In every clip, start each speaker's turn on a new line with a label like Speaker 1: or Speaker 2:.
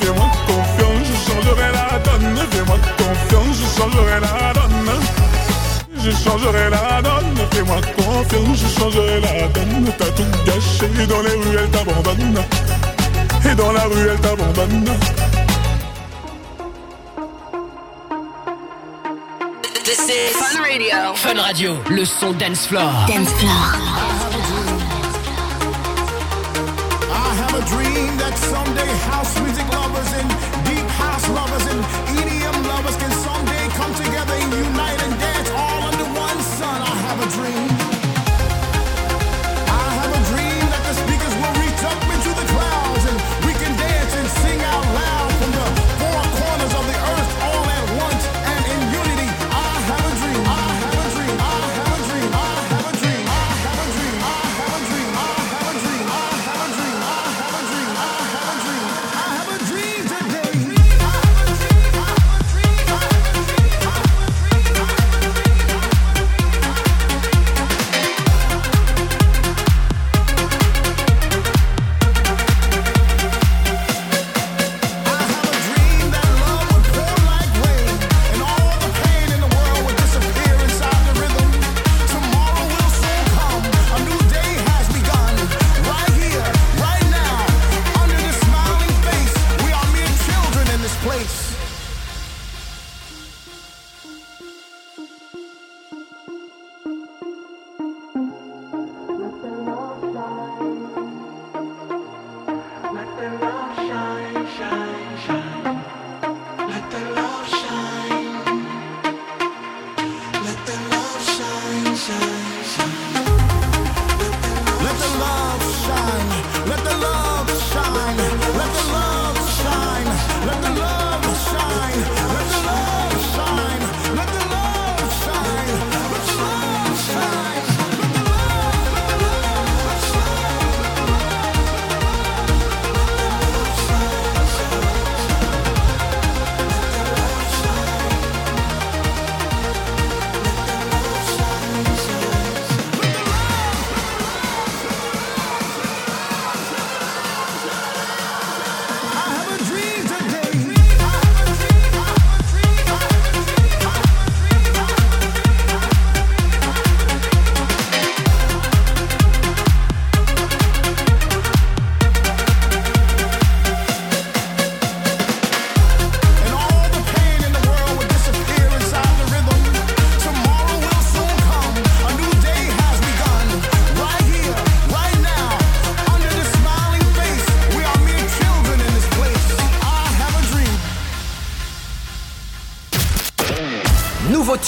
Speaker 1: fais-moi confiance, je changerai la donne. Fais-moi confiance, je changerai la donne. Je changerai la donne, fais-moi confiance, je changerai la donne. T'as tout gâché, et dans les rues elle t'abandonne. Et dans la rue elle t'abandonne.
Speaker 2: This is Fun Radio.
Speaker 3: Fun Radio, le son dance floor.
Speaker 4: Dance floor.
Speaker 5: Someday house music lovers in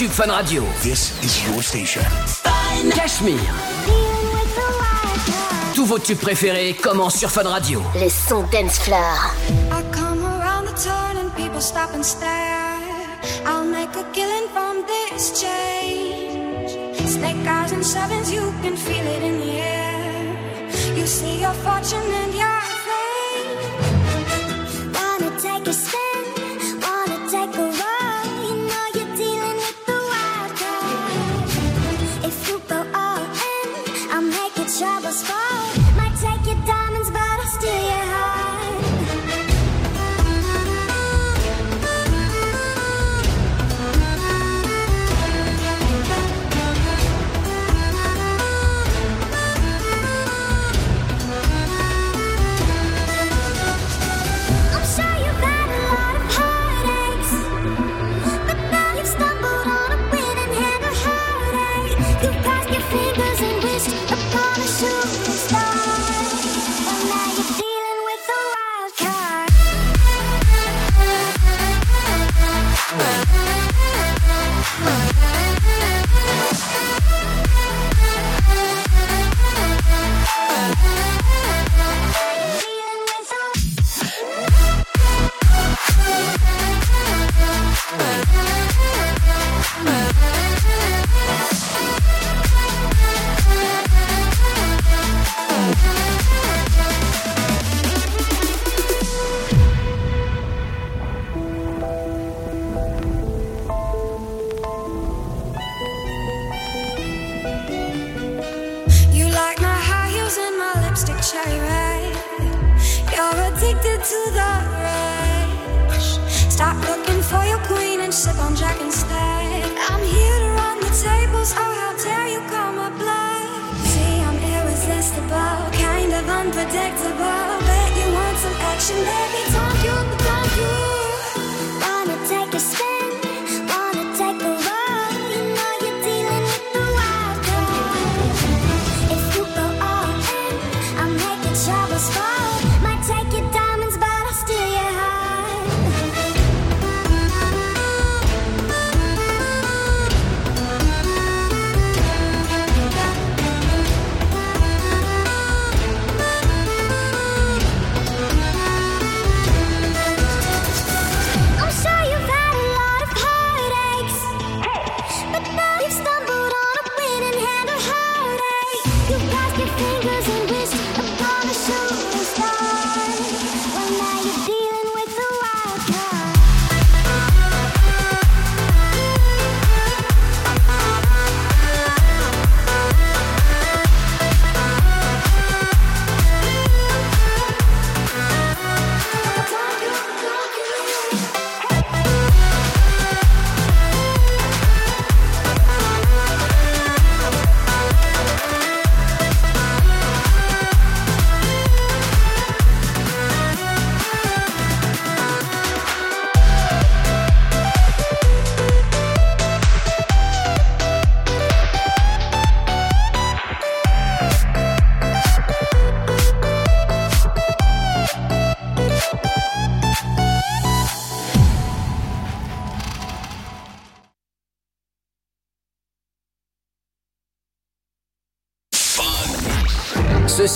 Speaker 3: Tube Fun Radio.
Speaker 6: This is your station. Fun.
Speaker 3: Cachemire. Tous vos tubes préférés commencent sur Fun Radio.
Speaker 4: Les sons dance floor.
Speaker 7: I come around the turn and people stop and stare. I'll make a killing from this change. Snake eyes and sevens, you can feel it in the air. You see your fortune and your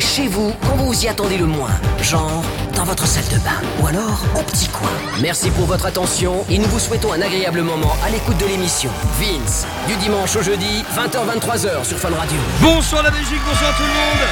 Speaker 3: chez vous quand vous y attendez le moins. Genre, dans votre salle de bain. Ou alors, au petit coin. Merci pour votre attention et nous vous souhaitons un agréable moment à l'écoute de l'émission. Vince, du dimanche au jeudi, 20h-23h sur Fun Radio.
Speaker 4: Bonsoir la Belgique, bonsoir tout le monde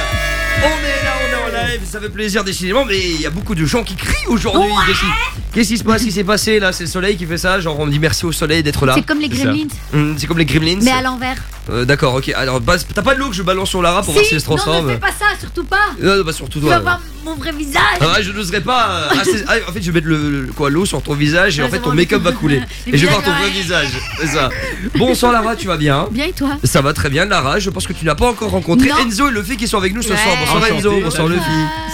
Speaker 4: On est là, en live, ça fait plaisir décidément, mais il y a beaucoup de gens qui crient aujourd'hui. Qu'est-ce qui- Qu'est-ce qui se passe, qui s'est passé là? C'est le soleil qui fait ça, genre on me dit merci au soleil d'être là.
Speaker 6: C'est comme les gremlins,
Speaker 4: Hum, C'est comme les gremlins.
Speaker 6: mais à l'envers.
Speaker 4: Euh, D'accord, ok. Alors, base- t'as pas de l'eau que je balance sur Lara pour voir si elle se
Speaker 6: non, ne
Speaker 4: transforme
Speaker 6: fais pas ça, surtout pas.
Speaker 4: Non, non, bah surtout
Speaker 6: Tu
Speaker 4: toi.
Speaker 6: vas voir mon vrai visage.
Speaker 4: Ah je n'oserais pas. euh, ah, c'est- ah, en fait, je vais mettre le, le- quoi l'eau sur ton visage et
Speaker 6: Ah,
Speaker 4: en fait
Speaker 6: c'est
Speaker 4: ton
Speaker 6: bon.
Speaker 4: make-up va couler et je vais voir ton vrai
Speaker 6: ouais.
Speaker 4: visage. C'est ça. Bonsoir Lara, tu vas bien?
Speaker 6: Bien et toi?
Speaker 4: Ça va très bien, Lara. Je pense que tu n'as pas encore rencontré
Speaker 6: Non.
Speaker 4: Enzo et Luffy qui sont avec nous ce
Speaker 2: Ouais.
Speaker 4: soir. Bonsoir
Speaker 8: Enchanté.
Speaker 4: Enzo, bonsoir Luffy.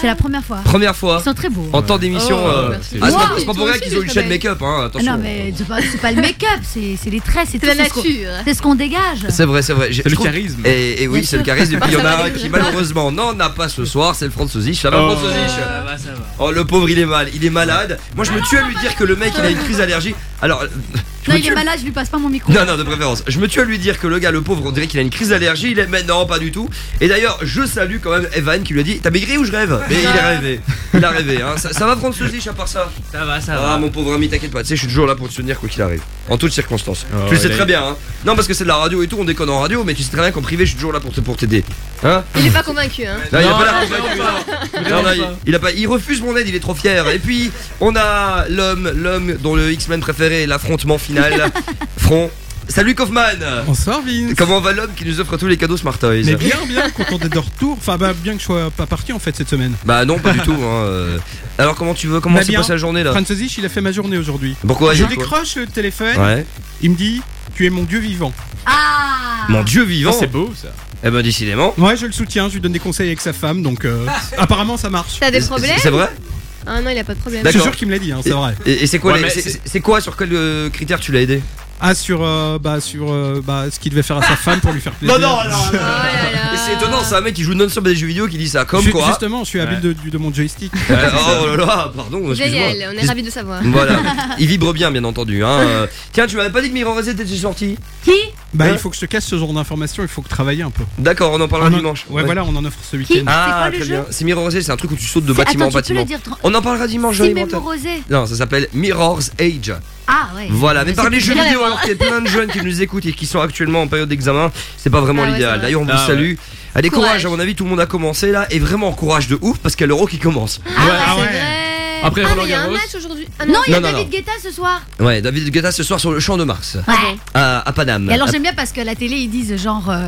Speaker 6: C'est la première fois.
Speaker 4: Première fois
Speaker 6: Ils sont très beaux.
Speaker 4: en temps d'émission.
Speaker 2: Oh,
Speaker 4: euh,
Speaker 2: merci.
Speaker 4: ah, c'est pas-
Speaker 6: Wow.
Speaker 4: c'est pas pour
Speaker 2: Toi
Speaker 4: rien
Speaker 2: aussi,
Speaker 4: qu'ils ont une chaîne make-up, hein.
Speaker 6: Ah
Speaker 4: Attention.
Speaker 6: non, mais c'est pas, c'est pas le make-up, c'est c'est les traits, c'est
Speaker 2: C'est la
Speaker 6: tout, c'est ce qu'on-
Speaker 2: nature.
Speaker 6: C'est ce qu'on dégage.
Speaker 4: C'est vrai, c'est vrai. J'ai-
Speaker 8: C'est
Speaker 4: je
Speaker 8: le
Speaker 4: trouve-
Speaker 8: charisme.
Speaker 4: Et, et oui,
Speaker 6: Bien
Speaker 4: c'est le
Speaker 6: sûr.
Speaker 4: charisme. Et puis il y en a un qui malheureusement n'en a pas ce soir, c'est le Franzosich. Ça va,
Speaker 8: Oh.
Speaker 4: Franzosich
Speaker 8: Ça va, ça va.
Speaker 4: Oh, le pauvre, il est mal. Il est malade. Moi, je me tue à lui dire que le mec, il a une crise d'allergie. Alors. Je
Speaker 6: Non,
Speaker 4: me
Speaker 6: il est malade, je lui passe pas mon micro.
Speaker 4: Non, non, de préférence. Je me tue à lui dire que le gars, le pauvre, on dirait qu'il a une crise d'allergie. Il est, mais non, pas du tout. Et d'ailleurs, je salue quand même Evan qui lui a dit T'as maigri ou je rêve? Mais il a rêvé. Il a rêvé. Hein. Ça, ça va prendre ce ziche à part ça?
Speaker 8: Ça va, ça
Speaker 4: Ah,
Speaker 8: va.
Speaker 4: mon pauvre ami, t'inquiète pas. Tu sais, je suis toujours là pour te soutenir quoi qu'il arrive. En toutes circonstances.
Speaker 8: Oh,
Speaker 4: tu le sais très bien. Hein. Non, parce que c'est de la radio et tout, on déconne en radio, mais tu sais très bien qu'en privé, je suis toujours là pour te- pour t'aider. Hein?
Speaker 2: Il est pas convaincu, hein.
Speaker 4: Là, il a
Speaker 8: Non,
Speaker 4: pas l'air
Speaker 8: non,
Speaker 4: convaincu,
Speaker 8: vraiment
Speaker 4: non. Non, non, il, il a pas, il refuse mon aide, il est trop fier. Et puis, on a l'homme, l'homme dont le X-Men préféré est l'affrontement final. Front. Salut Kaufman
Speaker 9: Bonsoir Vince.
Speaker 4: Comment va l'homme qui nous offre tous les cadeaux Smart Toys
Speaker 9: Mais bien, bien, content d'être de retour. Enfin, bah, bien que je sois pas parti en fait cette semaine.
Speaker 4: Bah non, pas du tout. hein, euh. Alors comment tu veux Comment s'est passée la journée là
Speaker 9: Franzosich, il a fait ma journée aujourd'hui.
Speaker 4: Pourquoi
Speaker 9: je décroche le téléphone,
Speaker 4: Ouais.
Speaker 9: il me dit Tu es mon dieu vivant.
Speaker 6: Ah
Speaker 4: Mon Dieu vivant.
Speaker 8: Oh, c'est beau ça.
Speaker 4: Eh ben décidément.
Speaker 9: Ouais, je le soutiens, je lui donne des conseils avec sa femme, donc euh, apparemment ça marche.
Speaker 2: T'as des problèmes
Speaker 4: C'est vrai
Speaker 2: Ah non, il a pas de problème.
Speaker 4: D'accord.
Speaker 9: jure qu'il me l'a dit, hein, c'est vrai.
Speaker 4: Et, et c'est quoi,
Speaker 8: Ouais,
Speaker 4: c'est-
Speaker 8: c'est-
Speaker 4: c'est c'est quoi sur quel euh, critère tu l'as aidé?
Speaker 9: Ah, sur, euh, bah, sur euh, bah, ce qu'il devait faire à sa femme pour lui faire plaisir.
Speaker 2: Oh là là.
Speaker 4: Et c'est étonnant, c'est un mec qui joue non-stop à des jeux vidéo qui dit ça comme
Speaker 9: Je-
Speaker 4: quoi.
Speaker 9: Justement, je suis habile de, mon joystick.
Speaker 4: Euh, oh là là, pardon.
Speaker 2: Génial, on est ravis de savoir.
Speaker 4: Voilà, il vibre bien, bien entendu. Hein. Euh, Tiens, tu m'avais pas dit que Miran Rosé était sorti?
Speaker 6: Qui?
Speaker 9: Bah,
Speaker 4: Hein
Speaker 9: il faut que je te casse ce genre d'informations, il faut que travailler un peu.
Speaker 4: D'accord, on en parlera
Speaker 9: On en-
Speaker 4: dimanche.
Speaker 9: Ouais, voilà, on en offre ce week-end.
Speaker 6: C'est quoi
Speaker 4: Ah,
Speaker 6: le
Speaker 4: très
Speaker 6: jeu
Speaker 4: bien. C'est Mirror Rosé, c'est un truc où tu sautes de
Speaker 6: C'est-
Speaker 4: bâtiment en
Speaker 6: Attends, tu peux
Speaker 4: bâtiment.
Speaker 6: le dire tran-
Speaker 4: On en parlera dimanche,
Speaker 6: C'est
Speaker 4: Johnny. Non, ça s'appelle Mirror's Age.
Speaker 6: Ah ouais.
Speaker 4: Voilà, mais par les jeux vidéo, alors qu'il y a plein de jeunes qui nous écoutent et qui sont actuellement en période d'examen, c'est pas vraiment
Speaker 2: Ah ouais,
Speaker 4: l'idéal.
Speaker 2: c'est vrai.
Speaker 4: D'ailleurs, on vous
Speaker 8: Ah
Speaker 4: salue. Allez, courage.
Speaker 2: Courage.
Speaker 4: à mon avis, tout le monde a commencé là, et vraiment courage de ouf parce qu'il y a l'euro qui commence.
Speaker 2: Ah,
Speaker 8: Ouais,
Speaker 2: bah,
Speaker 8: ah
Speaker 2: c'est
Speaker 8: ouais.
Speaker 2: vrai.
Speaker 8: Après
Speaker 2: ah,
Speaker 8: Roland
Speaker 2: mais il y a un
Speaker 8: Garros.
Speaker 2: match aujourd'hui. Ah,
Speaker 6: Non, il y a
Speaker 4: Non,
Speaker 6: David
Speaker 4: non.
Speaker 6: Guetta ce soir.
Speaker 4: Ouais, David Guetta ce soir sur le champ de Mars,
Speaker 6: Ouais.
Speaker 4: à, à Paname.
Speaker 6: Et alors
Speaker 4: À-
Speaker 6: j'aime bien parce que à la télé ils disent genre euh,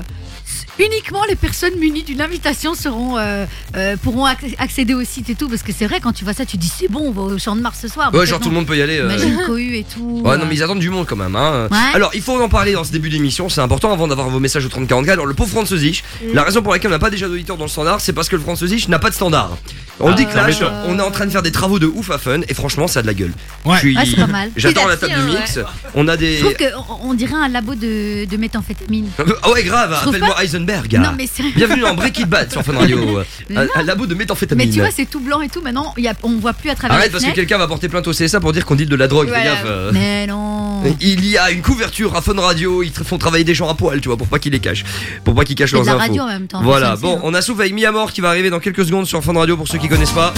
Speaker 6: uniquement les personnes munies d'une invitation seront euh, euh, pourront acc- accéder au site et tout parce que c'est vrai quand tu vois ça tu dis c'est bon on va au champ de Mars ce soir.
Speaker 4: Ouais, genre
Speaker 6: non.
Speaker 4: tout le monde peut y aller. euh.
Speaker 6: Imagine Cohu et tout.
Speaker 4: Ouais,
Speaker 6: euh.
Speaker 4: non, mais ils attendent du monde quand même. Hein.
Speaker 6: Ouais.
Speaker 4: Alors, il faut en parler dans ce début d'émission, c'est important avant d'avoir vos messages au 3044. Alors, le pauvre Franzosich, la raison pour laquelle on n'a pas déjà d'auditeurs dans le standard, c'est parce que le Franzosich n'a pas de standard. On
Speaker 8: Ah,
Speaker 4: dit que là, on est en train de faire des travaux de ouf à fun, et franchement, ça a de la gueule.
Speaker 9: Ouais.
Speaker 6: Ouais, c'est pas mal.
Speaker 4: J'adore la table de
Speaker 2: petit,
Speaker 4: mix. On a des.
Speaker 6: Je trouve qu'on on dirait un labo de, de méthamphétamine.
Speaker 4: Ah ouais, grave,
Speaker 6: Je trouve
Speaker 4: Heisenberg.
Speaker 6: Non mais sérieux.
Speaker 4: Bienvenue dans Breaking Bad sur Fun Radio. Un,
Speaker 6: non.
Speaker 4: un labo de méthamphétamine.
Speaker 6: Mais tu vois c'est tout blanc et tout maintenant y a, on voit plus à travers
Speaker 4: Arrête
Speaker 6: les
Speaker 4: parce que quelqu'un va porter plainte au CSA pour dire qu'on deal de la drogue, fais
Speaker 2: Voilà.
Speaker 4: gaffe. euh.
Speaker 6: Mais non.
Speaker 4: Il y a une couverture à Fun Radio, ils font travailler des gens à poil, tu vois, pour pas qu'ils les cachent. Pour pas qu'ils cachent
Speaker 6: C'est de
Speaker 4: leurs
Speaker 6: la
Speaker 4: infos.
Speaker 6: radio en même temps.
Speaker 4: Voilà, bon, on a Souf avec Miyamor qui va arriver dans quelques secondes sur Fun Radio pour ceux qui connaissent pas.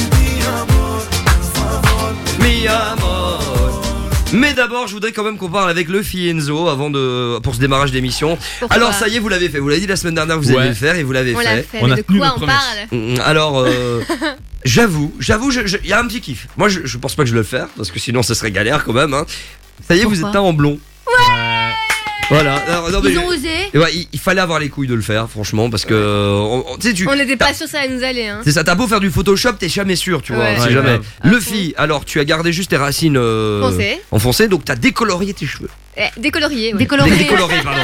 Speaker 4: Miyamor. Mais d'abord, je voudrais quand même qu'on parle avec le Enzo avant de pour ce démarrage d'émission.
Speaker 2: Pourquoi
Speaker 4: Alors ça y est, vous l'avez fait. Vous l'avez dit la semaine dernière, vous
Speaker 8: Ouais.
Speaker 4: allez le faire et vous l'avez fait.
Speaker 2: fait.
Speaker 8: On
Speaker 2: mais
Speaker 8: a
Speaker 2: de quoi on parle?
Speaker 4: Mm, Alors, euh, j'avoue, j'avoue, il y a un petit kiff. Moi, je, je pense pas que je vais le faire parce que sinon, ça serait galère quand même. hein. Ça y est, vous êtes un en blond. Voilà. Alors, non, mais-
Speaker 6: Ils ont osé.
Speaker 4: et ouais, il, il fallait avoir les couilles de le faire, franchement, parce que on- on- tu sais, tu.
Speaker 2: On n'était
Speaker 4: t'as-
Speaker 2: pas sûr que ça allait nous aller. Hein.
Speaker 4: C'est ça, t'as beau faire du Photoshop, t'es jamais sûr, tu vois,
Speaker 2: Ouais.
Speaker 4: on sait
Speaker 8: Ouais,
Speaker 4: jamais.
Speaker 8: grave.
Speaker 4: Le fille, alors tu as gardé juste tes racines euh,
Speaker 2: Foncé.
Speaker 4: en foncé, donc t'as décolorié tes cheveux.
Speaker 2: Eh, décolorié. ouais.
Speaker 6: Décoloré.
Speaker 4: Dé- Décoloré, pardon.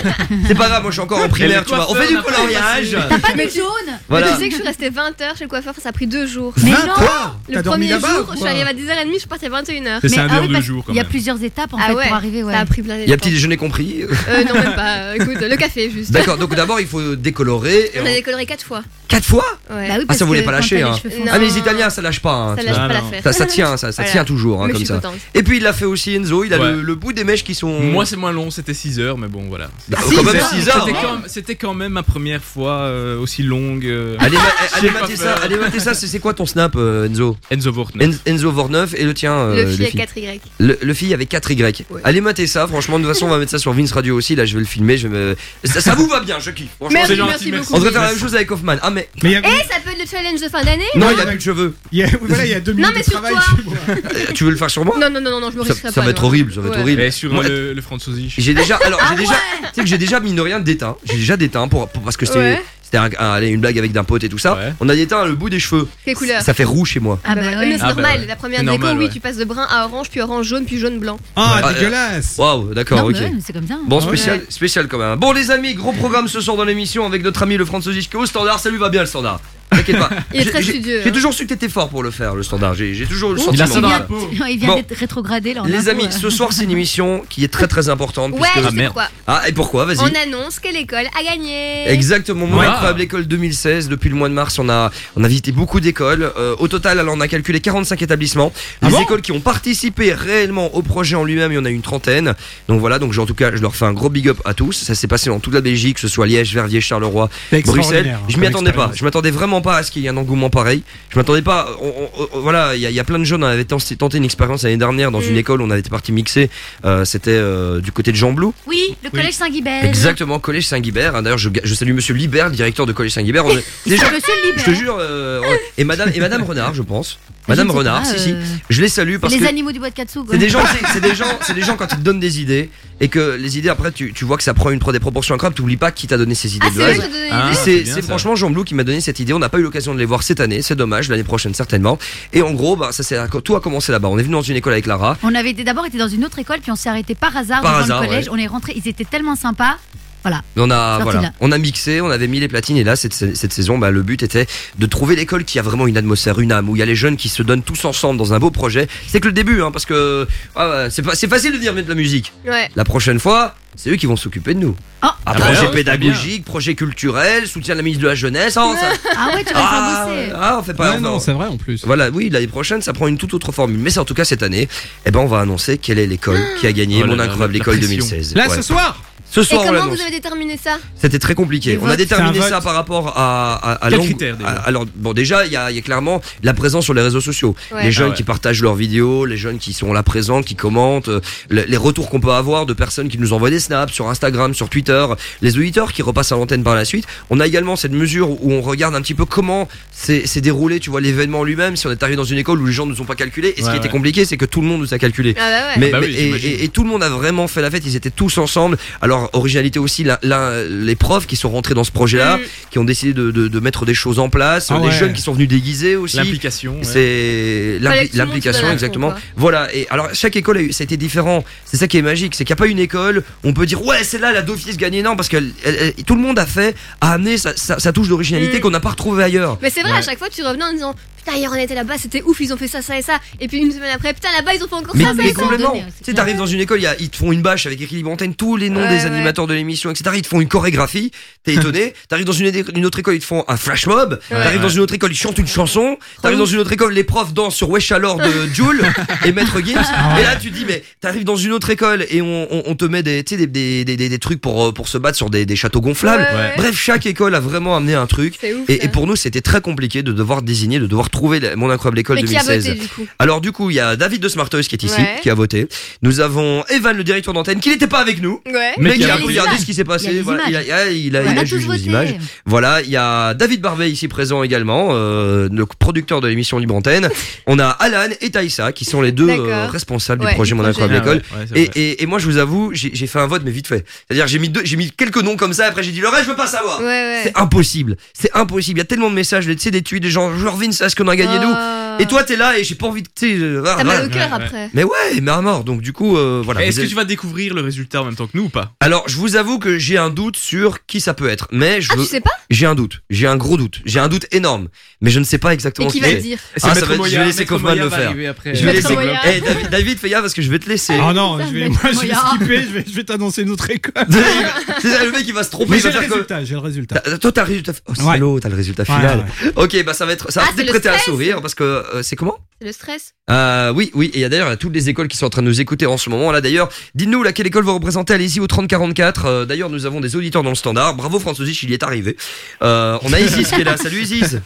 Speaker 4: C'est pas grave, moi je suis encore en primaire, tu vois. On fait du coloriage.
Speaker 6: T'as pas de jaune.
Speaker 4: Voilà.
Speaker 2: Mais tu sais que je suis restée 20 heures chez le coiffeur, ça a pris deux jours.
Speaker 6: Mais
Speaker 9: 20
Speaker 6: non.
Speaker 9: heures
Speaker 2: Le
Speaker 9: T'as dormi
Speaker 2: premier
Speaker 9: là-bas
Speaker 2: jour,
Speaker 9: ou
Speaker 2: je suis
Speaker 9: quoi
Speaker 2: arrivée à 10h30, je suis partie à 21h.
Speaker 8: C'est
Speaker 6: Mais-
Speaker 8: un
Speaker 6: ah
Speaker 8: heure
Speaker 6: oui,
Speaker 8: de
Speaker 6: parce
Speaker 8: jour quand
Speaker 6: Il y a
Speaker 8: même.
Speaker 6: plusieurs étapes en
Speaker 2: Ah
Speaker 6: fait
Speaker 2: ouais,
Speaker 6: pour arriver. Ouais.
Speaker 2: ça a pris plein
Speaker 4: Il y a
Speaker 2: de
Speaker 4: petit déjeuner compris.
Speaker 2: Euh, non, même pas. Euh, Écoute, le café juste.
Speaker 4: D'accord, donc d'abord il faut décolorer. et
Speaker 2: On a décoloré 4 fois.
Speaker 4: Quatre fois
Speaker 2: Ouais.
Speaker 6: Bah oui,
Speaker 4: Ah,
Speaker 6: parce
Speaker 4: ça voulait
Speaker 6: que
Speaker 4: pas
Speaker 6: quand
Speaker 4: lâcher,
Speaker 6: t'as les
Speaker 4: hein.
Speaker 6: cheveux
Speaker 4: Ah mais les Italiens ça lâche pas. hein,
Speaker 2: ça
Speaker 4: tu
Speaker 2: lâche
Speaker 4: vois.
Speaker 8: Ah,
Speaker 2: pas
Speaker 8: non.
Speaker 2: l'affaire.
Speaker 4: Ça, ça tient, ça, ça
Speaker 2: Voilà.
Speaker 4: tient toujours hein,
Speaker 2: Mais je
Speaker 4: comme
Speaker 2: suis
Speaker 4: ça.
Speaker 2: contente.
Speaker 4: Et puis il l'a fait aussi Enzo, il a
Speaker 8: Ouais.
Speaker 4: le, le bout des mèches qui sont.
Speaker 8: Moi c'est moins long, c'était 6 heures, mais bon voilà.
Speaker 4: Bah, quand même
Speaker 6: heures.
Speaker 4: 6 heures.
Speaker 8: C'était quand, c'était quand même ma première fois euh, aussi longue. euh,
Speaker 4: Allez, ma- allez
Speaker 8: J'ai pas
Speaker 4: mater ça,
Speaker 8: peur.
Speaker 4: allez mater ça, c'est c'est quoi ton snap euh, Enzo
Speaker 8: Enzo Vortner.
Speaker 4: En- Enzo Vorneuf et le tien euh,
Speaker 2: Le fil
Speaker 4: les
Speaker 2: avec
Speaker 4: filles.
Speaker 2: 4Y.
Speaker 4: Le, le fille avec 4 Y.
Speaker 2: Ouais.
Speaker 4: Allez mater ça, franchement, de toute façon on va mettre ça sur Vince Radio aussi, là je vais le filmer, je vais me... ça, ça vous va bien, je kiffe. Franchement,
Speaker 2: Merci, merci
Speaker 8: merci.
Speaker 2: beaucoup.
Speaker 4: on devrait faire la même chose avec Hoffman. Ah mais
Speaker 9: Mais il y a,
Speaker 2: Et ça peut être le challenge de fin d'année
Speaker 4: non, il a plus de cheveux.
Speaker 9: il y a- voilà, il y a deux
Speaker 2: Non,
Speaker 9: minutes
Speaker 2: mais
Speaker 9: de
Speaker 2: sur
Speaker 9: travail
Speaker 2: toi.
Speaker 9: chez moi.
Speaker 4: Euh, tu veux le faire sur moi
Speaker 2: Non, non, non, non, non, je me
Speaker 4: ça,
Speaker 2: risquerai
Speaker 4: ça
Speaker 2: pas.
Speaker 4: va être
Speaker 2: non.
Speaker 4: horrible, ça va être
Speaker 2: Ouais.
Speaker 4: horrible.
Speaker 8: Et sur
Speaker 4: Moi,
Speaker 8: le, le Franzosich.
Speaker 4: J'ai déjà, alors
Speaker 6: Ah
Speaker 4: j'ai déjà, tu sais que j'ai déjà mine de rien déteint. J'ai déjà déteint pour, pour- parce que c'était,
Speaker 2: Ouais.
Speaker 4: C'était un- un- allez, une blague avec d'un pote et tout ça.
Speaker 8: Ouais.
Speaker 4: On a déteint le bout des cheveux.
Speaker 2: Quelle couleur
Speaker 4: Ça fait rouge chez moi.
Speaker 6: Ah bah
Speaker 2: ouais.
Speaker 6: ouais.
Speaker 2: Mais c'est
Speaker 8: Ah bah
Speaker 2: normal,
Speaker 8: ouais.
Speaker 2: la première déco,
Speaker 8: normal,
Speaker 2: oui,
Speaker 8: ouais.
Speaker 2: tu passes de brun à orange, puis orange, jaune, puis jaune, blanc.
Speaker 9: Ah,
Speaker 4: Ah,
Speaker 9: dégueulasse
Speaker 4: Waouh, d'accord, ok.
Speaker 6: c'est comme ça.
Speaker 4: Bon,
Speaker 9: Ah ouais.
Speaker 4: spécial, spécial quand même. Bon, les amis, gros programme ce soir dans l'émission avec notre ami le est au standard. Ça lui va bien le standard. T'inquiète pas.
Speaker 2: Il est
Speaker 4: J'ai-
Speaker 2: très
Speaker 4: j'ai-
Speaker 2: studieux,
Speaker 4: J'ai
Speaker 2: hein.
Speaker 4: toujours su que t'étais fort pour le faire, le standard. J'ai toujours le
Speaker 8: Il a
Speaker 4: sentiment.
Speaker 6: Il vient,
Speaker 8: peau.
Speaker 6: il vient
Speaker 4: Bon.
Speaker 6: d'être rétrogradé là.
Speaker 4: Les amis, ce soir c'est une émission qui est très très importante.
Speaker 2: Ouais,
Speaker 4: puisque-
Speaker 2: je
Speaker 8: Ah,
Speaker 2: sais pourquoi.
Speaker 4: Ah, et pourquoi? Vas-y.
Speaker 2: On annonce que l'école a gagné.
Speaker 4: Exactement, mon
Speaker 8: Ouais.
Speaker 4: incroyable école 2016. Depuis le mois de mars, on a, on a visité beaucoup d'écoles. Euh, au total, alors, on a calculé 45 établissements.
Speaker 9: Ah
Speaker 4: Les
Speaker 9: bon?
Speaker 4: écoles qui ont participé réellement au projet en lui-même, il y en a une trentaine. Donc voilà, donc en tout cas, je leur fais un gros big up à tous. Ça s'est passé dans toute la Belgique, que ce soit Liège, Verviers, Charleroi, Bruxelles.
Speaker 9: hein,
Speaker 4: Je m'y attendais pas. Je m'attendais vraiment pas à ce qu'il y ait un engouement pareil. Je m'attendais pas. on- on- on- voilà, il y, a- il y a plein de jeunes. On avait tenté une expérience l'année dernière dans
Speaker 2: Mm.
Speaker 4: une école. où On avait été parti mixer. Euh, C'était euh, du côté de Jean Blou.
Speaker 6: Oui, le collège Saint-Guibert.
Speaker 4: Exactement, collège Saint-Guibert. D'ailleurs, je, je salue Monsieur Libert, directeur de collège Saint-Guibert. Déjà,
Speaker 6: Monsieur le
Speaker 4: je te jure, euh, et Madame et Madame Renard, je pense. Madame Renard,
Speaker 6: pas,
Speaker 4: si si.
Speaker 6: euh,
Speaker 4: Je les salue parce
Speaker 6: Les
Speaker 4: que
Speaker 6: animaux du bois de Katsu. quoi.
Speaker 4: c'est des gens, c'est- des gens, c'est des gens quand ils te donnent des idées et que les idées après tu, tu vois que ça prend une des proportions incroyables. T'oublies pas qui t'a donné ces idées
Speaker 2: Ah,
Speaker 4: de base.
Speaker 8: Ah, c'est ça.
Speaker 4: franchement Jean Blou qui m'a donné cette idée. On n'a pas eu l'occasion de les voir cette année. C'est dommage. L'année prochaine certainement. Et en gros, bah ça c'est tout a commencé là-bas. On est venu dans une école avec Lara.
Speaker 6: On avait d'abord été dans une autre école, puis on s'est arrêté par hasard
Speaker 4: Par hasard,
Speaker 6: le collège.
Speaker 4: ouais.
Speaker 6: On est rentré, ils étaient tellement sympas. Voilà.
Speaker 4: On a voilà, on a mixé, on avait mis les platines et là cette, cette saison, bah, le but était de trouver l'école qui a vraiment une atmosphère, une âme, où il y a les jeunes qui se donnent tous ensemble dans un beau projet. C'est que le début, hein, parce que ah c'est pas- c'est facile de dire mettre de la musique.
Speaker 2: Ouais.
Speaker 4: La prochaine fois, c'est eux qui vont s'occuper de nous.
Speaker 6: Oh.
Speaker 4: Un
Speaker 8: Ah bah
Speaker 4: projet pédagogique, projet culturel, soutien de la ministre de la jeunesse. Oh, ça-
Speaker 6: Ah ouais, tu vas
Speaker 4: ah,
Speaker 6: faire bosser.
Speaker 4: ah, on fait pas.
Speaker 9: Ouais, non, c'est vrai en plus.
Speaker 4: voilà, oui, l'année prochaine, ça prend une toute autre formule. Mais c'est en tout cas cette année, eh ben, on va annoncer quelle est l'école qui a gagné
Speaker 8: Oh
Speaker 4: mon incroyable
Speaker 8: la
Speaker 4: école
Speaker 8: pression.
Speaker 4: 2016.
Speaker 9: Là,
Speaker 4: Ouais.
Speaker 9: ce soir
Speaker 4: Ce
Speaker 2: Et
Speaker 4: soir, on
Speaker 2: comment
Speaker 4: l'annonce.
Speaker 2: vous avez déterminé ça
Speaker 4: C'était très compliqué. On a déterminé
Speaker 9: c'est un
Speaker 4: ça
Speaker 9: vote.
Speaker 4: par rapport à, à, à
Speaker 8: Quels critères, déjà
Speaker 4: à- Alors, bon, déjà, il y a, il y a clairement la présence sur les réseaux sociaux.
Speaker 2: Ouais.
Speaker 4: Les jeunes
Speaker 8: Ah ouais.
Speaker 4: qui partagent leurs vidéos, les jeunes qui sont là présents, qui commentent, euh, le- les retours qu'on peut avoir de personnes qui nous envoient des snaps sur Instagram, sur Twitter, les auditeurs qui repassent à l'antenne par la suite. On a également cette mesure où on regarde un petit peu comment s'est s'est déroulé, tu vois, l'événement lui-même. Si on est arrivé dans une école où les gens ne nous ont pas calculé, et ce
Speaker 8: Ouais,
Speaker 4: qui était
Speaker 8: ouais.
Speaker 4: compliqué, c'est que tout le monde nous a calculé.
Speaker 2: Ah bah ouais.
Speaker 4: Mais,
Speaker 8: Bah
Speaker 4: mais-
Speaker 8: oui,
Speaker 4: et,
Speaker 8: j'imagine.
Speaker 4: et- et tout le monde a vraiment fait la fête. Ils étaient tous ensemble. Alors originalité aussi, la- la- les profs qui sont rentrés dans ce projet-là,
Speaker 2: Mm.
Speaker 4: qui ont décidé de, de- de mettre des choses en place,
Speaker 9: Ah
Speaker 4: les
Speaker 9: ouais.
Speaker 4: jeunes qui sont venus déguiser aussi.
Speaker 8: L'implication. ouais.
Speaker 4: C'est l'implication exactement. Voilà. Et alors chaque école a eu, ça a été différent. C'est ça qui est magique, c'est qu'il n'y a pas une école. où On peut dire ouais c'est là la d'office gagnée non parce que elle- elle- elle- tout le monde a fait, a amené sa, sa- sa touche d'originalité
Speaker 2: Mm.
Speaker 4: qu'on n'a pas retrouvée ailleurs.
Speaker 2: Mais c'est vrai,
Speaker 8: Ouais.
Speaker 2: à chaque fois, tu revenais en disant Hier on était là-bas, c'était ouf, ils ont fait ça, ça et ça. Et puis une semaine après, putain, là-bas, ils ont fait encore
Speaker 4: Mais,
Speaker 2: ça, ça
Speaker 4: mais
Speaker 2: et ça.
Speaker 4: complètement. Tu sais, t'arrives dans une école, il y a- ils te font une bâche avec écrit Antenne, tous les noms
Speaker 2: Ouais,
Speaker 4: des
Speaker 2: ouais.
Speaker 4: animateurs de l'émission, etc. Ils te font une chorégraphie, t'es étonné. T'arrives dans une, autre école, ils te font un flash mob. T'arrives dans une autre école, ils chantent une chanson. T'arrives dans une autre école, les profs dansent sur Wesh alors de Jules et Maître Gims. Et là, tu te dis, mais t'arrives dans une autre école et on, on- on te met des, tu sais, des, des, des, des- des trucs pour, euh, pour se battre sur des, des châteaux gonflables. Bref, chaque école a vraiment amené un truc.
Speaker 2: Ouf.
Speaker 4: Et,
Speaker 2: ça.
Speaker 4: et pour nous, c'était très compliqué de devoir désigner, de devoir trouver la- mon incroyable école
Speaker 2: Mais qui a
Speaker 4: 2016.
Speaker 2: voté du coup
Speaker 4: Alors du coup, il y a David de Smartos qui est ici,
Speaker 2: Ouais.
Speaker 4: qui a voté. Nous avons Evan, le directeur d'antenne, qui n'était pas avec nous,
Speaker 2: Ouais.
Speaker 4: mais,
Speaker 8: Mais
Speaker 4: qui
Speaker 8: qui
Speaker 4: a
Speaker 8: a
Speaker 4: regardé ce qui s'est
Speaker 6: a
Speaker 4: passé. Voilà, il a, il a, a,
Speaker 6: a
Speaker 4: a jugé les images. Voilà, il y a David Barbet ici présent également, euh, le producteur de l'émission Libre Antenne. On a Alan et Taïsa qui sont les deux euh, responsables
Speaker 2: Ouais,
Speaker 4: du projet Mon. Incroyable
Speaker 8: Ah
Speaker 4: École. Et, et, et moi, je vous avoue, j'ai fait un vote, mais vite fait. C'est-à-dire, j'ai mis deux, j'ai mis quelques noms comme ça. Après, j'ai dit le reste, je veux pas savoir.
Speaker 2: Ouais, ouais.
Speaker 4: C'est impossible. C'est impossible. Il y a tellement de messages, tu sais, des tweets, des gens. Je leur Vince, est-ce qu'on a gagné nous. Et toi, t'es là et j'ai pas envie de. tu sais, euh,
Speaker 2: T'as
Speaker 4: voilà.
Speaker 2: mal au cœur
Speaker 8: Ouais, ouais.
Speaker 2: après.
Speaker 4: Mais ouais, mais à mort. Donc du coup, euh, voilà.
Speaker 8: Est-ce que tu vas découvrir le résultat en même temps que nous ou pas?
Speaker 4: Alors, je vous avoue que j'ai un doute sur qui ça peut être. Mais je
Speaker 2: Ah,
Speaker 4: veux.
Speaker 2: tu sais pas?
Speaker 4: J'ai un doute. J'ai un gros doute. J'ai un doute énorme. Mais je ne sais pas exactement
Speaker 2: Et qui
Speaker 4: qui
Speaker 2: va
Speaker 4: c'est.
Speaker 2: le dire?
Speaker 4: Ah, ça va être- je vais laisser Kaufman le faire. Je vais
Speaker 2: Maître
Speaker 4: laisser.
Speaker 2: Moya.
Speaker 4: Eh, David, David, fais gaffe parce que je vais te laisser.
Speaker 9: Ah non, je vais,
Speaker 6: va
Speaker 9: moi,
Speaker 6: être
Speaker 9: je vais skipper, je vais, je vais t'annoncer une autre école.
Speaker 4: C'est ça, le mec il va se tromper.
Speaker 9: Mais
Speaker 4: il va
Speaker 9: j'ai le
Speaker 4: faire
Speaker 9: résultat, j'ai le résultat.
Speaker 4: T'as- Toi, t'as le résultat. Oh,
Speaker 9: Ouais.
Speaker 4: salaud, t'as le résultat
Speaker 9: Ouais,
Speaker 4: final.
Speaker 9: ouais.
Speaker 4: Ok, bah ça va être. Ça va
Speaker 2: Ah, c'est
Speaker 4: peut-être
Speaker 2: le
Speaker 4: prêter à
Speaker 2: stress.
Speaker 4: sourire parce que euh, c'est comment?
Speaker 2: C'est le stress.
Speaker 4: Euh, oui, oui, et il y a d'ailleurs il y a toutes les écoles qui sont en train de nous écouter en ce moment. Là d'ailleurs, dites-nous laquelle école vous représentez, allez-y au 3044. Euh, d'ailleurs, nous avons des auditeurs dans le standard. Bravo François il y est arrivé. Euh, on a Isis qui est là. Salut Isis.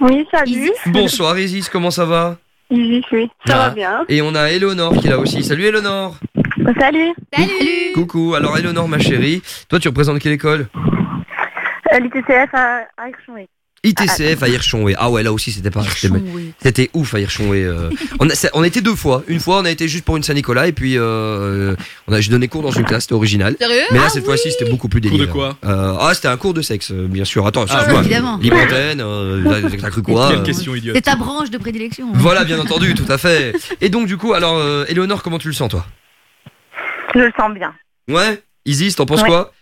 Speaker 10: Oui, salut.
Speaker 4: Bonsoir Isis, comment ça va?
Speaker 10: Isis, oui. Ça
Speaker 4: Ah.
Speaker 10: va bien.
Speaker 4: Et on a Eleonore qui est là aussi. Salut Eleonore.
Speaker 10: Salut.
Speaker 2: Salut
Speaker 4: Coucou. Alors Eleonore ma chérie, toi tu représentes quelle école?
Speaker 10: L'ITCF à, Aix-en-Provence.
Speaker 4: ITCF à Hirschonway. Ah ouais, là aussi c'était pas c'était- ouf à Hirschonway. euh. on, a, on a été deux fois. Une fois, on a été juste pour une Saint-Nicolas et puis euh, on a j'ai donné cours dans une classe, c'était original.
Speaker 2: Sérieux
Speaker 4: Mais là
Speaker 2: Ah
Speaker 4: cette
Speaker 2: oui.
Speaker 4: fois-ci, c'était beaucoup plus
Speaker 8: Cours
Speaker 4: délire.
Speaker 8: de quoi
Speaker 4: Euh, Ah, c'était un cours de sexe, euh, bien sûr. Attends,
Speaker 8: Ah,
Speaker 4: excuse-moi.
Speaker 6: évidemment.
Speaker 4: Libre antenne, euh, t'as- cru quoi
Speaker 8: Quelle
Speaker 4: euh,
Speaker 8: question idiote.
Speaker 6: C'est ta branche de prédilection.
Speaker 4: Voilà, bien entendu, tout à fait. Et donc du coup, alors, euh, Éléonore, comment tu le sens toi?
Speaker 10: Je le sens bien.
Speaker 4: Ouais? Isis, t'en penses
Speaker 10: Ouais.
Speaker 4: quoi?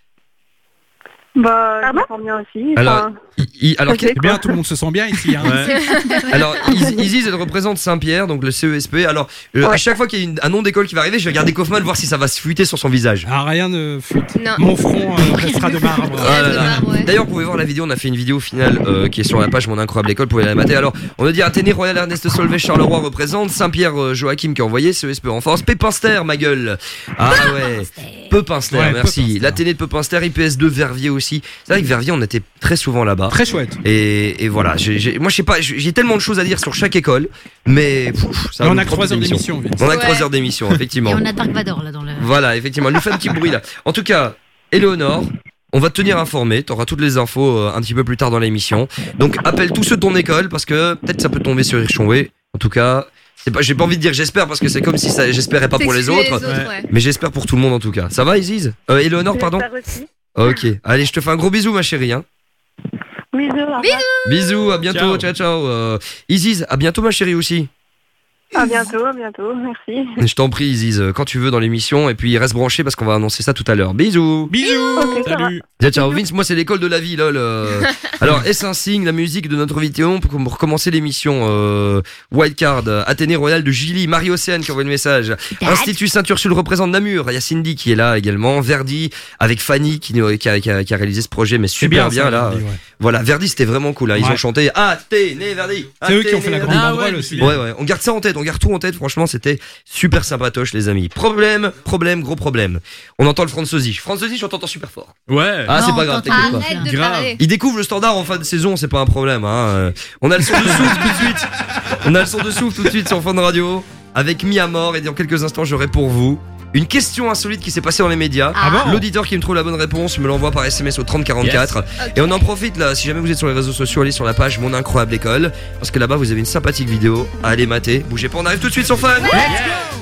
Speaker 10: Bah, je sens bien aussi.
Speaker 4: Alors,
Speaker 10: Enfin,
Speaker 4: I- I- alors,
Speaker 9: C'est bien, tout le monde se sent bien ici. Hein.
Speaker 8: Ouais.
Speaker 4: alors Is- Isis, elle représente Saint-Pierre, donc le CESP. Alors, euh, à chaque fois qu'il y a une- un nom d'école qui va arriver, je vais regarder Kaufman voir si ça va se fuiter sur son visage.
Speaker 9: Ah, rien ne fuite.
Speaker 2: Non.
Speaker 9: Mon front euh, restera de marbre.
Speaker 4: Ah là là. D'ailleurs, vous pouvez voir la vidéo, on a fait une vidéo finale euh, qui est sur la page Mon Incroyable École, vous pouvez la mater. Alors, on a dit Athénée Royal Ernest Solvay Charleroi représente, Saint-Pierre euh, Joachim qui a envoyé, CESP en force, Pépinster, ma gueule. Ah ouais, Pepinster,
Speaker 9: Ouais,
Speaker 4: merci.
Speaker 9: Pepinster.
Speaker 4: L'Athénée de Pepinster, IPS2 Verviers aussi. C'est vrai que Verviers, on était très souvent là-bas.
Speaker 9: Très chouette.
Speaker 4: Et, et voilà, moi je sais pas, j'ai tellement de choses à dire sur chaque école, mais pff, ça
Speaker 9: on a
Speaker 4: prendre
Speaker 9: 3
Speaker 4: toute
Speaker 9: heures d'émission.
Speaker 4: On a que
Speaker 2: Ouais.
Speaker 4: 3 heures d'émission, effectivement.
Speaker 6: Et on a Dark Vador là dans le.
Speaker 4: Voilà, effectivement, elle nous fait un petit bruit là. En tout cas, Éléonore, on va te tenir informé, tu auras toutes les infos euh, un petit peu plus tard dans l'émission. Donc appelle tous ceux de ton école parce que peut-être ça peut tomber sur Hirschonway. En tout cas, c'est pas j'ai pas envie de dire j'espère parce que c'est comme si ça j'espérais pas pour les autres,
Speaker 2: ouais.
Speaker 4: mais j'espère pour tout le monde en tout cas. Ça va Isis? Euh, Éléonore, pardon?
Speaker 10: aussi.
Speaker 4: OK. Allez, je te fais un gros bisou ma chérie hein.
Speaker 10: Bisous. revoir.
Speaker 4: Bisous, à bientôt, ciao
Speaker 8: Ciao.
Speaker 4: ciao. Euh, Isis, à bientôt ma chérie aussi.
Speaker 10: À bientôt, à bientôt. Merci.
Speaker 4: Je t'en prie Isis, euh, quand tu veux dans l'émission et puis reste branché parce qu'on va annoncer ça tout à l'heure. Bisous.
Speaker 9: Bisous. Salut.
Speaker 4: Ciao, ciao. Vince, moi c'est l'école de la vie, lol. euh. Alors, est-ce un signe, la musique de notre vidéo pour recommencer l'émission euh, Wildcard, euh, Athénée Royal de Gilly, Marie-Océane qui envoie le message. Institut Saint-Ursule représente Namur. Il y a Cindy qui est là également. Verdi avec Fanny qui, a, qui a- qui a réalisé ce projet, mais super bien,
Speaker 9: ça,
Speaker 4: là.
Speaker 9: Verdi, ouais.
Speaker 4: Voilà, Verdi c'était vraiment cool. Là. Ils
Speaker 9: Ouais.
Speaker 4: ont chanté Athénée Verdi.
Speaker 9: C'est eux qui ont fait la grande
Speaker 8: Ah ouais,
Speaker 9: aussi.
Speaker 4: Ouais, ouais, on garde ça en tête, on on garde tout en tête. Franchement, c'était super sympatoche, les amis. Problème, problème, gros problème. On entend le Franzosich. Franzosich, on t'entend super fort.
Speaker 8: Ouais.
Speaker 4: Ah, c'est pas grave,
Speaker 6: t'entends-
Speaker 4: t'inquiète pas.
Speaker 2: De
Speaker 8: Grave.
Speaker 4: Il découvre le standard en fin de saison, c'est pas un problème. Hein. On a le son de souffle tout de suite. On a le son de souffle tout de suite sur Fun Radio avec Mi à mort et dans quelques instants j'aurai pour vous une question insolite qui s'est passée dans les médias.
Speaker 6: Ah
Speaker 9: bon
Speaker 4: L'auditeur qui me trouve la bonne réponse me l'envoie par SMS au 3044 et on en profite là. Si jamais vous êtes sur les réseaux sociaux, allez sur la page Mon incroyable école parce que là-bas vous avez une sympathique vidéo à aller mater. Bougez pas, on arrive tout de suite sur Fun.
Speaker 11: Et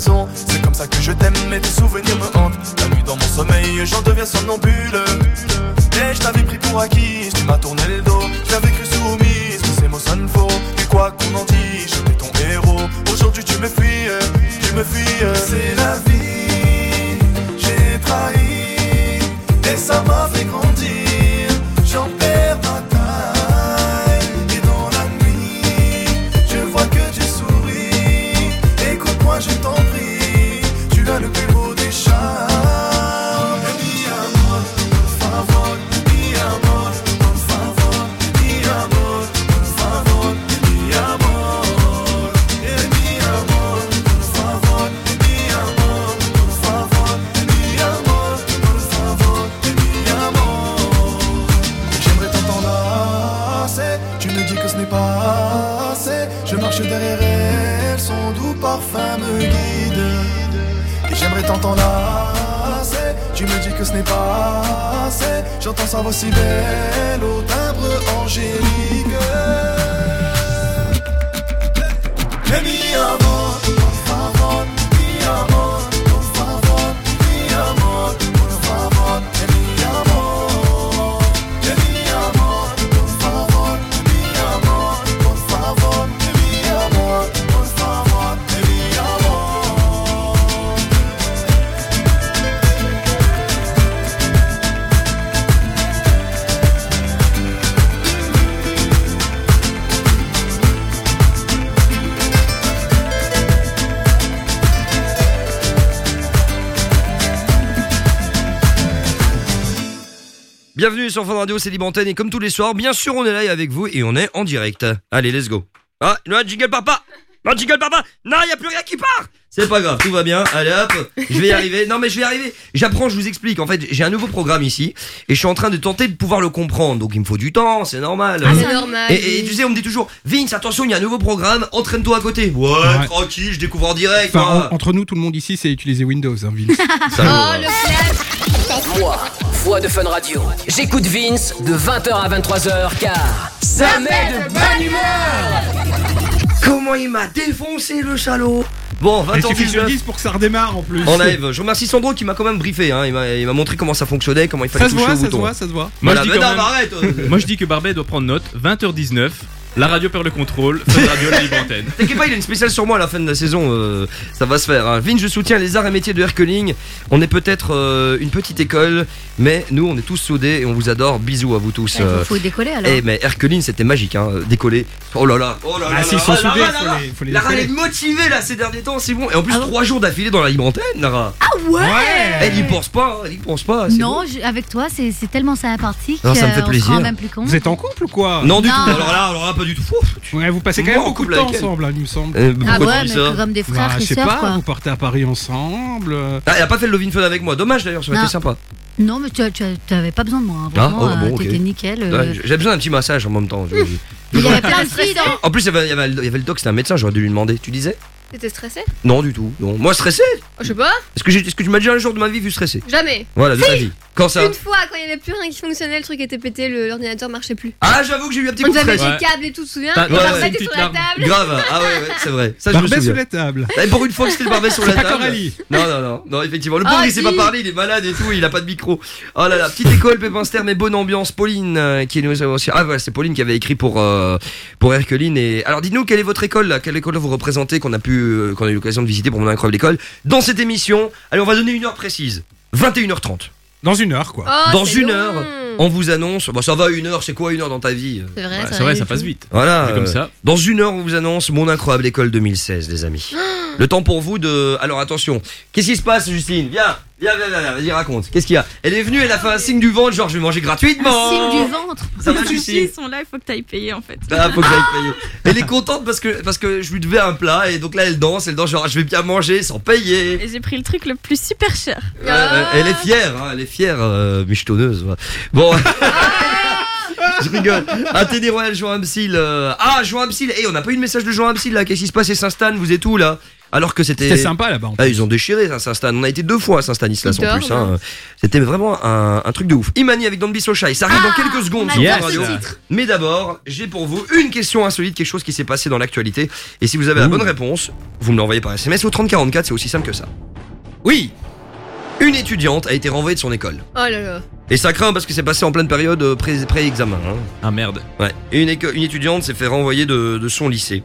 Speaker 11: C'est comme ça que je t'aime, mais tes souvenirs me hantent. La nuit dans mon sommeil, j'en deviens somnambule. Et je t'avais pris pour acquis, tu m'as tourné le dos. J'avais cru soumise, mais ces mots sonnent faux. Et quoi qu'on en dise, j'étais ton héros. Aujourd'hui, tu me fuis, tu me fuis. C'est la vie, j'ai trahi. Et ça m'a fait grandir. Ce n'est pas assez. J'entends sa voix si belle au timbre angélique.
Speaker 4: Bienvenue sur Fun Radio, c'est Libantaine et comme tous les soirs, bien sûr, on est là avec vous et on est en direct. Allez, let's go. Ah, non, jingle papa Non, jingle papa Non, il y a plus rien qui part C'est pas grave, tout va bien. Allez hop, je vais y arriver. Non, mais je vais y arriver. J'apprends, je vous explique. En fait, j'ai un nouveau programme ici et je suis en train de tenter de pouvoir le comprendre. Donc il me faut du temps, c'est normal.
Speaker 2: Ah, c'est normal.
Speaker 4: Et, et tu sais, on me dit toujours, Vince, attention, il y a un nouveau programme, entraîne-toi à côté. Ouais,
Speaker 9: Ouais.
Speaker 4: tranquille, je découvre en direct.
Speaker 9: Enfin,
Speaker 4: moi.
Speaker 9: en- entre nous, tout le monde ici, c'est utiliser Windows, hein, Vince.
Speaker 2: Oh, le flash
Speaker 3: Moi, voix de Fun Radio. J'écoute Vince de 20h à 23h car ça met de bonne humeur.
Speaker 4: Comment il m'a défoncé le salaud Bon,
Speaker 9: Et il suffit que je
Speaker 4: 20h19.
Speaker 9: le dise pour que ça redémarre en plus.
Speaker 4: En live, je remercie Sandro qui m'a quand même briefé, hein. il m'a il m'a montré comment ça fonctionnait, comment il fallait
Speaker 9: Ça se
Speaker 4: toucher
Speaker 9: voit,
Speaker 4: au
Speaker 9: ça se
Speaker 4: bouton.
Speaker 9: voit, ça se voit.
Speaker 8: Moi,
Speaker 4: Voilà,
Speaker 8: je dis
Speaker 4: mais
Speaker 8: quand
Speaker 4: non,
Speaker 8: même-
Speaker 4: mais arrête euh.
Speaker 8: Moi je dis que Barbet doit prendre note, 20h19, la radio perd le contrôle, Fun Radio la libre antenne.
Speaker 4: T'inquiète pas, il a une spéciale sur moi à la fin de la saison, euh, ça va se faire. Hein. Vince, je soutiens les arts et métiers de Herculing. On est peut-être euh, une petite école, mais nous on est tous soudés et on vous adore. Bisous à vous tous.
Speaker 6: Il
Speaker 4: euh.
Speaker 6: faut, faut décoller alors.
Speaker 4: Eh mais Herculing c'était magique hein, décoller. Oh là là, oh là là.
Speaker 9: Ah, s'ils sont soudés,
Speaker 4: là,
Speaker 9: faut les- faut les
Speaker 4: Lara elle est motivée là ces derniers temps, c'est bon. Et en plus
Speaker 6: Ah bon
Speaker 4: trois jours d'affilée dans la libre antenne, Lara.
Speaker 6: Ah Ouais.
Speaker 4: Elle y pense pas, hein, elle y pense pas. c'est
Speaker 6: Non, je- avec toi, c'est tellement sympathique.
Speaker 4: Non, ça me fait plaisir.
Speaker 6: même plus compte.
Speaker 9: Vous êtes en couple ou quoi?
Speaker 4: Non, du
Speaker 6: Non.
Speaker 4: tout. Alors là, alors là, pas du tout.
Speaker 9: Ouais, vous passez quand même beaucoup de temps ensemble, hein, il me semble.
Speaker 4: Euh,
Speaker 6: Ah ouais,
Speaker 4: tu
Speaker 6: mais comme des frères
Speaker 9: Bah,
Speaker 6: et
Speaker 9: je sais
Speaker 6: sœurs,
Speaker 9: pas,
Speaker 6: quoi.
Speaker 9: vous partez à Paris ensemble.
Speaker 4: Ah, elle a pas fait le Lovin Fun avec moi. Dommage d'ailleurs, ça aurait été sympa.
Speaker 6: Non, mais tu tu tu avais pas besoin de moi. hein.
Speaker 4: Ah,
Speaker 6: Vraiment,
Speaker 4: oh, bon,
Speaker 6: euh,
Speaker 4: ok.
Speaker 6: t'étais nickel. euh.
Speaker 4: J'ai besoin d'un petit massage en même temps.
Speaker 6: il y avait plein de filles dans.
Speaker 4: En plus, il y avait, il y avait- il y avait le doc, c'était un médecin, j'aurais dû lui demander. Tu disais?
Speaker 2: T'étais stressé
Speaker 4: Non, du tout. Non. Moi, stressé
Speaker 2: Oh, Je sais pas.
Speaker 4: Est-ce que, j'ai- est-ce que tu m'as déjà un jour de ma vie vu stressé
Speaker 2: Jamais.
Speaker 4: Voilà, de
Speaker 2: Si.
Speaker 4: ta vie. Quand ça
Speaker 2: Une fois, quand il y avait plus rien qui fonctionnait, le truc était pété, le- l'ordinateur marchait plus.
Speaker 4: Ah, j'avoue que j'ai eu un petit
Speaker 2: On
Speaker 4: coup de
Speaker 2: avait
Speaker 4: stress.
Speaker 2: les câbles et tout, tu te souviens
Speaker 4: T'as-
Speaker 2: Et
Speaker 4: ouais,
Speaker 2: on
Speaker 4: ouais.
Speaker 2: mettait
Speaker 4: Une
Speaker 2: sur la
Speaker 4: larme.
Speaker 2: table.
Speaker 4: Grave, ah ouais, ouais, c'est vrai. Ça, je me
Speaker 9: Barbet
Speaker 4: souviens.
Speaker 9: la table.
Speaker 4: Et pour une fois que c'était le barbet sur la
Speaker 9: C'est pas
Speaker 4: table.
Speaker 9: Coralie.
Speaker 4: Non, non, non, non, effectivement. Le
Speaker 2: Ah,
Speaker 4: pauvre, il sait
Speaker 2: si.
Speaker 4: pas parler, il est malade et tout, il a pas de micro. Oh là là, petite école, Pépinster, mais bonne ambiance. Pauline, euh, qui nous a aussi. Ah, voilà, c'est Pauline qui avait écrit pour, euh, pour Herculine. Et... Alors, dites-nous, quelle est votre école, là? Quelle école vous représentez, qu'on a pu, euh, qu'on a eu l'occasion de visiter pour mon incroyable école? Dans cette émission Allez, on va donner une heure précise. 21h30.
Speaker 9: Dans une heure, quoi.
Speaker 2: Oh,
Speaker 4: dans une
Speaker 2: long.
Speaker 4: heure, on vous annonce. Bon, ça va, une heure, c'est quoi une heure dans ta vie?
Speaker 2: C'est vrai,
Speaker 8: Ouais,
Speaker 2: ça
Speaker 8: vrai, passe vite.
Speaker 4: Voilà.
Speaker 8: Comme
Speaker 4: euh,
Speaker 8: ça.
Speaker 4: Dans une heure, on vous annonce mon incroyable école 2016, les amis. Le temps pour vous de. Alors attention, qu'est-ce qui se passe, Justine? Viens, viens, viens, viens, viens, vas-y, raconte. Qu'est-ce qu'il y a? Elle est venue, elle a fait un signe du ventre, genre je vais manger gratuitement.
Speaker 6: Signe du ventre.
Speaker 4: Ça va, Justine?
Speaker 12: ils sont là, il faut que tu ailles payer en fait.
Speaker 4: Ah, faut que j'aille payer. Elle est contente parce que, parce que je lui devais un plat et donc là elle danse, elle danse genre je vais bien manger sans payer.
Speaker 12: Et j'ai pris le truc le plus super cher.
Speaker 4: Elle est fière, hein, elle est fière, euh, michetonneuse. ouais. Bon. Je rigole. Athénée Royal, Jean Amsil. euh, Ah, Jean Amsil. Eh, on n'a pas eu de message de Jean Amsil là. Qu'est-ce qui se passe à Saint-Stan Vous êtes où là? Alors que c'était.
Speaker 9: C'était sympa là-bas. en
Speaker 4: Ah, ils ont déchiré ça, Saint-Stan. On a été deux fois à Saint-Stanislas en plus. hein. C'était vraiment un, un truc de ouf. Imani avec Don Bisochai. Ça arrive dans quelques secondes
Speaker 6: on
Speaker 4: sur Fun Radio. Mais d'abord, j'ai pour vous une question insolite, quelque chose qui s'est passé dans l'actualité. Et si vous avez la bonne réponse, vous me l'envoyez par SMS au 3044. C'est aussi simple que ça. Oui. Une étudiante a été renvoyée de son école.
Speaker 2: Oh là là.
Speaker 4: Et ça craint parce que c'est passé en pleine période euh, pré- pré-examen. hein.
Speaker 8: Ah merde.
Speaker 4: Ouais. Et une, éco- une étudiante s'est fait renvoyer de, de son lycée.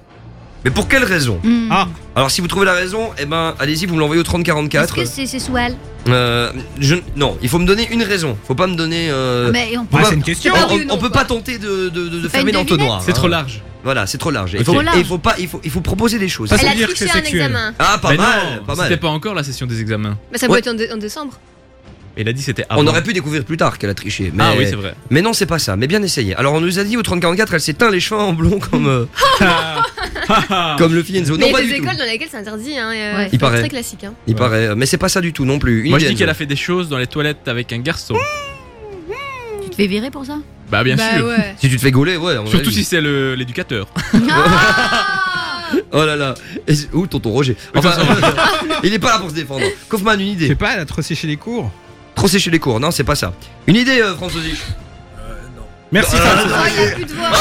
Speaker 4: Mais pour quelle raison?
Speaker 6: Hmm.
Speaker 9: Ah.
Speaker 4: Alors si vous trouvez la raison, eh ben allez-y, vous me l'envoyez au
Speaker 6: Est-ce
Speaker 4: 3044.
Speaker 6: que c'est elle
Speaker 4: Euh, je, non, il faut me donner une raison. Faut pas me donner. euh,
Speaker 6: Mais on
Speaker 9: Ouais,
Speaker 4: pas-
Speaker 9: c'est une question.
Speaker 4: on, on- peut pas tenter de, de, de- de
Speaker 6: pas
Speaker 4: fermer
Speaker 6: une
Speaker 4: l'entonnoir.
Speaker 8: C'est
Speaker 4: hein.
Speaker 8: trop large.
Speaker 4: Voilà, c'est trop large. Il faut,
Speaker 6: Trop large.
Speaker 4: et il faut pas, il faut, il faut proposer des choses.
Speaker 9: Ça,
Speaker 2: Elle
Speaker 9: veut
Speaker 2: a
Speaker 9: dire que
Speaker 2: triché
Speaker 9: c'est
Speaker 2: un
Speaker 9: sexuel.
Speaker 2: examen.
Speaker 4: Ah, pas
Speaker 8: Mais
Speaker 4: mal,
Speaker 8: non,
Speaker 4: pas
Speaker 8: C'était
Speaker 4: mal.
Speaker 8: pas encore la session des examens.
Speaker 2: Mais ça doit
Speaker 4: Ouais.
Speaker 2: être en, dé- en décembre.
Speaker 8: Il a dit c'était avant.
Speaker 4: On aurait pu découvrir plus tard qu'elle a triché. Mais,
Speaker 8: Ah oui, c'est vrai.
Speaker 4: mais non, c'est pas ça. Mais bien essayé. Alors on nous a dit au 3044, elle s'est teint les cheveux en blond comme euh, comme le Fienzo.
Speaker 2: Mais
Speaker 4: Non,
Speaker 2: il y
Speaker 4: pas
Speaker 2: a
Speaker 4: du
Speaker 2: des
Speaker 4: tout.
Speaker 2: écoles dans lesquelles c'est interdit. Hein, euh,
Speaker 6: Ouais.
Speaker 4: Il paraît.
Speaker 2: très classique. Hein.
Speaker 4: Il
Speaker 8: Ouais.
Speaker 4: paraît, mais c'est pas ça du tout non plus. Une
Speaker 8: Moi je dis qu'elle a fait des choses dans les toilettes avec un garçon.
Speaker 6: Tu te fais virer pour ça?
Speaker 8: Bah bien
Speaker 2: bah
Speaker 8: sûr.
Speaker 2: ouais.
Speaker 4: Si tu te fais gauler, ouais.
Speaker 8: Surtout si c'est le- l'éducateur.
Speaker 4: Oh là là. Et c'est- Où tonton Roger Enfin, il est pas là pour se défendre. Kaufman, une
Speaker 9: Je sais
Speaker 4: idée.
Speaker 9: pas, elle a trop séché les cours.
Speaker 4: Trop sécher les cours. Non, c'est pas ça. Une idée, euh, François Zich.
Speaker 9: Merci.
Speaker 4: Euh,
Speaker 9: François.
Speaker 2: Oh, il y a plus de voix.
Speaker 4: Ah,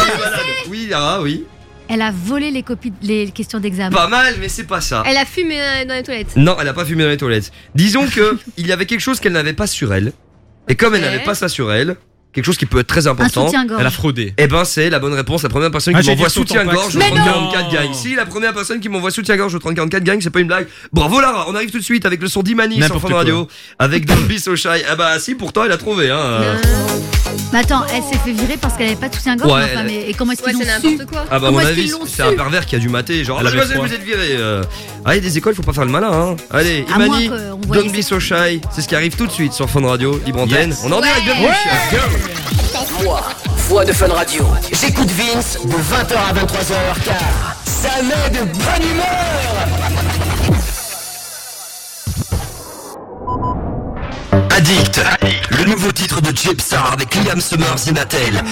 Speaker 4: oui, ah oui.
Speaker 6: Elle a volé les copies, les questions d'examen.
Speaker 4: Pas mal, mais c'est pas ça.
Speaker 2: Elle a fumé euh, dans les toilettes.
Speaker 4: Non, elle a pas fumé dans les toilettes. Disons que il y avait quelque chose qu'elle n'avait pas sur elle. Et comme elle n'avait pas ça sur elle, quelque chose qui peut être très
Speaker 6: Un
Speaker 4: important.
Speaker 6: soutien-gorge.
Speaker 8: Elle a fraudé.
Speaker 4: Eh ben c'est la bonne réponse, la première personne
Speaker 9: Ah,
Speaker 4: qui m'envoie soutien-gorge au
Speaker 9: pack.
Speaker 6: Mais non
Speaker 4: 3044 gagne. Si la première personne qui m'envoie soutien-gorge au 3044 gagne, c'est pas une blague. Bravo Lara, on arrive tout de suite avec le son d'Imani sur Fun. Radio, avec Dolby Sochai. Ah bah si, pourtant elle a trouvé hein.
Speaker 2: Euh,
Speaker 6: Mais attends, elle s'est fait virer parce qu'elle avait pas de soutien-gorge.
Speaker 4: Ouais,
Speaker 6: mais enfin,
Speaker 4: elle-
Speaker 6: mais- Et comment est-ce
Speaker 2: Ouais,
Speaker 6: qu'ils
Speaker 2: c'est
Speaker 6: l'ont su
Speaker 2: n'importe quoi.
Speaker 4: Ah bah à
Speaker 6: Comment
Speaker 4: mon
Speaker 6: est-ce qu'ils
Speaker 4: avis,
Speaker 6: l'ont
Speaker 4: c'est
Speaker 6: su
Speaker 4: un pervers qui a dû mater. Genre,
Speaker 8: Elle
Speaker 4: ah,
Speaker 8: avait
Speaker 4: mademoiselle,
Speaker 8: froid.
Speaker 4: vous êtes viré. Euh... Ah, il y a des écoles, faut pas faire le malin. Hein. Allez,
Speaker 6: À moins
Speaker 4: Imani,
Speaker 6: qu'on voyait
Speaker 4: Don't Be So Shy, c'est ce qui arrive tout de suite sur Fun Radio, libre antenne.
Speaker 8: Yes.
Speaker 4: On en direct, bienvenue.
Speaker 3: Moi, voix de Fun Radio. J'écoute Vince de 20h à 23h car ça met de bonne humeur.
Speaker 4: Addict, le nouveau titre de Gypsar avec Liam Summers et Natel.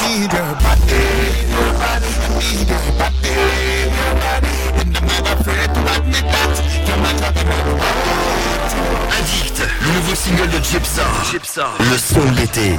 Speaker 4: Addict, le nouveau single de Gypsar. Le son de l'été.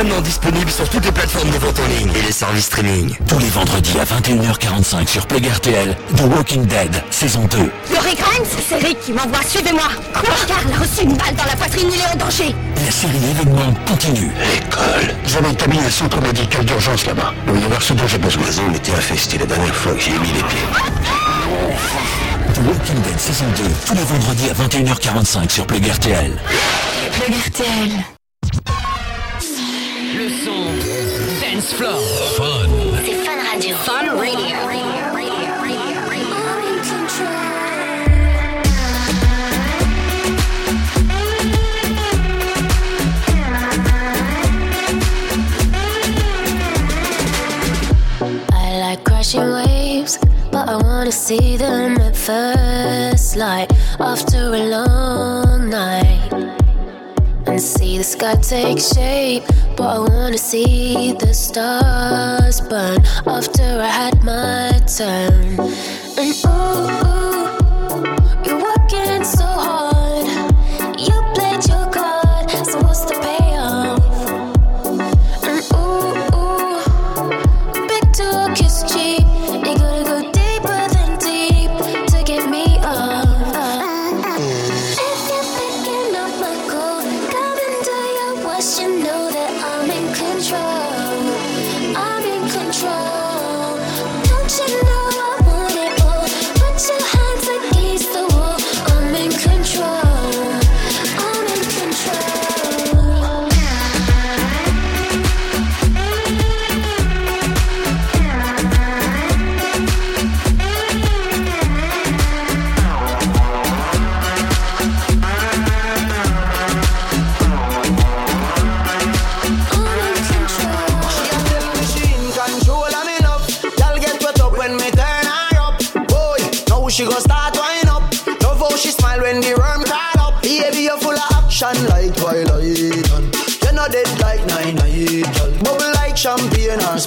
Speaker 4: Maintenant disponible sur toutes les plateformes de vente en ligne et les services streaming.
Speaker 13: Tous les vendredis à 21h45 sur Play RTL, The Walking Dead, saison 2.
Speaker 14: Laurie Grimes, c'est Rick qui m'envoie, suivez-moi Quoi Carl a reçu une balle dans la poitrine, il est en danger
Speaker 13: La série événement continue.
Speaker 15: L'école. J'avais établi un centre médical d'urgence là-bas. Y avoir ce dont j'ai besoin. La zone était infestée la dernière fois que j'y ai mis les pieds.
Speaker 13: The Walking Dead, saison 2, tous les vendredis à 21h45 sur Play RTL.
Speaker 14: RTL.
Speaker 3: Le son Dance Floor.
Speaker 13: Fun.
Speaker 14: C'est Fun Radio. Fun Radio.
Speaker 16: I like crashing waves, but I wanna see them at first light after a long night. See the sky take shape, but I wanna see the stars burn after I had my turn. And ooh, you're working so hard.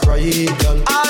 Speaker 17: right, girl.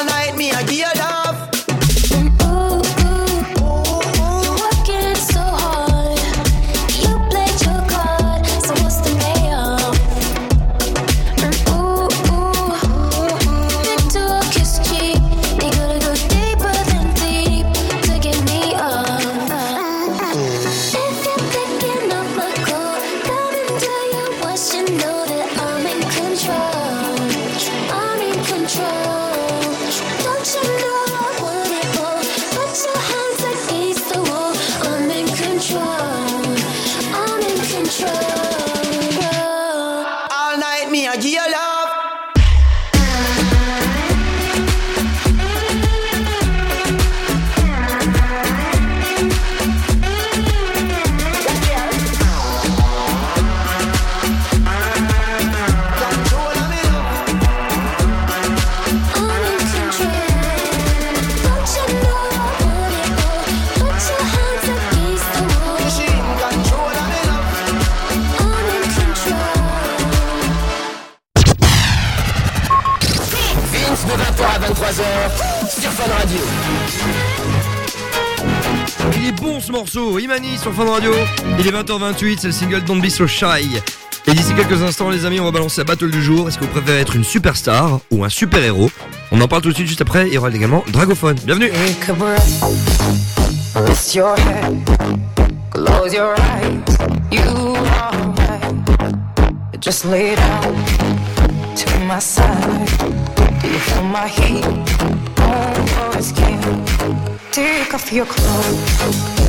Speaker 4: Morceau, Imani sur Fun Radio. Il est 20h28, c'est le single Don't Be So Shy. Et d'ici quelques instants, les amis, on va balancer la battle du jour. Est-ce que vous préférez être une superstar ou un super héros On en parle tout de suite juste après. Il y aura également Dragophone. Bienvenue.
Speaker 18: Take off your clothes,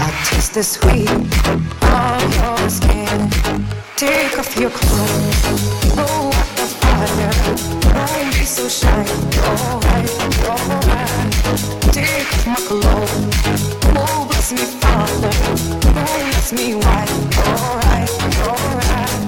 Speaker 18: I taste the sweet of your skin. Take off your clothes, blow up the fire. Don't be so shy. Alright, alright. Take off my clothes. Oh, bless me, Father. Don't ask me why. Alright, alright. My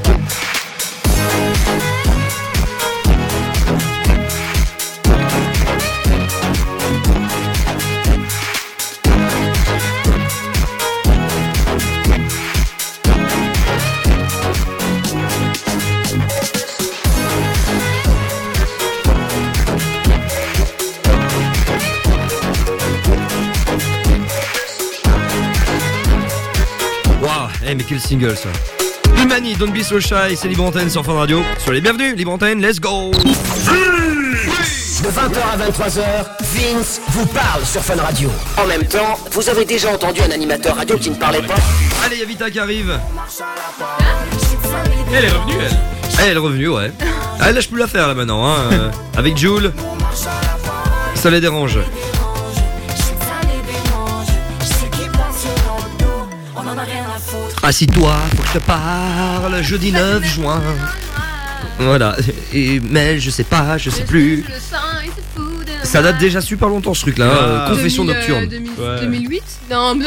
Speaker 4: Eh, mais quel single ça. Humani, Don't Be So Shy, c'est Libre Antenne sur Fun Radio. Sur les bienvenus, Libre Antenne, let's go
Speaker 3: De 20h à 23h, Vince vous parle sur Fun Radio. En même temps, vous avez déjà entendu un animateur radio qui ne parlait pas
Speaker 4: Allez, y a Vita qui arrive.
Speaker 8: Elle est revenue, elle.
Speaker 4: Elle est revenue, ouais. Ah, là, je peux la faire là maintenant, hein. euh, avec Jules. Ça les dérange. Assis-toi, faut que je te parle, jeudi 9 juin. Voilà. Et, mais je sais pas, je sais plus. Ça date déjà super longtemps ce truc-là. hein,
Speaker 8: Ah.
Speaker 4: euh, Confession
Speaker 2: 2000, euh,
Speaker 4: nocturne.
Speaker 2: 2000,
Speaker 4: Ouais.
Speaker 2: 2008 Non, non,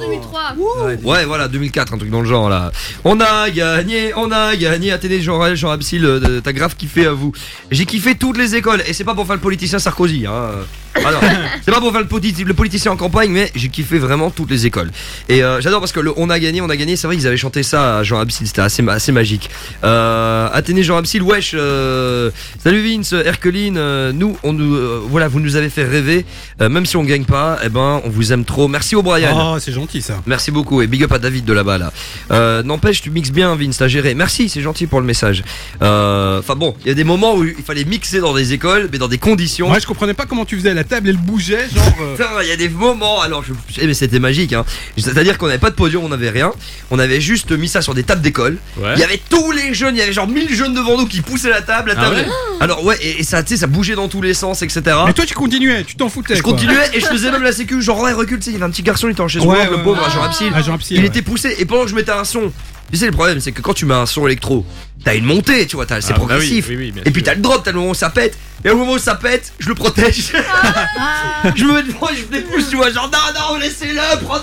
Speaker 2: 2003.
Speaker 4: Ouais, voilà, 2004, un truc dans le genre là. On a gagné, on a gagné. Athénée, Jean Jean Absil, euh, t'as grave kiffé à vous. J'ai kiffé toutes les écoles et c'est pas pour faire le politicien Sarkozy. Hein. Ah non, c'est pas pour faire le, politi- le politicien en campagne, mais j'ai kiffé vraiment toutes les écoles. Et euh, j'adore parce que le on a gagné, on a gagné. C'est vrai qu'ils avaient chanté ça à Jean Absil, c'était assez, assez magique. Euh, Athénée, Jean Absil, wesh. euh, salut Vince, Herculine. euh, nous, on nous, voilà, vous nous avez fait rêver. Même si on gagne pas, eh ben, on vous aime trop. Merci au Brian.
Speaker 9: Oh, c'est gentil ça.
Speaker 4: Merci beaucoup et big up à David de là-bas là. N'empêche, tu mixes bien, Vince, t'as géré. Merci, c'est gentil pour le message. Enfin bon, il y a des moments où il fallait mixer dans des écoles, mais dans des conditions.
Speaker 9: Ouais, je comprenais pas comment tu faisais. La table, elle bougeait, genre. euh,
Speaker 4: Putain, il y a des moments, alors je, eh, mais c'était magique, hein. C'est-à-dire qu'on n'avait pas de podium, on n'avait rien. On avait juste mis ça sur des tables d'école.
Speaker 8: Ouais.
Speaker 4: Il y avait tous les jeunes, il y avait genre 1000 jeunes devant nous qui poussaient la table, la
Speaker 8: Ah
Speaker 4: table.
Speaker 8: ouais
Speaker 4: alors ouais, et, et ça, tu sais, ça bougeait dans tous les sens, etc.
Speaker 9: Mais toi, tu continuais, tu t'en foutais.
Speaker 4: Je
Speaker 9: quoi.
Speaker 4: continuais et je faisais même la sécu, genre ouais recule, tu sais, il y avait un petit garçon, il était en chaise
Speaker 9: Ouais,
Speaker 4: roulante, le pauvre, Jean Absil.
Speaker 9: Ah, Absil,
Speaker 4: il
Speaker 9: ouais.
Speaker 4: était poussé et pendant que je mettais un son, tu sais le problème c'est que quand tu mets un son électro, t'as une montée, tu vois, t'as- c'est
Speaker 8: Ah, bah
Speaker 4: progressif.
Speaker 8: oui, oui, oui, bien
Speaker 4: et puis
Speaker 8: sûr.
Speaker 4: t'as le drop, t'as le moment où ça pète. Et au moment où ça pète, je le protège. je me mets devant et je me dépousse, tu vois, genre non, non, laissez-le, pro-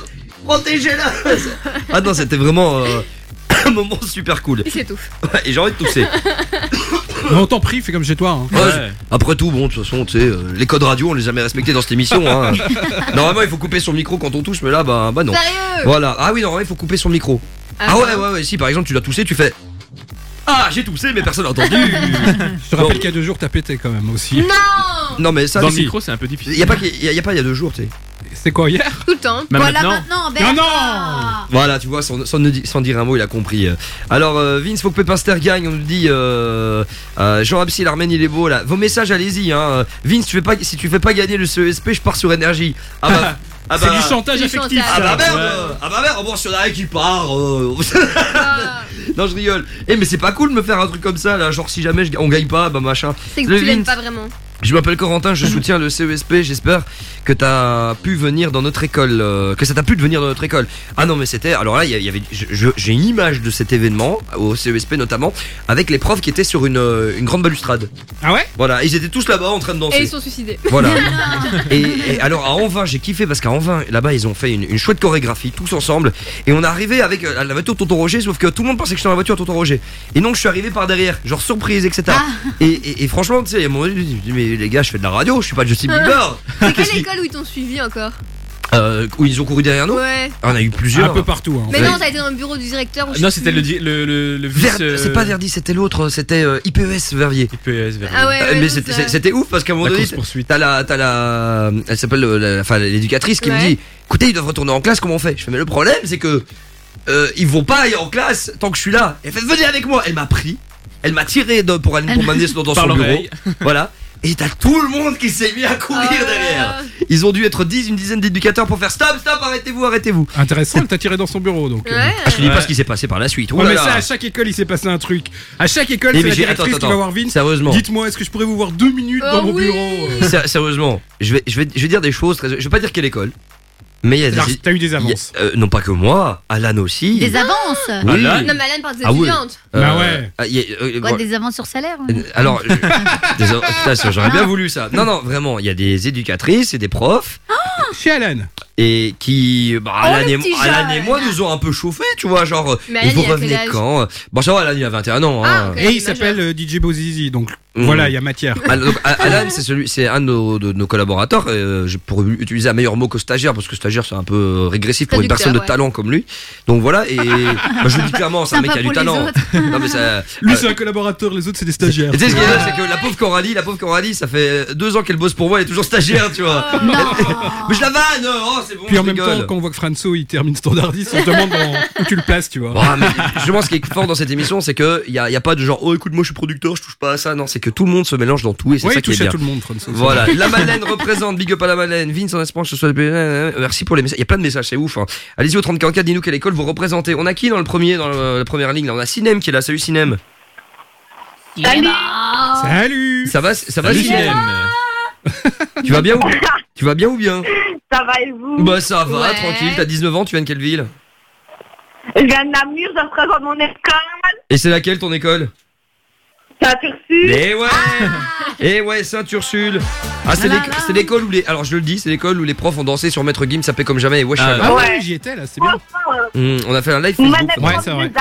Speaker 4: protégez-le. ah non, c'était vraiment euh, un moment super cool.
Speaker 2: Il s'étouffe.
Speaker 4: Ouais, et j'ai envie de tousser.
Speaker 9: Mais on t'en prie, fais comme chez toi. hein.
Speaker 4: Ouais,
Speaker 8: Ouais.
Speaker 4: je- Après tout, bon, de toute façon, tu sais, euh, les codes radio, on les a jamais respectés dans cette émission. Hein. normalement, il faut couper son micro quand on tousse, mais là, bah, bah non.
Speaker 2: Sérieux?
Speaker 4: Voilà. Ah oui, normalement, il faut couper son micro. Ah,
Speaker 2: Ah
Speaker 4: ouais, ouais, ouais. Si par exemple, tu dois tousser, tu fais. Ah, j'ai toussé, mais personne n'a entendu.
Speaker 9: Je te rappelle qu'il y a deux jours, t'as pété quand même aussi.
Speaker 2: Non
Speaker 4: non, mais ça,
Speaker 8: Dans le
Speaker 4: si.
Speaker 8: micro, c'est un peu difficile.
Speaker 4: Il y a pas, qu'il y a, il y a pas il y a deux jours, tu sais.
Speaker 9: C'est quoi hier?
Speaker 2: Tout le temps.
Speaker 8: Même
Speaker 6: Voilà
Speaker 8: maintenant.
Speaker 6: maintenant,
Speaker 9: Non,
Speaker 6: Bernard.
Speaker 4: Voilà, tu vois, sans, sans, dire un mot, il a compris. Alors, euh, Vince, faut que Pepinster gagne. On nous dit euh, euh, Jean Absil, Armen, il est beau là. Vos messages, allez-y. Hein. Vince, tu fais pas, si tu fais pas gagner le CESP, je pars sur énergie. Ah bah. ah
Speaker 9: C'est
Speaker 4: bah-
Speaker 9: du chantage affectif.
Speaker 4: Ah bah merde
Speaker 8: Ouais.
Speaker 4: Ah bah merde Bon, s'il y en a un qui part euh,
Speaker 2: Ah,
Speaker 4: Non, je rigole Eh, mais c'est pas cool de me faire un truc comme ça, là Genre, si jamais je- on gagne pas, bah machin
Speaker 2: C'est que
Speaker 4: Le
Speaker 2: tu l'aimes
Speaker 4: Vince.
Speaker 2: pas vraiment.
Speaker 4: Je m'appelle Corentin, je soutiens le CESP, j'espère que t'as pu venir dans notre école, euh, que ça t'a pu de venir dans notre école. Ah non mais c'était, alors là il y a- il y avait, j'ai une image de cet événement, au CESP notamment, avec les profs qui étaient sur une, euh, une grande balustrade.
Speaker 9: Ah ouais?
Speaker 4: Voilà, ils étaient tous là-bas en train de danser.
Speaker 2: Et ils sont suicidés.
Speaker 4: Voilà. et, et alors à Anvin, j'ai kiffé parce qu'à Anvin, là-bas, ils ont fait une, une chouette chorégraphie, tous ensemble. Et on est arrivé avec euh, la voiture de Tonton Roger, sauf que tout le monde pensait que j'étais dans la voiture de Tonton Roger. Et donc je suis arrivé par derrière, genre surprise, etc.
Speaker 2: Ah.
Speaker 4: Et, et- et franchement, tu sais, à un moment donné, je me dis, mais les gars, je fais de la radio, je suis pas Justin Bieber.
Speaker 2: C'est quelle école où ils t'ont suivi encore
Speaker 4: Euh, où ils ont couru derrière nous
Speaker 2: Ouais.
Speaker 4: Ah, On a eu plusieurs.
Speaker 9: Un peu partout. hein.
Speaker 2: Mais non, t'as été dans le bureau du directeur ou je
Speaker 8: Non,
Speaker 2: sais
Speaker 8: c'était le,
Speaker 2: plus.
Speaker 8: di- le, le, vice. euh,
Speaker 4: C'est pas Verdi, c'était l'autre, c'était euh, IPES Verviers.
Speaker 8: IPS vers
Speaker 2: Ah ouais,
Speaker 4: Euh,
Speaker 2: ouais,
Speaker 4: mais c'était-
Speaker 2: ça-
Speaker 4: c'était ouf parce qu'à un moment
Speaker 8: La
Speaker 4: donné,
Speaker 8: course poursuite.
Speaker 4: t'as la, t'as la, elle s'appelle euh, la- enfin l'éducatrice qui me
Speaker 2: Ouais.
Speaker 4: dit, écoutez, ils doivent retourner en classe, comment on fait? Je fais, mais le problème, c'est que euh, ils vont pas aller en classe tant que je suis là. Elle fait, venez avec moi. Elle m'a pris, elle m'a tiré de- pour aller pour m'amener dans, dans
Speaker 8: Par
Speaker 4: son bureau.
Speaker 8: l'oreille.
Speaker 4: Voilà. Et t'as tout le monde qui s'est mis à courir ah. derrière. Ils ont dû être 10, une dizaine d'éducateurs pour faire stop, stop, arrêtez-vous, arrêtez-vous.
Speaker 9: Intéressant, elle t'a tiré dans son bureau donc. Euh. Ouais.
Speaker 4: Ah, je te dis pas ce qui s'est passé par la suite.
Speaker 9: Ouais, mais ça, à chaque école, il s'est passé un truc. À chaque école,
Speaker 4: eh,
Speaker 9: c'est la directrice
Speaker 4: attends,
Speaker 9: va voir Vince.
Speaker 4: Sérieusement.
Speaker 9: Dites-moi, est-ce que je pourrais vous voir deux minutes
Speaker 2: euh,
Speaker 9: dans mon bureau euh
Speaker 4: Sérieusement, je vais, je, vais, je vais dire des choses. Très... Je vais pas dire quelle école. Mais il y a des.
Speaker 9: T'as eu des avances.
Speaker 4: Euh, non pas que moi, Alan aussi.
Speaker 6: Des avances
Speaker 4: oui. Alan.
Speaker 2: Non mais Alan parle des
Speaker 4: ah,
Speaker 2: étudiantes.
Speaker 4: Oui.
Speaker 9: Bah ouais.
Speaker 4: Ah,
Speaker 6: Quoi,
Speaker 4: euh,
Speaker 6: des avances sur salaire. Hein.
Speaker 4: Alors, j'aurais bien voulu ça. Non non, vraiment, il y a des éducatrices et des profs.
Speaker 9: Ah Chez Alan.
Speaker 4: Et qui, bah,
Speaker 6: oh,
Speaker 4: Alan, et, moi nous ont un peu chauffé, tu vois, genre.
Speaker 2: Mais
Speaker 4: vous revenez quand Bon ça va, Alan il a 21 ans. Hein.
Speaker 2: Ah,
Speaker 4: hein.
Speaker 9: et il s'appelle DJ Bozizi, donc
Speaker 4: mm.
Speaker 9: voilà, il y a matière.
Speaker 4: Alan, c'est celui, c'est un de nos, de, nos collaborateurs. pour utiliser un meilleur mot que stagiaire, parce que stagiaire, c'est un peu euh, régressif pour une personne de talent comme lui. Donc voilà, et bah, je vous dis clairement, c'est un mec qui a du talent.
Speaker 9: Lui,
Speaker 4: euh,
Speaker 9: c'est un collaborateur, les autres, c'est des stagiaires.
Speaker 4: Tu sais ce qu'il ah. c'est que la pauvre Coralie, la pauvre Coralie, ça fait deux ans qu'elle bosse pour moi, elle est toujours stagiaire, tu vois. Mais je la vanne, oh.
Speaker 9: Puis en même temps, quand on voit que Franco, il termine standardiste, on se demande où tu le places, tu vois.
Speaker 4: Bon, mais, justement, ce qui est fort dans cette émission, c'est qu'il n'y a, y a pas de genre, oh écoute, moi je suis producteur, je touche pas à ça. Non, c'est que tout le monde se mélange dans tout et c'est
Speaker 9: ouais,
Speaker 4: ça qui est bien.
Speaker 9: tout le monde, Franco.
Speaker 4: Voilà, la Madeleine représente Big Up à la Madeleine, Vince en espoir, je te souhaite hein, hein, merci merci pour les messages. Il y a plein de messages, c'est ouf. Hein. Allez-y au 3044, dis-nous quelle école vous représentez. On a qui dans le premier, dans la première ligne là? On a Cinem qui est là. Salut Cinem.
Speaker 10: Salut.
Speaker 9: Salut.
Speaker 4: Ça va, ça va tu vas bien ou Tu vas bien ou bien?
Speaker 10: Ça va et vous?
Speaker 4: Bah ça va, tranquille. T'as 19 ans, tu viens de quelle ville?
Speaker 10: Je viens de Namur, je représente mon école.
Speaker 4: Et c'est laquelle ton école?
Speaker 10: Sainte
Speaker 4: Ursule. Et eh ouais, et
Speaker 6: ouais, Sainte
Speaker 4: Ursule.
Speaker 6: Ah,
Speaker 4: c'est l'école où les. Alors je le dis, c'est l'école où les profs ont dansé sur Maître Gims, ça fait comme jamais et Wesh
Speaker 8: ah
Speaker 10: ouais,
Speaker 9: j'y étais là, c'est bien.
Speaker 4: Hmm, on a fait un live. Facebook.
Speaker 9: Madame
Speaker 10: Ouais,
Speaker 9: c'est vrai.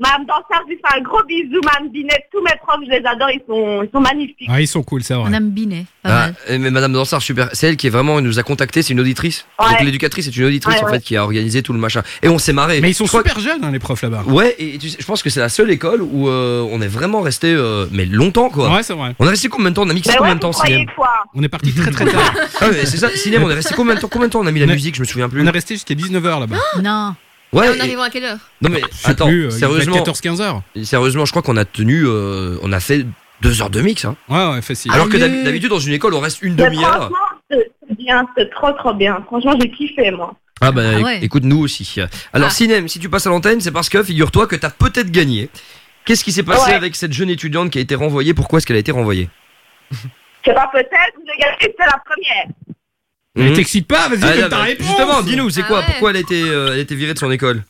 Speaker 10: Mme Dansard, je lui fais un gros bisou. Mme Binet, tous mes profs, je les adore, ils sont, ils sont magnifiques.
Speaker 9: Ah, ils sont cool, c'est vrai.
Speaker 6: Madame Binet.
Speaker 4: Ah, mais Madame Dansard, super. C'est elle qui est vraiment, nous a contacté, c'est une auditrice. Donc l'éducatrice, c'est une auditrice en fait qui a organisé tout le machin. Et on s'est marré.
Speaker 9: Mais ils sont super jeunes, hein, les profs là-bas.
Speaker 4: Ouais, et, je pense que c'est la seule école où euh, on est vraiment resté, euh, mais longtemps quoi.
Speaker 9: Ouais, c'est vrai.
Speaker 4: On est resté combien de temps? On a mixé combien de temps cinéma
Speaker 9: On est parti très très tard.
Speaker 4: ah, c'est ça, cinéma, on est resté combien de temps Combien de temps on a mis la musique? Je me souviens plus.
Speaker 9: On est resté jusqu'à 19h là-bas.
Speaker 6: Non.
Speaker 4: Ouais.
Speaker 2: en arrivant à quelle heure?
Speaker 4: Non mais attends,
Speaker 9: plus, euh,
Speaker 4: sérieusement.
Speaker 9: 14-15 heures.
Speaker 4: Sérieusement, je crois qu'on a tenu, euh, on a fait deux heures de mix. Hein.
Speaker 9: Ouais, ouais, facile.
Speaker 4: Alors que d'habitude dans une école, on reste une demi-heure.
Speaker 10: Franchement, c'est bien, c'est trop trop bien. Franchement, j'ai kiffé moi.
Speaker 4: Ah bah
Speaker 6: ah
Speaker 4: écoute nous aussi. Alors
Speaker 6: Ah.
Speaker 4: Si tu passes à l'antenne, c'est parce que figure-toi que t'as peut-être gagné. Qu'est-ce qui s'est passé avec cette jeune étudiante qui a été renvoyée? Pourquoi est-ce qu'elle a été renvoyée?
Speaker 10: Je sais pas, peut-être, vous avez gagné, c'est la première.
Speaker 9: Mmh.
Speaker 4: Elle
Speaker 9: t'excite pas Vas-y,
Speaker 4: ah,
Speaker 9: ta.
Speaker 4: Justement, dis-nous, c'est
Speaker 2: ah
Speaker 4: quoi. Pourquoi elle a, été, euh, elle a virée de son école?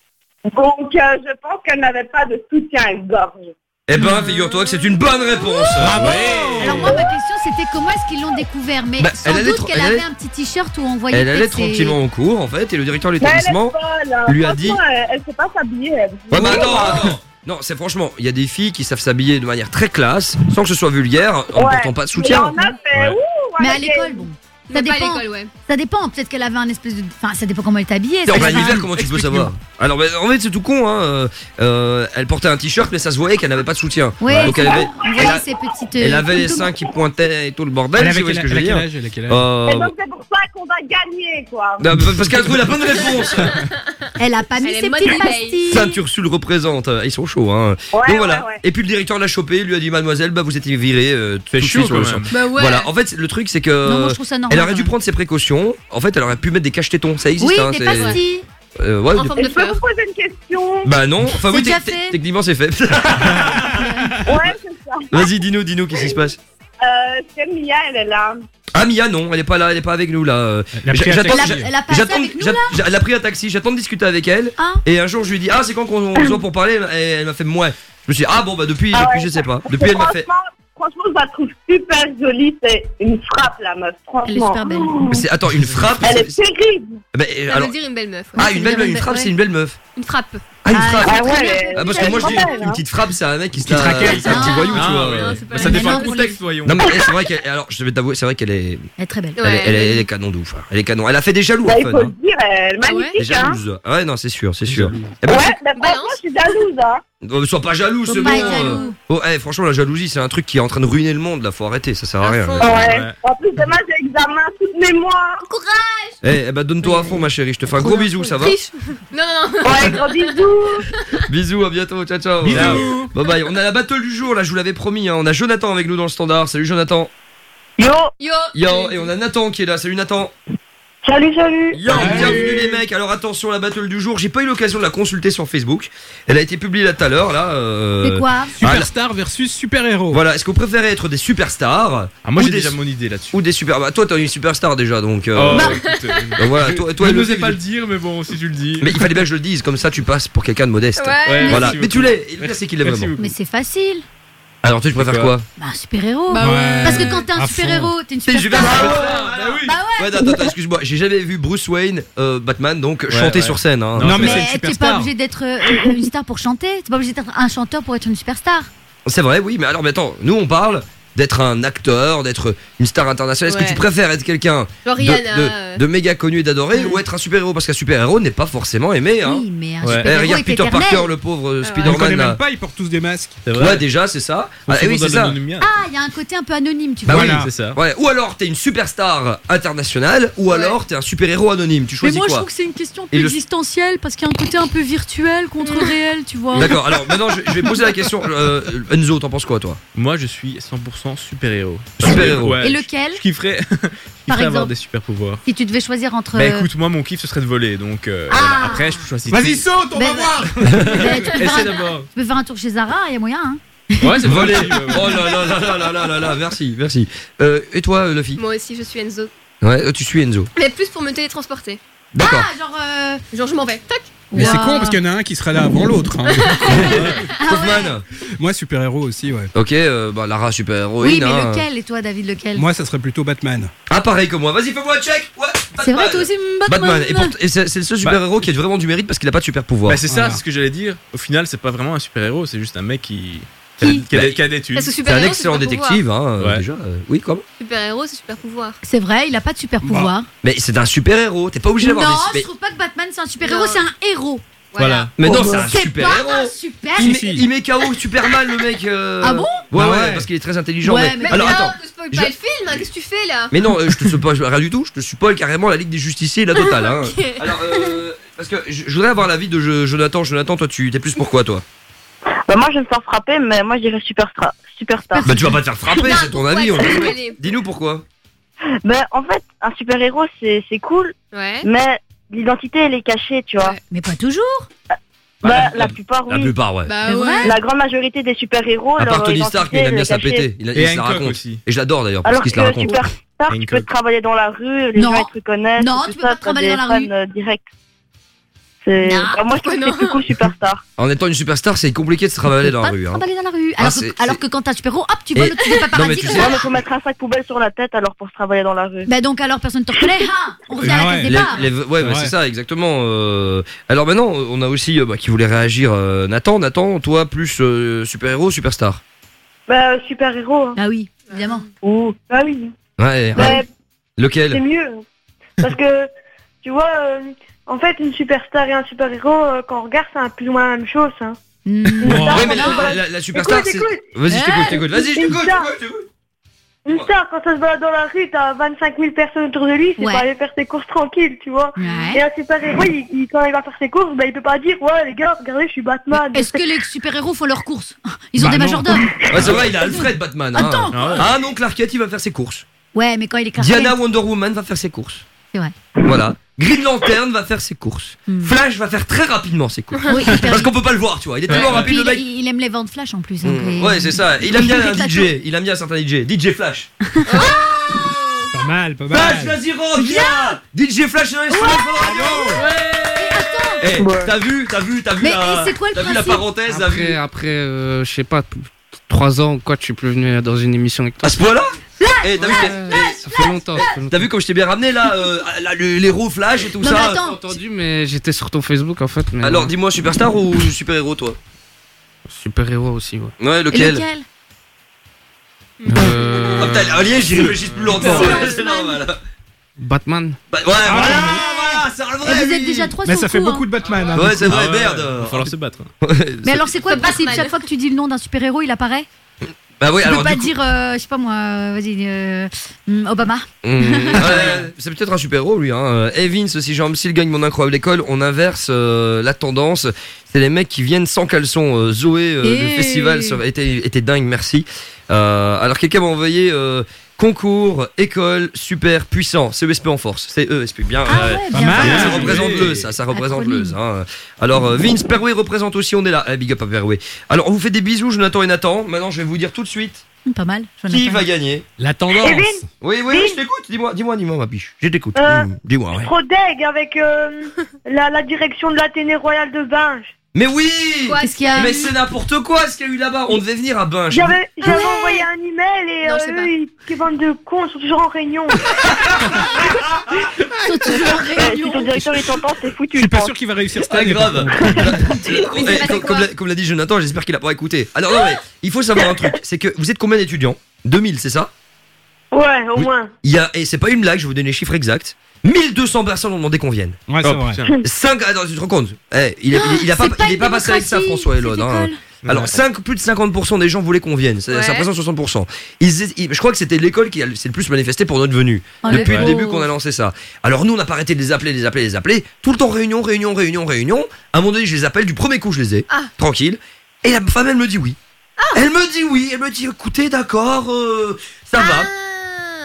Speaker 10: Donc, euh, je pense qu'elle n'avait pas de soutien à gorge.
Speaker 4: Eh ben, figure-toi que c'est une bonne réponse.
Speaker 9: Ah Bravo ouais.
Speaker 6: Alors moi, ma question, c'était comment est-ce qu'ils l'ont découvert? Mais
Speaker 4: bah, elle
Speaker 6: qu'elle avait un petit t-shirt où on voyait.
Speaker 4: Elle allait tranquillement en cours, en fait, et le directeur de l'établissement
Speaker 10: hein.
Speaker 4: lui a dit.
Speaker 10: Elle, elle sait pas s'habiller.
Speaker 4: Ouais, mais attends, attends. Non, c'est franchement, il y a des filles qui savent s'habiller de manière très classe, sans que ce soit vulgaire, en
Speaker 10: ne
Speaker 4: portant pas de soutien.
Speaker 10: Mais, en a fait,
Speaker 6: mais à l'école, bon. Ça dépend. Ça dépend. Peut-être qu'elle avait un espèce de. Enfin, ça dépend comment elle était habillée.
Speaker 4: Non,
Speaker 6: ça
Speaker 4: comment tu peux savoir Alors, en fait, c'est tout con. Hein. Euh, euh, elle portait un t-shirt, mais ça se voyait qu'elle n'avait pas de soutien.
Speaker 6: Oui,
Speaker 4: Donc, elle avait,
Speaker 6: on petites.
Speaker 4: elle
Speaker 6: euh,
Speaker 4: avait les seins qui pointaient et tout le bordel.
Speaker 9: si
Speaker 4: vous
Speaker 9: voyez
Speaker 4: ce que je veux dire.
Speaker 10: Et donc c'est pour ça qu'on va gagner, quoi.
Speaker 4: parce qu'elle a trouvé la bonne réponse.
Speaker 6: Elle a pas mis ses petites pastilles.
Speaker 4: Sainte Ursule représente. Ils sont chauds, hein. Donc voilà. Et puis le directeur l'a chopé, lui a dit Mademoiselle, bah, vous êtes virée, euh, tout de sur le.
Speaker 2: Bah ouais.
Speaker 4: Voilà. En fait, le truc, c'est que.
Speaker 6: Non, moi je trouve ça normal.
Speaker 4: Elle aurait dû prendre ses précautions. En fait, elle aurait pu mettre des caches-tétons. Ça existe.
Speaker 6: Oui,
Speaker 4: hein,
Speaker 6: des pastilles.
Speaker 4: Euh, ouais,
Speaker 2: en forme de
Speaker 10: vous poser une question
Speaker 4: Bah non, enfin oui, techniquement c'est fait.
Speaker 10: ouais, c'est ça.
Speaker 4: Vas-y, dis-nous, dis-nous, qu'est-ce qui se passe?
Speaker 10: Euh, c'est Mia, elle est là.
Speaker 4: Ah Mia non, elle est pas là, elle est pas avec nous là. Euh,
Speaker 9: elle a pris un taxi,
Speaker 4: j'attends de discuter avec elle. Et un jour je lui dis ah c'est quand qu'on se voit pour parler, et elle m'a fait moi. Je me suis dit, ah bon bah depuis,
Speaker 10: ah
Speaker 4: depuis je sais pas. Depuis elle m'a fait
Speaker 10: franchement, je la trouve super jolie. C'est une frappe, la meuf,
Speaker 6: Elle est super belle.
Speaker 4: Oh. Attends, une frappe
Speaker 10: Elle est terrible.
Speaker 2: Ah
Speaker 4: bah,
Speaker 2: veut dire une belle meuf.
Speaker 4: Ah, une belle meuf, une frappe, c'est une belle meuf.
Speaker 2: Une frappe.
Speaker 4: Ah, une
Speaker 6: ah,
Speaker 4: frappe
Speaker 10: Ah ouais.
Speaker 4: Ah, parce que moi je dis une hein. petite frappe, c'est un mec qui se
Speaker 9: Petite
Speaker 4: la-
Speaker 9: raquette,
Speaker 4: c'est un petit voyou, tu vois.
Speaker 8: ça dépend du contexte, voyons.
Speaker 4: Non mais c'est vrai qu'elle alors je vais t'avouer c'est vrai qu'elle est,
Speaker 6: Elle est très belle.
Speaker 4: elle, est- canon de hein. elle est canon elle a fait des jaloux
Speaker 10: bah, il faut
Speaker 4: hein.
Speaker 10: le dire, elle est
Speaker 4: jalouse ouais non c'est sûr c'est sûr eh ben,
Speaker 10: Ouais, mais franchement, je suis jalouse. Hein.
Speaker 4: Sois pas jaloux, c'est bon. Euh. Oh, eh, franchement, la jalousie, c'est un truc qui est en train de ruiner le monde. Là, faut arrêter, ça sert à rien.
Speaker 10: Ouais. En plus, demain, j'ai examen toute mémoire.
Speaker 4: Courage. Eh, bah, donne-toi à fond, ma chérie. Je te fais un gros bisou, ça va
Speaker 2: Non, non.
Speaker 10: Ouais, gros bisous.
Speaker 4: bisous, à bientôt. Ciao, ciao. Bye bye. On a la battle du jour, là, je vous l'avais promis. hein. On a Jonathan avec nous dans le standard. Salut, Jonathan.
Speaker 10: Yo.
Speaker 2: Yo.
Speaker 4: Yo, et on a Nathan qui est là. Salut, Nathan.
Speaker 10: Salut, salut
Speaker 4: Yo, bienvenue les mecs. Alors attention, la battle du jour, j'ai pas eu l'occasion de la consulter sur Facebook. Elle a été publiée là tout à l'heure, là. euh,
Speaker 6: C'est quoi
Speaker 4: ah,
Speaker 9: Superstar versus super-héros.
Speaker 4: Voilà, est-ce que vous préférez être des superstars
Speaker 8: Ah, moi j'ai
Speaker 4: des-
Speaker 8: déjà mon idée là-dessus.
Speaker 4: Ou des super. Bah, toi, t'es une superstar déjà, donc. euh,
Speaker 8: Oh,
Speaker 6: Bah.
Speaker 8: écoute, euh,
Speaker 4: donc voilà,
Speaker 8: je-
Speaker 4: toi, toi
Speaker 8: je
Speaker 4: le
Speaker 8: n'osais pas le dire, mais bon, si tu le dis.
Speaker 4: Mais il fallait bien que je le dise, comme ça tu passes pour quelqu'un de modeste.
Speaker 2: Ouais.
Speaker 8: Ouais,
Speaker 4: Voilà,
Speaker 8: merci
Speaker 4: mais tu l'es. Et le pire, c'est qu'il l'est
Speaker 8: Merci
Speaker 4: vraiment.
Speaker 8: beaucoup.
Speaker 6: Mais c'est facile.
Speaker 4: Alors, toi, tu préfères quoi
Speaker 6: Bah, un super-héros.
Speaker 2: Bah ouais.
Speaker 6: Parce que quand t'es un super-héros, t'es une
Speaker 4: T'es une
Speaker 6: superstar.
Speaker 4: superstar.
Speaker 8: Bah oui.
Speaker 6: Bah ouais.
Speaker 4: Ouais, attends, attends, excuse-moi, j'ai jamais vu Bruce Wayne, euh, Batman, donc chanter
Speaker 8: ouais.
Speaker 4: sur scène. Hein.
Speaker 8: Non,
Speaker 9: Non, mais c'est une
Speaker 6: Mais t'es pas obligé d'être euh, une star pour chanter. T'es pas obligé d'être un chanteur pour être une superstar.
Speaker 4: C'est vrai, oui, mais alors, mais attends, nous on parle d'être un acteur, d'être une star internationale. Est-ce
Speaker 2: Ouais.
Speaker 4: que tu préfères être quelqu'un
Speaker 2: Genre
Speaker 4: de,
Speaker 2: Rihanna.
Speaker 4: de-
Speaker 2: euh.
Speaker 4: de méga connu et d'adoré ou être un super-héros? Parce qu'un super-héros n'est pas forcément aimé. Hein.
Speaker 6: Oui, mais un
Speaker 8: Ouais.
Speaker 4: Eh,
Speaker 6: super-héros
Speaker 4: regarde
Speaker 6: est
Speaker 4: Peter
Speaker 6: éternel.
Speaker 4: Parker, le pauvre euh,
Speaker 2: Ah.
Speaker 9: On connaît
Speaker 4: Spider-Man. là.
Speaker 9: même pas, ils portent tous des masques.
Speaker 8: C'est vrai.
Speaker 4: Ouais, déjà, c'est ça. Ah,
Speaker 8: souvent
Speaker 4: oui,
Speaker 8: dans
Speaker 4: c'est ça.
Speaker 8: l'anonymat.
Speaker 6: Ah, il y a un côté un peu anonyme, tu
Speaker 4: Bah
Speaker 6: vois.
Speaker 4: oui,
Speaker 9: Voilà.
Speaker 8: C'est ça.
Speaker 4: Ouais, ou alors t'es une superstar internationale, ou
Speaker 2: Ouais.
Speaker 4: alors t'es un super-héros anonyme. Tu
Speaker 6: Mais
Speaker 4: choisis
Speaker 6: moi, je
Speaker 4: quoi
Speaker 6: trouve que c'est une question
Speaker 4: Et
Speaker 6: plus
Speaker 4: le-
Speaker 6: existentielle parce qu'il y a un côté un peu virtuel contre réel, tu vois.
Speaker 4: D'accord, alors maintenant je, je vais poser la question. Euh, Enzo, t'en penses quoi toi?
Speaker 8: Moi je suis 100% super-héros.
Speaker 4: Super-héros.
Speaker 8: Ouais,
Speaker 6: Et lequel
Speaker 8: Je kifferais, je kifferais
Speaker 6: Par
Speaker 8: avoir
Speaker 6: exemple
Speaker 8: des super pouvoirs.
Speaker 6: Si tu devais choisir entre.
Speaker 8: Bah écoute, moi mon kiff ce serait de voler donc euh,
Speaker 6: Ah.
Speaker 8: voilà. après je peux choisir.
Speaker 9: Vas-y, saute, on
Speaker 6: Ben,
Speaker 9: va voir
Speaker 6: ben, tu, peux faire
Speaker 8: Essaie
Speaker 6: un,
Speaker 8: d'abord.
Speaker 6: tu peux faire un tour chez Zara, il y a moyen. Hein.
Speaker 8: Ouais, c'est
Speaker 4: Voler.
Speaker 8: voler.
Speaker 4: Oh là là là là là là là là, merci, merci. Euh, et toi, euh, Luffy
Speaker 2: Moi aussi, je suis Enzo.
Speaker 4: Ouais, euh, tu suis Enzo.
Speaker 2: Mais plus pour me télétransporter.
Speaker 4: D'accord.
Speaker 6: Ah, genre. euh,
Speaker 2: Genre, je m'en vais. Tac
Speaker 9: Mais c'est con parce qu'il y en a un qui sera là avant l'autre. hein.
Speaker 6: ah
Speaker 4: Kaufman.
Speaker 9: Moi, super-héros aussi, ouais.
Speaker 4: Ok, euh, bah Lara super-héroïne.
Speaker 6: Oui, mais
Speaker 4: hein.
Speaker 6: lequel Et toi, David, lequel?
Speaker 9: Moi, ça serait plutôt Batman.
Speaker 4: Ah, pareil que moi. Vas-y, fais-moi un check. Ouais.
Speaker 6: C'est vrai, toi aussi, Batman.
Speaker 4: Batman. Et, pour- et c'est c'est le seul super-héros qui a vraiment du mérite parce qu'il a pas de super-pouvoir.
Speaker 8: Bah c'est ça,
Speaker 9: Voilà.
Speaker 8: c'est ce que j'allais dire. Au final, c'est pas vraiment un super-héros, c'est juste un mec qui qui
Speaker 2: que
Speaker 4: C'est un
Speaker 2: super-héros,
Speaker 4: excellent détective, hein, euh,
Speaker 8: Ouais.
Speaker 4: déjà. euh, oui, comment
Speaker 2: Super-héros, c'est super pouvoir.
Speaker 6: C'est vrai, il a pas de super pouvoir.
Speaker 4: Mais c'est un super-héros. T'es pas obligé
Speaker 6: non,
Speaker 4: d'avoir des.
Speaker 6: je trouve pas que Batman c'est un super héros,
Speaker 2: Non.
Speaker 6: c'est un héros.
Speaker 8: Voilà.
Speaker 4: Mais non, c'est un super-héros.
Speaker 6: super
Speaker 4: Il, met,
Speaker 9: Si, si.
Speaker 4: il met KO Superman le mec. euh.
Speaker 6: Ah bon
Speaker 4: Ouais,
Speaker 9: Bah
Speaker 4: ouais,
Speaker 9: ouais.
Speaker 4: parce qu'il est très intelligent.
Speaker 6: Ouais,
Speaker 4: mais...
Speaker 6: mais
Speaker 4: Alors
Speaker 2: non,
Speaker 4: attends.
Speaker 2: ne spoil
Speaker 4: je-
Speaker 2: pas le film, hein, qu'est-ce que tu fais là
Speaker 4: Mais non, euh, je te spoil rien du tout. Je te spoil carrément la Ligue des Justiciers, la totale. Hein. Alors, euh, parce que je, voudrais avoir l'avis de Jo- Jonathan. Jonathan, toi, tu t'es plus pour quoi, toi?
Speaker 10: Bah, moi, je vais me faire frapper, mais moi, je dirais superstar. superstar.
Speaker 4: Bah, tu vas pas te faire frapper, c'est ton avis. on
Speaker 2: ça.
Speaker 4: Dis-nous pourquoi.
Speaker 10: Ben, en fait, un super-héros, c'est c'est cool,
Speaker 2: Ouais.
Speaker 10: mais l'identité, elle est cachée, tu vois.
Speaker 2: Ouais.
Speaker 6: Mais pas toujours.
Speaker 10: Bah,
Speaker 4: la-
Speaker 10: la, plupart,
Speaker 4: La
Speaker 10: oui.
Speaker 4: plupart, ouais.
Speaker 2: Bah ouais.
Speaker 10: La grande majorité des super-héros,
Speaker 4: À part Tony Stark, il aime bien la
Speaker 10: cachée.
Speaker 4: péter. Il, a-
Speaker 8: Et
Speaker 4: il se la
Speaker 8: Hancock
Speaker 4: raconte.
Speaker 8: aussi.
Speaker 4: Et je l'adore d'ailleurs parce
Speaker 10: Alors
Speaker 4: qu'il
Speaker 10: que
Speaker 4: se la raconte.
Speaker 10: superstar, tu peux travailler dans la rue, les
Speaker 6: Non.
Speaker 10: gens, ils te reconnaissent.
Speaker 6: Non, tu peux
Speaker 10: ça,
Speaker 6: pas travailler dans la rue.
Speaker 10: euh, direct. C'est... Moi, je trouve que superstar.
Speaker 4: En étant une superstar, c'est compliqué de se travailler dans la
Speaker 6: pas
Speaker 4: rue. hein.
Speaker 6: trimballer dans la rue.
Speaker 4: Ah,
Speaker 6: Alors, que, alors
Speaker 4: c'est-
Speaker 6: que quand t'as un super héros, hop, tu voles au-dessus des
Speaker 4: Non, mais
Speaker 6: paparazzis.
Speaker 4: tu sais-
Speaker 10: mais faut mettre un sac poubelle sur la tête, alors, pour se travailler dans la rue.
Speaker 6: Bah donc alors personne te reconnaît. Ah, on revient à
Speaker 9: Ah
Speaker 6: la
Speaker 9: ouais.
Speaker 6: case départ.
Speaker 4: ouais, bah,
Speaker 9: Ouais.
Speaker 4: c'est ça, exactement. euh. Alors maintenant, on a aussi euh, bah, qui voulait réagir. euh, Nathan, Nathan, toi plus euh, super-héros, superstar.
Speaker 10: Bah, super-héros. Hein.
Speaker 6: Ah oui, évidemment.
Speaker 10: Ouh. Ah oui.
Speaker 4: Ouais.
Speaker 10: Bah,
Speaker 4: ouais.
Speaker 10: c'est
Speaker 4: Lequel
Speaker 10: mieux. Parce que, tu vois, euh, en fait, une superstar et un super-héros, euh, quand on regarde, c'est un plus ou moins la même chose. Hein.
Speaker 6: Hmm.
Speaker 10: Une star,
Speaker 4: Ouais, mais la, superstar,
Speaker 10: Écoute,
Speaker 4: c'est.
Speaker 10: écoute.
Speaker 4: Vas-y, je t'écoute, t'écoute. Vas-y, je
Speaker 10: Une
Speaker 4: t'écoute.
Speaker 10: Une star, quand ça se balade dans la rue, t'as 25 000 personnes autour de lui, c'est
Speaker 6: Ouais.
Speaker 10: pas aller faire ses courses tranquilles, tu vois.
Speaker 6: Ouais.
Speaker 10: Et un super-héros, il, il- quand il va faire ses courses, bah, il peut pas dire, ouais, les gars, regardez, je suis Batman.
Speaker 6: Est-ce que les super-héros font leurs courses? Ils ont
Speaker 9: Bah
Speaker 6: des
Speaker 9: non.
Speaker 6: majordomes.
Speaker 4: Ouais, c'est vrai, il a Alfred Batman. hein.
Speaker 6: Attends.
Speaker 8: Ah ouais.
Speaker 4: Ah non, Clark Kent, il va faire ses courses.
Speaker 6: Ouais, mais quand il est Clark
Speaker 4: Diana Wonder Woman va faire ses courses.
Speaker 6: C'est vrai.
Speaker 4: Voilà. Green Lantern va faire ses courses.
Speaker 6: Hmm.
Speaker 4: Flash va faire très rapidement ses courses.
Speaker 6: Oui,
Speaker 4: Parce qu'on peut pas le voir, tu vois. Il est tellement rapide le mec.
Speaker 6: il aime les ventes flash en plus. donc,
Speaker 4: Mm,
Speaker 6: euh,
Speaker 4: Ouais, c'est ça. Il aime bien un. DJ. Il aime bien certains DJ. DJ Flash.
Speaker 9: Pas mal, pas
Speaker 4: Flash,
Speaker 9: mal.
Speaker 4: vas-y, rock, viens DJ Flash, c'est un instrument de radio. Eh,
Speaker 10: Ouais.
Speaker 4: t'as vu, t'as vu, t'as vu
Speaker 6: Mais
Speaker 4: la,
Speaker 6: quoi le
Speaker 4: t'as vu la parenthèse,
Speaker 19: Après, après euh, je sais pas, t- trois ans ou quoi, tu peux venir dans une émission avec toi?
Speaker 4: À ce point-là Eh, t'as vu, t'es-
Speaker 19: ça fait longtemps.
Speaker 4: t'as vu comme je t'ai bien ramené là, euh, là, le- l'héros Flash et tout
Speaker 6: Non, mais
Speaker 4: ça.
Speaker 6: attends.
Speaker 19: J'ai entendu, mais j'étais sur ton Facebook en fait. Mais
Speaker 4: Alors, dis-moi, superstar ou super-héros, toi
Speaker 19: super héros aussi, ouais.
Speaker 4: Ouais,
Speaker 6: Et
Speaker 4: lequel
Speaker 6: lequel
Speaker 19: Euh,
Speaker 4: Ah, putain, Allié, j'y réfléchis plus longtemps.
Speaker 2: Ouais.
Speaker 4: C'est normal.
Speaker 19: Batman.
Speaker 4: Bah, ouais, voilà, voilà, c'est
Speaker 6: Et
Speaker 4: vrai.
Speaker 6: vous êtes
Speaker 4: lui.
Speaker 6: déjà trois
Speaker 9: Mais
Speaker 6: sur
Speaker 9: ça
Speaker 6: le
Speaker 9: fait
Speaker 6: coup,
Speaker 9: beaucoup
Speaker 6: hein.
Speaker 9: de Batman. hein.
Speaker 4: Ouais, c'est vrai,
Speaker 8: Ah ouais,
Speaker 4: merde.
Speaker 8: Va falloir se battre.
Speaker 6: Mais alors c'est quoi le principe
Speaker 2: Batman.
Speaker 6: Chaque fois que tu dis le nom d'un super-héros, il apparaît
Speaker 4: Bah oui,
Speaker 6: Tu
Speaker 4: alors
Speaker 6: peux pas
Speaker 4: coup-
Speaker 6: dire, euh, je sais pas moi, euh, vas-y, euh, hmm, Obama.
Speaker 4: Mmh, ouais, c'est peut-être un super-héros lui. Hein. Euh, Evans, si Jean s'il gagne mon incroyable école, on inverse euh, la tendance. C'est les mecs qui viennent sans caleçon. Zoé
Speaker 6: Et-
Speaker 4: du festival était, était dingue, merci. Alors quelqu'un m'a envoyé Concours, école, super, puissant, CESP en force, c'est ESP, bien.
Speaker 6: Ah ouais, bien
Speaker 4: ça, représente le, ça, ça représente le. hein. Alors, euh, Vince, Perway représente aussi, on est là. Eh, big up à Perway. Alors, on vous fait des bisous, Jonathan et Nathan. Maintenant, je vais vous dire tout de suite
Speaker 6: Pas mal.
Speaker 4: qui va gagner.
Speaker 9: La tendance.
Speaker 10: Evin
Speaker 4: Oui, oui, je t'écoute. Dis-moi, dis-moi, dis-moi, ma biche. Je t'écoute.
Speaker 10: Euh,
Speaker 4: Dis-moi, ouais.
Speaker 10: Trop deg avec euh, la, la direction de l'Athénée Royal de Binge.
Speaker 4: Mais oui
Speaker 6: Qu'est-ce qu'il y a
Speaker 4: Mais c'est n'importe quoi ce qu'il y a eu là-bas. On devait venir à Binge.
Speaker 10: J'avais j'avais envoyé un email et
Speaker 2: Non,
Speaker 10: euh,
Speaker 2: je sais pas.
Speaker 10: eux, ils, qui vendent de cons, ils sont toujours en réunion.
Speaker 6: Ils sont toujours en
Speaker 10: Euh, si
Speaker 6: réunion.
Speaker 10: ton directeur t'entend, c'est foutu.
Speaker 9: Je suis pas
Speaker 10: pense.
Speaker 9: sûr qu'il va réussir cette
Speaker 4: Ah,
Speaker 9: année. par
Speaker 4: grave.
Speaker 9: contre.
Speaker 2: Il s'est
Speaker 4: Eh, comme,
Speaker 2: quoi
Speaker 4: comme l'a- comme l'a dit Jonathan, j'espère qu'il a pas écouté. Alors non mais il faut savoir un truc, c'est que vous êtes combien d'étudiants? 2000, c'est ça?
Speaker 10: Ouais, au
Speaker 4: Oui.
Speaker 10: moins.
Speaker 4: Il y a et c'est pas une blague, je vais vous donner les chiffres exacts. 1200 personnes ont demandé qu'on vienne.
Speaker 9: Ouais, c'est vrai.
Speaker 4: 5 attends, tu te rends compte? Eh, il, est, il, il a pas, il est pas passé avec ça François Elon hein. Alors 5 plus de 50% des gens voulaient qu'on vienne, ça, ça
Speaker 2: Ouais.
Speaker 4: représente 60%. Ils, ils- je crois que c'était l'école qui a- s'est le plus manifesté pour notre venue
Speaker 6: Oh,
Speaker 4: depuis le début qu'on a lancé ça. Alors nous on n'a pas arrêté de les appeler, les appeler, les appeler, tout le temps réunion, réunion, réunion, réunion. À un moment donné, je les appelle du premier coup, je les ai,
Speaker 2: Ah.
Speaker 4: tranquille. Et la femme elle me dit oui. Elle me dit oui, elle me dit écoutez d'accord, euh, ça va.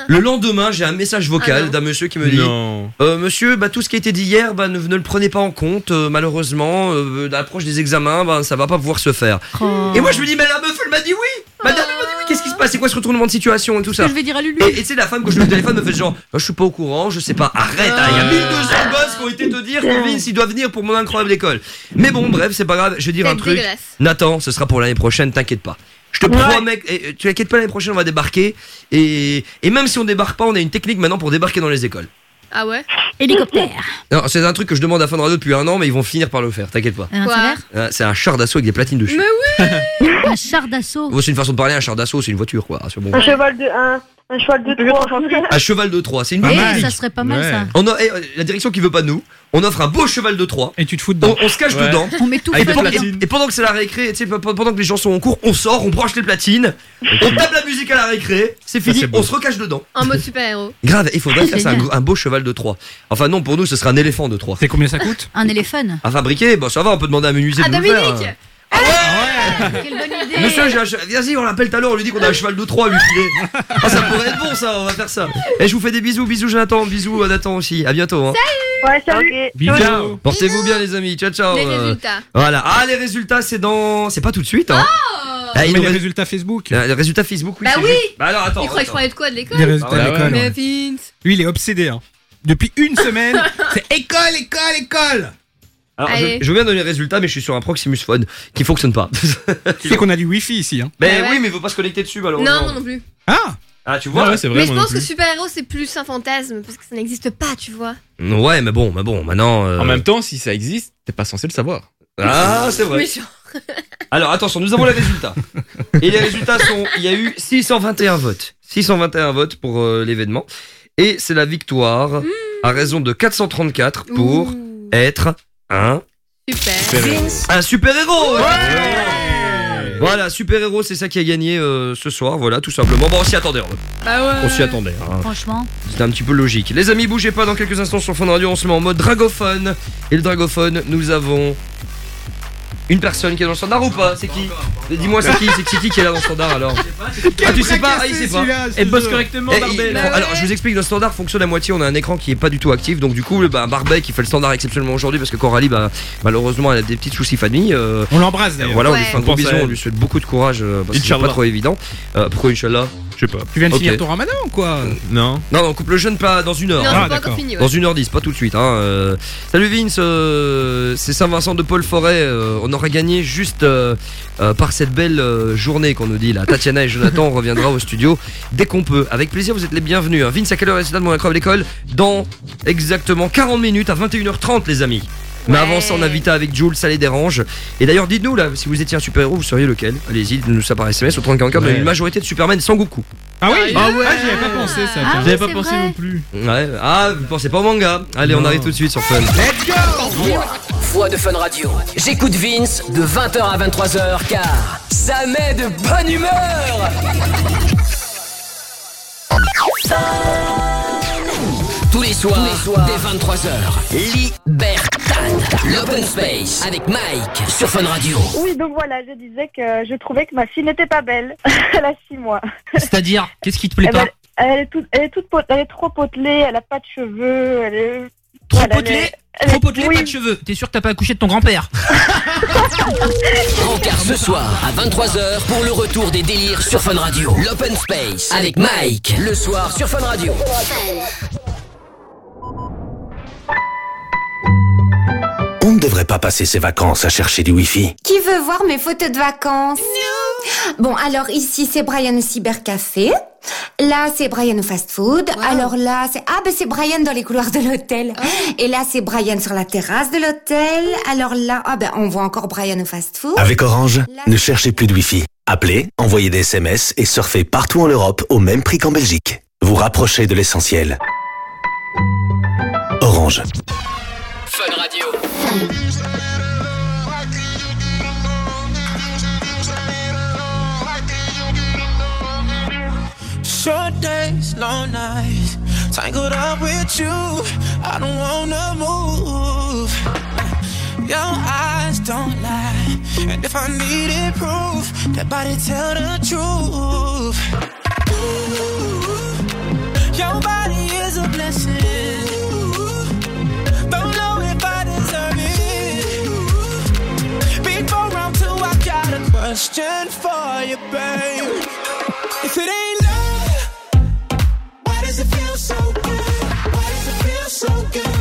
Speaker 2: Ah.
Speaker 4: Le lendemain, j'ai un message
Speaker 2: Ah
Speaker 4: vocal
Speaker 2: non.
Speaker 4: d'un monsieur qui me dit
Speaker 8: Non.
Speaker 4: euh, Monsieur, bah, tout ce qui a été dit hier, bah, ne, ne le prenez pas en compte, euh, malheureusement. Euh, à l'approche des examens, bah, ça va pas pouvoir se faire.
Speaker 6: Oh.
Speaker 4: Et moi, je me dis Mais la meuf, elle m'a dit oui Madame, elle m'a dit oui, qu'est-ce qui se passe? C'est quoi ce retournement de situation et tout ça?
Speaker 6: Je vais dire à Lulu.
Speaker 4: Et sais, la femme, quand je le téléphone, me fait genre Je suis pas au courant, je sais pas, arrête, hein, il y a 1200 gosses qui ont été te dire que Vince, il doit venir pour mon incroyable école. Mais bon, bref, c'est pas grave, je vais dire
Speaker 2: C'est
Speaker 4: un truc. Nathan, ce sera pour l'année prochaine, t'inquiète pas. Je te
Speaker 10: Ouais.
Speaker 4: promets, que- et, tu t'inquiètes pas, l'année prochaine on va débarquer. Et, et même si on débarque pas, on a une technique maintenant pour débarquer dans les écoles.
Speaker 2: Ah ouais?
Speaker 6: Hélicoptère.
Speaker 4: Non, c'est un truc que je demande à Fun Radio depuis un an, mais ils vont finir par le faire, t'inquiète pas.
Speaker 6: Un
Speaker 4: C'est un char d'assaut avec des platines dessus.
Speaker 2: Mais oui
Speaker 6: Un char d'assaut.
Speaker 4: Oh, c'est une façon de parler, un char d'assaut, c'est une voiture quoi. Bon.
Speaker 10: Un cheval de un, un cheval de trois.
Speaker 4: Un cheval de 3, c'est une
Speaker 6: Eh,
Speaker 4: bonne
Speaker 6: ça serait pas mal
Speaker 9: Ouais.
Speaker 6: ça.
Speaker 4: On a, eh, la direction qui veut pas de nous, on offre un beau cheval de 3.
Speaker 9: Et tu te fous dedans.
Speaker 4: on se cache
Speaker 8: Ouais.
Speaker 4: dedans.
Speaker 6: On met tout
Speaker 4: Et pendant,
Speaker 6: dedans.
Speaker 4: et- et pendant que c'est la récré, pendant que les gens sont en cours, on sort, on branche les platines, on tape la musique à la récré, c'est fini, on se recache dedans.
Speaker 2: En mode super-héros.
Speaker 4: Grave, il faudrait faire ça, un, un beau cheval de 3. Enfin non, pour nous, ce sera un éléphant de 3.
Speaker 9: C'est combien ça coûte?
Speaker 6: Un éléphant.
Speaker 4: À fabriquer, bon ça va, on peut demander à un menuisier
Speaker 2: Ah,
Speaker 4: de nous le faire.
Speaker 2: Dominique
Speaker 4: hein.
Speaker 6: Quelle bonne idée.
Speaker 4: Monsieur, j'ai un che- vas-y, on l'appelle tout à l'heure, on lui dit qu'on a un cheval de 3 à lui filer. Ah, ça pourrait être bon ça, on va faire ça. Et je vous fais des bisous, bisous Jonathan, bisous à Nathan aussi. À bientôt. Hein.
Speaker 10: Ouais, salut.
Speaker 9: Bisous.
Speaker 4: Portez-vous bien les amis, ciao ciao.
Speaker 2: Les
Speaker 4: euh,
Speaker 2: résultats.
Speaker 4: Voilà. Ah les résultats c'est dans, c'est pas tout de suite. Hein. Ah, ils
Speaker 9: Mais
Speaker 4: nous
Speaker 9: les
Speaker 4: ré-
Speaker 9: résultats Facebook.
Speaker 4: Euh, Les résultats Facebook, oui.
Speaker 2: Bah
Speaker 4: c'est
Speaker 2: oui.
Speaker 4: juste. Bah alors attends.
Speaker 2: Il croyait que je
Speaker 4: attends.
Speaker 2: parlais de quoi De l'école
Speaker 9: Les résultats
Speaker 4: Ah ouais,
Speaker 9: de l'école.
Speaker 2: Mais
Speaker 9: ouais.
Speaker 2: Vince
Speaker 9: Lui, il est obsédé. Hein. Depuis une semaine, c'est école, école, école.
Speaker 4: Alors, je, je viens de donner les résultats, mais je suis sur un Proximus Phone qui fonctionne pas.
Speaker 9: Tu sais qu'on a du wifi ici. Hein.
Speaker 4: Mais
Speaker 2: Ah ouais.
Speaker 4: oui, mais il veut pas se connecter dessus malheureusement.
Speaker 2: Non, moi non plus.
Speaker 9: Ah
Speaker 4: Ah, tu vois.
Speaker 8: Ouais, ouais, c'est vrai.
Speaker 2: Mais je pense que super-héros c'est plus un fantasme parce que ça n'existe pas, tu vois.
Speaker 4: Ouais, mais bon, mais bon, maintenant. euh,
Speaker 8: En même temps, si ça existe, t'es pas censé le savoir.
Speaker 4: Ah, c'est vrai.
Speaker 2: Méchant.
Speaker 4: Alors attention, nous avons les résultats. Et les résultats sont, il y a eu 621 votes. 621 votes pour euh, l'événement. Et c'est la victoire à raison de 434 pour
Speaker 2: Ouh.
Speaker 4: être un,
Speaker 2: Super.
Speaker 4: un super-héros. Voilà, super-héros, c'est ça qui a gagné euh, ce soir, voilà, tout simplement. Bon, on s'y attendait, hein.
Speaker 2: Bah ouais.
Speaker 4: on s'y attendait. hein.
Speaker 6: Franchement.
Speaker 4: C'était un petit peu logique. Les amis, bougez pas dans quelques instants sur Fun Radio, on se met en mode dragophone. Et le dragophone, nous avons une personne qui est dans le standard ou pas C'est qui Dis-moi, c'est qui C'est qui qui est là dans le standard alors Ah, tu sais pas Ah, il sait pas.
Speaker 8: Et bosse correctement,
Speaker 4: Eh, alors je vous explique, le standard fonctionne à moitié, on a un écran qui est pas du tout actif, donc du coup, le- bah, Barbet qui fait le standard exceptionnellement aujourd'hui parce que Coralie, bah, malheureusement, elle a des petits soucis famille. euh,
Speaker 9: On l'embrasse d'ailleurs.
Speaker 4: voilà, on lui fait un
Speaker 8: On
Speaker 4: gros bisou, on
Speaker 8: elle.
Speaker 4: lui souhaite beaucoup de courage euh, parce que c'est pas trop évident. Euh, pourquoi Inch'Allah?
Speaker 8: Je sais pas.
Speaker 9: Tu viens de finir ton ramadan ou quoi
Speaker 8: Non.
Speaker 4: Non, non, on coupe le jeûne pas dans une heure.
Speaker 2: Non,
Speaker 4: hein.
Speaker 9: Ah,
Speaker 2: pas fini. ouais.
Speaker 4: Dans une heure 10, pas tout de suite. Hein. euh. Salut Vince, euh, c'est Saint-Vincent de Paul Forêt. euh, on aurait gagné juste euh, euh, par cette belle euh, journée qu'on nous dit là. Tatiana et Jonathan, on reviendra au studio dès qu'on peut. Avec plaisir, vous êtes les bienvenus. hein. Vince, à quelle heure est le de mon incroyable école Dans exactement 40 minutes à 21h30, les amis. Mais avant ça, on a Vita avec Jules, ça les dérange. Et d'ailleurs, dites-nous là, si vous étiez un super-héros, vous seriez lequel? Allez-y, dites-nous ça par SMS au 3044. On a
Speaker 8: Ouais.
Speaker 4: une majorité de Superman sans Goku.
Speaker 9: Ah oui
Speaker 2: Ah ouais.
Speaker 9: j'y avais pas pensé ça.
Speaker 6: Ah
Speaker 9: tiens.
Speaker 8: J'avais pas
Speaker 6: c'est
Speaker 8: pensé
Speaker 6: vrai.
Speaker 8: non plus.
Speaker 4: Ouais, ah, vous pensez pas au manga? Allez, on arrive tout de suite sur Fun.
Speaker 3: Moi, foi de Fun Radio. J'écoute Vince de 20h à 23h car ça met de bonne humeur. Tous les soirs, dès 23h, Libertad, l'open space avec Mike sur Fun Radio.
Speaker 10: Oui, donc voilà, je disais que je trouvais que ma fille n'était pas belle. Elle a 6 mois.
Speaker 20: C'est-à-dire, qu'est-ce qui te plaît
Speaker 10: Eh ben,
Speaker 20: pas
Speaker 10: Elle est toute, elle est toute, elle est trop potelée. Elle a pas de cheveux. Elle est
Speaker 21: Trop
Speaker 10: elle
Speaker 21: potelé, trop
Speaker 10: est-
Speaker 21: potelé,
Speaker 10: oui.
Speaker 21: pas de cheveux. T'es sûr que t'as pas accouché de ton grand-père
Speaker 3: Rencard ce soir à 23h pour le retour des délires sur Fun Radio. L'Open Space avec Mike. Le soir sur Fun Radio.
Speaker 22: On ne devrait pas passer ses vacances à chercher du Wi-Fi.
Speaker 23: Qui veut voir mes photos de vacances? Bon, alors ici c'est Brian au cybercafé. Là c'est Brian au fast food. Alors là c'est ah ben c'est Brian dans les couloirs de l'hôtel. Et là c'est Brian sur la terrasse de l'hôtel. Alors là ah ben on voit encore Brian au fast food.
Speaker 22: Avec Orange, ne cherchez plus de Wi-Fi. Appelez, envoyez des SMS et surfez partout en Europe au même prix qu'en Belgique. Vous rapprochez de l'essentiel. Orange.
Speaker 3: Fun Radio.
Speaker 17: Short days, long nights, tangled up with you. I don't wanna move. Your eyes don't lie, and if I needed proof, that body tell the truth. Ooh, your body is a blessing. A question for you, babe. If it ain't love, why does it feel so good? Why does it feel so good?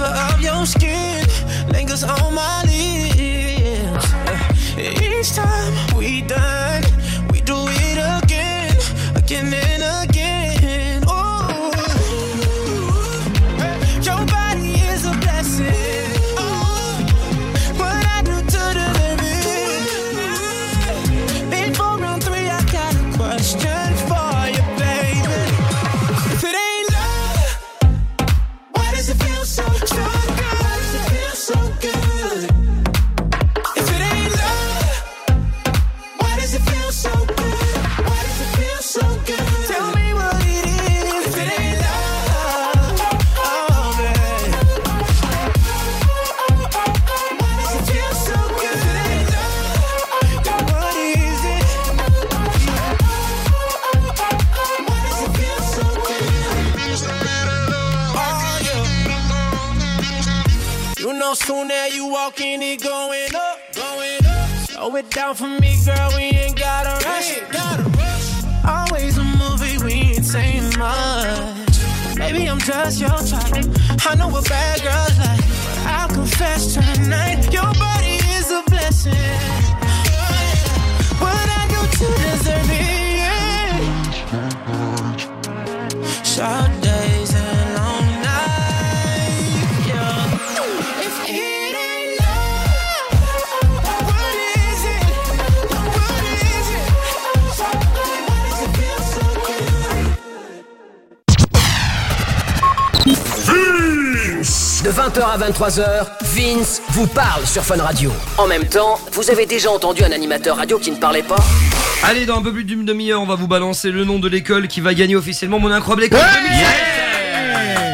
Speaker 17: Flavor of your skin lingers on my lips.
Speaker 3: 23h, Vince vous parle sur Fun Radio. En même temps, vous avez déjà entendu un animateur radio qui ne parlait pas
Speaker 4: Allez, dans un peu plus d'une demi-heure, on va vous balancer le nom de l'école qui va gagner officiellement mon incroyable école 2016.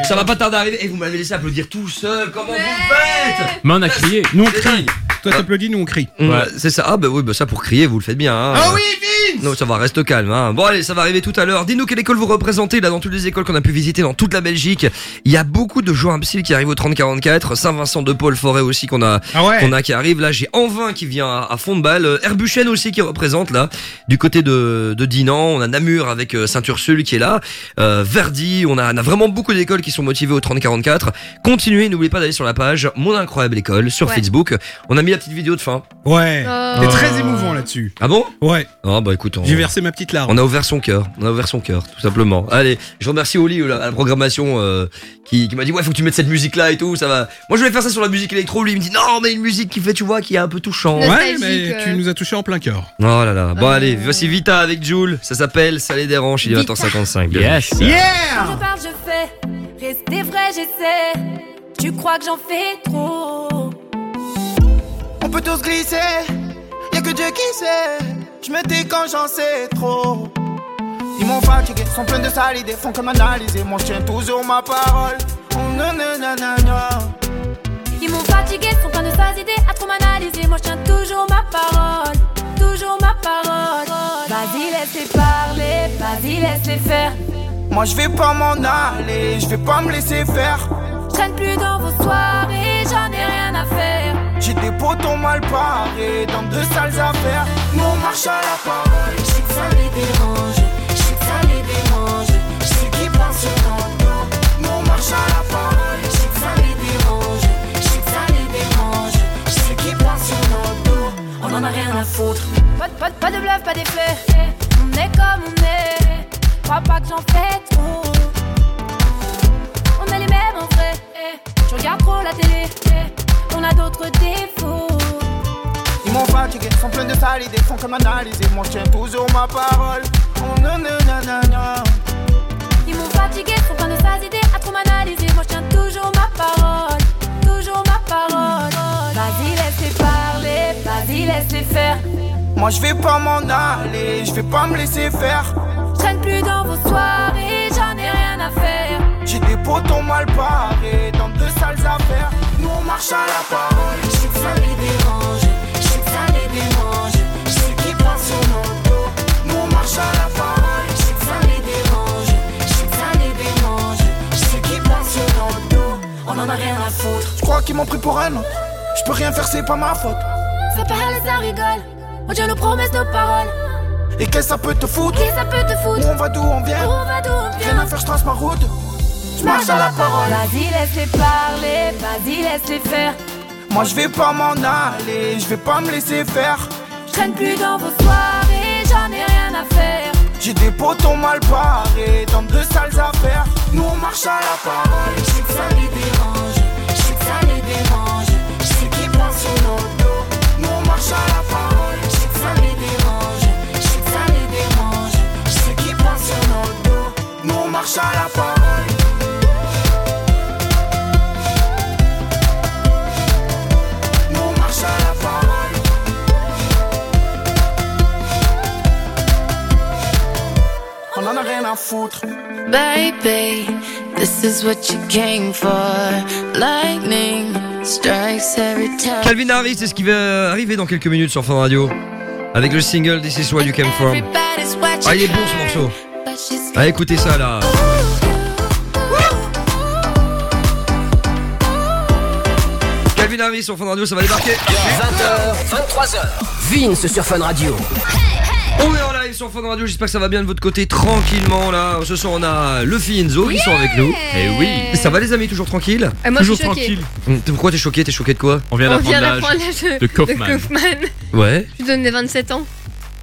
Speaker 4: Ça va pas tarder à arriver. Et vous m'avez laissé applaudir tout seul. Comment vous faites?
Speaker 9: Mais on a crié. Nous on crie. Toi t'applaudis, nous on crie.
Speaker 4: Ouais, c'est ça. Ah bah oui, bah ça pour crier, vous le faites bien. Hein.
Speaker 9: Ah oui, Vince
Speaker 4: Non, ça va, reste calme. Hein. Bon allez, ça va arriver tout à l'heure. Dis-nous quelle école vous représentez là dans toutes les écoles qu'on a pu visiter dans toute la Belgique. Il y a beaucoup de joueurs imbéciles qui arrivent au 30-44. Saint-Vincent de Paul Forêt aussi qu'on a,
Speaker 9: Ah ouais.
Speaker 4: qu'on a qui arrive. Là, j'ai Envin qui vient à, à fond de balle. Euh, Herbuchen aussi qui représente là. Du côté de, de Dinan, on a Namur avec euh, Saint-Ursule qui est là. Euh, Verdi, on a, on a vraiment beaucoup d'écoles qui sont motivées au 30-44. Continuez, n'oubliez pas d'aller sur la page Mon Incroyable École sur
Speaker 2: Ouais.
Speaker 4: Facebook. On a mis la petite vidéo de fin.
Speaker 9: Ouais.
Speaker 2: Oh.
Speaker 9: C'est très émouvant là-dessus.
Speaker 4: Ah bon?
Speaker 9: Ouais.
Speaker 4: Ah bah écoute. Écoute, on,
Speaker 9: J'ai versé ma petite larme.
Speaker 4: on a ouvert son cœur, on a ouvert son cœur, tout simplement. Allez, je remercie Oli euh, à la programmation euh, qui, qui m'a dit ouais faut que tu mettes cette musique là et tout, ça va. Moi je voulais faire ça sur la musique électro, lui il me dit non mais une musique qui fait tu vois qui est un peu touchant.
Speaker 9: Ouais, mais tu nous as touché en plein cœur.
Speaker 4: Oh là là. Bon allez, voici Vita avec Jules, ça s'appelle Ça les dérange, il est 20h55.
Speaker 8: Yes.
Speaker 12: Quand je parle, je fais. Rester vrai, j'essaie. Tu crois que j'en fais trop?
Speaker 24: On peut tous glisser, y'a que Dieu qui sait. Je me dis quand j'en sais trop. Ils m'ont fatigué, sont pleins de sales idées, font comme analyser. Moi je tiens toujours ma parole. Oh, non, non, non, non, non.
Speaker 12: Ils m'ont fatigué, sont plein de sales idées à trop m'analyser. Moi je tiens toujours ma parole, toujours ma parole. Vas-y, laisse-les parler, vas-y, laisse-les faire.
Speaker 24: Moi je vais pas m'en aller, je vais pas me laisser faire.
Speaker 12: Je traîne plus dans vos soirées, j'en ai rien à faire.
Speaker 24: J'ai des potons mal parés dans de sales affaires. On marche à la parole.
Speaker 12: Je que ça les dérange, je que ça les dérange. Je sais qu'ils pensent sur ton dos.
Speaker 24: Nous on marche à la parole.
Speaker 12: Je que ça les dérange, je que ça les dérange. Je sais qu'ils pensent notre dos. On en a rien à foutre. Pas, pas, pas de bluff, pas d'effet. On est comme on est. Crois pas que j'en fais trop. On est les mêmes en vrai. Je regarde trop la télé. On a d'autres défauts.
Speaker 24: Ils m'ont fatigué, sont pleins de sales idées, font comme analyser. Moi je tiens toujours ma parole. Oh non, non, non, non, non.
Speaker 12: Ils m'ont fatigué, sont plein de sales idées à trop m'analyser. Moi je tiens toujours ma parole, toujours ma parole. Vas-y, laisse-les parler, vas-y, laisse-les faire.
Speaker 24: Moi je vais pas m'en aller, je vais pas me laisser faire.
Speaker 12: Je plus dans vos soirées, j'en ai rien à faire.
Speaker 24: J'ai des potons mal parés dans de sales affaires. Nous on marche à la parole.
Speaker 12: Je sais que ça les dérange, Je
Speaker 24: crois qu'ils m'ont pris pour un autre. Je peux rien faire, c'est pas ma faute.
Speaker 12: Ça parle et ça rigole. On tient nos promesses, nos paroles.
Speaker 24: Et qu'est-ce que ça peut te foutre
Speaker 12: Qui ça peut te
Speaker 24: Où
Speaker 12: foutre
Speaker 24: on va d'où on vient
Speaker 12: Où on va d'où on
Speaker 24: Rien
Speaker 12: vient
Speaker 24: à faire, je trace ma route. Je marche à la parole.
Speaker 12: Vas-y, laisse-les parler, vas-y, laisse-les faire.
Speaker 24: Moi je vais pas m'en aller, je vais pas me laisser faire.
Speaker 12: Je traîne plus dans vos soirées, rien
Speaker 24: J'ai des potons mal parés dans de sales affaires. Nous on marche à la parole.
Speaker 12: Je sais que ça les dérange, je sais que ça les dérange. Je sais qu'ils pensent sur notre dos.
Speaker 24: Nous on marche à la parole.
Speaker 12: Je sais que ça les dérange, je sais que ça les dérange. Je sais qu'ils pensent sur notre dos.
Speaker 24: Nous on marche à la parole. À foutre.
Speaker 20: Baby, this is what you came for. Lightning strikes every time.
Speaker 4: Calvin Harris, c'est ce qui va arriver dans quelques minutes sur Fun Radio. Avec le single This is where you came
Speaker 20: watching
Speaker 4: Ah, il est bon ce morceau. Ah, écoutez ça là. Calvin Harris sur Fun Radio, ça va débarquer.
Speaker 3: 20h, 23h. Vince sur Fun Radio.
Speaker 4: On est en live sur Fun Radio, j'espère que ça va bien de votre côté tranquillement là. Ce soir on a le Finzo qui sont avec nous.
Speaker 8: Eh oui.
Speaker 4: Ça va les amis, toujours tranquille
Speaker 2: moi, je suis
Speaker 8: Toujours
Speaker 2: choquée.
Speaker 8: tranquille.
Speaker 4: Hum, Pourquoi t'es choqué T'es choqué de quoi?
Speaker 8: On vient
Speaker 2: On
Speaker 8: d'apprendre
Speaker 2: vient
Speaker 8: l'âge.
Speaker 2: d'apprendre l'âge
Speaker 8: de Kaufman.
Speaker 4: Ouais.
Speaker 2: Je lui donne les 27 ans.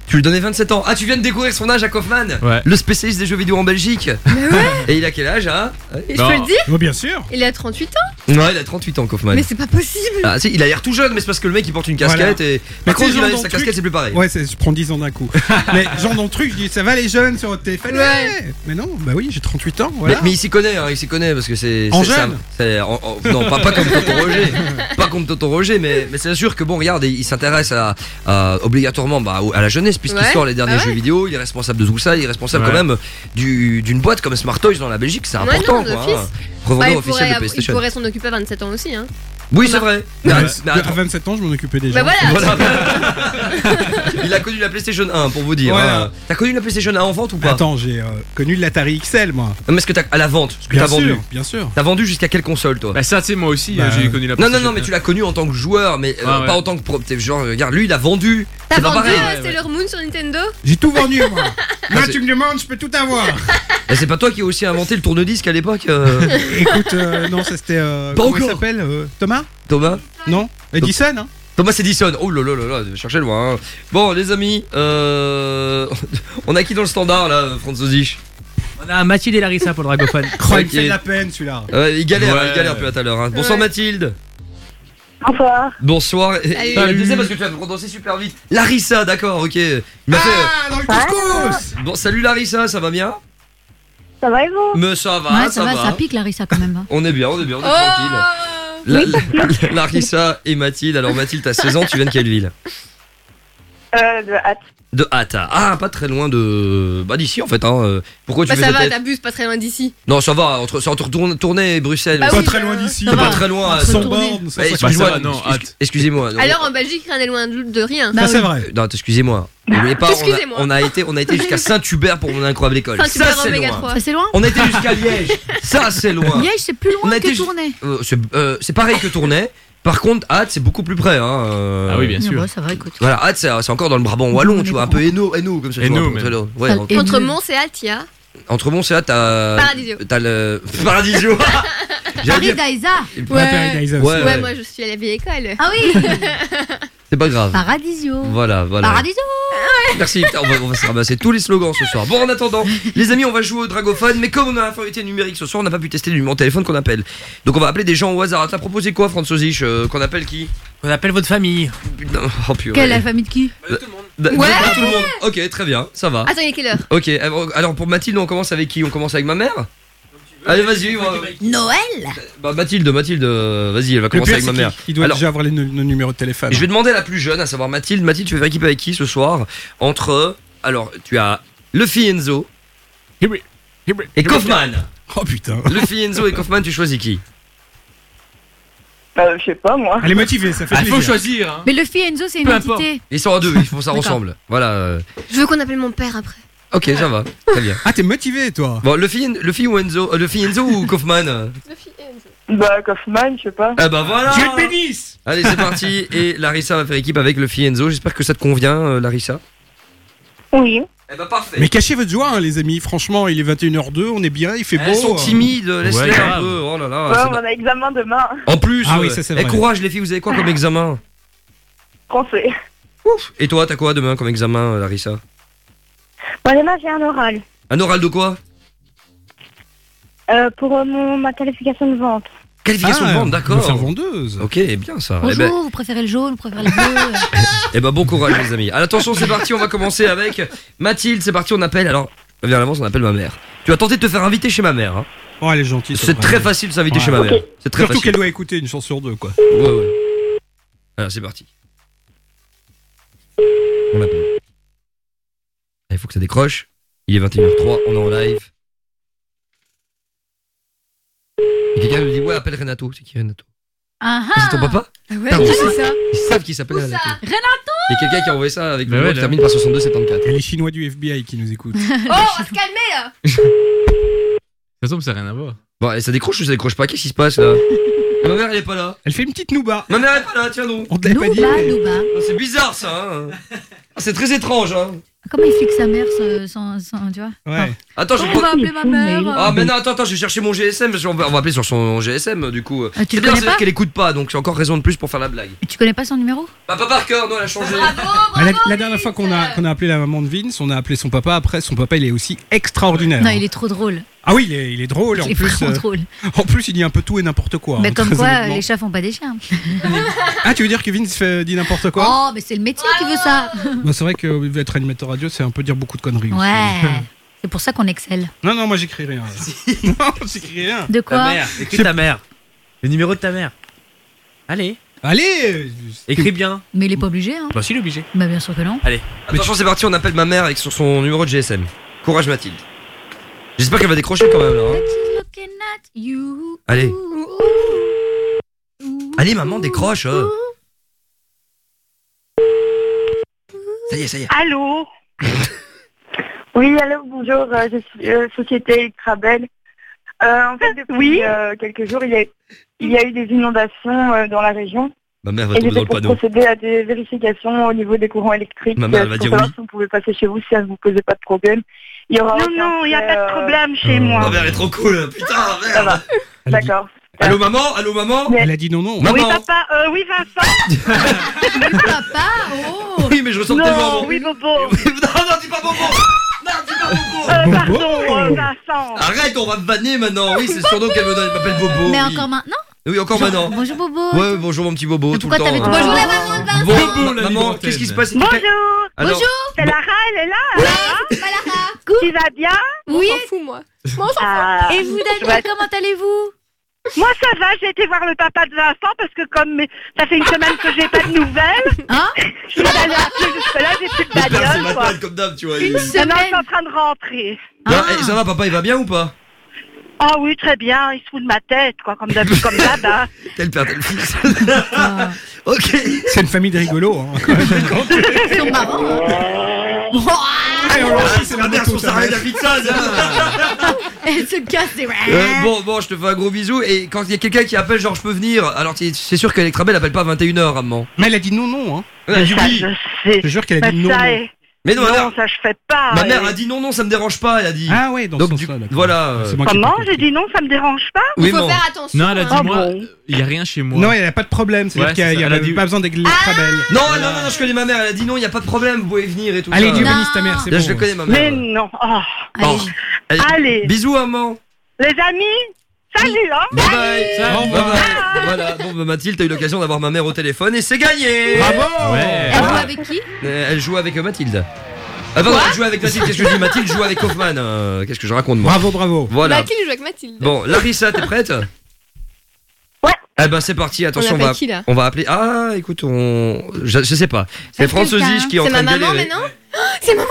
Speaker 4: Tu lui donnais 27 ans. Ah, tu viens de découvrir son âge à Kaufman
Speaker 8: Ouais.
Speaker 4: Le spécialiste des jeux vidéo en Belgique. Et il a quel âge hein
Speaker 2: Et je peux le dire
Speaker 9: Oh, bien sûr.
Speaker 2: Il a 38 ans.
Speaker 4: Ouais, il a 38 ans Kaufman.
Speaker 2: Mais c'est pas possible.
Speaker 4: Ah si, il a l'air tout jeune, mais c'est parce que le mec il porte une casquette
Speaker 9: Voilà.
Speaker 4: et.
Speaker 9: Mais
Speaker 4: Par contre,
Speaker 9: tu sais,
Speaker 4: il
Speaker 9: genre
Speaker 4: a
Speaker 9: dans
Speaker 4: sa
Speaker 9: le
Speaker 4: casquette, c'est plus pareil.
Speaker 9: Ouais, c'est- je prends 10 ans d'un coup. mais genre dans le truc, je dis ça va les jeunes sur votre téléphone
Speaker 2: Ouais.
Speaker 9: Ouais. Mais non, bah oui, j'ai 38 ans, voilà.
Speaker 4: Mais, mais il s'y connaît, hein, il s'y connaît parce que c'est.
Speaker 9: En
Speaker 4: c'est-
Speaker 9: jeune
Speaker 4: c'est- en- en- Non, pas, pas comme Tonton Roger. pas comme Tonton Roger, mais, mais c'est sûr que bon, regarde, il s'intéresse à, à- obligatoirement bah, au- à la jeunesse puisqu'il
Speaker 2: Ouais.
Speaker 4: sort les derniers
Speaker 2: Ah ouais.
Speaker 4: jeux vidéo, il est responsable de tout ça, il est responsable
Speaker 8: Ouais.
Speaker 4: quand même du- d'une boîte comme Smart Toys dans la Belgique, c'est
Speaker 2: Ouais,
Speaker 4: important
Speaker 2: non,
Speaker 4: quoi. hein.
Speaker 2: Bah,
Speaker 4: Revendeur
Speaker 2: il,
Speaker 4: officiel
Speaker 2: pourrait,
Speaker 4: de
Speaker 2: il
Speaker 4: PlayStation.
Speaker 2: pourrait s'en occuper à 27 ans aussi. Hein.
Speaker 4: Oui, c'est vrai.
Speaker 9: Bah,
Speaker 4: mais
Speaker 9: à
Speaker 4: attends,
Speaker 9: 27 ans, je m'en occupais déjà.
Speaker 2: Bah voilà.
Speaker 4: voilà. il a connu la PlayStation 1 pour vous dire.
Speaker 9: Voilà.
Speaker 4: hein. T'as connu la PlayStation 1 en vente ou pas?
Speaker 9: Attends, j'ai euh, connu l'Atari XL, moi.
Speaker 4: Non, mais est-ce que t'as à la vente Ce que
Speaker 9: Bien
Speaker 4: t'as vendu
Speaker 9: sûr, bien sûr.
Speaker 4: T'as vendu jusqu'à quelle console toi?
Speaker 8: Bah ça, tu sais, moi aussi,
Speaker 9: Bah,
Speaker 8: euh, j'ai connu la
Speaker 4: Non, non, non, mais tu l'as connu en tant que joueur, mais euh,
Speaker 8: Ah ouais.
Speaker 4: pas en tant que pro. t'es Genre, regarde, lui, il a vendu.
Speaker 2: T'as
Speaker 4: C'est pas
Speaker 2: vendu
Speaker 4: pareil.
Speaker 2: euh, Sailor Moon sur Nintendo?
Speaker 9: J'ai tout vendu, moi. Moi,
Speaker 4: c'est-
Speaker 9: tu me demandes, je peux tout avoir.
Speaker 4: Et c'est pas toi qui as aussi inventé le tourne-disque à l'époque, euh,
Speaker 9: Écoute, euh, non, ça c'était. euh,
Speaker 4: Pas
Speaker 9: comment il
Speaker 4: encore.
Speaker 9: s'appelle euh, Thomas?
Speaker 4: Thomas
Speaker 9: Non Edison, hein
Speaker 4: Thomas Edison. Oh là là là là, je chercher loin. hein. Bon, les amis, euh... on a qui dans le standard là, Franzosich
Speaker 20: On a Mathilde et Larissa pour le dragophone.
Speaker 9: Il me fait de la peine celui-là.
Speaker 4: Il galère,
Speaker 20: Ouais.
Speaker 4: il galère plus à tout à l'heure. hein. Bonsoir Mathilde.
Speaker 10: Bonsoir.
Speaker 4: Bonsoir. Et- la deuxième parce que tu vas prononcer super vite. Larissa, d'accord, ok. Il m'a fait.
Speaker 9: Ah, dans le couscous
Speaker 4: Bon, salut Larissa, ça va bien?
Speaker 10: Ça va et vous?
Speaker 4: Mais ça va,
Speaker 6: ouais,
Speaker 4: ça,
Speaker 6: ça, va, ça pique Larissa quand même. hein.
Speaker 4: On est bien, on est bien, on est
Speaker 6: Oh
Speaker 4: tranquille. La- la- Larissa et Mathilde. Alors Mathilde, t'as 16 ans, tu viens de quelle ville?
Speaker 10: Euh, de hâte.
Speaker 4: De Hatta. Ah, pas très loin de. Bah d'ici en fait. Hein. euh, Pourquoi tu
Speaker 2: Bah
Speaker 4: fais
Speaker 2: ça va, t'abuses pas très loin d'ici.
Speaker 4: Non, ça va, entre, c'est entre Tourne- Tournai et Bruxelles.
Speaker 2: Bah
Speaker 9: Pas
Speaker 2: oui,
Speaker 9: très loin d'ici.
Speaker 4: Pas très loin.
Speaker 2: Entre
Speaker 4: sans Bah, excuse-
Speaker 8: hâte.
Speaker 4: excusez-moi. non.
Speaker 2: Alors en Belgique, rien n'est loin de, rien.
Speaker 9: Ça c'est vrai.
Speaker 4: Non, excusez-moi. N'oubliez pas, on a,
Speaker 2: Excusez-moi.
Speaker 4: on a été, on a été jusqu'à Saint-Hubert pour mon incroyable école.
Speaker 2: Saint-Hubert
Speaker 4: Ça, c'est loin.
Speaker 2: 3.
Speaker 6: Ça c'est loin
Speaker 4: On a été jusqu'à Liège. Ça, c'est loin.
Speaker 6: Liège, c'est plus loin que Tournai.
Speaker 4: Euh, c'est euh, c'est pareil que Tournai. Par contre, Hatt, c'est beaucoup plus près. Hein. euh,
Speaker 8: Ah oui, bien sûr.
Speaker 6: ça va, écoute.
Speaker 4: Voilà, Hatt, c'est encore dans le Brabant wallon,
Speaker 6: On
Speaker 4: tu vois, un peu Hainaut, Hainaut comme ça.
Speaker 8: Hainaut.
Speaker 4: Ouais,
Speaker 6: Ça-
Speaker 4: en-
Speaker 6: Et
Speaker 2: Entre
Speaker 6: nous-
Speaker 2: Mons et Altia.
Speaker 4: entre Mons et Hatt, t'as.
Speaker 2: Paradisio.
Speaker 4: T'as le. Paradisio
Speaker 6: Paris d'Aïsa.
Speaker 9: Ouais,
Speaker 4: ouais.
Speaker 2: moi je suis à la vieille école.
Speaker 6: Ah oui
Speaker 4: C'est pas grave.
Speaker 6: Paradisio.
Speaker 4: Voilà, voilà.
Speaker 6: Paradisio.
Speaker 4: Merci, on va, on va se ramasser tous les slogans ce soir. Bon, en attendant, les amis, on va jouer au dragophone, mais comme on a l'informité numérique ce soir, on n'a pas pu tester le numéro de téléphone qu'on appelle. Donc on va appeler des gens au hasard. T'as proposé quoi, Franzosich euh, Qu'on appelle qui?
Speaker 20: On appelle votre famille.
Speaker 4: Putain, Oh purée.
Speaker 6: Quelle est la famille de qui?
Speaker 4: D- d-
Speaker 2: Ouais.
Speaker 4: tout le monde. Ok, très bien, ça va.
Speaker 2: Attends, il est quelle heure?
Speaker 4: Ok, alors, pour Mathilde, on commence avec qui? On commence avec ma mère? Allez, vas-y. va-
Speaker 6: Noël
Speaker 4: Bah, Mathilde, Mathilde, euh, vas-y, elle va commencer
Speaker 9: pire,
Speaker 4: avec ma mère.
Speaker 9: Il doit
Speaker 4: Alors,
Speaker 9: déjà avoir les nos numéros de téléphone.
Speaker 4: je vais demander à la plus jeune, à savoir Mathilde. Mathilde, tu veux faire équipe avec qui ce soir Entre. Alors, tu as Luffy Enzo et Kaufman.
Speaker 9: Oh putain.
Speaker 4: Luffy Enzo et Kaufman, tu choisis qui?
Speaker 10: Euh, je sais pas moi.
Speaker 9: Elle est motivée, ça fait
Speaker 8: Ah, faut
Speaker 9: plaisir.
Speaker 8: choisir. Hein.
Speaker 6: Mais Luffy et Enzo, c'est une
Speaker 8: Peu importe.
Speaker 6: entité.
Speaker 4: Ils sont à deux, ils font ça
Speaker 6: D'accord.
Speaker 4: ensemble. Voilà. euh,
Speaker 2: Je veux qu'on appelle mon père après.
Speaker 4: Ok, ça va. Très bien.
Speaker 9: Ah, t'es motivé, toi
Speaker 4: Bon, Luffy, Luffy ou Enzo euh, Luffy Enzo ou Kaufman euh
Speaker 10: Bah, Kaufman, je sais pas.
Speaker 4: Ah bah voilà
Speaker 9: Dieu te bénisse
Speaker 4: Allez, c'est parti. Et Larissa va faire équipe avec Luffy Enzo. J'espère que ça te convient, euh, Larissa.
Speaker 10: Oui.
Speaker 4: Eh bah parfait.
Speaker 9: Mais cachez votre joie, hein, les amis. Franchement, il est 21h02, on est bien, il fait beau.
Speaker 4: Elles sont
Speaker 9: euh.
Speaker 4: timides, laisse-les
Speaker 8: Ouais,
Speaker 4: un
Speaker 8: grave.
Speaker 4: peu. Oh là là.
Speaker 10: Ouais, on a examen demain.
Speaker 4: En plus,
Speaker 9: Ah oui,
Speaker 4: euh,
Speaker 9: ça, c'est
Speaker 4: eh,
Speaker 9: vrai.
Speaker 4: courage les filles, vous avez quoi comme examen?
Speaker 10: Français.
Speaker 4: Et toi, t'as quoi demain comme examen, euh, Larissa?
Speaker 10: Moi, demain, j'ai un oral.
Speaker 4: Un oral de quoi
Speaker 10: Euh, pour euh, mon, ma qualification de vente.
Speaker 4: Qualification
Speaker 9: Ah,
Speaker 4: de vente,
Speaker 9: on va
Speaker 4: d'accord.
Speaker 9: faire vendeuse.
Speaker 4: Ok, bien ça. Eh
Speaker 6: Bonjour,
Speaker 4: ben,
Speaker 6: vous préférez le jaune, vous préférez le bleu
Speaker 4: eh ben, bon courage les amis. Alors, attention, c'est parti, on va commencer avec Mathilde. C'est parti, on appelle. Alors, bien à l'avance, on appelle ma mère. Tu vas tenter de te faire inviter chez ma mère. hein.
Speaker 9: Oh, elle est gentille.
Speaker 4: C'est très facile de s'inviter
Speaker 9: Ouais.
Speaker 4: chez ma mère. C'est très
Speaker 9: Surtout
Speaker 4: facile.
Speaker 9: qu'elle doit écouter une chance sur deux, quoi.
Speaker 4: Ouais, ouais. Alors, c'est parti. On l'appelle. Il faut que ça décroche. Il est 21h03, on est en live. Et quelqu'un me dit Ouais, appelle Renato. C'est qui Renato?
Speaker 6: Ah
Speaker 4: Ah, C'est ton papa?
Speaker 2: Ah ouais,
Speaker 4: Putain,
Speaker 2: qui
Speaker 4: on
Speaker 2: c'est
Speaker 4: sait-
Speaker 2: ça
Speaker 4: Ils savent qu'il s'appelle Renato.
Speaker 2: ça?
Speaker 6: Renato
Speaker 4: Il y a quelqu'un qui a envoyé ça avec le
Speaker 8: Bah
Speaker 4: numéro
Speaker 8: ouais,
Speaker 4: qui
Speaker 8: là.
Speaker 4: termine par 6274.
Speaker 9: Et les Chinois du FBI qui nous écoutent.
Speaker 2: Oh, on va se calmer là
Speaker 8: Ça tombe, ça n'a rien à voir.
Speaker 4: Bon, et ça décroche ou ça décroche pas? Qu'est-ce qui se passe là? Ma mère elle est pas là.
Speaker 9: Elle fait une petite nouba.
Speaker 4: Ma mère elle est pas là, tiens donc.
Speaker 9: On te l'avait pas dit.
Speaker 6: Nouba,
Speaker 9: mais-
Speaker 6: Nouba.
Speaker 4: Ah, C'est bizarre ça. hein. Ah, C'est très étrange. Hein.
Speaker 6: Comment il fixe sa mère sans, sans- tu vois
Speaker 9: Ouais.
Speaker 4: Attends, je
Speaker 6: On va appeler ma mère.
Speaker 4: Ah mais non attends attends je vais chercher mon GSM parce qu'on va, on va appeler sur son GSM du coup.
Speaker 6: Ah, tu
Speaker 4: c'est
Speaker 6: le
Speaker 4: bien
Speaker 6: connais
Speaker 4: c'est
Speaker 6: pas
Speaker 4: qu'elle écoute pas donc c'est encore raison de plus pour faire la blague.
Speaker 6: Et Tu connais pas son numéro
Speaker 4: Bah pas par cœur non elle a changé.
Speaker 2: Bravo,
Speaker 9: Ah,
Speaker 2: bravo
Speaker 9: La, la dernière fois qu'on a, qu'on a appelé la maman de Vince, on a appelé son papa. Après, son papa, il est aussi extraordinaire.
Speaker 6: Non, il est trop drôle.
Speaker 9: Ah oui, il est, il est drôle.
Speaker 6: Il
Speaker 9: en
Speaker 6: est
Speaker 9: plus,
Speaker 6: vraiment
Speaker 9: euh,
Speaker 6: drôle.
Speaker 9: en plus, il dit un peu tout et n'importe quoi.
Speaker 6: Mais
Speaker 9: hein,
Speaker 6: comme
Speaker 9: très
Speaker 6: quoi, les chats font pas des chiens.
Speaker 9: Ah, tu veux dire que Vince fait, dit n'importe quoi
Speaker 6: Oh, mais c'est le métier qui veut ça.
Speaker 9: Bah, C'est vrai que euh, être animateur radio, c'est un peu dire beaucoup de conneries. aussi.
Speaker 6: Ouais. C'est pour ça qu'on excelle.
Speaker 9: Non, non, moi j'écris rien. non, j'écris rien.
Speaker 6: De quoi
Speaker 20: Écris ta mère. Le numéro de ta mère. Allez,
Speaker 9: Allez
Speaker 20: écris bien.
Speaker 6: Mais il est pas obligé, hein.
Speaker 20: Bah, si, il est obligé.
Speaker 6: Bah, bien sûr que non.
Speaker 20: Allez.
Speaker 4: Attention c'est parti on appelle ma mère avec sur son numéro de GSM. Courage Mathilde. J'espère qu'elle va décrocher quand même là. hein. Allez. Allez maman décroche. euh. Ça y est ça y est.
Speaker 10: Allô? Oui, allô, bonjour, euh, je suis euh, Société Electrabel. Euh, en fait, depuis euh, quelques jours, il y, a, il y a eu des inondations euh, dans la région.
Speaker 4: Ma mère va
Speaker 10: Et
Speaker 4: tomber
Speaker 10: j'étais
Speaker 4: dans le
Speaker 10: pour
Speaker 4: panneau.
Speaker 10: procéder à des vérifications au niveau des courants électriques.
Speaker 4: Ma mère, elle
Speaker 10: euh,
Speaker 4: va
Speaker 10: pour
Speaker 4: dire
Speaker 10: savoir
Speaker 4: oui.
Speaker 10: si on pouvait passer chez vous si ça ne vous posait pas de problème. Il y aura
Speaker 25: Non, non, il n'y a pas de
Speaker 10: euh,
Speaker 25: problème chez
Speaker 4: Ma
Speaker 25: moi.
Speaker 4: mère est trop cool putain
Speaker 10: Ça
Speaker 4: merde.
Speaker 10: va, d'accord.
Speaker 4: Allô maman? Allô maman?
Speaker 9: Elle a dit non, non.
Speaker 4: Maman
Speaker 25: Oui, papa, euh, oui, Vincent.
Speaker 6: Papa, oh
Speaker 4: Oui, mais je ressemble
Speaker 25: non,
Speaker 4: tellement à mon-
Speaker 25: oui, Bobo.
Speaker 4: Non, non, dis pas Bobo
Speaker 25: Euh,
Speaker 9: Bobo.
Speaker 25: pardon, euh, Vincent.
Speaker 4: Arrête, on va me vanner maintenant. Oui, c'est surnom qu'elle me donne. Elle m'appelle Bobo.
Speaker 6: Mais
Speaker 4: oui.
Speaker 6: encore maintenant
Speaker 4: Oui, encore maintenant.
Speaker 6: Bonjour Bobo.
Speaker 4: Ouais, bonjour mon petit Bobo. Tout
Speaker 6: Pourquoi
Speaker 4: le temps.
Speaker 6: t'avais tout. Bonjour la maman de Vincent.
Speaker 4: Bon,
Speaker 8: Bobo,
Speaker 4: ma-
Speaker 8: la
Speaker 4: maman, qu'est-ce qui se passe
Speaker 25: Bonjour.
Speaker 4: Alors-
Speaker 25: C'est Lara, elle est là
Speaker 6: Pas Lara.
Speaker 25: Tu vas bien
Speaker 6: Oui.
Speaker 2: On s'en fout, moi. Moi, on s'en fout.
Speaker 25: Ah,
Speaker 6: Et vous, Daniel, comment allez-vous
Speaker 25: Moi, ça va, j'ai été voir le papa de Vincent parce que comme ça fait une semaine que j'ai pas de nouvelles,
Speaker 6: Hein
Speaker 25: je suis allée appeler jusque-là, j'ai plus de
Speaker 4: c'est
Speaker 25: bagnole, quoi.
Speaker 4: malade comme d'hab, tu vois.
Speaker 6: Une
Speaker 4: il-
Speaker 25: Maintenant, je
Speaker 6: semaine.
Speaker 25: suis en train de rentrer.
Speaker 4: Non, eh, ça va, papa, il va bien ou pas
Speaker 25: Ah oui, très bien, il se fout de ma tête, quoi, comme d'habitude, comme d'hab. hein.
Speaker 4: Tel père, tel fils. ok.
Speaker 9: C'est une famille de rigolos. Hein.
Speaker 6: Ils sont marrants. hein.
Speaker 9: Allez, on
Speaker 4: Ah, c'est ma mère, son sarrêt la pizza, ça.
Speaker 6: Elle se casse. c'est-
Speaker 4: Euh, bon, bon, je te fais un gros bisou. Et quand il y a quelqu'un qui appelle, genre, je peux venir. Alors, c'est c'est sûr qu'Electrabel appelle pas à 21h, maman.
Speaker 9: Mais elle a dit non, non. Hein.
Speaker 4: Elle a dit
Speaker 25: Ça,
Speaker 4: oui.
Speaker 25: je sais.
Speaker 9: Je te jure qu'elle a dit
Speaker 25: Mais
Speaker 9: non.
Speaker 25: ça
Speaker 9: non.
Speaker 4: Mais non, ma mère,
Speaker 25: Non, ça je fais pas.
Speaker 4: ma mère
Speaker 25: euh.
Speaker 4: a dit non, non, ça me dérange pas, elle a dit.
Speaker 9: Ah ouais, dans
Speaker 4: Donc,
Speaker 9: ce
Speaker 4: du,
Speaker 9: sens-là, d'accord.
Speaker 4: voilà. euh,
Speaker 9: C'est moi qui ai
Speaker 25: Comment J'ai dit non, ça me dérange pas
Speaker 4: Oui,
Speaker 2: Il faut
Speaker 4: maman.
Speaker 2: faire attention.
Speaker 8: Non, elle a dit
Speaker 2: hein.
Speaker 8: moi,
Speaker 25: bon.
Speaker 8: il y a rien chez moi.
Speaker 9: Non, il n'y a pas de problème. C'est-à-dire
Speaker 8: Ouais,
Speaker 9: qu'il
Speaker 8: c'est
Speaker 9: n'y
Speaker 8: a dit-
Speaker 9: pas besoin d'aider l'électrabel.
Speaker 4: Non, non, non, non, je connais ma mère, elle a dit non, il y a pas de problème, vous pouvez venir et tout
Speaker 9: Allez,
Speaker 6: Non.
Speaker 9: Vanisse ta mère, c'est
Speaker 4: Là,
Speaker 9: bon.
Speaker 4: je le connais, ma
Speaker 25: Mais
Speaker 4: mère.
Speaker 25: non. Oh.
Speaker 4: Bon.
Speaker 6: Allez.
Speaker 4: Allez.
Speaker 25: Allez,
Speaker 4: Bisous, maman.
Speaker 25: les amis, salut, hein
Speaker 4: Bye bye.
Speaker 8: Salut.
Speaker 4: Bye bye. Voilà, bon, bah, Mathilde, t'as eu l'occasion d'avoir ma mère au téléphone et c'est gagné.
Speaker 9: Bravo
Speaker 8: Ouais.
Speaker 6: Elle joue avec qui?
Speaker 4: Euh, Elle joue avec euh, Mathilde. Ah, pardon, elle joue avec Mathilde, qu'est-ce que je dis? Mathilde joue avec Kaufman. euh, qu'est-ce que je raconte, moi?
Speaker 9: Bravo, bravo.
Speaker 4: Voilà.
Speaker 2: Mathilde joue avec Mathilde.
Speaker 4: Bon, Larissa, t'es prête?
Speaker 25: Ouais.
Speaker 4: Eh ben c'est parti, attention, on, va,
Speaker 2: qui, là?
Speaker 4: on va appeler. Ah, écoute, on. Je, je sais pas. C'est
Speaker 6: Est-ce
Speaker 4: François
Speaker 6: quelqu'un
Speaker 4: Zige qui est en
Speaker 2: C'est
Speaker 4: train
Speaker 2: ma
Speaker 4: de
Speaker 2: maman
Speaker 4: galérer.
Speaker 2: maintenant? Oh, C'est ma maman?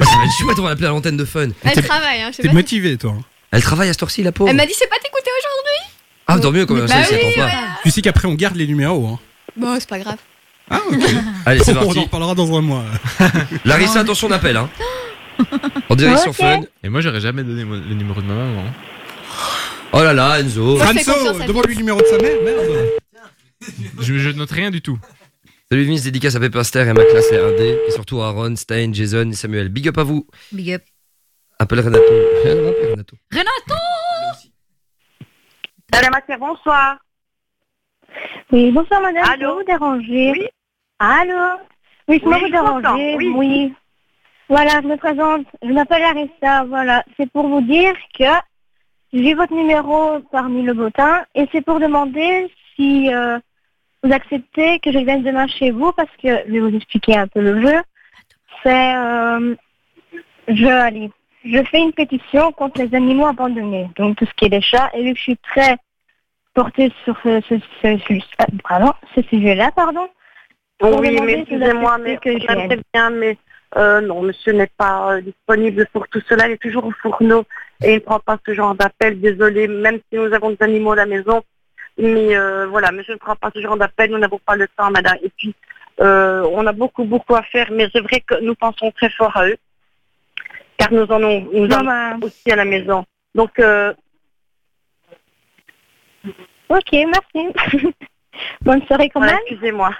Speaker 4: Ah, ça va être chouette, on va l'appeler à l'antenne de fun.
Speaker 2: Elle travaille, hein, je sais
Speaker 9: T'es motivé, toi.
Speaker 4: Elle travaille à cette heure-ci, la pauvre.
Speaker 2: Elle m'a dit c'est pas t'écouter aujourd'hui
Speaker 4: Ah, tant mieux quand même,
Speaker 2: Bah
Speaker 4: ça,
Speaker 2: oui,
Speaker 4: pas.
Speaker 2: ouais.
Speaker 9: Tu sais qu'après, on garde les numéros. Hein.
Speaker 2: Bon, c'est pas grave.
Speaker 9: Ah, ok.
Speaker 4: Allez, c'est
Speaker 9: on en
Speaker 4: parti.
Speaker 9: reparlera dans un mois.
Speaker 4: Larissa, attention, on appelle. Hein. En direction
Speaker 25: Ok.
Speaker 4: fun.
Speaker 8: Et moi, j'aurais jamais donné le numéro de ma maman.
Speaker 4: Oh là là, Enzo.
Speaker 2: Moi, je fais
Speaker 9: Franso,
Speaker 2: confiance à
Speaker 9: demande-lui le numéro de sa mère. Merde.
Speaker 8: Je, je note rien du tout.
Speaker 4: Salut Vince, dédicace à Pepper et à ma classe R1D. Et surtout à Aaron, Stein, Jason et Samuel. Big up à vous.
Speaker 6: Big up.
Speaker 4: Appelle Renato. Renato.
Speaker 6: Renato
Speaker 25: Madame bonsoir.
Speaker 10: Oui, bonsoir madame,
Speaker 25: Allô
Speaker 10: vous déranger
Speaker 25: Oui.
Speaker 10: Allô Oui, je peux
Speaker 25: Oui,
Speaker 10: vous
Speaker 25: oui.
Speaker 10: oui. Voilà, je me présente, je m'appelle Arista, voilà. C'est pour vous dire que j'ai votre numéro parmi le botin et c'est pour demander si euh, vous acceptez que je vienne demain chez vous parce que je vais vous expliquer un peu le jeu. C'est, euh, je, allez, je fais une pétition contre les animaux abandonnés, donc tout ce qui est des chats, et vu que je suis très portée sur ce, ce, ce, ce- pardon, ce sujet-là, pardon.
Speaker 25: Oui, mais excusez-moi, mais
Speaker 10: que je
Speaker 25: bien, mais euh, non, monsieur n'est pas euh, disponible pour tout cela. Il est toujours au fourneau et il ne prend pas ce genre d'appel. Désolé, même si nous avons des animaux à la maison. Mais euh, voilà, monsieur ne prend pas ce genre d'appel. Nous n'avons pas le temps, madame. Et puis, euh, on a beaucoup, beaucoup à faire. Mais c'est vrai que nous pensons très fort à eux. Car nous en avons, nous en avons aussi à la maison. Donc, euh,
Speaker 10: Ok, merci. Bonne soirée quand
Speaker 25: voilà,
Speaker 10: même.
Speaker 25: excusez-moi.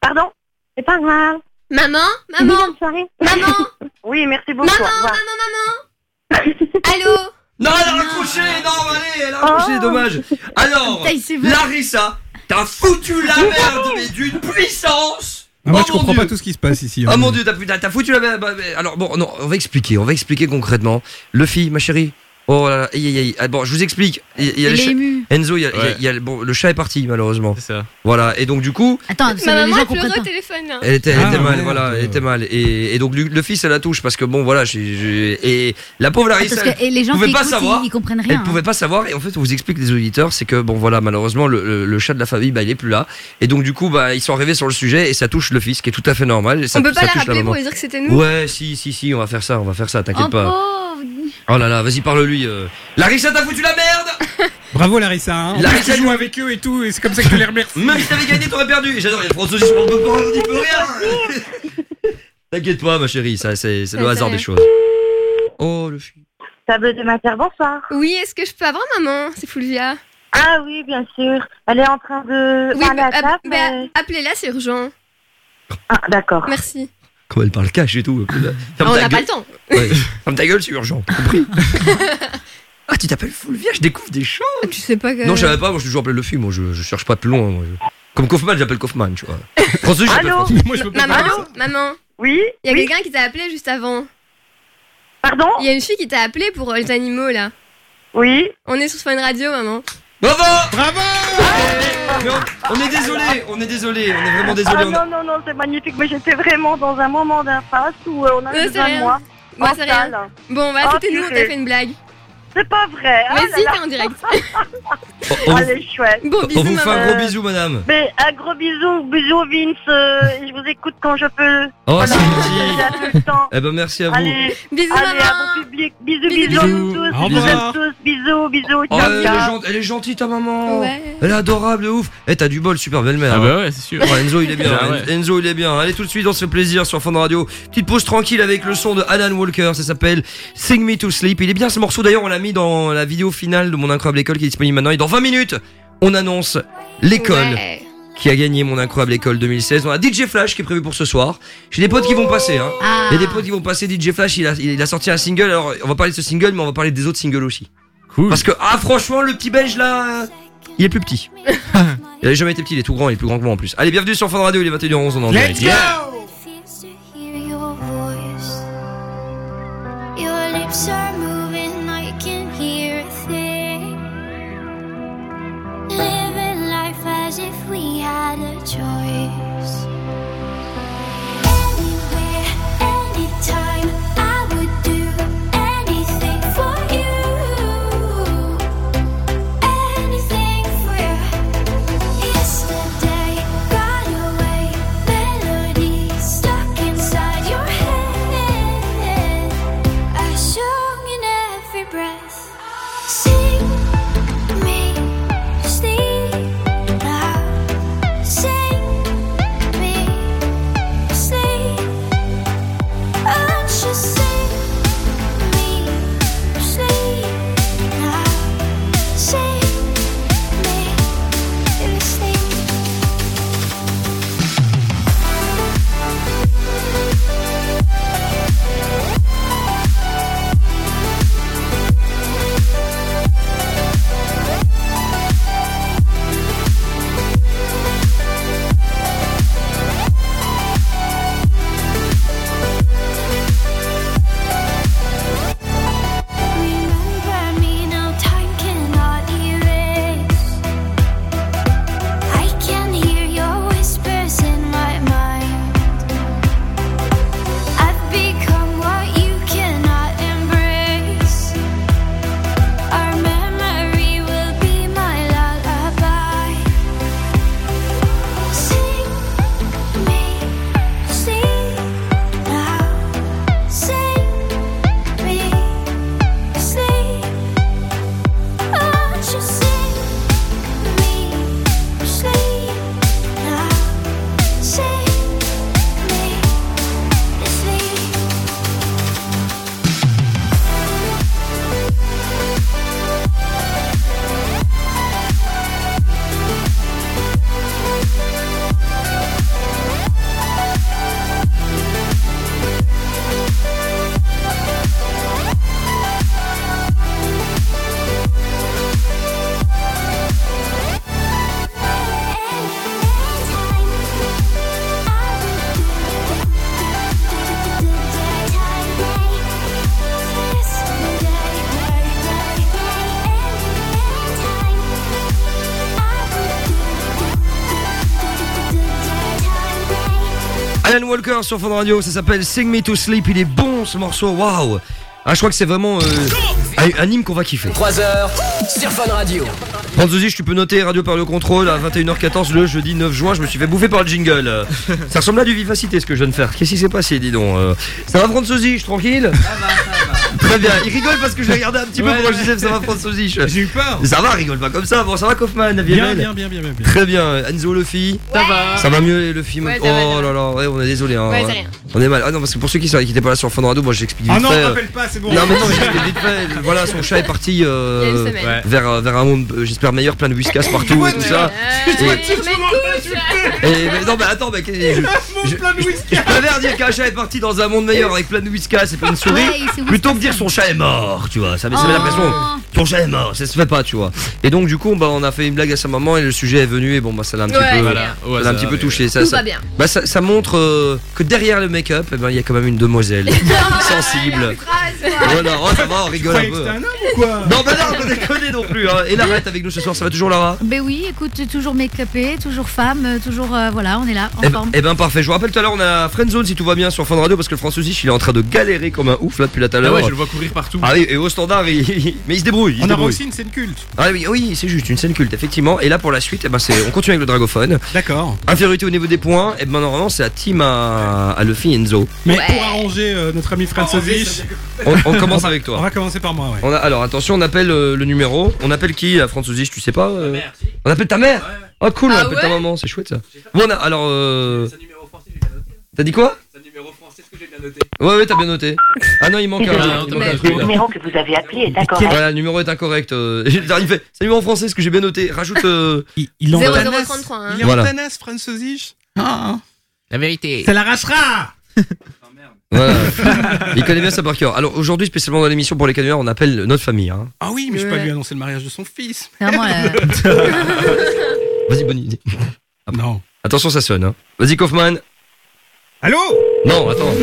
Speaker 25: Pardon?
Speaker 10: C'est pas grave.
Speaker 2: Maman Maman
Speaker 10: Bonne soirée.
Speaker 2: Maman
Speaker 25: Oui, merci beaucoup.
Speaker 2: Maman, maman, maman Allô?
Speaker 4: Non, elle a raccroché Non, allez, elle a raccroché,
Speaker 10: Oh.
Speaker 4: dommage Alors. Larissa, t'as foutu la merde, mais d'une puissance
Speaker 9: Ah, moi,
Speaker 4: Oh
Speaker 9: je
Speaker 4: mon
Speaker 9: comprends
Speaker 4: Dieu.
Speaker 9: pas tout ce qui se passe ici.
Speaker 4: Oh
Speaker 9: hein.
Speaker 4: mon dieu, t'as foutu la bah, mais- Alors bon, non, on va expliquer, on va expliquer concrètement. Le fille, ma chérie. Oh là là, aïe, aïe, aïe. Ah, bon, je vous explique. Il y a- il y a
Speaker 6: Il
Speaker 4: le
Speaker 6: est
Speaker 4: chat-
Speaker 6: ému.
Speaker 4: Enzo, il y a, il y a-
Speaker 8: Ouais.
Speaker 4: il y a le- bon, le chat est parti malheureusement.
Speaker 8: C'est ça.
Speaker 4: Voilà, et donc du coup,
Speaker 6: Attends, parce
Speaker 2: Ma
Speaker 6: les
Speaker 2: maman
Speaker 6: gens
Speaker 2: a pleuré
Speaker 6: comprennent
Speaker 2: au
Speaker 6: pas.
Speaker 2: téléphone. hein.
Speaker 4: elle était, elle
Speaker 9: Ah,
Speaker 4: était mal,
Speaker 9: merde.
Speaker 4: voilà, elle était mal. Et, et donc le, le fils, elle la touche parce que bon, voilà, j'ai- j'ai- et la pauvre Larissa,
Speaker 6: Parce que et les gens qui
Speaker 4: pas
Speaker 6: écoutent,
Speaker 4: savoir.
Speaker 6: ils, ils comprennent
Speaker 4: Elle
Speaker 6: rien. hein.
Speaker 4: pouvait pas savoir et en fait on vous explique les auditeurs c'est que bon voilà malheureusement le, le- le chat de la famille bah il est plus là et donc du coup bah ils sont arrivés sur le sujet et ça touche le fils qui est tout à fait normal et ça,
Speaker 2: On peut
Speaker 4: ça
Speaker 2: pas la
Speaker 4: touche
Speaker 2: rappeler
Speaker 4: maman.
Speaker 2: pour lui dire que c'était nous
Speaker 4: Ouais si si si on va faire ça on va faire ça t'inquiète
Speaker 6: Oh,
Speaker 4: pas
Speaker 6: pauvre.
Speaker 4: Oh là là vas-y parle lui euh. Larissa t'as foutu la merde
Speaker 9: Bravo Larissa. Hein.
Speaker 4: Larissa,
Speaker 9: joues avec eux et tout, et c'est comme ça que tu les remercies.
Speaker 4: même si t'avais gagné t'aurais perdu Et j'adore il y a François Zige, on peut pas on dit plus rien t'inquiète pas ma chérie ça c'est c'est le hasard des choses oh le fils
Speaker 10: Table de matière, bonsoir.
Speaker 2: Oui, est-ce que je peux avoir maman C'est Fulvia.
Speaker 10: Ah oui, bien sûr. Elle est en train de
Speaker 2: Oui, bah,
Speaker 10: table.
Speaker 2: bah,
Speaker 10: mais-
Speaker 2: appelez-la, c'est urgent.
Speaker 10: Ah, d'accord.
Speaker 2: Merci.
Speaker 4: Comment elle parle cash et tout
Speaker 2: Ah,
Speaker 4: Ferme
Speaker 2: on
Speaker 4: ta
Speaker 2: n'a pas
Speaker 4: gueule.
Speaker 2: le temps.
Speaker 4: Ouais. Ferme ta gueule c'est urgent compris tu t'appelles Fulvia Je découvre des choses.
Speaker 2: Tu sais pas que.
Speaker 4: Non, je savais pas, moi je suis toujours appelé Luffy, moi je, je cherche pas plus loin. moi, je- Comme Kaufman, j'appelle Kaufman, tu vois. François,
Speaker 2: Allô
Speaker 4: François. Moi, je peux pas
Speaker 2: Maman,
Speaker 4: faire ça.
Speaker 2: maman.
Speaker 25: Oui.
Speaker 2: Il y a
Speaker 25: oui.
Speaker 2: quelqu'un qui t'a appelé juste avant.
Speaker 25: Pardon?
Speaker 2: Il y a une fille qui t'a appelé pour euh, les animaux là.
Speaker 25: Oui.
Speaker 2: On est sur Fun Radio, maman.
Speaker 4: Bravo Bravo Mais on, on est désolé, on est désolé, on est vraiment désolé.
Speaker 25: Ah
Speaker 4: on
Speaker 25: non, non, non, c'est magnifique, mais j'étais vraiment dans un moment d'impasse où euh, on a
Speaker 2: Ouais, c'est
Speaker 25: besoin de
Speaker 2: rien.
Speaker 25: moi.
Speaker 2: Moi,
Speaker 25: En
Speaker 2: c'est rien.
Speaker 25: salle.
Speaker 2: Bon, bah,
Speaker 25: Oh,
Speaker 2: c'était nous, on t'a
Speaker 25: purée.
Speaker 2: fait une blague.
Speaker 25: C'est pas vrai.
Speaker 2: Mais
Speaker 25: ah
Speaker 2: si, t'es en direct.
Speaker 4: on,
Speaker 25: Allez, chouette.
Speaker 2: Bon,
Speaker 4: on vous fait un gros bisou, madame.
Speaker 25: Mais un gros bisou, bisous Vince, euh, je vous écoute quand je peux.
Speaker 4: Oh, c'est gentil.
Speaker 25: j'ai un peu le temps.
Speaker 4: Eh ben merci à vous.
Speaker 25: Allez,
Speaker 2: bisous,
Speaker 25: allez à bon public. Bisous, bisous, à tous.
Speaker 4: Au
Speaker 25: vous
Speaker 4: revoir.
Speaker 25: aime tous. Bisous, bisous.
Speaker 4: Oh,
Speaker 25: ciao,
Speaker 4: elle, est
Speaker 25: ciao.
Speaker 4: gen- elle est gentille ta maman.
Speaker 2: Ouais.
Speaker 4: Elle est adorable de ouf. Eh t'as du bol, super belle mère.
Speaker 8: Ah bah
Speaker 4: hein.
Speaker 8: ouais, c'est sûr.
Speaker 4: Ouais, Enzo il est bien.
Speaker 8: Ah ouais.
Speaker 4: Enzo il est bien. Allez tout de suite on se fait plaisir sur Fond Radio. Petite pause tranquille avec le son de Alan Walker. Ça s'appelle Sing Me to Sleep. Il est bien ce morceau d'ailleurs. On l'a mis dans la vidéo finale de mon incroyable école qui est disponible maintenant. Et dans 20 minutes on annonce l'école.
Speaker 2: Ouais.
Speaker 4: Qui a gagné mon incroyable école 2016 On a DJ Flash qui est prévu pour ce soir. J'ai des potes qui vont passer. Hein.
Speaker 6: Ah.
Speaker 4: Il y a des potes qui vont passer. DJ Flash, il a, il a sorti un single. Alors, on va parler de ce single, mais on va parler des autres singles aussi.
Speaker 8: Cool.
Speaker 4: Parce que, ah, franchement, le petit belge là, il est plus petit. il a jamais été petit, il est tout grand, il est plus grand que moi en plus. Allez, bienvenue sur Fun Radio, il est 21h11, on en direct.
Speaker 16: hear your
Speaker 4: Walker sur Fun Radio, ça s'appelle Sing Me to Sleep. Il est bon ce morceau, waouh! Ah, je crois que c'est vraiment euh, un, un hymne qu'on va kiffer.
Speaker 3: 3 heures sur Fun Radio.
Speaker 4: Franzozic, tu peux noter Radio par le contrôle à 21h14 le jeudi 9 juin. Je me suis fait bouffer par le jingle. Ça ressemble à du vivacité ce que je viens de faire. Qu'est-ce qui s'est passé, dis donc euh? Ça va, Franzozic, tranquille? Très bien. Il rigole parce que je l'ai regardé un petit peu
Speaker 9: Ouais,
Speaker 4: je disais ça va, Franzozic.
Speaker 9: J'ai eu peur.
Speaker 4: Ça va, rigole pas comme ça. Bon, ça va, Kaufman,
Speaker 9: Bien, bien, bien, bien, bien, bien.
Speaker 4: Très bien. Enzo Luffy.
Speaker 9: Ça va.
Speaker 4: Ça va mieux, le film.
Speaker 9: Ouais,
Speaker 4: oh là là, ouais, on est désolé. Hein. On est mal. Ah non, parce que pour ceux qui n'étaient pas là sur Fun Radio, moi j'explique
Speaker 9: Ah
Speaker 4: vite
Speaker 9: non,
Speaker 4: fait, euh,
Speaker 9: rappelle pas, c'est bon.
Speaker 4: Non, mais non, j'explique vite fait. Voilà, son chat est parti euh, vers, euh, vers un monde, euh, j'espère, meilleur, plein de whiskas partout et tout ça. Et- mais non, mais attends, mais je, je, je- je préfère dire qu'un chat est parti dans un monde meilleur avec plein de whiskas et plein de souris,
Speaker 6: Ouais,
Speaker 4: plutôt que dire son chat est mort, tu vois. Ça, ça met
Speaker 6: Oh.
Speaker 4: l'impression, ton chat est mort, ça se fait pas, tu vois. Et donc, du coup, bah, on a fait une blague à sa maman et le sujet est venu et bon, bah, ça l'a un petit
Speaker 2: Ouais,
Speaker 4: peu,
Speaker 2: voilà.
Speaker 4: ça l'a un petit peu touché. Ça,
Speaker 2: Tout
Speaker 4: ça-
Speaker 2: va bien.
Speaker 4: bah, ça, ça montre euh, que derrière le make-up, eh ben, il y a quand même une demoiselle sensible. Voilà, oh, ça va, on rigole un peu.
Speaker 9: c'était un homme ou quoi
Speaker 4: Non, bah non, on déconne non plus. Hein. Et la reste avec nous ce soir, ça va toujours, Lara?
Speaker 6: Ben oui, écoute, toujours make-upé, toujours femme, euh, toujours, euh, voilà, on est là, en
Speaker 4: Eh ben,
Speaker 6: forme.
Speaker 4: eh ben, parfait. Je vous rappelle tout à l'heure, on a Friendzone si tout va bien sur Fun Radio parce que le François il est en train de galérer comme un ouf là depuis là tout à
Speaker 8: Ah
Speaker 4: l'heure.
Speaker 8: ouais, je le vois courir partout.
Speaker 4: Ah oui, et au standard, il- mais il se débrouille. il se
Speaker 9: On aura
Speaker 4: débrouille.
Speaker 9: aussi une scène culte.
Speaker 4: Ah oui, oui, c'est juste une scène culte, effectivement. Et là, pour la suite, eh ben, c'est, on continue avec le dragophone.
Speaker 9: D'accord.
Speaker 4: Infériorité au niveau des points, et ben normalement, c'est la team à, à Luffy Enzo.
Speaker 9: Mais pour arranger euh, notre ami
Speaker 4: On, on commence avec
Speaker 9: on
Speaker 4: toi.
Speaker 9: va commencer par moi, ouais.
Speaker 4: On a, alors attention, on appelle euh, le numéro. On appelle qui, la Franzosich, tu sais pas euh On appelle ta mère Oh cool, on
Speaker 2: Ah
Speaker 4: appelle ta
Speaker 2: ouais
Speaker 4: maman, c'est chouette ça. Bon, on a, alors. Euh... T'as dit quoi Ouais, ouais, t'as bien noté. Ah non, il manque un, il manque un truc. là.
Speaker 14: que vous avez appelé est incorrect.
Speaker 4: Voilà, le numéro est incorrect. euh, il fait, c'est un numéro en français, ce que j'ai bien noté. Rajoute. euh,
Speaker 9: Il, il en
Speaker 2: 0033, hein.
Speaker 9: Il est
Speaker 4: Voilà.
Speaker 9: en tanasse, Franzovich. Ah,
Speaker 19: La vérité.
Speaker 9: ça l'arrachera
Speaker 4: Voilà. il connaît bien ça par cœur. Alors aujourd'hui, spécialement dans l'émission pour les canulars, on appelle notre famille. Hein.
Speaker 9: Ah oui, mais je peux
Speaker 2: Ouais.
Speaker 9: pas lui annoncer le mariage de son fils.
Speaker 6: Vraiment la-
Speaker 4: Vas-y, bonne idée.
Speaker 9: Non.
Speaker 4: Attention, ça sonne. Hein. Vas-y, Kaufman.
Speaker 9: Allô?
Speaker 4: Non, attends.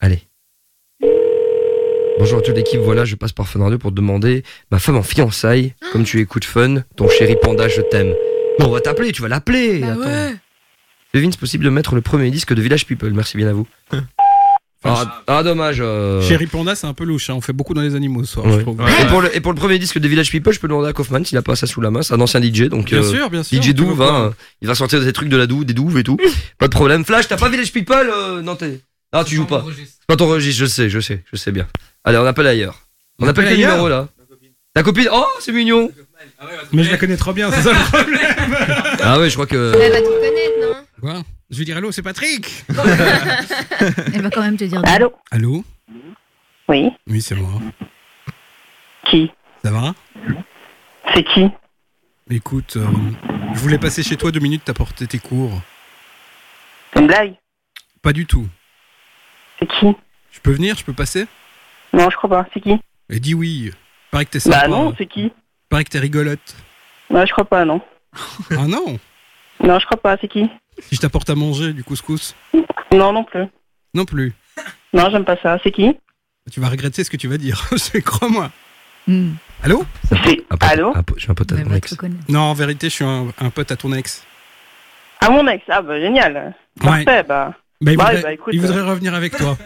Speaker 4: Allez. Bonjour à toute l'équipe, voilà, je passe par Fun Radio pour te demander ma femme en fiançailles. Comme tu écoutes Fun, ton chéri panda, je t'aime. Bon, on va t'appeler, tu vas l'appeler.
Speaker 2: Bah
Speaker 4: Attends.
Speaker 2: ouais.
Speaker 4: Devine, c'est possible de mettre le premier disque de Village People. Merci bien à vous. Ah, ah, dommage. euh.
Speaker 9: Chéri Panda, c'est un peu louche. hein. On fait beaucoup dans les animaux ce soir,
Speaker 4: Ouais.
Speaker 9: je trouve.
Speaker 4: Et, pour le, et pour le premier disque de Village People, je peux demander à Kaufman s'il a pas ça sous la main. C'est un ancien DJ, donc
Speaker 9: Bien
Speaker 4: euh,
Speaker 9: sûr, bien sûr.
Speaker 4: DJ
Speaker 9: tu
Speaker 4: Douve, hein, il va sortir des trucs de la douve, des douves et tout. pas de problème. Flash, t'as pas Village People euh, Non, t'es. Ah, tu joues pas. C'est pas ton registre, je sais, je sais, je sais bien. Allez, on appelle ailleurs. On,
Speaker 9: On
Speaker 4: appelle
Speaker 9: appelle
Speaker 4: quel
Speaker 9: ailleurs
Speaker 4: numéro là? Ta copine? Oh, c'est mignon
Speaker 9: Mais je la connais trop bien, c'est ça le problème.
Speaker 4: Ah ouais, je crois que.
Speaker 2: Elle va tout connaître, non?
Speaker 9: Quoi? Je vais dire allô, c'est Patrick
Speaker 6: Elle va quand même te dire.
Speaker 14: Allô?
Speaker 9: Allô?
Speaker 14: Oui.
Speaker 9: Oui, c'est moi.
Speaker 14: Qui?
Speaker 9: Ça va?
Speaker 14: C'est qui?
Speaker 9: Écoute, euh, je voulais passer chez toi deux minutes t'apporter tes cours.
Speaker 14: Une blague?
Speaker 9: Pas du tout.
Speaker 14: C'est qui?
Speaker 9: Je peux venir, je peux passer?
Speaker 14: Non, je crois pas. C'est qui?
Speaker 9: Et dis oui. Paraît que t'es sympa.
Speaker 14: Bah non, c'est qui?
Speaker 9: Paraît que t'es rigolote.
Speaker 14: Non, je crois pas, non.
Speaker 9: Ah non?
Speaker 14: Non, je crois pas. C'est qui?
Speaker 9: Si je t'apporte à manger du couscous
Speaker 14: Non, non plus.
Speaker 9: Non plus.
Speaker 14: Non, j'aime pas ça. C'est qui?
Speaker 9: Tu vas regretter ce que tu vas dire. C'est crois-moi.
Speaker 6: Hmm.
Speaker 9: Allô?
Speaker 14: Allô?
Speaker 4: Un pote- Je suis un pote à ton
Speaker 6: va
Speaker 4: ex.
Speaker 9: Non, en vérité, je suis un, un pote à ton ex.
Speaker 14: Ah, mon ex? Ah, bah génial.
Speaker 9: Ouais.
Speaker 14: Parfait, bah.
Speaker 9: Bah, il,
Speaker 14: Ouais,
Speaker 9: voudrait,
Speaker 14: bah, écoute,
Speaker 9: il voudrait
Speaker 14: euh,
Speaker 9: revenir avec toi.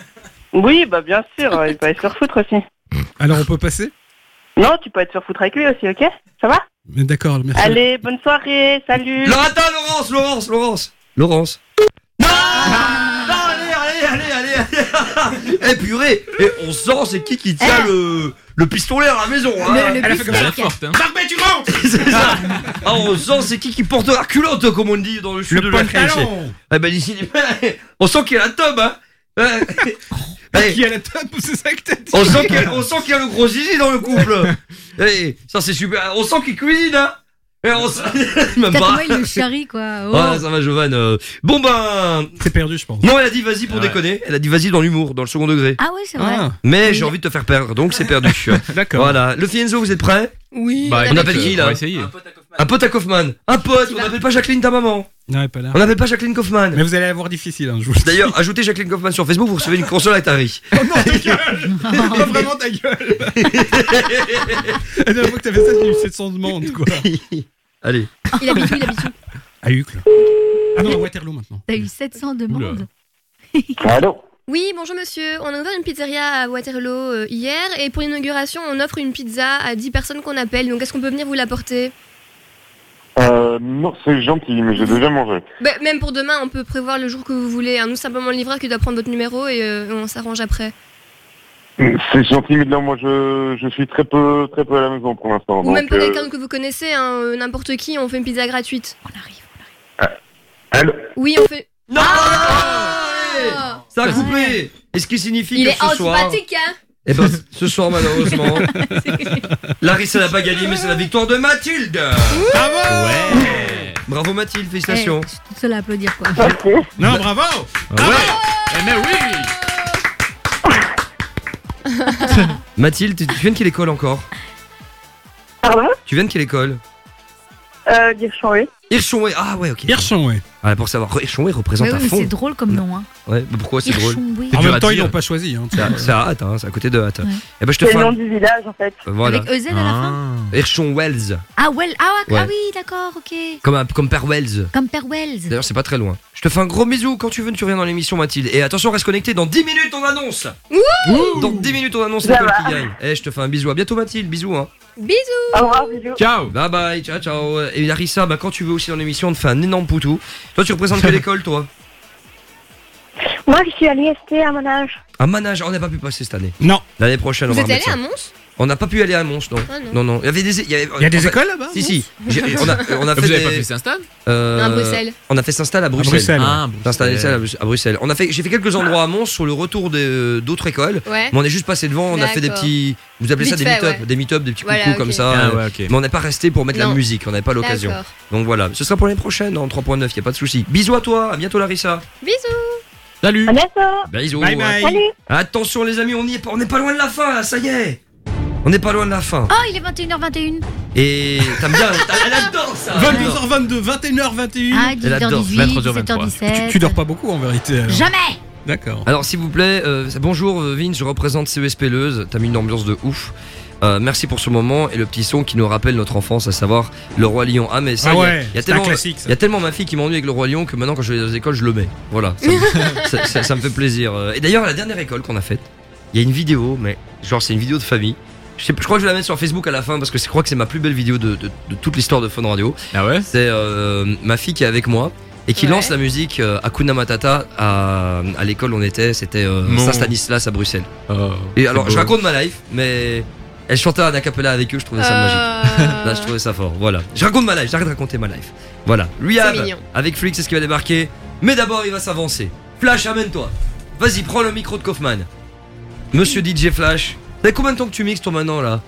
Speaker 14: Oui, bah bien sûr. Il peut aller se faire foutre aussi.
Speaker 9: Alors on peut passer?
Speaker 14: Non, tu peux être faire foutre avec lui aussi, ok? Ça va?
Speaker 9: Mais D'accord, merci.
Speaker 14: Allez, bonne soirée. Salut.
Speaker 4: Non, attends, Laurence, Laurence, Laurence Laurence Non Non, allez, allez, allez, allez, Eh purée Et on sent c'est qui qui tient le, le pistolet à la maison hein?
Speaker 6: Le- le
Speaker 8: Elle a fait comme ça,
Speaker 6: beefsteak.
Speaker 8: forte. Hein.
Speaker 9: Barbet, tu rentres
Speaker 4: C'est ça Ah, on sent c'est qui qui porte la culotte, comme on dit dans le sud
Speaker 9: Le
Speaker 4: de la
Speaker 9: pantalon
Speaker 4: Eh ben ici, on sent qu'il y a la tub, hein.
Speaker 9: Qui a la top C'est ça que t'as dit
Speaker 4: On sent qu'il y, a- on sent qu'il y a le gros zizi dans le couple. Ça c'est super. On sent qu'il cuisine, hein. On sent... Même
Speaker 6: T'as
Speaker 4: pas.
Speaker 6: il le charrie, quoi. Oh.
Speaker 4: Ah, ça va, Jovan. euh. Bon ben.
Speaker 9: C'est perdu, je pense.
Speaker 4: Non, elle a dit vas-y pour
Speaker 8: Ah ouais.
Speaker 4: déconner. Elle a dit vas-y dans l'humour, dans le second degré.
Speaker 6: Ah oui, c'est vrai.
Speaker 9: Ah,
Speaker 4: Mais
Speaker 6: Oui.
Speaker 4: j'ai envie de te faire perdre, donc c'est perdu.
Speaker 9: d'accord.
Speaker 4: voilà. Le Fienzo, vous êtes prêts?
Speaker 2: Oui.
Speaker 8: Bah,
Speaker 2: on
Speaker 4: appelle qui,
Speaker 8: euh,
Speaker 4: là?
Speaker 8: On va essayer.
Speaker 4: Un pote à Kaufman. Un pote. On n'appelle pas Jacqueline ta maman.
Speaker 9: Non, elle est pas là.
Speaker 4: On n'appelle pas Jacqueline Kaufman.
Speaker 9: Mais vous allez avoir difficile, hein, je vous le dis.
Speaker 4: D'ailleurs, ajoutez Jacqueline Kaufman sur Facebook, vous recevez une console à Atari.
Speaker 9: Oh non, ta gueule Oh, Vraiment ta gueule La dernière fois que t'avais ça, j'ai eu 700 demandes, quoi.
Speaker 4: Allez.
Speaker 2: Il habite où Il habite où
Speaker 9: À Hucle. Ah non, à Waterloo maintenant.
Speaker 6: T'as eu 700 demandes.
Speaker 14: Allô?
Speaker 2: Oui, bonjour monsieur. On a ouvert une pizzeria à Waterloo euh, hier et pour l'inauguration, on offre une pizza à 10 personnes qu'on appelle. Donc est-ce qu'on peut venir vous l'apporter?
Speaker 26: Euh, non, c'est gentil, mais j'ai déjà mangé.
Speaker 2: Bah, Même pour demain, on peut prévoir le jour que vous voulez. hein. Nous, simplement le livreur qui doit prendre votre numéro et euh, on s'arrange après.
Speaker 26: C'est gentil, mais là, moi, je, je suis très peu, très peu à la maison pour l'instant.
Speaker 2: Ou même pour
Speaker 26: euh,
Speaker 2: quelqu'un que vous connaissez, hein, euh, n'importe qui, on fait une pizza gratuite.
Speaker 6: On arrive, on arrive.
Speaker 26: Allô
Speaker 2: Oui, on fait.
Speaker 4: Non
Speaker 2: Ah
Speaker 4: Ça a coupé Et ce qui signifie
Speaker 2: Il
Speaker 4: que
Speaker 2: est
Speaker 4: ce soir.
Speaker 2: antipathique, hein
Speaker 4: Eh ben, ce soir, malheureusement, Larissa n'a pas gagné, mais c'est la victoire de Mathilde.
Speaker 9: Bravo
Speaker 4: Ouais. Bravo Mathilde, félicitations.
Speaker 6: Eh, je suis toute seule à applaudir quoi.
Speaker 9: Non, bravo
Speaker 4: Ouais.
Speaker 8: Eh mais oui
Speaker 4: Mathilde, tu tu viens de quelle école encore
Speaker 25: Pardon?
Speaker 4: Tu viens de quelle école?
Speaker 25: Euh, Guerchon,
Speaker 4: Hirschonway. Ah ouais, ok.
Speaker 9: Hirschonway.
Speaker 4: Ah, pour savoir, Hirschonway représente
Speaker 6: oui, mais
Speaker 4: fond.
Speaker 6: c'est drôle comme nom. Hein.
Speaker 4: Ouais, mais pourquoi c'est drôle
Speaker 9: En même temps, ils l'ont pas choisi. Hein.
Speaker 4: C'est à- Hâte, hein, c'est à côté de Hâte.
Speaker 6: Ouais.
Speaker 4: Eh ben, je te
Speaker 25: C'est
Speaker 4: fais
Speaker 25: le nom
Speaker 4: un...
Speaker 25: du village en fait.
Speaker 4: Voilà.
Speaker 6: Avec EZ à la fin
Speaker 4: Hirschon Wells.
Speaker 6: Ah, well, ah, ah
Speaker 4: Ouais.
Speaker 6: oui, d'accord, ok.
Speaker 4: Comme, un- comme Père Wells.
Speaker 6: Comme Père Wells.
Speaker 4: D'ailleurs, c'est pas très loin. Je te fais un gros bisou quand tu veux, tu reviens dans l'émission, Mathilde. Et attention, reste connecté. Dans 10 minutes, on annonce. Dans 10 minutes, on annonce l'école qui gagne. Eh, je te fais un bisou. À bientôt, Mathilde. Bisous, hein.
Speaker 2: Bisous
Speaker 25: Au revoir, bisous.
Speaker 4: Ciao. Bye bye. Ciao, ciao. Et Larissa, bah, quand tu veux aussi dans l'émission, on te fait un énorme poutou. Toi, tu représentes quelle école, toi?
Speaker 10: Moi, je suis à l'IST à mon âge.
Speaker 4: Un manage. On n'a pas pu passer cette année.
Speaker 9: Non.
Speaker 4: L'année prochaine, on
Speaker 2: Vous
Speaker 4: va
Speaker 2: êtes allé à Mons?
Speaker 4: On n'a pas pu aller à Mons, non.
Speaker 2: Ah, non.
Speaker 4: non, non. Il y avait des. Il y, avait-
Speaker 9: Il y a des
Speaker 4: fait-
Speaker 9: écoles là-bas
Speaker 4: Si, si. On a, on a fait
Speaker 8: Vous avez
Speaker 4: des-
Speaker 8: pas fait Saint-Stan
Speaker 4: Euh,
Speaker 2: À Bruxelles.
Speaker 4: On a fait s'installer à Bruxelles.
Speaker 9: Bruxelles, ouais.
Speaker 8: Ah, Bruxelles.
Speaker 4: à Bru- à Bruxelles. On a fait, j'ai fait quelques endroits à Mons sur le retour de- d'autres écoles.
Speaker 2: Ouais.
Speaker 4: Mais on est juste passé devant, on a fait des petits. Vous appelez ça des meet-up,
Speaker 2: ouais.
Speaker 4: des meet-up, des petits
Speaker 2: Voilà,
Speaker 4: coucous comme ça.
Speaker 8: Ah
Speaker 4: euh,
Speaker 8: ouais, ok.
Speaker 4: Mais on n'est pas resté pour mettre la musique, on n'avait pas l'occasion.
Speaker 2: D'accord.
Speaker 4: Donc voilà, ce sera pour l'année prochaine en 3.9, y a pas de souci. Bisous à toi, à bientôt Larissa.
Speaker 2: Bisous
Speaker 8: Salut
Speaker 10: À bientôt.
Speaker 4: Bisous.
Speaker 9: Bye bye.
Speaker 10: Salut.
Speaker 4: Attention les amis, on y est pas, on n'est pas loin de la fin là, ça y est. On n'est pas loin de la fin.
Speaker 6: Oh, il est 21h21.
Speaker 4: Et t'aimes bien, elle adore ça.
Speaker 9: 22h22, 21h21.
Speaker 6: Ah,
Speaker 4: Elle adore.
Speaker 6: 18h18,
Speaker 8: 23h23.
Speaker 6: 17h17.
Speaker 9: Tu dors pas beaucoup en vérité. alors.
Speaker 6: Jamais
Speaker 9: D'accord.
Speaker 4: Alors s'il vous plaît, euh, bonjour euh, Vince, je représente CESP Leuze, t'as mis une ambiance de ouf. Euh, merci pour ce moment et le petit son qui nous rappelle notre enfance, à savoir le roi lion. Ah mais ça,
Speaker 9: Ah
Speaker 4: il y a-
Speaker 9: ouais,
Speaker 4: il y, a
Speaker 9: c'est un
Speaker 4: tellement,
Speaker 9: classique, ça.
Speaker 4: il y a tellement ma fille qui m'ennuie avec le roi lion que maintenant quand je vais dans les écoles, je le mets. Voilà, ça, me- ça- ça- ça me fait plaisir. Euh, Et d'ailleurs, à la dernière école qu'on a faite, il y a une vidéo, mais genre c'est une vidéo de famille. Je, sais- je crois que je vais la mettre sur Facebook à la fin parce que je crois que c'est ma plus belle vidéo de, de- de toute l'histoire de Fun Radio.
Speaker 8: Ah ouais?
Speaker 4: C'est euh, ma fille qui est avec moi et qui
Speaker 2: Ouais.
Speaker 4: lance la musique euh, Hakuna Matata à, à l'école où on était, c'était euh. Saint-Stanislas à Bruxelles.
Speaker 8: Oh,
Speaker 4: Et alors,
Speaker 8: beau.
Speaker 4: je raconte ma life, mais elle chantait un acapella avec eux, je trouvais ça magique.
Speaker 2: Euh,
Speaker 4: Là, je trouvais ça fort. Voilà. Je raconte ma life, j'arrête de raconter ma life. Voilà. Rehab avec Flix, c'est ce qui va débarquer. Mais d'abord, il va s'avancer. Flash, amène-toi. Vas-y, prends le micro de Kaufman. Monsieur DJ Flash. Ça fait combien de temps que tu mixes toi maintenant là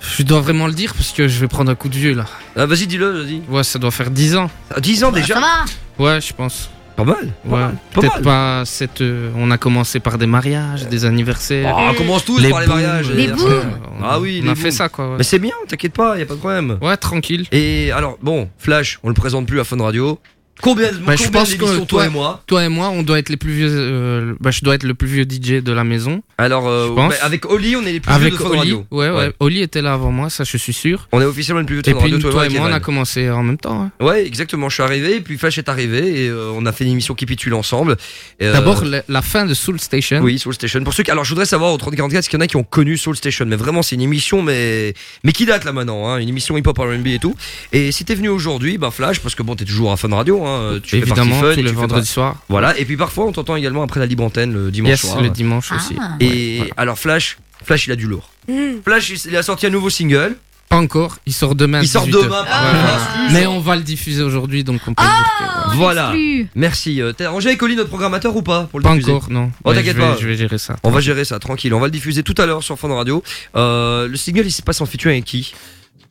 Speaker 19: Je dois vraiment le dire parce que je vais prendre un coup de vieux là.
Speaker 4: ah, Vas-y, dis-le, vas-y.
Speaker 19: Ouais, ça doit faire 10 ans.
Speaker 4: Ah, 10 ans déjà
Speaker 6: Ça va
Speaker 19: Ouais, je pense.
Speaker 4: Pas mal. Pas
Speaker 19: Ouais,
Speaker 4: mal. Pas
Speaker 19: peut-être
Speaker 4: mal.
Speaker 19: pas cette. euh, on a commencé par des mariages, des anniversaires.
Speaker 4: Oh, on commence tous
Speaker 19: Les
Speaker 4: par les
Speaker 19: booms.
Speaker 4: mariages.
Speaker 6: Les
Speaker 4: et-
Speaker 6: booms.
Speaker 19: On-
Speaker 4: Ah oui,
Speaker 19: on
Speaker 4: les
Speaker 19: a fait ça quoi. ouais.
Speaker 4: Mais c'est bien, t'inquiète pas, y a pas de problème.
Speaker 19: Ouais, tranquille.
Speaker 4: Et alors, bon, Flash, on le présente plus à Fun Radio. Combien,
Speaker 19: Bah, je
Speaker 4: combien
Speaker 19: pense
Speaker 4: d'émissions,
Speaker 19: que
Speaker 4: toi et moi
Speaker 19: Toi et moi, on doit être les plus vieux. euh, bah, je dois être le plus vieux DJ de la maison.
Speaker 4: Alors, euh,
Speaker 19: Je pense.
Speaker 4: bah, avec Oli, on est les plus
Speaker 19: Avec
Speaker 4: vieux de
Speaker 19: Oli.
Speaker 4: Radio.
Speaker 19: Ouais, ouais, Oli était là avant moi, ça je suis sûr.
Speaker 4: On est officiellement les plus vieux de
Speaker 19: Et puis
Speaker 4: Radio,
Speaker 19: toi et moi, on a commencé en même temps. hein.
Speaker 4: Ouais, exactement. Je suis arrivé, et puis Flash est arrivé, et euh, on a fait une émission qui pitule ensemble.
Speaker 19: D'abord, la, la fin de Soul Station.
Speaker 4: Oui, Soul Station. Pour ceux qui, alors, je voudrais savoir au 3044, est-ce qu'il y en a qui ont connu Soul Station Mais vraiment, c'est une émission, mais mais qui date là maintenant, hein, une émission hip-hop R&B et tout. Et si t'es venu aujourd'hui, ben Flash, parce que bon, t'es toujours à Fun Radio, hein, tu fais
Speaker 19: Évidemment,
Speaker 4: Fun,
Speaker 19: tous
Speaker 4: et
Speaker 19: les
Speaker 4: tu fais
Speaker 19: vendredis
Speaker 4: pas-
Speaker 19: soirs.
Speaker 4: Voilà. Et puis parfois, on t'entend également après la libre antenne le dimanche
Speaker 19: Yes,
Speaker 4: soir.
Speaker 19: le dimanche aussi.
Speaker 6: Ah.
Speaker 4: Et alors Flash, Flash, il a du lourd. Flash, il a sorti un nouveau single.
Speaker 19: Pas encore, il sort demain.
Speaker 4: Il sort
Speaker 19: 18 heures.
Speaker 4: demain, contre.
Speaker 19: Mais on va le diffuser aujourd'hui, donc on peut
Speaker 6: Ah,
Speaker 19: le dire que-
Speaker 4: Voilà. Merci. Euh, T'as arrangé avec Oli, notre programmateur, ou pas pour le
Speaker 19: Pas
Speaker 4: diffuser
Speaker 19: encore, non.
Speaker 4: Oh, t'inquiète pas.
Speaker 19: Je vais gérer ça.
Speaker 4: On va gérer ça, tranquille. On va le diffuser tout à l'heure sur Fun Radio. Euh, le single, il s'est passé en featuring avec qui?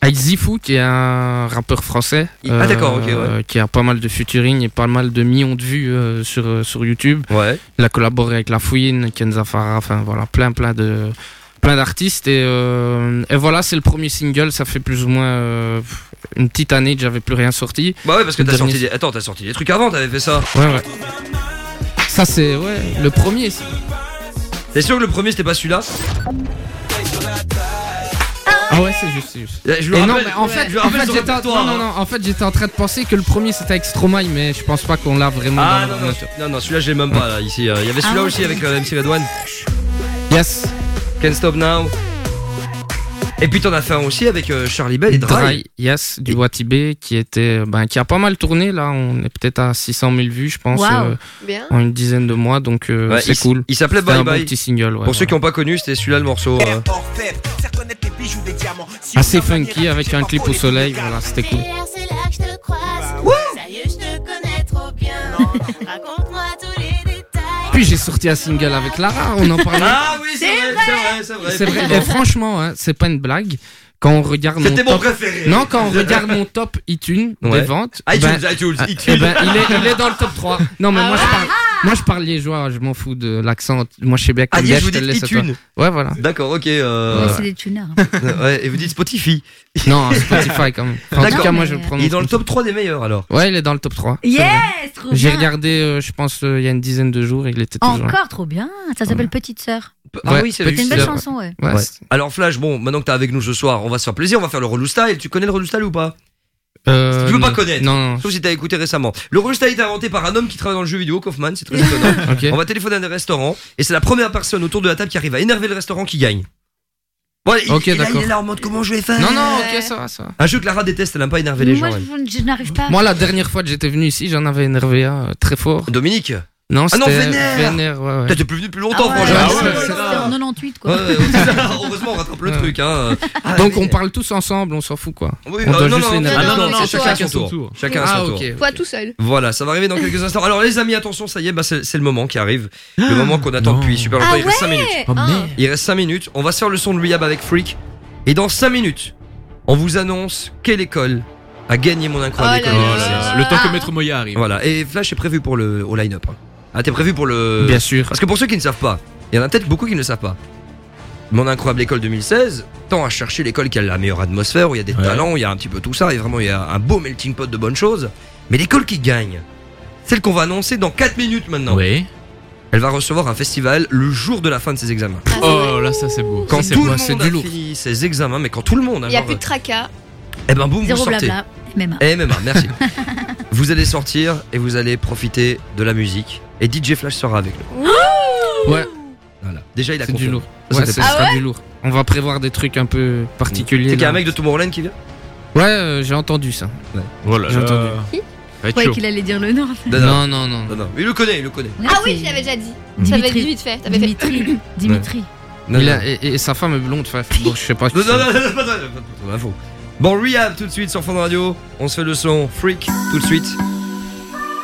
Speaker 19: Avec Zifu, qui est un rappeur français.
Speaker 4: Ah, d'accord, ok, ouais.
Speaker 19: euh, Qui a pas mal de featuring et pas mal de millions de vues euh, sur, euh, sur YouTube.
Speaker 4: Ouais.
Speaker 19: Il a collaboré avec La Fouine, Kenza Farah, enfin voilà, plein, plein de. Plein d'artistes et, euh, et voilà c'est le premier single ça fait plus ou moins euh, une petite année que j'avais plus rien sorti
Speaker 4: Bah ouais, parce que t'as
Speaker 19: dernier-
Speaker 4: sorti des... Attends, t'as sorti des trucs avant, t'avais fait ça.
Speaker 19: ouais ouais ça c'est ouais le premier c'est-
Speaker 4: T'es sûr que le premier, c'était pas celui-là?
Speaker 19: Ah ouais c'est juste c'est juste
Speaker 4: Je le
Speaker 19: Et non, mais en fait,
Speaker 4: je le
Speaker 19: en
Speaker 4: rappelle
Speaker 19: fait,
Speaker 4: sur
Speaker 19: j'étais en...
Speaker 4: répertoire,
Speaker 19: non, non, non, en fait, j'étais en train de penser que le premier c'était avec Stromae, mais je pense pas qu'on l'a vraiment
Speaker 4: Ah
Speaker 19: dans
Speaker 4: non, non, non, non, celui-là, j'ai même pas là, ici. euh, Il y avait celui-là
Speaker 6: Ah,
Speaker 4: aussi avec euh, MC Red One.
Speaker 19: Yes,
Speaker 4: Can't Stop Now. Et puis t'en as fait un aussi avec euh, Charlie Bell et Dry.
Speaker 19: Dry, yes, du Watibé qui était, ben, qui a pas mal tourné là. On est peut-être à 600 000 vues, je pense,
Speaker 6: Waouh.
Speaker 19: euh,
Speaker 2: Bien.
Speaker 19: en une dizaine de mois, donc euh,
Speaker 4: Ouais,
Speaker 19: c'est
Speaker 4: il s-
Speaker 19: cool.
Speaker 4: Il s'appelait
Speaker 19: C'était
Speaker 4: Bye
Speaker 19: un bon
Speaker 4: Bye.
Speaker 19: petit single. ouais,
Speaker 4: Pour ceux qui n'ont pas connu, c'était celui-là le morceau. euh.
Speaker 19: Assez funky avec un clip au soleil, voilà, c'était cool.
Speaker 12: Détails.
Speaker 19: Puis j'ai sorti un single avec Lara, on en parlait.
Speaker 4: Ah oui, c'est vrai. c'est vrai.
Speaker 19: C'est vrai. Et franchement, hein, c'est pas une blague. Quand on regarde
Speaker 4: C'était
Speaker 19: mon
Speaker 4: mon
Speaker 19: top,
Speaker 4: préféré.
Speaker 19: non, quand on regarde mon top iTunes
Speaker 4: Ouais.
Speaker 19: des ventes,
Speaker 4: iTunes,
Speaker 19: ben,
Speaker 4: iTunes,
Speaker 19: ah,
Speaker 4: iTunes.
Speaker 19: eh ben, il est, il est dans le top 3. Non, mais moi je parle, moi je parle liégeois, je m'en fous de l'accent. Moi je sais bien que
Speaker 4: Ah, Liège,
Speaker 19: bien,
Speaker 4: vous
Speaker 19: je te laisse à toi.
Speaker 4: iTunes.
Speaker 19: Ouais, voilà.
Speaker 4: D'accord, ok. euh,
Speaker 6: Ouais, c'est des tuners.
Speaker 4: ouais, et vous dites Spotify.
Speaker 19: Non, Spotify quand même. Enfin, en tout
Speaker 4: D'accord.
Speaker 19: cas, moi je le
Speaker 4: Il
Speaker 19: prononce.
Speaker 4: est dans le top 3 des meilleurs alors.
Speaker 19: Ouais, il est dans le top 3. c'est
Speaker 6: Yes, trop
Speaker 19: J'ai
Speaker 6: bien.
Speaker 19: regardé, euh, je pense, euh, il y a une dizaine de jours, il était toujours là.
Speaker 6: Encore trop bien. Ça s'appelle Petite Sœur.
Speaker 4: Ah
Speaker 19: Ouais,
Speaker 4: oui, c'est
Speaker 6: une belle chanson, ouais.
Speaker 19: Ouais,
Speaker 4: Alors Flash, bon, maintenant que t'es avec nous ce soir, on va se faire plaisir, on va faire le relou style. Tu connais le relou style ou pas?
Speaker 19: Euh,
Speaker 4: Tu veux pas
Speaker 19: non.
Speaker 4: connaître
Speaker 19: Non, non.
Speaker 4: Sauf si t'as écouté récemment. Le relou style a été inventé par un homme qui travaille dans le jeu vidéo, Kaufman, c'est très étonnant. On va téléphoner à des restaurants et c'est la première personne autour de la table qui arrive à énerver le restaurant qui gagne. Il,
Speaker 19: Ok,
Speaker 4: là, il
Speaker 19: d'accord.
Speaker 4: est là en mode comment je vais faire
Speaker 19: Non, non, ok, ça va, ça va.
Speaker 4: Un jeu que Lara déteste, elle aime pas énerver les
Speaker 6: Moi,
Speaker 4: gens.
Speaker 6: je, je n'arrive pas.
Speaker 19: Moi, la dernière fois que j'étais venu ici, j'en avais énervé un euh, très fort.
Speaker 4: Dominique
Speaker 19: Non,
Speaker 4: Ah non, Vénère
Speaker 19: Vénère, ouais, ouais.
Speaker 4: T'es plus venu depuis longtemps,
Speaker 6: Ah ouais,
Speaker 4: franchement.
Speaker 19: ouais,
Speaker 4: Ah
Speaker 19: c'est-
Speaker 4: ouais,
Speaker 6: C'était en 98, quoi.
Speaker 4: Ouais, ouais, ouais, Heureusement, on rattrape le
Speaker 19: Ouais.
Speaker 4: truc. Hein. Ah,
Speaker 19: Donc
Speaker 4: mais-
Speaker 19: on parle tous ensemble, on s'en fout quoi.
Speaker 4: Oui,
Speaker 19: on
Speaker 4: euh,
Speaker 19: doit
Speaker 4: non,
Speaker 19: juste
Speaker 4: non,
Speaker 19: l'énerver.
Speaker 2: Ah, non, non,
Speaker 4: c'est
Speaker 2: toi.
Speaker 4: chacun à son tour. Chacun à
Speaker 19: Ah,
Speaker 4: son
Speaker 19: ok.
Speaker 4: tour.
Speaker 2: Toi tout seul.
Speaker 4: Voilà, ça va arriver dans quelques instants. Alors les amis, attention, ça y est, bah, c'est le moment qui arrive. Le moment qu'on attend
Speaker 9: non.
Speaker 4: depuis super longtemps.
Speaker 2: Ah
Speaker 4: il reste 5
Speaker 2: ouais
Speaker 4: minutes.
Speaker 9: Oh
Speaker 2: Ah.
Speaker 4: Il reste 5 minutes. On va se faire le son de Rehab avec Freak. Et dans 5 minutes, on vous annonce quelle école a gagné mon incroyable
Speaker 2: Oh
Speaker 4: école.
Speaker 9: Le temps que
Speaker 2: Ah.
Speaker 9: Maître Moya arrive.
Speaker 4: Voilà, et Flash est prévu pour le au line-up. Ah, t'es prévu pour le.
Speaker 19: Bien sûr.
Speaker 4: Parce que pour ceux qui ne savent pas, il y en a peut-être beaucoup qui ne le savent pas. Mon incroyable école 2016 tend à chercher l'école qui a la meilleure atmosphère, où il y a des
Speaker 9: Ouais.
Speaker 4: talents, il y a un petit peu tout ça, et vraiment il y a un beau melting pot de bonnes choses. Mais l'école qui gagne, celle qu'on va annoncer dans 4 minutes maintenant,
Speaker 9: Oui.
Speaker 4: elle va recevoir un festival le jour de la fin de ses examens.
Speaker 9: Oh là, ça c'est beau.
Speaker 4: Quand
Speaker 9: Ça,
Speaker 4: tout
Speaker 9: beau.
Speaker 4: le
Speaker 19: c'est
Speaker 4: monde a fini ses examens, mais quand tout le monde a
Speaker 2: Il y a
Speaker 4: genre,
Speaker 2: plus de tracas.
Speaker 4: eh ben boum, vous
Speaker 6: Zéro
Speaker 4: sortez.
Speaker 6: blabla. MMA.
Speaker 4: Eh MMA, merci. vous allez sortir et vous allez profiter de la musique. Et DJ Flash sera avec nous.
Speaker 19: Ouais,
Speaker 4: Voilà. Déjà, il a
Speaker 19: c'est du lourd.
Speaker 4: Ça,
Speaker 19: Ouais,
Speaker 2: Ah
Speaker 19: sera
Speaker 2: ouais
Speaker 19: du lourd. On va prévoir des trucs un peu particuliers.
Speaker 4: C'est qu'il y a un
Speaker 19: là.
Speaker 4: mec de Tomorrowland qui vient
Speaker 19: Ouais, euh, j'ai entendu ça.
Speaker 9: Oh là
Speaker 19: J'ai
Speaker 9: là.
Speaker 19: entendu.
Speaker 9: Ça
Speaker 6: Je croyais qu'il allait dire le nom.
Speaker 4: Non,
Speaker 19: Non, non, non.
Speaker 4: non, non. Il le connaît, il le connaît.
Speaker 2: Ah oui, je l'avais déjà dit. Ça avait dit vite fait. T'avais fait.
Speaker 6: Dimitri. Dimitri.
Speaker 4: Non,
Speaker 19: Il
Speaker 4: non.
Speaker 19: a- et, et sa femme est blonde, enfin, bon, je sais pas.
Speaker 4: Non, non, non, non, non, pas de- pas de- info. Bon, Rehab tout de suite sur Fond Radio. On se fait le son Freak tout de suite.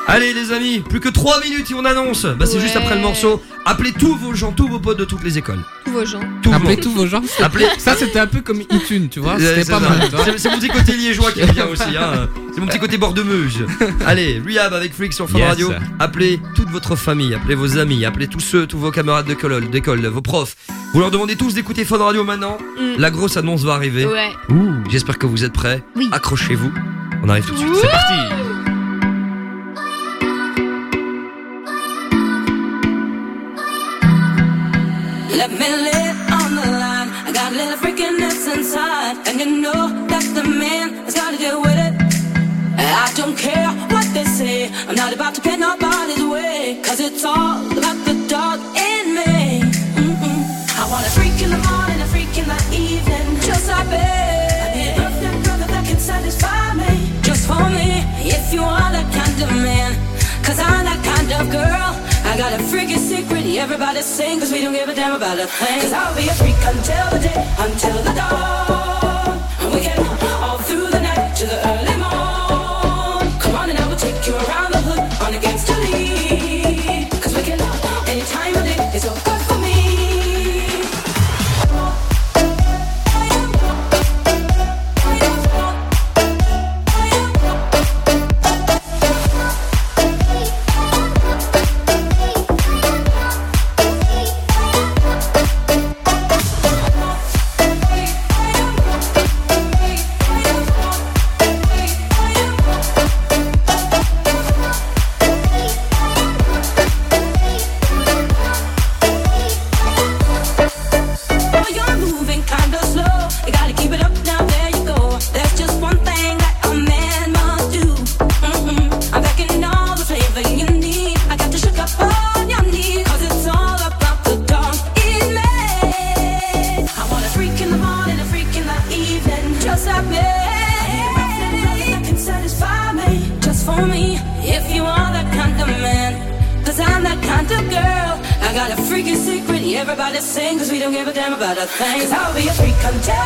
Speaker 4: Allez les amis, plus que 3 minutes et on annonce. Bah c'est
Speaker 2: Ouais.
Speaker 4: juste après le morceau. Appelez tous vos gens, tous vos potes de toutes les écoles.
Speaker 2: Tous vos gens.
Speaker 4: Tout le
Speaker 19: Appelez
Speaker 4: monde.
Speaker 19: tous vos gens.
Speaker 4: Appelez.
Speaker 19: Ça, c'était un peu comme iTunes, tu vois. C'était
Speaker 4: c'est
Speaker 19: pas
Speaker 4: ça.
Speaker 19: mal.
Speaker 4: C'est mon petit côté liégeois qui vient aussi. Hein. C'est mon petit côté bord de Meuse. Allez, Rehab avec Freak sur Fun
Speaker 9: Yes.
Speaker 4: Radio. Appelez toute votre famille, appelez vos amis, appelez tous ceux, tous vos camarades d'école, d'école, vos profs. Vous leur demandez tous d'écouter Fun Radio maintenant.
Speaker 2: Mm.
Speaker 4: La grosse annonce va arriver.
Speaker 2: Ouais.
Speaker 4: J'espère que vous êtes prêts.
Speaker 6: Oui.
Speaker 4: Accrochez-vous. On arrive tout de suite.
Speaker 9: C'est parti.
Speaker 12: Let me it on the line. I got a little freakiness inside, and you know that the man has got to deal with it. I don't care what they say. I'm not about to pay nobody's way, cause it's all about the dog in me. I want freak in the morning, a freak in the evening. Just. I need a brother that can satisfy me. Just for me, if you are that kind of I'm that kind of girl. I got a freaky secret, everybody sing, cause we don't give a damn about a thing. Cause I'll be a freak until the day, until the dawn. And we can all through the night to the early about a thing. Cause I'll be a freak the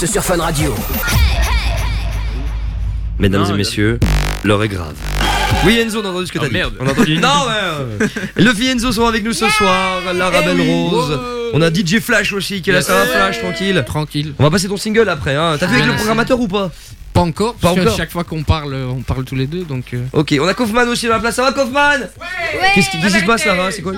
Speaker 3: Vince sur Fun Radio.
Speaker 4: Mesdames
Speaker 8: Non,
Speaker 4: et
Speaker 8: il a-
Speaker 4: messieurs, l'heure est grave. Oui Enzo, on a entendu ce que
Speaker 8: Oh,
Speaker 4: t'as dit.
Speaker 8: merde.
Speaker 4: On a entendu. Non ouais. ouais. Luffy et Enzo sont avec nous ce soir. Lara
Speaker 19: Eh
Speaker 4: Belle
Speaker 19: oui.
Speaker 4: Rose. On a DJ Flash aussi qui est là. Ça va Flash, tranquille.
Speaker 19: Tranquille.
Speaker 4: On va passer ton single après. Hein. T'as vu avec le programmateur ou pas
Speaker 19: Pas encore,
Speaker 4: Pas
Speaker 19: parce que
Speaker 4: encore.
Speaker 19: chaque fois qu'on parle, on parle tous les deux, donc. euh,
Speaker 4: Ok, on a Kaufman aussi dans la place. Ça va Kaufman Qu'est-ce qui, qu'est-ce qui se passe Lara C'est quoi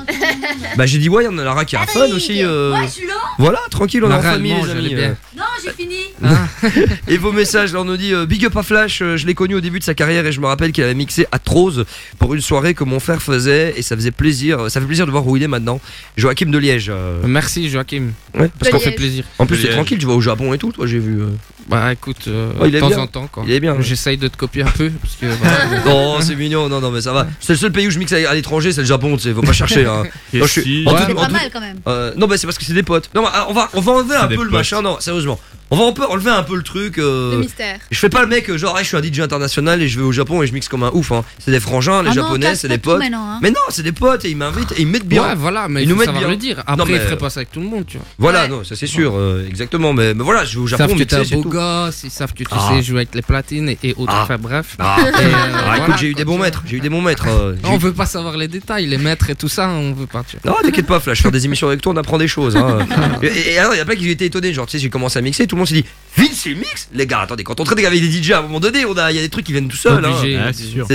Speaker 4: Bah j'ai dit ouais, on a Lara qui a fun aussi. euh,
Speaker 6: Ouais, je suis là.
Speaker 4: Voilà, tranquille, on est en
Speaker 19: Lara,
Speaker 4: famille les amis. euh.
Speaker 6: Non, fini.
Speaker 4: Et vos messages, là on nous dit euh, Big up à Flash, euh, je l'ai connu au début de sa carrière et je me rappelle qu'il avait mixé à Trose pour une soirée que mon frère faisait et ça faisait plaisir, ça fait plaisir de voir où il est maintenant. Joachim de Liège. euh,
Speaker 19: Merci Joachim.
Speaker 4: Ouais, parce
Speaker 19: ça
Speaker 4: qu'en
Speaker 19: fait plaisir.
Speaker 4: En plus,
Speaker 19: De
Speaker 4: c'est
Speaker 19: Liège.
Speaker 4: tranquille, tu vas au Japon et tout, toi, j'ai vu. euh.
Speaker 19: Bah écoute, euh,
Speaker 4: Oh, il
Speaker 19: de temps
Speaker 4: bien.
Speaker 19: en temps quoi.
Speaker 4: Il est bien. ouais.
Speaker 19: J'essaye de te copier un peu parce que. voilà.
Speaker 4: non, c'est mignon, non, non, mais ça va. C'est le seul pays où je mixe à l'étranger, c'est le Japon, tu sais, faut pas chercher. Hein. Non, je suis-
Speaker 8: Ouais,
Speaker 4: tout-
Speaker 6: pas
Speaker 4: tout-
Speaker 6: mal quand même.
Speaker 4: Euh, non, bah c'est parce que c'est des potes. Non, bah, on va, on va enlever un peu le machin. Non, sérieusement. On va un peu enlever un peu le truc. euh,
Speaker 2: Le mystère.
Speaker 4: Je fais pas le mec, euh, genre, hey, je suis un DJ international et je vais au Japon et je mixe comme un ouf. Hein. C'est des frangins, les
Speaker 6: Ah
Speaker 4: japonais, c'est des potes.
Speaker 6: maintenant, hein.
Speaker 4: Mais non, c'est des potes et ils m'invitent et ils me mettent bien.
Speaker 19: Ouais, voilà, mais
Speaker 4: Ils
Speaker 19: il
Speaker 4: nous mettent bien.
Speaker 19: le dire. Après,
Speaker 4: Non, mais-
Speaker 19: il ferait pas ça avec tout le monde, tu vois.
Speaker 4: Voilà, non, ça c'est sûr, euh, exactement. Mais, mais voilà, je vais au
Speaker 19: Ils
Speaker 4: Japon,
Speaker 19: que
Speaker 4: mixer,
Speaker 19: t'es un
Speaker 4: c'est
Speaker 19: beau
Speaker 4: tout.
Speaker 19: Gosse, ils savent que tu
Speaker 4: Ah.
Speaker 19: sais jouer avec les platines et, et autres.
Speaker 4: Ah.
Speaker 19: Enfin bref.
Speaker 4: Ah,
Speaker 19: Et, euh,
Speaker 4: Ah, écoute,
Speaker 19: voilà,
Speaker 4: j'ai eu des bons maîtres, j'ai eu des bons maîtres. euh,
Speaker 19: On
Speaker 4: eu-
Speaker 19: veut pas savoir les détails, les maîtres et tout ça, on veut pas. Tu.
Speaker 4: Non, t'inquiète pas, Flash, faire des émissions avec toi, on apprend des choses. Hein. et, et alors, il y a plein qui étaient étonnés. Genre, tu sais, j'ai commencé à mixer, tout le monde s'est dit Vince, il mixe Les gars, attendez, quand on traite avec des DJ à un moment donné, on a- il y a des trucs qui viennent tout seuls. hein.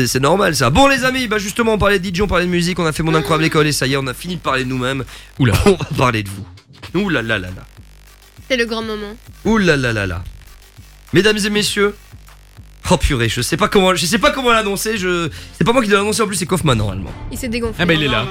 Speaker 8: C'est
Speaker 4: normal ça. Bon, les amis, bah justement, on parlait de DJ, on parlait de musique, on a fait mon incroyable école et ça y est, on a fini de parler de nous-mêmes.
Speaker 8: Oula.
Speaker 4: On va parler de vous. Ouh là là là là.
Speaker 2: C'est le grand moment.
Speaker 4: Ouh là là là là. Mesdames et messieurs. Oh purée, je sais pas comment, je sais pas comment l'annoncer. Je, c'est pas moi qui dois l'annoncer en plus, c'est Kaufman normalement.
Speaker 2: Il s'est dégonflé.
Speaker 8: Ah bah il est là.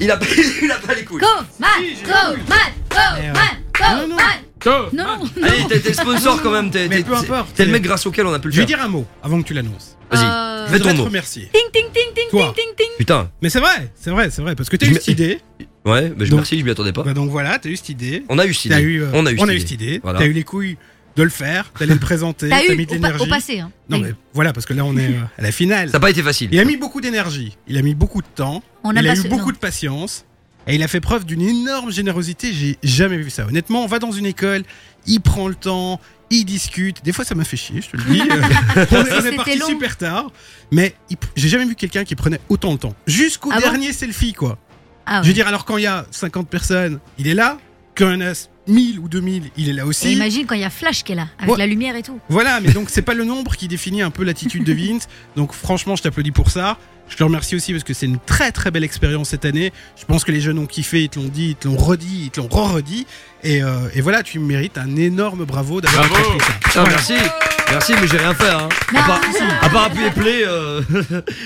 Speaker 4: Il a, il a pas les couilles.
Speaker 6: Go, man, go, man, go, man, go, man.
Speaker 8: Go.
Speaker 6: Non, non.
Speaker 4: Allez, t'es t'es le sponsor quand même. T'es
Speaker 9: Mais peu importe.
Speaker 4: t'es le mec grâce auquel on a pu le
Speaker 9: Je vais dire un mot avant que tu l'annonces.
Speaker 4: Vas-y,
Speaker 2: Euh,
Speaker 4: fais
Speaker 9: Je
Speaker 4: ton mot.
Speaker 9: remercier.
Speaker 6: Ting, ting, ting, ting,
Speaker 9: Toi.
Speaker 6: ting, ting, ting.
Speaker 4: Putain.
Speaker 9: Mais c'est vrai, c'est vrai, c'est vrai, parce que t'as eu cette idée.
Speaker 4: Ouais, mais je merci, je m'y attendais pas.
Speaker 9: Bah donc voilà, t'as eu cette idée.
Speaker 4: On a eu cette idée.
Speaker 9: eu, euh,
Speaker 4: on a eu
Speaker 9: on a
Speaker 4: cette
Speaker 9: eu
Speaker 4: idée.
Speaker 9: cette idée.
Speaker 4: Voilà.
Speaker 9: T'as eu les couilles de le faire, d'aller le présenter.
Speaker 6: T'as eu
Speaker 9: mis de
Speaker 6: au, pa- au
Speaker 9: l'énergie.
Speaker 6: passé. Hein.
Speaker 9: Non mais voilà, parce que là on est euh, à la finale.
Speaker 4: Ça n'a pas été facile.
Speaker 9: Il a mis beaucoup d'énergie, il a mis beaucoup de temps,
Speaker 6: On
Speaker 9: il
Speaker 6: a
Speaker 9: eu beaucoup
Speaker 6: non.
Speaker 9: de patience et il a fait preuve d'une énorme générosité. J'ai jamais vu ça. Honnêtement, on va dans une école, il prend le temps, il discute. Des fois, ça m'a fait chier, je te le dis. On est, on est
Speaker 6: C'était
Speaker 9: parti
Speaker 6: long.
Speaker 9: super tard, mais j'ai jamais vu quelqu'un qui prenait autant de temps. Jusqu'au
Speaker 6: Ah bon
Speaker 9: dernier selfie, quoi.
Speaker 6: Ah,
Speaker 9: Je veux dire, alors quand il y a 50 personnes, il est là. Quand il y en a 1000 ou 2000, il est là
Speaker 6: Et
Speaker 9: aussi.
Speaker 6: imagine quand il y a Flash qui est là, avec
Speaker 9: Ouais.
Speaker 6: la lumière et tout.
Speaker 9: Voilà, mais donc c'est pas le nombre qui définit un peu l'attitude de Vince. Donc franchement, je t'applaudis pour ça. Je te remercie aussi parce que c'est une très très belle expérience cette année. Je pense que les jeunes ont kiffé, ils te l'ont dit, ils te l'ont redit, ils te l'ont re-redit. Et, euh, et voilà, tu mérites un énorme bravo d'avoir accompli ça. Voilà.
Speaker 4: merci. Merci, mais j'ai rien fait. Hein. À, part, à part appuyer play. Euh...
Speaker 6: Oh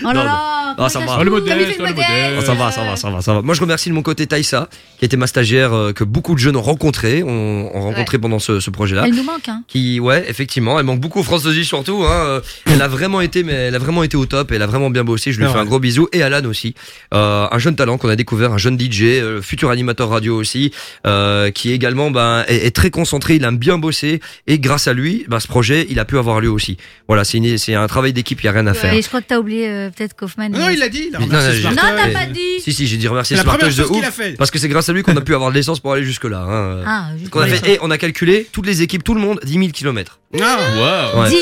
Speaker 4: Non,
Speaker 6: là là,
Speaker 4: Ah, ça va.
Speaker 8: Le modèle,
Speaker 6: le
Speaker 8: toi, le
Speaker 6: modèle.
Speaker 8: modèle.
Speaker 4: Oh, ça va, ça va, ça va, ça va. Moi, je remercie de mon côté Taïsa, qui était ma stagiaire euh, que beaucoup de jeunes ont rencontré, ont, ont rencontré pendant ce, ce projet-là.
Speaker 6: Elle nous manque, hein.
Speaker 4: Qui, ouais, effectivement, elle manque beaucoup aux Françaises surtout. Hein. euh, Elle a vraiment été, mais elle a vraiment été au top. Elle a vraiment bien bossé. Je lui fais un gros bisou et Alan aussi, euh, un jeune talent qu'on a découvert, un jeune DJ, euh, futur animateur radio aussi, euh, qui également ben, est, est très concentré. Il aime bien bosser et grâce à lui, ben, ce projet, il a pu avoir lieu aussi. Voilà, c'est un travail d'équipe. Il y a rien à faire.
Speaker 6: Et je crois que t'as oublié euh, peut-être Kaufman.
Speaker 9: Non, il l'a dit, il a
Speaker 4: Non,
Speaker 6: t'as pas dit.
Speaker 4: Si, si, j'ai dit remercier
Speaker 9: première
Speaker 4: de
Speaker 9: chose qu'il
Speaker 4: ouf.
Speaker 9: a fait.
Speaker 4: Parce que c'est grâce à lui qu'on a pu avoir de l'essence pour aller jusque-là. Hein.
Speaker 6: Ah,
Speaker 4: qu'on a fait, et on a calculé toutes les équipes, tout le monde, 10 000 km.
Speaker 9: Ah,
Speaker 8: Waouh.
Speaker 4: Ouais.
Speaker 6: 10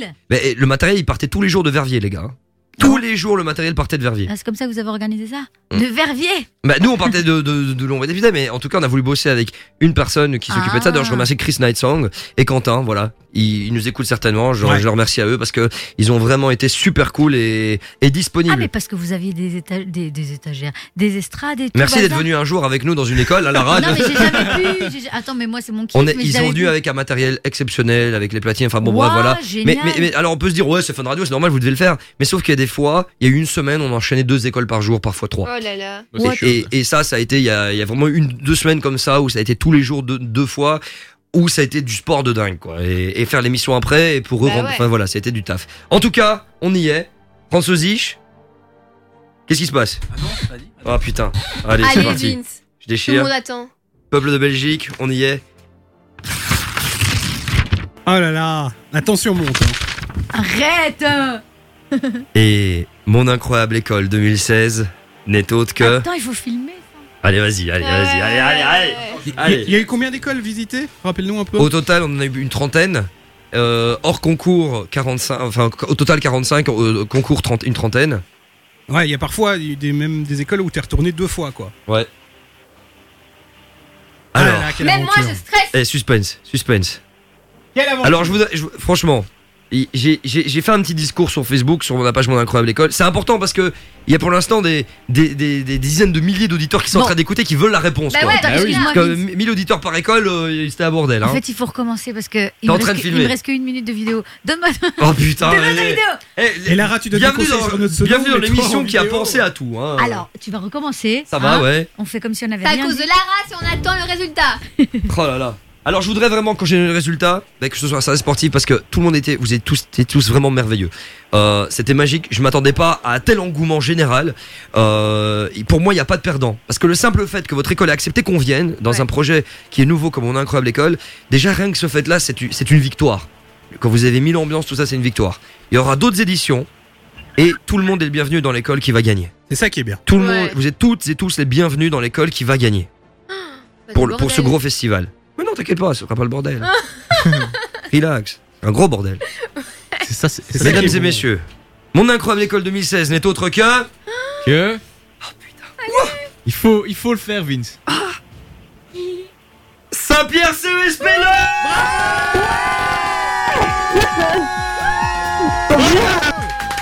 Speaker 6: 000
Speaker 4: Mais le matériel, il partait tous les jours de Verviers, les gars. Tous les jours, le matériel partait de Verviers.
Speaker 6: Ah, C'est comme ça que vous avez organisé ça
Speaker 4: Mm.
Speaker 6: De Verviers
Speaker 4: Bah, nous, on partait de, de, de évidemment, mais en tout cas, on a voulu bosser avec une personne qui s'occupait de ça. D'ailleurs, je
Speaker 6: Ah.
Speaker 4: remercie Chris Nightsong et Quentin, voilà. Ils, ils nous écoutent certainement. Je,
Speaker 9: Ouais.
Speaker 4: je les remercie à eux parce que ils ont vraiment été super cool et, et disponibles.
Speaker 6: Ah, mais parce que vous aviez des, éta- des, des étagères, des estrades et tout.
Speaker 4: Merci d'être
Speaker 6: bazar.
Speaker 4: venu un jour avec nous dans une école à la rade.
Speaker 6: Non, mais j'ai jamais pu. j'ai- Attends, mais moi, c'est mon kiff.
Speaker 4: On est,
Speaker 6: mais
Speaker 4: ils
Speaker 6: j'avais
Speaker 4: sont venus
Speaker 6: pu.
Speaker 4: avec un matériel exceptionnel, avec les platines. Enfin bon, bref, voilà.
Speaker 6: génial.
Speaker 4: Mais, mais, mais alors on peut se dire ouais, c'est Fun Radio, c'est normal, vous devez le faire. Mais sauf qu'il y a des fois, il y a eu une semaine, on enchaînait deux écoles par jour, parfois trois.
Speaker 2: Oh là là.
Speaker 4: Et, et ça, ça a été, il y a, il y a vraiment une, deux semaines comme ça où ça a été tous les jours deux, deux fois. Où ça a été du sport de dingue, quoi. Et, et faire l'émission après, et pour eux,
Speaker 2: Bah ouais.
Speaker 4: enfin voilà, c'était du taf. En tout cas, on y est. Françoisich. Qu'est-ce qui se passe? Ah putain. Allez, c'est
Speaker 2: Allez,
Speaker 4: parti.
Speaker 2: Vince.
Speaker 4: Je
Speaker 2: Tout le
Speaker 4: déchire.
Speaker 2: monde attend.
Speaker 4: Peuple de Belgique, on y est.
Speaker 9: oh là là, la tension monte. hein.
Speaker 6: Arrête
Speaker 4: Et mon incroyable école 2016 n'est autre que.
Speaker 6: Attends, il faut filmer.
Speaker 4: Allez, vas-y, allez, vas-y, allez, allez, allez.
Speaker 9: Il y a-
Speaker 4: Allez.
Speaker 9: il y a eu combien d'écoles visitées? Rappelle-nous un peu.
Speaker 4: Au total, on en a eu une trentaine. Euh, hors concours, 45, enfin, au total 45, euh, concours 30, une trentaine.
Speaker 9: Ouais, il y a parfois y a des, même des écoles où t'es retourné deux fois, quoi.
Speaker 4: Ouais.
Speaker 9: Ah là
Speaker 4: Alors.
Speaker 9: quelle
Speaker 2: Même moi, je stresse.
Speaker 4: Eh, suspense, suspense.
Speaker 9: Quelle aventure.
Speaker 4: Alors, je voudrais, je- franchement, j'ai fait un petit discours sur Facebook, sur ma page Mon Incroyable École. C'est important parce que il y a pour l'instant des, des, des- des dizaines de milliers d'auditeurs qui sont en train d'écouter, qui veulent la réponse.
Speaker 6: Bah
Speaker 4: quoi.
Speaker 6: ouais, attends,
Speaker 4: Parce
Speaker 6: excuse-moi,
Speaker 4: que
Speaker 6: Vince.
Speaker 4: 1000 auditeurs par école, euh, c'était à bordel.
Speaker 6: En
Speaker 4: Hein.
Speaker 6: fait, il faut recommencer parce que il,
Speaker 4: en
Speaker 6: me
Speaker 4: train
Speaker 6: reste
Speaker 4: de
Speaker 6: que- il me reste qu'une minute de vidéo. Donne-moi.
Speaker 4: Oh putain,
Speaker 6: Donne-moi ta
Speaker 4: allez.
Speaker 6: vidéo.
Speaker 4: Eh,
Speaker 9: Et Lara, tu donnes
Speaker 4: bienvenue dans,
Speaker 9: sur notre pseudo,
Speaker 4: bienvenue dans l'émission
Speaker 9: en
Speaker 4: qui a pensé à tout. Hein.
Speaker 6: Alors, tu vas recommencer.
Speaker 4: Ça va,
Speaker 6: hein.
Speaker 4: ouais.
Speaker 6: On fait comme si on avait
Speaker 2: C'est à
Speaker 6: rien
Speaker 2: cause
Speaker 6: dit.
Speaker 2: de Lara si on attend le résultat.
Speaker 4: Oh là là. Alors je voudrais vraiment quand j'ai le résultat, bah, que ce soit un service sportif parce que tout le monde était, vous êtes tous, étiez tous vraiment merveilleux. Euh, C'était magique. Je m'attendais pas à un tel engouement général. Euh, et pour moi, il n'y a pas de perdant parce que le simple fait que votre école ait accepté qu'on vienne dans un projet qui est nouveau comme mon incroyable école, déjà rien que ce fait-là, c'est une victoire. Quand vous avez mis l'ambiance, tout ça, c'est une victoire. Il y aura d'autres éditions et tout le monde est le bienvenu dans l'école qui va gagner.
Speaker 9: C'est ça qui est bien.
Speaker 4: Tout le monde, vous êtes toutes et tous les bienvenus dans l'école qui va gagner pour, le- pour ce gros festival. Mais non, t'inquiète pas, ce sera pas le bordel. Relax, un gros bordel.
Speaker 8: C'est ça, c'est ça
Speaker 4: Mesdames
Speaker 8: qui est
Speaker 4: et
Speaker 8: bon.
Speaker 4: messieurs, mon incroyable école 2016 n'est autre que.
Speaker 8: Que Il faut, il faut le faire, Vince.
Speaker 4: Saint-Pierre CESP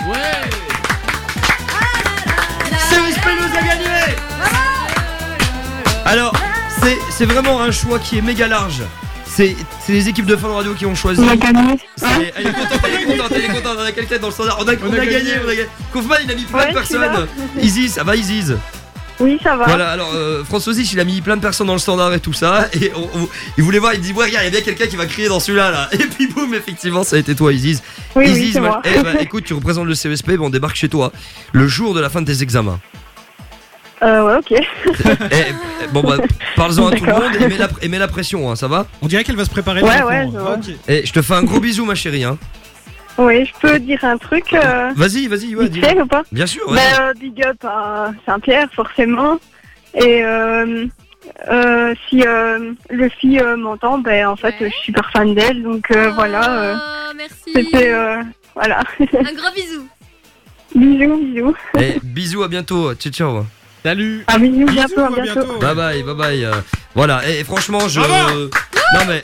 Speaker 8: Ouais
Speaker 4: CESP nous a gagné Alors, c'est- c'est vraiment un choix qui est méga large. C'est c'est les équipes de Fun Radio qui ont choisi.
Speaker 10: On a gagné.
Speaker 4: C'est- Elle est contente, elle est contente, elle est contente. On a quelqu'un dans le standard. On a, on a gagné, on a gagné. Kaufman, il a mis plein
Speaker 10: Ouais,
Speaker 4: de personnes. Isis, ça va, Isis
Speaker 10: Oui, ça va.
Speaker 4: Voilà, alors euh, François Ozich, il a mis plein de personnes dans le standard et tout ça. Et on- on- il voulait voir, il dit Ouais, regarde, il y a bien quelqu'un qui va crier dans celui-là. Là. Et puis boum, effectivement, ça a été toi, Isis.
Speaker 10: Oui, oui,
Speaker 4: Isis,
Speaker 10: c'est
Speaker 4: moi-
Speaker 10: moi.
Speaker 4: eh ben, écoute, tu représentes le CESP, ben, on débarque chez toi le jour de la fin de tes examens.
Speaker 10: Euh, ouais, ok.
Speaker 4: Eh, eh, bon, bah, parle-en à tout le
Speaker 10: D'accord.
Speaker 4: monde et mets la, et mets la pression, hein, ça va
Speaker 9: On dirait qu'elle va se préparer.
Speaker 10: Ouais, ouais, je vois.
Speaker 9: Ok.
Speaker 4: Et je te fais un gros bisou, ma chérie. Hein.
Speaker 10: Oui, je peux dire un truc. Euh,
Speaker 4: Vas-y, vas-y, ouais, dis
Speaker 10: ou pas?
Speaker 4: Bien sûr,
Speaker 10: Ben,
Speaker 4: ouais.
Speaker 10: euh, Big up à Saint-Pierre, forcément. Et euh, euh, si euh, le fille euh, m'entend, ben en fait, je suis super fan d'elle. Donc euh, voilà. euh,
Speaker 2: Oh, merci.
Speaker 10: C'était. euh, voilà.
Speaker 2: Un gros bisou.
Speaker 10: bisous, bisous.
Speaker 4: Eh, bisous, à bientôt. Ciao, ciao.
Speaker 8: Salut.
Speaker 10: À bientôt, à bientôt.
Speaker 4: Bye bye, bye bye. euh, voilà, et, et franchement, je. Non mais.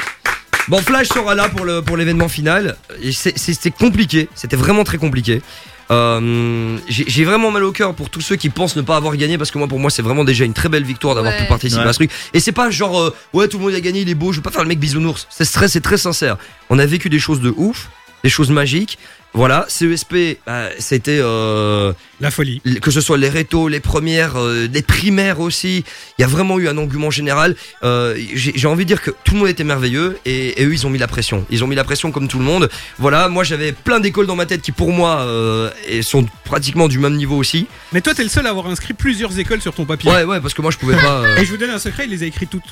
Speaker 4: Bon, Flash sera là pour le pour l'événement final. C'était compliqué, c'était vraiment très compliqué. Euh, J'ai j'ai vraiment mal au cœur pour tous ceux qui pensent ne pas avoir gagné parce que moi pour moi c'est vraiment déjà une très belle victoire d'avoir
Speaker 2: Ouais.
Speaker 4: pu participer
Speaker 8: Ouais.
Speaker 4: à ce truc et c'est pas genre euh, ouais tout le monde a gagné il est beau je veux pas faire le mec bisounours c'est très c'est très sincère on a vécu des choses de ouf des choses magiques voilà CESP bah, c'était euh,
Speaker 9: La folie.
Speaker 4: que ce soit les rétos, les premières, euh, les primaires aussi, il y a vraiment eu un engouement général. Euh, J'ai envie de dire que tout le monde était merveilleux et, et eux ils ont mis la pression. Ils ont mis la pression comme tout le monde. Voilà, moi j'avais plein d'écoles dans ma tête qui pour moi euh, sont pratiquement du même niveau aussi.
Speaker 9: Mais toi, t'es le seul à avoir inscrit plusieurs écoles sur ton papier.
Speaker 4: Ouais ouais parce que moi je pouvais pas. euh,
Speaker 9: Et je vous donne un secret, il les a écrites toutes.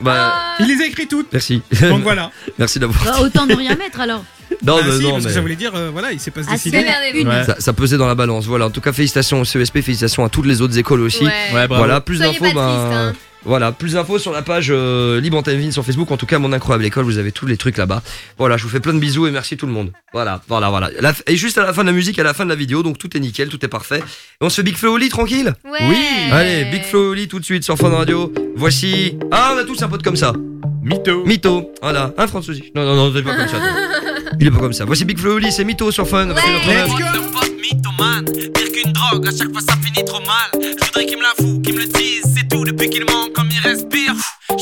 Speaker 4: bah
Speaker 9: Il les a écrites toutes.
Speaker 4: merci.
Speaker 9: Donc voilà.
Speaker 4: merci d'avoir.
Speaker 6: Bah, autant ne rien mettre alors.
Speaker 4: Non
Speaker 9: Ah,
Speaker 4: mais
Speaker 9: si,
Speaker 4: non
Speaker 9: parce que
Speaker 4: mais.
Speaker 9: ça voulait dire, euh, voilà, il sait pas se décider.
Speaker 8: Ouais.
Speaker 4: Ça, ça pesait dans la balance. Voilà. En tout cas, félicitations au CESP, félicitations à toutes les autres écoles aussi.
Speaker 2: Ouais.
Speaker 4: Voilà, plus d'infos, ben,
Speaker 2: hein.
Speaker 4: voilà, plus d'infos sur la page euh, Libre Antenne sur Facebook. En tout cas, mon incroyable école, vous avez tous les trucs là-bas. Voilà, je vous fais plein de bisous et merci tout le monde. Voilà, voilà, voilà. La- et juste à la fin de la musique, à la fin de la vidéo, donc tout est nickel, tout est parfait. Et on se fait Big Flo au lit, tranquille
Speaker 2: Ouais.
Speaker 8: Oui.
Speaker 4: Allez, Big Flo au lit tout de suite sur Fun Radio. Voici. Ah, on a tous un pote comme ça.
Speaker 8: Mytho.
Speaker 4: Mytho. Voilà, un François. Non, non, non, c'est pas comme ça. Il est pas comme ça. Voici Big Flo c'est Mytho sur Fun. Radio
Speaker 9: Let's
Speaker 4: 89.
Speaker 9: go.
Speaker 27: de potes mythomanes, pire qu'une drogue, à chaque fois ça finit trop mal. Je voudrais me me le c'est tout. Depuis comme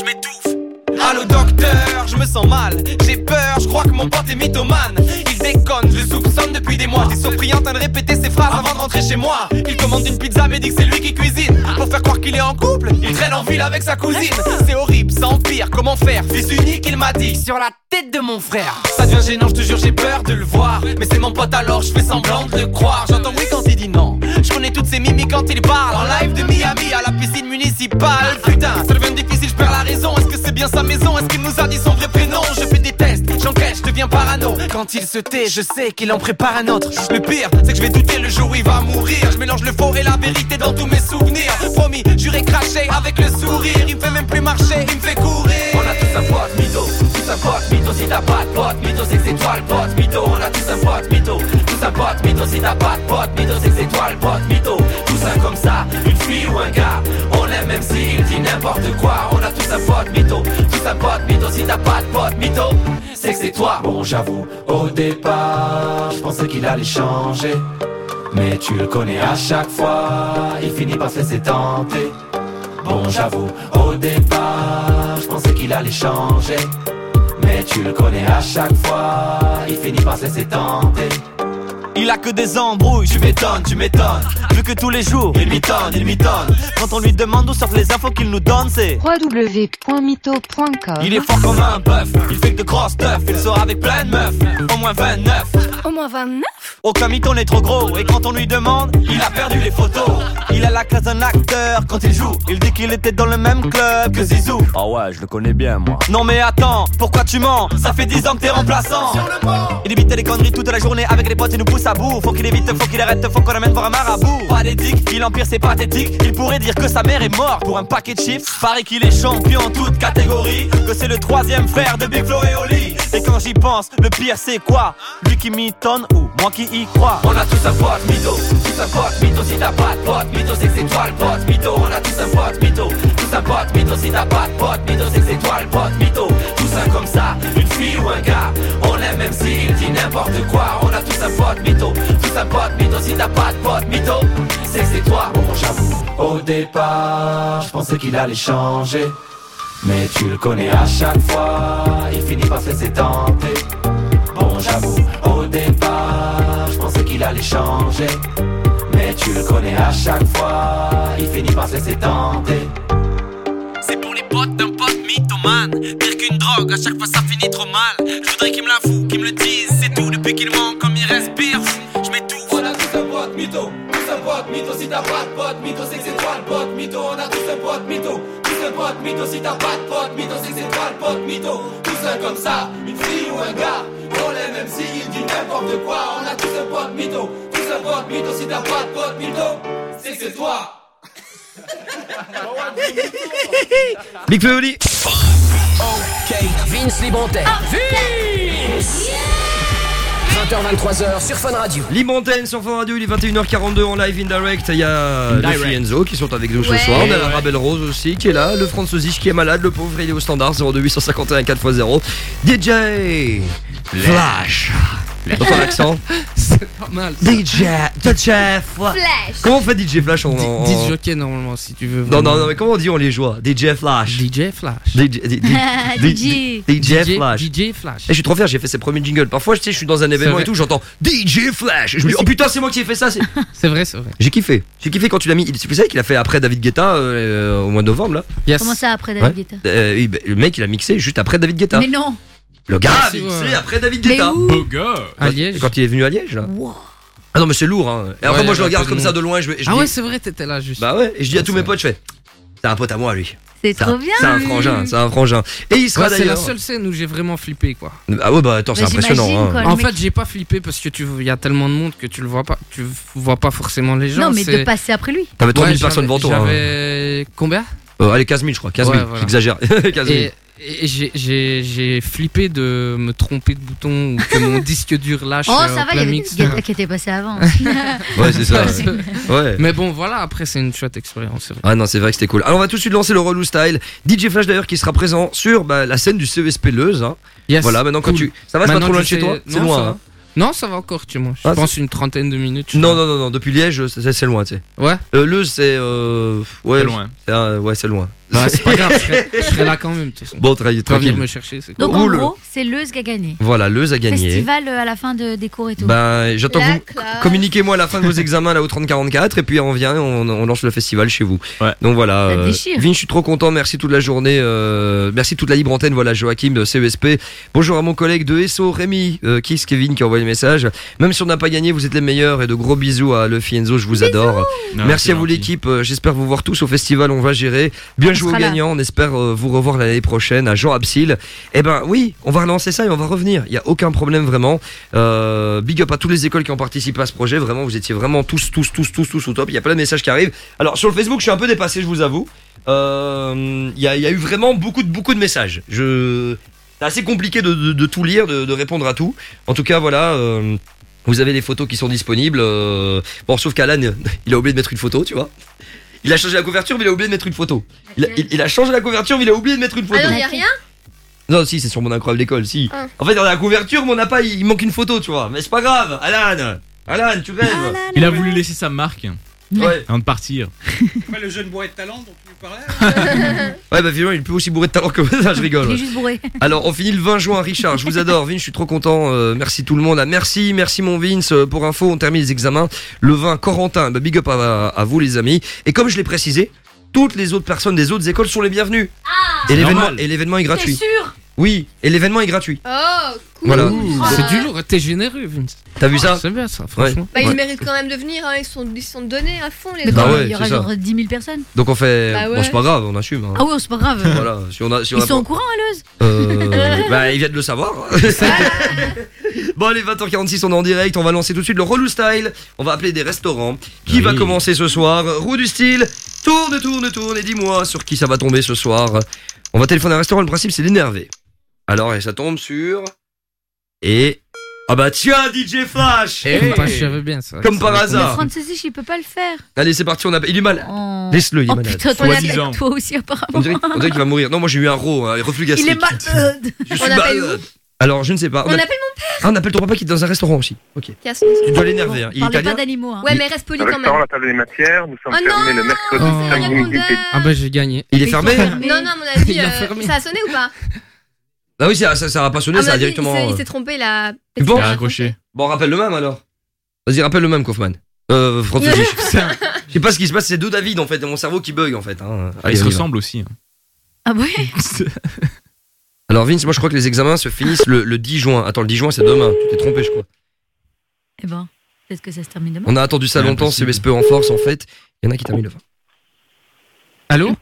Speaker 27: m'étouffe.
Speaker 28: Allô docteur, je me sens mal, j'ai peur, je crois que mon pote est mythomane. Déconne, je le soupçonne depuis des mois. T'es surpris en train de répéter ses phrases avant de rentrer chez moi. Il commande une pizza mais dit que c'est lui qui cuisine. Pour faire croire qu'il est en couple, il traîne en ville avec sa cousine. C'est horrible, ça empire, comment faire? Fils unique, il m'a dit sur la tête de mon frère. Ça devient gênant, je te jure, j'ai peur de le voir. Mais c'est mon pote alors, je fais semblant de le croire. J'entends oui quand il dit non. Je connais toutes ses mimiques quand il parle. En live de Miami à la piscine municipale. Putain, ça devient difficile, je perds la raison. Est-ce que c'est bien sa maison? Est-ce qu'il nous a dit son vrai prénom? Je fais des tests, j'enquête, je deviens
Speaker 29: parano. Quand il se tait, je sais qu'il en prépare un autre. Le pire, c'est que je vais douter le jour où il va mourir. Je mélange le faux et la vérité dans tous mes souvenirs. Promis, juré craché avec le sourire. Il me fait même plus marcher, il me fait courir.
Speaker 28: On a tous un pote, mytho, tous un pote, mytho, si t'as pas de pote, mytho, c'est que c'est toi le pote, mytho, on a tous un pote, mytho, tous pote, mytho, si t'as pas de pote, mytho, c'est que c'est toi le pote, mytho, tous un comme ça, une fille ou un gars, on l'aime même s'il dit n'importe quoi, on a tous un pote, mytho, tous un pote, mytho, si t'as pas de pote, mytho, c'est que c'est toi. Bon, j'avoue, au départ, je pensais qu'il allait changer, mais tu le connais à chaque fois, il finit par se laisser tenter. Bon, j'avoue, au départ, je pensais qu'il allait changer. Mais tu le connais à chaque fois, il finit par se laisser tenter.
Speaker 29: Il a que des embrouilles, tu m'étonnes, tu m'étonnes. Vu que tous les jours, il m'étonne, il m'étonne. Quand on lui demande où sortent les infos qu'il nous donne, c'est
Speaker 30: www.mytho.com
Speaker 29: Il est fort comme un bœuf, il fait que de grosses teufs, il sort avec plein de meufs, au moins 29.
Speaker 2: Au moins 29
Speaker 29: Aucun mytho n'est trop gros, et quand on lui demande, il a perdu les photos. Il a la classe d'un acteur quand il joue, il dit qu'il était dans le même club que Zizou.
Speaker 28: Ah ouais, je le connais bien, moi.
Speaker 29: Non mais attends, pourquoi tu mens? Ça fait 10 ans que t'es remplaçant Il évite les conneries toute la journée avec les potes et nous pousse à Faut qu'il évite, faut qu'il arrête, faut qu'on l'amène voir un marabout. Pas d'éthique, il empire c'est pathétique. Il pourrait dire que sa mère est morte pour un paquet de chiffres Paraît qu'il est champion en toute catégorie Que c'est le troisième frère de Big Flo et Oli. Et quand j'y pense, le pire c'est quoi? Lui qui m'étonne ou moi qui y crois?
Speaker 28: On a tous un pote, mytho, tous un pote, mytho, si t'as pas de pote, mytho, c'est que c'est toi le pote, mytho, on a tous un pote, mytho, tous un pote, mytho, si t'as pas de pote, mytho, c'est que c'est toi le pote, mytho, tous un comme ça, une fille ou un gars, on l'aime même s'il dit n'importe quoi, on a tous un pote, mytho, tous un pote, mytho, si t'as pas de pote, mytho, c'est que c'est toi, bon j'avoue, au départ, je pensais qu'il allait changer, mais tu le connais à chaque fois, il finit par se laisser tenter, bon j'avoue, au départ, je pensais qu'il allait changer. Mais tu le connais à chaque fois, il finit par se laisser tenter.
Speaker 29: Les potes d'un pote mythomane. Pire qu'une drogue, à chaque fois ça finit trop mal. Je voudrais qu'il me l'avoue, qu'il me le dise. C'est tout, depuis qu'il ment comme il respire. Je m'étouffe.
Speaker 28: On a tous un pote mytho, tous un pote mytho, si t'as pas de pote mytho, c'est que c'est toi le pote mytho, on a tous un pote mytho, tous un pote mytho, si t'as pas de pote mytho, c'est que c'est toi le pote mytho, tous un comme ça, une fille ou un gars, on l'aime même s'il dit n'importe quoi, on a tous un pote mytho, tous un pote mytho, si t'as pas de pote mytho, c'est que c'est toi.
Speaker 4: Big Flo et Oli.
Speaker 3: Vince Limontet. Vince 20h23h sur Fun Radio.
Speaker 4: Limontaine sur Fun Radio, il est 21h42 en live in direct. Il y a
Speaker 3: Direct.
Speaker 4: Luffy et Enzo qui sont avec nous
Speaker 3: Ouais.
Speaker 4: ce soir. On a la
Speaker 3: Ouais.
Speaker 4: Rabel Rose aussi qui est là. Le Franzosich qui est malade. Le pauvre, il est au standard 02851 4x0. DJ Flash. Dans ton accent
Speaker 19: C'est pas mal.
Speaker 4: DJ, DJ Flash. Comment on fait DJ Flash en. en-
Speaker 19: Dis jockey normalement si tu veux.
Speaker 4: Non, non, non, mais comment on dit on les joue DJ Flash.
Speaker 19: DJ Flash.
Speaker 4: DJ, DJ, DJ Flash.
Speaker 19: DJ Flash.
Speaker 4: Et je suis trop fier, j'ai fait ses premiers jingles. Parfois, tu sais, je suis dans un événement
Speaker 19: vrai.
Speaker 4: et tout, j'entends DJ Flash. Et je me dis, oh putain, c'est moi qui ai fait ça. c'est-
Speaker 19: C'est vrai, c'est vrai.
Speaker 4: J'ai kiffé. J'ai kiffé quand tu l'as mis. Vous savez qu'il a fait après David Guetta euh, au mois de novembre là?
Speaker 6: Comment ça après David
Speaker 4: Ouais.
Speaker 6: Guetta?
Speaker 4: Euh, bah, Le mec, il a mixé juste après David Guetta.
Speaker 6: Mais non
Speaker 4: Le gars a
Speaker 19: Merci,
Speaker 4: mixé
Speaker 19: ouais.
Speaker 4: après David Guetta.
Speaker 8: Beau gars.
Speaker 19: À Liège.
Speaker 4: Quand il est venu à Liège là. Ah non, mais c'est lourd hein. Et après,
Speaker 19: Ouais,
Speaker 4: moi, je le regarde comme ça de loin. Je, je
Speaker 19: Ah
Speaker 4: dis-
Speaker 19: ouais, c'est vrai, t'étais là juste.
Speaker 4: Bah ouais, et je dis à
Speaker 19: Ouais,
Speaker 4: tous mes potes, je fais. C'est un pote à moi, lui.
Speaker 6: C'est trop bien
Speaker 4: C'est un frangin, c'est un frangin. Et il sera
Speaker 19: Ouais, c'est la
Speaker 4: d'ailleurs.
Speaker 19: seule scène où j'ai vraiment flippé quoi.
Speaker 4: Ah ouais, bah attends, c'est impressionnant. hein.
Speaker 19: En
Speaker 6: mec-
Speaker 19: fait, j'ai pas flippé parce que tu il y a tellement de monde que tu le vois pas, tu vois pas forcément les gens.
Speaker 6: Non, mais de passer après lui.
Speaker 4: T'avais 30 000
Speaker 19: Ouais,
Speaker 4: personnes devant
Speaker 19: j'avais-
Speaker 4: toi. hein.
Speaker 19: J'avais combien?
Speaker 4: Euh, allez, 15 000, je crois. 15 000,
Speaker 19: Ouais, voilà.
Speaker 4: j'exagère. 15 000.
Speaker 19: Et, et j'ai- j'ai j'ai flippé de me tromper de bouton ou que mon disque dur lâche.
Speaker 6: Oh,
Speaker 19: euh,
Speaker 6: ça
Speaker 19: en
Speaker 6: va, il y. Guetta qui était passé avant.
Speaker 4: Ouais, c'est ça. Ouais.
Speaker 19: Mais bon, voilà, après, c'est une chouette expérience. c'est vrai.
Speaker 4: Ah non, c'est vrai que c'était cool. Alors on va tout de suite lancer le relou style. DJ Flash d'ailleurs qui sera présent sur bah, la scène du CESP Leuse. hein.
Speaker 19: Yes,
Speaker 4: Voilà, maintenant quand
Speaker 19: cool.
Speaker 4: tu. Ça va, c'est pas trop loin de chez toi C'est loin.
Speaker 19: Non, ça va encore chez moi. Je
Speaker 4: Ah,
Speaker 19: pense une trentaine de minutes.
Speaker 4: Non, non, non, non, depuis Liège, c'est loin, tu sais.
Speaker 19: Ouais.
Speaker 4: Euh, Leuze, c'est. Euh, ouais,
Speaker 8: C'est loin.
Speaker 4: c'est un- ouais, c'est loin.
Speaker 19: Bah, c'est pas grave, je serai, je serai là quand même. de toute façon.
Speaker 4: Bon, tra-
Speaker 19: Tu vas venir me chercher. c'est
Speaker 6: Donc en gros, c'est Leuze qui a gagné.
Speaker 4: Voilà, Leuze a gagné.
Speaker 6: Festival euh, à la fin de, des cours et tout.
Speaker 4: Ben, j'attends vous communiquez-moi à la fin de vos examens là au 3044 et puis on vient, on, on lance le festival chez vous.
Speaker 8: Ouais.
Speaker 4: Donc voilà. Euh. Vin, je suis trop content. Merci toute la journée. euh, merci toute la libre antenne. Voilà, Joachim de CESP. Bonjour à mon collègue de SO, Rémi, euh, Kiss, Kevin qui a envoyé messages. Même si on n'a pas gagné, vous êtes les meilleurs et de gros bisous à Luffy Enzo, je vous adore.
Speaker 8: Non,
Speaker 4: Merci à vous l'équipe, Euh, j'espère vous voir tous au festival, on va gérer. Bien
Speaker 6: On
Speaker 4: joué aux gagnants, on espère euh, vous revoir l'année prochaine à Jean Absil. Eh ben oui, on va relancer ça et on va revenir. Il y a aucun problème vraiment. Euh, big up à toutes les écoles qui ont participé à ce projet, vraiment vous étiez vraiment tous tous tous tous tous au top. Il y a plein de messages qui arrivent. Alors sur le Facebook, je suis un peu dépassé, je vous avoue. Euh, Il y, y a eu vraiment beaucoup de beaucoup de messages. Je c'est assez compliqué de, de- de tout lire, de, de répondre à tout. En tout cas, voilà. euh, vous avez les photos qui sont disponibles. euh, Bon, sauf qu'Alan, il a oublié de mettre une photo, tu vois. Il a changé la couverture, mais il a oublié de mettre une photo. Il a, il- il a changé la couverture, mais il a oublié de mettre une photo.
Speaker 2: Ah non, y a rien?
Speaker 4: Non, si, c'est sur mon incroyable école, si.
Speaker 2: Ah.
Speaker 4: En fait, dans la couverture, mais on n'a pas, il manque une photo, tu vois. Mais c'est pas grave, Alan. Alan, tu rêves.
Speaker 8: Il a voulu laisser sa marque
Speaker 4: Ouais.
Speaker 8: avant de partir.
Speaker 9: Ouais, le jeune bourré de talent dont tu nous parlais.
Speaker 4: Ouais, bah finalement, il est plus aussi bourré de talent que ça, je rigole.
Speaker 6: Il est juste bourré.
Speaker 4: Alors, on finit le 20 juin, Richard. Je vous adore, Vince. Je suis trop content. Euh, merci tout le monde. Ah, merci, merci mon Vince. Euh, Pour info, on termine les examens le 20. Corentin, bah, big up à, à vous les amis. Et comme je l'ai précisé, toutes les autres personnes des autres écoles sont les bienvenues. et l'événement,
Speaker 8: normal.
Speaker 4: et l'événement est gratuit.
Speaker 6: Sûr?
Speaker 4: Oui, et l'événement est gratuit.
Speaker 2: Oh, cool.
Speaker 4: Voilà.
Speaker 19: Ouh, C'est du lourd, t'es généreux, Vince.
Speaker 4: T'as vu ça
Speaker 19: C'est bien ça, franchement.
Speaker 2: Bah,
Speaker 4: Ouais.
Speaker 2: ils méritent quand même de venir, hein. ils, sont, ils sont donnés à fond les
Speaker 4: Bah ouais,
Speaker 6: il y aura
Speaker 4: c'est ça.
Speaker 6: genre 10 000 personnes.
Speaker 4: Donc on fait.
Speaker 2: Bah
Speaker 4: Bon, c'est pas grave, on assume. hein.
Speaker 6: Ah ouais, c'est pas grave.
Speaker 4: Voilà, si on a, si on
Speaker 6: Ils
Speaker 4: a
Speaker 6: sont
Speaker 4: pas-
Speaker 6: au courant, Aleuse
Speaker 4: Euh, bah, ils viennent de le savoir. bon, allez, 20h46, on est en direct. On va lancer tout de suite le Relou Style. On va appeler des restaurants. Qui
Speaker 8: Oui.
Speaker 4: va commencer ce soir? Roue du style. Tourne, tourne, tourne. Et dis-moi sur qui ça va tomber ce soir. On va téléphoner à un restaurant. Le principe, c'est d'énerver. Alors, et ça tombe sur. Et. Ah bah tiens, DJ Flash
Speaker 19: Eh, pas, je savais bien ça.
Speaker 4: Comme par
Speaker 6: Mais
Speaker 4: hasard.
Speaker 6: Francis, il peut pas le faire.
Speaker 4: Allez, c'est parti. On a... Il est mal.
Speaker 6: Oh,
Speaker 4: Laisse-le, il est
Speaker 6: oh
Speaker 4: malade.
Speaker 6: putain, toi,
Speaker 8: Soit
Speaker 6: la-
Speaker 8: disant.
Speaker 6: toi aussi, apparemment.
Speaker 4: On dirait, on dirait qu'il va mourir. Non, moi j'ai eu un ro, un reflux
Speaker 6: Il
Speaker 4: gastrique.
Speaker 6: est malade.
Speaker 4: Je suis
Speaker 2: On appelle
Speaker 4: malade. Alors, je ne sais pas.
Speaker 2: On
Speaker 4: a-
Speaker 2: appelle mon
Speaker 4: Ah, on appelle ton papa qui est dans un restaurant aussi. Ok.
Speaker 2: casse.
Speaker 4: Tu dois l'énerver. Hein. Il est
Speaker 6: Parlez pas
Speaker 4: italien
Speaker 6: d'animaux. Hein.
Speaker 2: Ouais, mais reste poli
Speaker 26: Le
Speaker 2: quand
Speaker 26: restaurant
Speaker 2: même.
Speaker 26: La Table des Matières, nous sommes
Speaker 2: Oh
Speaker 26: fermés le mercredi
Speaker 19: Oh.
Speaker 2: c'est le
Speaker 26: 5 minutes
Speaker 2: répondeur.
Speaker 19: Ah bah j'ai gagné.
Speaker 4: Il est fermé.
Speaker 2: Non, non, à mon avis,
Speaker 19: Il a
Speaker 2: euh,
Speaker 19: fermé.
Speaker 2: ça a sonné ou pas?
Speaker 4: Ah oui, ça, ça, ça a pas sonné,
Speaker 2: mon
Speaker 4: ça a
Speaker 2: il
Speaker 4: directement.
Speaker 2: s'est- il
Speaker 4: euh,
Speaker 2: s'est trompé là.
Speaker 4: Tu penses
Speaker 8: Il a raccroché.
Speaker 4: Bon, rappelle le même alors. Vas-y, rappelle le même, Kaufman. Euh, François. Je sais pas ce qui se passe, c'est deux David en fait, et mon cerveau qui bug en fait. Hein.
Speaker 8: Ah,
Speaker 4: Allez,
Speaker 8: ils se
Speaker 4: on y va.
Speaker 8: ressemblent aussi. hein.
Speaker 6: Ah ouais
Speaker 4: Alors Vince, moi je crois que les examens se finissent le, le 10 juin. Attends, le 10 juin c'est demain. Tu t'es trompé, je crois.
Speaker 6: Eh ben, peut-être que ça se termine demain.
Speaker 4: On a attendu ça longtemps, c'est
Speaker 8: impossible.
Speaker 4: En force en fait. Il y en a qui terminent le 20.
Speaker 19: Allô?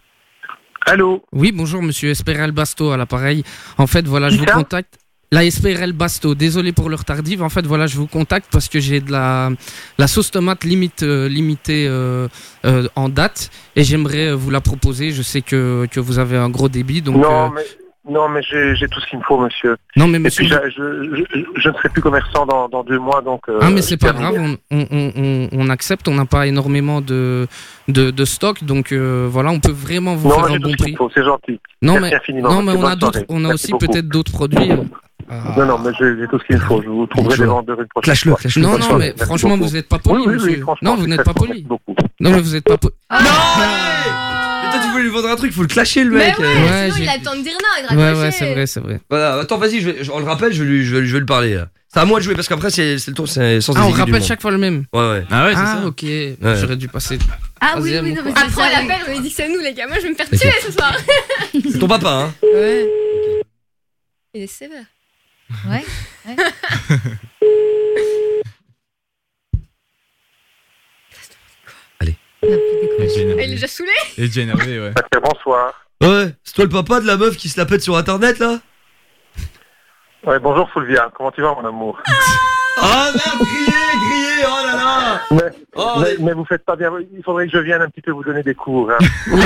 Speaker 26: Allô
Speaker 19: Oui, bonjour monsieur Esperel Basto à l'appareil. En fait, voilà, je vous contacte. La Esperel Basto, désolé pour l'heure tardive. En fait, voilà, je vous contacte parce que j'ai de la, la sauce tomate limite, euh, limitée euh, euh, en date et j'aimerais euh, vous la proposer. Je sais que, que vous avez un gros débit, donc.
Speaker 26: Non,
Speaker 19: euh,
Speaker 26: mais, non, mais j'ai tout ce qu'il me faut, monsieur.
Speaker 19: Non, mais
Speaker 26: Et
Speaker 19: monsieur.
Speaker 26: puis, je, je, je- je ne serai plus commerçant dans, dans deux mois, donc... euh,
Speaker 19: Ah mais c'est pas grave, on, on, on, on- on accepte, on n'a pas énormément de, de, de stock, donc euh, voilà, on peut vraiment vous
Speaker 26: Non,
Speaker 19: faire
Speaker 26: j'ai
Speaker 19: un
Speaker 26: tout
Speaker 19: bon
Speaker 26: ce qu'il
Speaker 19: prix.
Speaker 26: me faut, c'est gentil.
Speaker 19: Non
Speaker 26: Merci
Speaker 19: mais,
Speaker 26: infiniment,
Speaker 19: non, mais on a on a
Speaker 26: Merci
Speaker 19: aussi peut-être d'autres produits. euh,
Speaker 26: Non, non, mais j'ai tout ce qu'il me faut. Je vous trouverai
Speaker 4: Bonjour.
Speaker 26: des vendeurs une prochaine fois.
Speaker 4: clash-le.
Speaker 19: Non, non, mais franchement, vous n'êtes pas poli, monsieur. non, vous n'êtes pas poli. Non, mais vous n'êtes pas poli.
Speaker 4: Non toi tu voulais lui vendre un truc, faut le clasher le
Speaker 2: Mais
Speaker 4: mec.
Speaker 2: ouais,
Speaker 4: euh.
Speaker 19: Ouais,
Speaker 2: sinon il a le temps de dire non de
Speaker 19: Ouais, ouais, c'est vrai, c'est vrai.
Speaker 4: Voilà, attends, vas-y, je vais, je- on le rappelle, je vais lui, je vais, lui- je vais lui parler. C'est à moi de jouer parce qu'après c'est le tour, c'est sans
Speaker 19: Ah, on rappelle chaque fois le même.
Speaker 4: Ouais, ouais.
Speaker 8: Ah ouais, c'est
Speaker 19: Ah,
Speaker 8: ça.
Speaker 19: ok. J'aurais dû passer.
Speaker 6: Ah oui, oui,
Speaker 19: ou
Speaker 6: non, mais
Speaker 2: Après
Speaker 6: ça.
Speaker 2: on l'appelle, on lui dit que c'est nous les gars. Moi je vais me faire tuer ce soir.
Speaker 4: C'est ton papa, hein
Speaker 2: Ouais. Il est sévère.
Speaker 6: Ouais. ouais. Il
Speaker 8: est déjà
Speaker 2: Il est
Speaker 8: énervé.
Speaker 2: déjà saoulé.
Speaker 8: Il est déjà énervé, ouais.
Speaker 26: Bonsoir.
Speaker 4: Ouais, c'est toi le papa de la meuf qui se la pète sur internet là?
Speaker 26: Ouais, bonjour Fulvia, comment tu vas mon amour?
Speaker 4: Ah merde, grillé, grillé, oh là là
Speaker 26: mais,
Speaker 4: Oh,
Speaker 26: mais, mais vous faites pas bien, il faudrait que je vienne un petit peu vous donner des cours. Hein.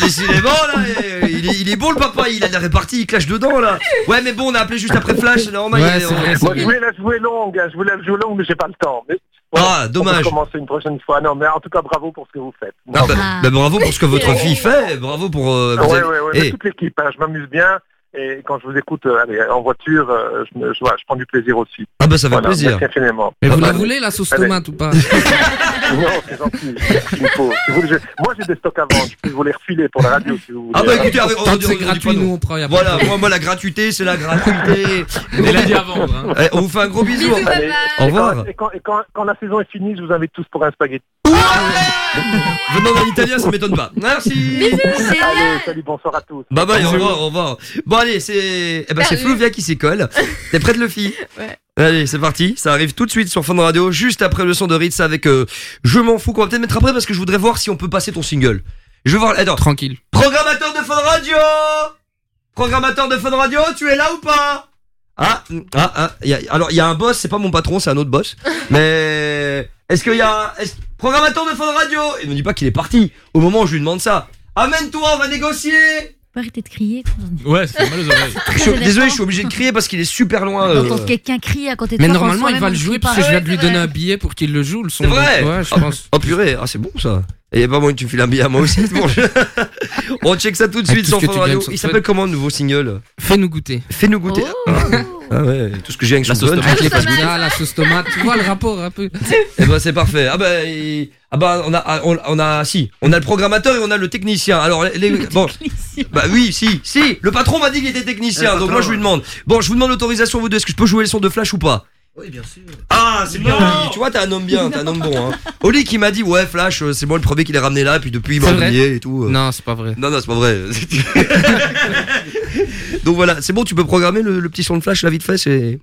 Speaker 4: décidément là, il est, il est bon le papa, il a la répartie, il clash dedans là Ouais mais bon, on a appelé juste après Flash, c'est normal.
Speaker 19: Ouais,
Speaker 4: on-
Speaker 26: Moi je voulais la jouer longue, hein, je voulais la jouer longue mais j'ai pas le temps. Mais, bon,
Speaker 4: Ah,
Speaker 26: On
Speaker 4: dommage.
Speaker 26: peut commencer une prochaine fois. Non mais en tout cas bravo pour ce que vous faites.
Speaker 4: Ah, bah,
Speaker 6: Ah.
Speaker 4: bah, bravo pour ce que votre fille fait, bravo pour... euh,
Speaker 26: Ouais,
Speaker 4: avez-
Speaker 26: ouais, ouais,
Speaker 4: Eh,
Speaker 26: toute l'équipe, hein, je m'amuse bien. Et quand je vous écoute euh, allez, en voiture, euh, je, me- je, voilà, je prends du plaisir aussi.
Speaker 4: Ah bah ça fait
Speaker 26: Voilà,
Speaker 4: plaisir.
Speaker 26: Merci infiniment.
Speaker 19: Mais vous la voulez la sauce
Speaker 26: Allez.
Speaker 19: tomate ou pas
Speaker 26: Non, c'est gentil. Il faut. Si vous voulez, je- Moi, j'ai des stocks à vendre. Je peux vous les refiler pour la radio si vous voulez.
Speaker 4: Ah bah écoutez, avec- on
Speaker 19: c'est gratuit, nous on prend. y a
Speaker 4: Voilà, moi, moi la gratuité, c'est la gratuité.
Speaker 8: Il a dit à vendre. Hein.
Speaker 4: Eh, on vous fait un gros bisou.
Speaker 26: Allez.
Speaker 4: Au revoir.
Speaker 26: Et quand, et quand, quand la saison est finie, je vous invite tous pour un spaghetti.
Speaker 4: Venant d'un italien, ça m'étonne pas. Merci.
Speaker 31: Allez, salut, bonsoir à tous.
Speaker 4: Bye bye, au revoir, au revoir. Bon allez, c'est eh ben, c'est. Flovia qui s'y colle. T'es prête le fille
Speaker 2: Ouais.
Speaker 4: Allez, c'est parti. Ça arrive tout de suite sur Fun Radio, juste après le son de Ritz avec euh, Je m'en fous qu'on va peut-être mettre après parce que je voudrais voir si on peut passer ton single. Je veux voir. Attends.
Speaker 19: Tranquille.
Speaker 4: Programmateur de Fun Radio Programmateur de Fun Radio, tu es là ou pas? Ah, ah, ah. il y a- alors il y a un boss, c'est pas mon patron, c'est un autre boss. Mais est-ce qu'il y a est-ce- programmateur de Fun Radio Il me dit pas qu'il est parti. Au moment où je lui demande ça. Amène-toi, on va négocier.
Speaker 6: Faut arrêter de crier.
Speaker 8: Ouais, ça fait mal aux oreilles.
Speaker 4: Je suis- désolé, je suis obligé de crier parce qu'il est super loin. euh.
Speaker 6: Quand quelqu'un crie à côté de
Speaker 19: Mais
Speaker 6: toi,
Speaker 19: normalement, il va le jouer parce que je viens de lui donner un billet pour qu'il le joue, le son.
Speaker 4: C'est vrai
Speaker 19: Ouais, je
Speaker 4: oh,
Speaker 19: pense.
Speaker 4: oh, purée, ah c'est bon ça. Et pas moi tu me files un billet à moi aussi. Bon, je- On check ça tout de
Speaker 19: Avec
Speaker 4: suite
Speaker 19: tout
Speaker 4: sur
Speaker 19: ce que
Speaker 4: Fun
Speaker 19: tu
Speaker 4: Radio.
Speaker 19: gagnes sur
Speaker 4: Il
Speaker 19: Fun.
Speaker 4: s'appelle comment le nouveau single
Speaker 19: Fais-nous goûter.
Speaker 4: Fais-nous goûter.
Speaker 6: Oh.
Speaker 4: Ah, ah ouais, tout ce que j'ai avec
Speaker 19: La
Speaker 4: son
Speaker 19: sauce tomate, les pizzas, la sauce tomate. Tu vois le rapport un peu.
Speaker 4: Eh ben c'est parfait. Ah ben il- ah bah on a ah, on, on a si on a le programmateur et on a le technicien. Alors les, les- bon bah oui si si le patron m'a dit qu'il était technicien
Speaker 32: Le
Speaker 4: donc
Speaker 32: patron,
Speaker 4: moi je lui demande. Bon je vous demande l'autorisation vous deux est-ce que je peux jouer le son de Flash ou pas?
Speaker 32: Oui, bien sûr.
Speaker 4: Ah c'est bien Oli. Tu vois t'es un homme bien t'es un homme bon. Hein. Oli qui m'a dit ouais Flash euh, c'est moi le premier qui l'ai ramené là puis depuis il m'a
Speaker 19: C'est vrai
Speaker 4: oublié et tout. euh.
Speaker 19: Non, c'est pas vrai.
Speaker 4: Non non c'est pas vrai. donc voilà c'est bon tu peux programmer le, le petit son de Flash là vite fait c'est.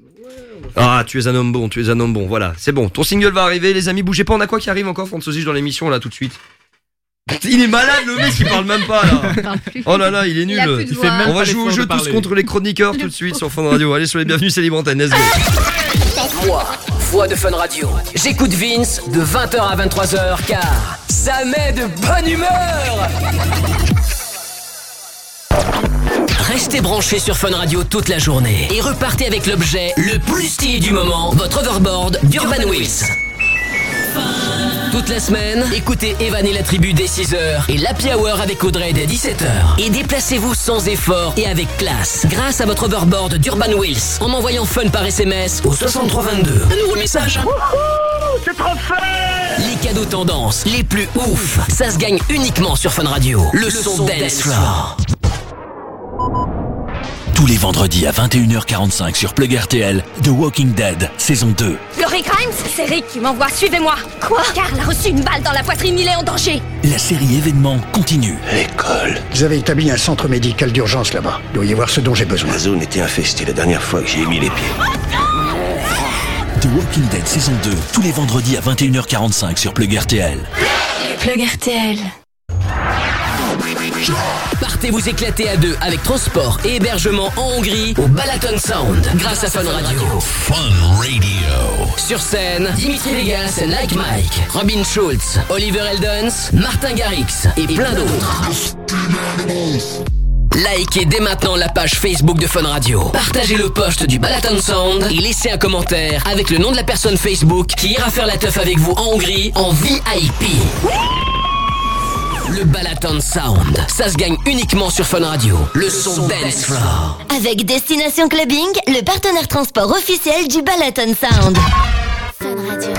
Speaker 4: Ah, tu es un homme bon, tu es un homme bon, voilà, c'est bon. Ton single va arriver, les amis, bougez pas, on a quoi qui arrive encore, Francis, dans l'émission, là, tout de suite? Il est malade, le mec, il parle même pas, là Oh là là, il est nul
Speaker 2: Il a plus de
Speaker 4: Il
Speaker 2: voix.
Speaker 4: fait même On va jouer au
Speaker 8: l'effort
Speaker 4: jeu tous
Speaker 8: parler.
Speaker 4: contre les chroniqueurs tout de suite sur Fun Radio. Allez, soyez les bienvenus, c'est libre antenne, let's go
Speaker 3: Moi, voix de Fun Radio. J'écoute Vince de 20h à 23h car ça met de bonne humeur. Restez branchés sur Fun Radio toute la journée et repartez avec l'objet le plus stylé du moment, votre overboard d'Urban Wheels. Toute la semaine, écoutez Evan et la tribu dès 6h et l'Happy Hour avec Audrey dès 17h. Et déplacez-vous sans effort et avec classe grâce à votre overboard d'Urban Wheels en envoyant Fun par SMS au 6322. Un nouveau message.
Speaker 31: C'est trop fun
Speaker 3: Les cadeaux tendances les plus ouf, ça se gagne uniquement sur Fun Radio. Le, son, dance floor.
Speaker 22: Tous les vendredis à 21h45 sur Plug RTL, The Walking Dead, saison 2.
Speaker 23: Laurie Grimes, c'est Rick qui m'envoie, suivez-moi. Quoi? Karl a reçu une balle dans la poitrine, il est en danger.
Speaker 22: La série événement continue.
Speaker 33: L'école. Vous avez établi un centre médical d'urgence là-bas. Il doit y avoir ce dont j'ai besoin.
Speaker 34: La zone était infestée la dernière fois que j'y ai mis les pieds.
Speaker 22: The Walking Dead, saison 2, tous les vendredis à 21h45 sur Plug RTL.
Speaker 23: Plug RTL.
Speaker 3: Partez vous éclater à deux avec transport et hébergement en Hongrie au Balaton Sound grâce à Fun Radio.
Speaker 22: Fun Radio.
Speaker 3: Sur scène, Dimitri Vegas, Like Mike, Robin Schulz, Oliver Eldens, Martin Garrix et plein d'autres. Likez dès maintenant la page Facebook de Fun Radio. Partagez le post du Balaton Sound et laissez un commentaire avec le nom de la personne Facebook qui ira faire la teuf avec vous en Hongrie en VIP. Le Balaton Sound, ça se gagne uniquement sur Fun Radio. Le son dance floor.
Speaker 16: Avec Destination Clubbing, le partenaire transport officiel du Balaton Sound. Fun Radio.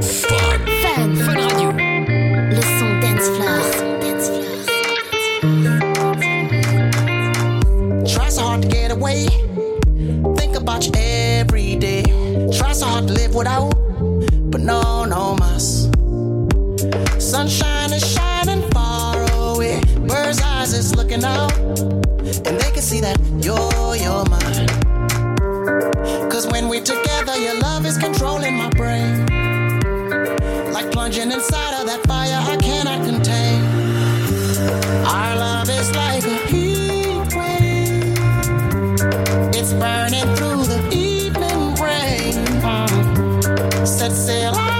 Speaker 16: Fun. Fun Radio. Le son dance floor.
Speaker 24: Try so hard to get away. Think about you every day. Try so hard to live without, but no, no mas. Sunshine is shining looking out, and they can see that you're, you're mine. Cause when we're together, your love is controlling my brain. Like plunging inside of that fire I cannot contain. Our love is like a heat wave. It's burning through the evening rain. Set sail on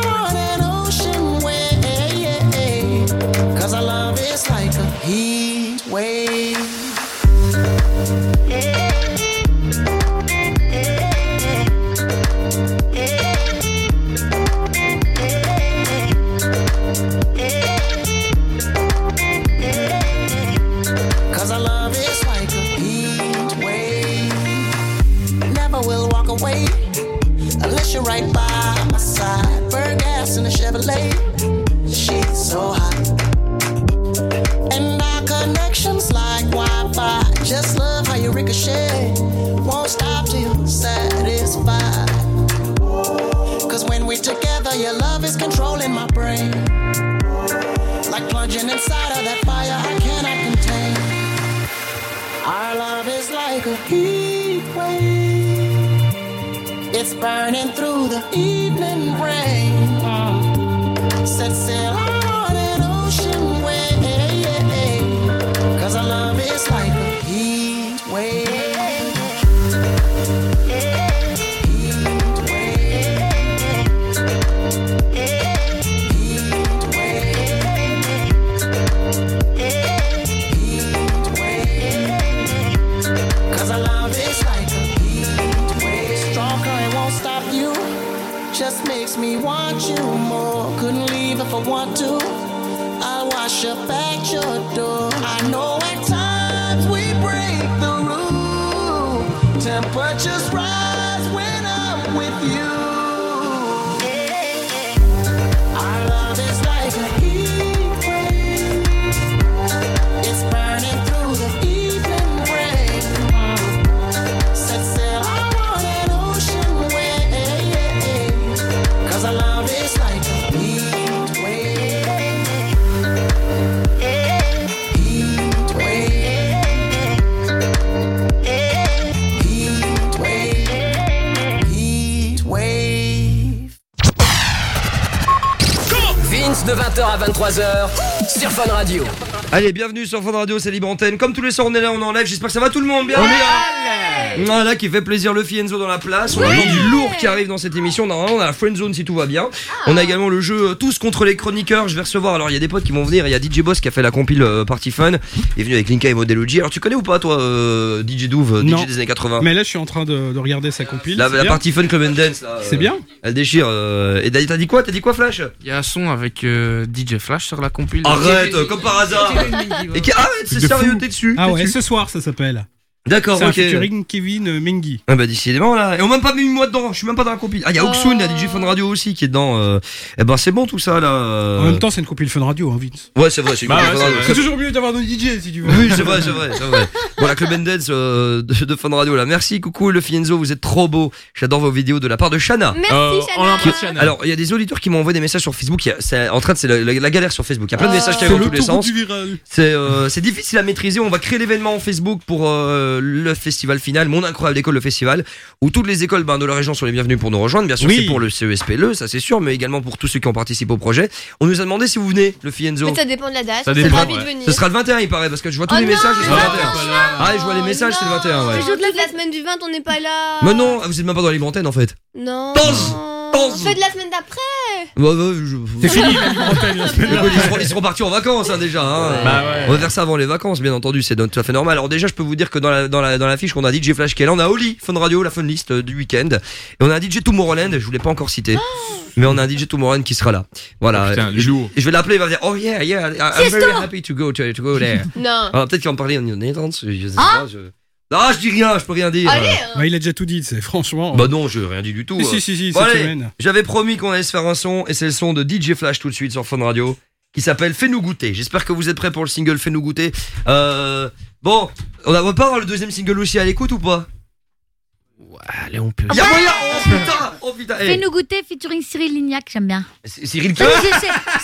Speaker 24: an. Cause our love is like a heat wave. Cause our love is like a heat wave. Never will walk away unless you're right by my side. Burn gas in a Chevrolet.
Speaker 17: inside of that fire I cannot contain. Our love is like a heat wave, it's burning through the evening rain. Mm. Sets
Speaker 24: in Temperatures 20h à 23h sur Fun Radio.
Speaker 4: Allez, bienvenue sur Fun Radio, c'est Libre Antenne. Comme tous les soirs, on est là, on enlève. J'espère que ça va tout le monde. Bienvenue. Voilà, qui fait plaisir. Le Fienzo dans la place. On a du lourd qui arrive dans cette émission. Normalement, on a la Friend Zone si tout va bien. On a également le jeu euh, Tous contre les chroniqueurs. Je vais recevoir. Alors, il y a des potes qui vont venir. Il y a DJ Boss qui a fait la compile euh, Party Fun. Il est venu avec Linka et Model OG. Alors, tu connais ou pas, toi, euh, DJ Douve,
Speaker 9: Non.
Speaker 4: DJ des années 80
Speaker 9: Mais là, je suis en train de, de regarder sa compile.
Speaker 4: La,
Speaker 9: c'est
Speaker 4: la
Speaker 9: bien.
Speaker 4: Party Fun Club and Dance. là,
Speaker 9: C'est
Speaker 4: euh,
Speaker 9: bien.
Speaker 4: Elle déchire. euh, Et t'as t'as dit quoi? T'as dit quoi, Flash?
Speaker 19: Il y a un son avec euh, DJ Flash sur la compile.
Speaker 4: Arrête, euh, comme par hasard. Et qui- Arrête, c'est
Speaker 9: De
Speaker 4: sérieux,
Speaker 9: fou.
Speaker 4: t'es dessus.
Speaker 9: Ah
Speaker 4: t'es
Speaker 9: ouais,
Speaker 4: dessus.
Speaker 9: ce soir, ça s'appelle.
Speaker 4: D'accord,
Speaker 9: C'est
Speaker 4: ok.
Speaker 9: featuring Kevin euh, Mengi.
Speaker 4: Ah bah décidément là, et on m'a même pas mis moi dedans, je suis même pas dans la compil. Ah il y a Oxoon, il y a DJ Fun Radio aussi qui est dedans. euh. Eh ben c'est bon tout ça là.
Speaker 9: En même temps, c'est une compile Fun Radio, hein, Vince.
Speaker 4: Ouais c'est vrai, c'est une
Speaker 9: Bah
Speaker 4: compil
Speaker 9: ouais, c'est toujours mieux d'avoir nos DJ si tu veux.
Speaker 4: Oui c'est vrai, c'est vrai, c'est vrai. Bon la Club Dance, euh, de, de Fun Radio là, merci, coucou le Fienzo, vous êtes trop beau. J'adore vos vidéos de la part de Shana.
Speaker 2: Merci, Euh, Shana.
Speaker 4: Alors il y a des auditeurs qui m'ont envoyé des messages sur Facebook, il y a- c'est en train de c'est la, la- la galère sur Facebook. Il y a plein de messages qui arrivent dans tous les sens. C'est euh, c'est difficile à maîtriser. On va créer l'événement Facebook pour euh, le festival final, Mon Incroyable École, le festival, où toutes les écoles ben, de la région sont les bienvenues pour nous rejoindre. Bien sûr,
Speaker 9: Oui.
Speaker 4: c'est pour le CESPLE, ça c'est sûr, mais également pour tous ceux qui ont participé au projet. On nous a demandé si vous venez, le Fienzo.
Speaker 2: Mais ça dépend de la date.
Speaker 4: Ça dépend,
Speaker 2: de
Speaker 4: ouais.
Speaker 2: venir.
Speaker 4: Ce sera le 21, il paraît, parce que je vois tous
Speaker 2: Oh
Speaker 4: les
Speaker 2: non,
Speaker 4: messages, c'est le
Speaker 2: non,
Speaker 4: 21.
Speaker 2: non,
Speaker 4: Ah, je vois les messages, c'est le 21, ouais.
Speaker 2: Toute la semaine du 20, on n'est pas là.
Speaker 4: Mais non, vous êtes même pas dans les antennes en fait.
Speaker 2: Non.
Speaker 4: Pause Pause
Speaker 2: Faites la semaine d'après.
Speaker 4: Bah, bah, je-
Speaker 9: C'est fini, la la semaine
Speaker 4: ils, seront, ils seront partis en vacances hein, déjà. hein.
Speaker 9: Bah ouais.
Speaker 4: On va faire ça avant les vacances, bien entendu, c'est tout à fait normal. Alors déjà, je peux vous dire que dans la, dans la, dans la fiche qu'on a DJ Flash qui est là, on a Oli, Fun Radio, la Fun List euh, du week-end. Et on a un DJ Tomorrowland, je voulais pas encore citer. Mais on a un DJ Tomorrowland qui sera là. Voilà.
Speaker 8: Oh, putain,
Speaker 4: Et je,
Speaker 8: lourd.
Speaker 4: et je vais l'appeler, il va me dire, oh yeah, yeah, I'm very happy to go, to, to go there.
Speaker 2: Non.
Speaker 4: Alors peut-être qu'il va me parler en Nederlands, je sais
Speaker 2: Ah
Speaker 4: pas. Je... Non, je dis rien, je peux rien dire.
Speaker 2: Allez, hein.
Speaker 9: Ouais, il a déjà tout dit, c'est franchement.
Speaker 4: Bah non, je rien dit du tout.
Speaker 9: Si, si, si, si,
Speaker 4: Bon,
Speaker 9: cette
Speaker 4: allez,
Speaker 9: semaine.
Speaker 4: J'avais promis qu'on allait se faire un son et c'est le son de DJ Flash tout de suite sur Fun Radio qui s'appelle Fais-nous goûter. J'espère que vous êtes prêts pour le single Fais-nous goûter. Euh, bon, on va pas avoir le deuxième single aussi à l'écoute ou pas?
Speaker 19: Allez, on peut.
Speaker 4: Y'a moyen Oh putain Oh putain eh.
Speaker 6: Fais-nous goûter featuring Cyril Lignac, j'aime bien.
Speaker 4: C- Cyril
Speaker 6: C'est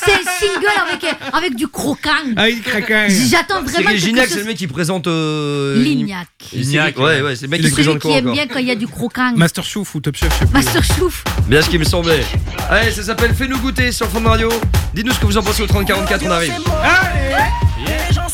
Speaker 6: c'est- single avec, euh, avec du croquant.
Speaker 9: Ah, il craquant.
Speaker 6: J'attends vraiment
Speaker 4: Cyril
Speaker 6: chose-
Speaker 4: c'est le mec qui présente. Euh,
Speaker 6: Lignac.
Speaker 4: Lignac. Ouais, ouais, c'est le mec qui présente
Speaker 6: qui
Speaker 4: quoi
Speaker 6: aime
Speaker 4: encore
Speaker 6: bien quand il y a du croquant.
Speaker 9: Master Chouf ou Top Chef, je sais plus.
Speaker 6: Master Chouf.
Speaker 4: Bien ce qui me semblait. Allez, ça s'appelle Fais-nous goûter sur Fun Radio. Dites-nous ce que vous en pensez au 3044, on arrive.
Speaker 17: Les gens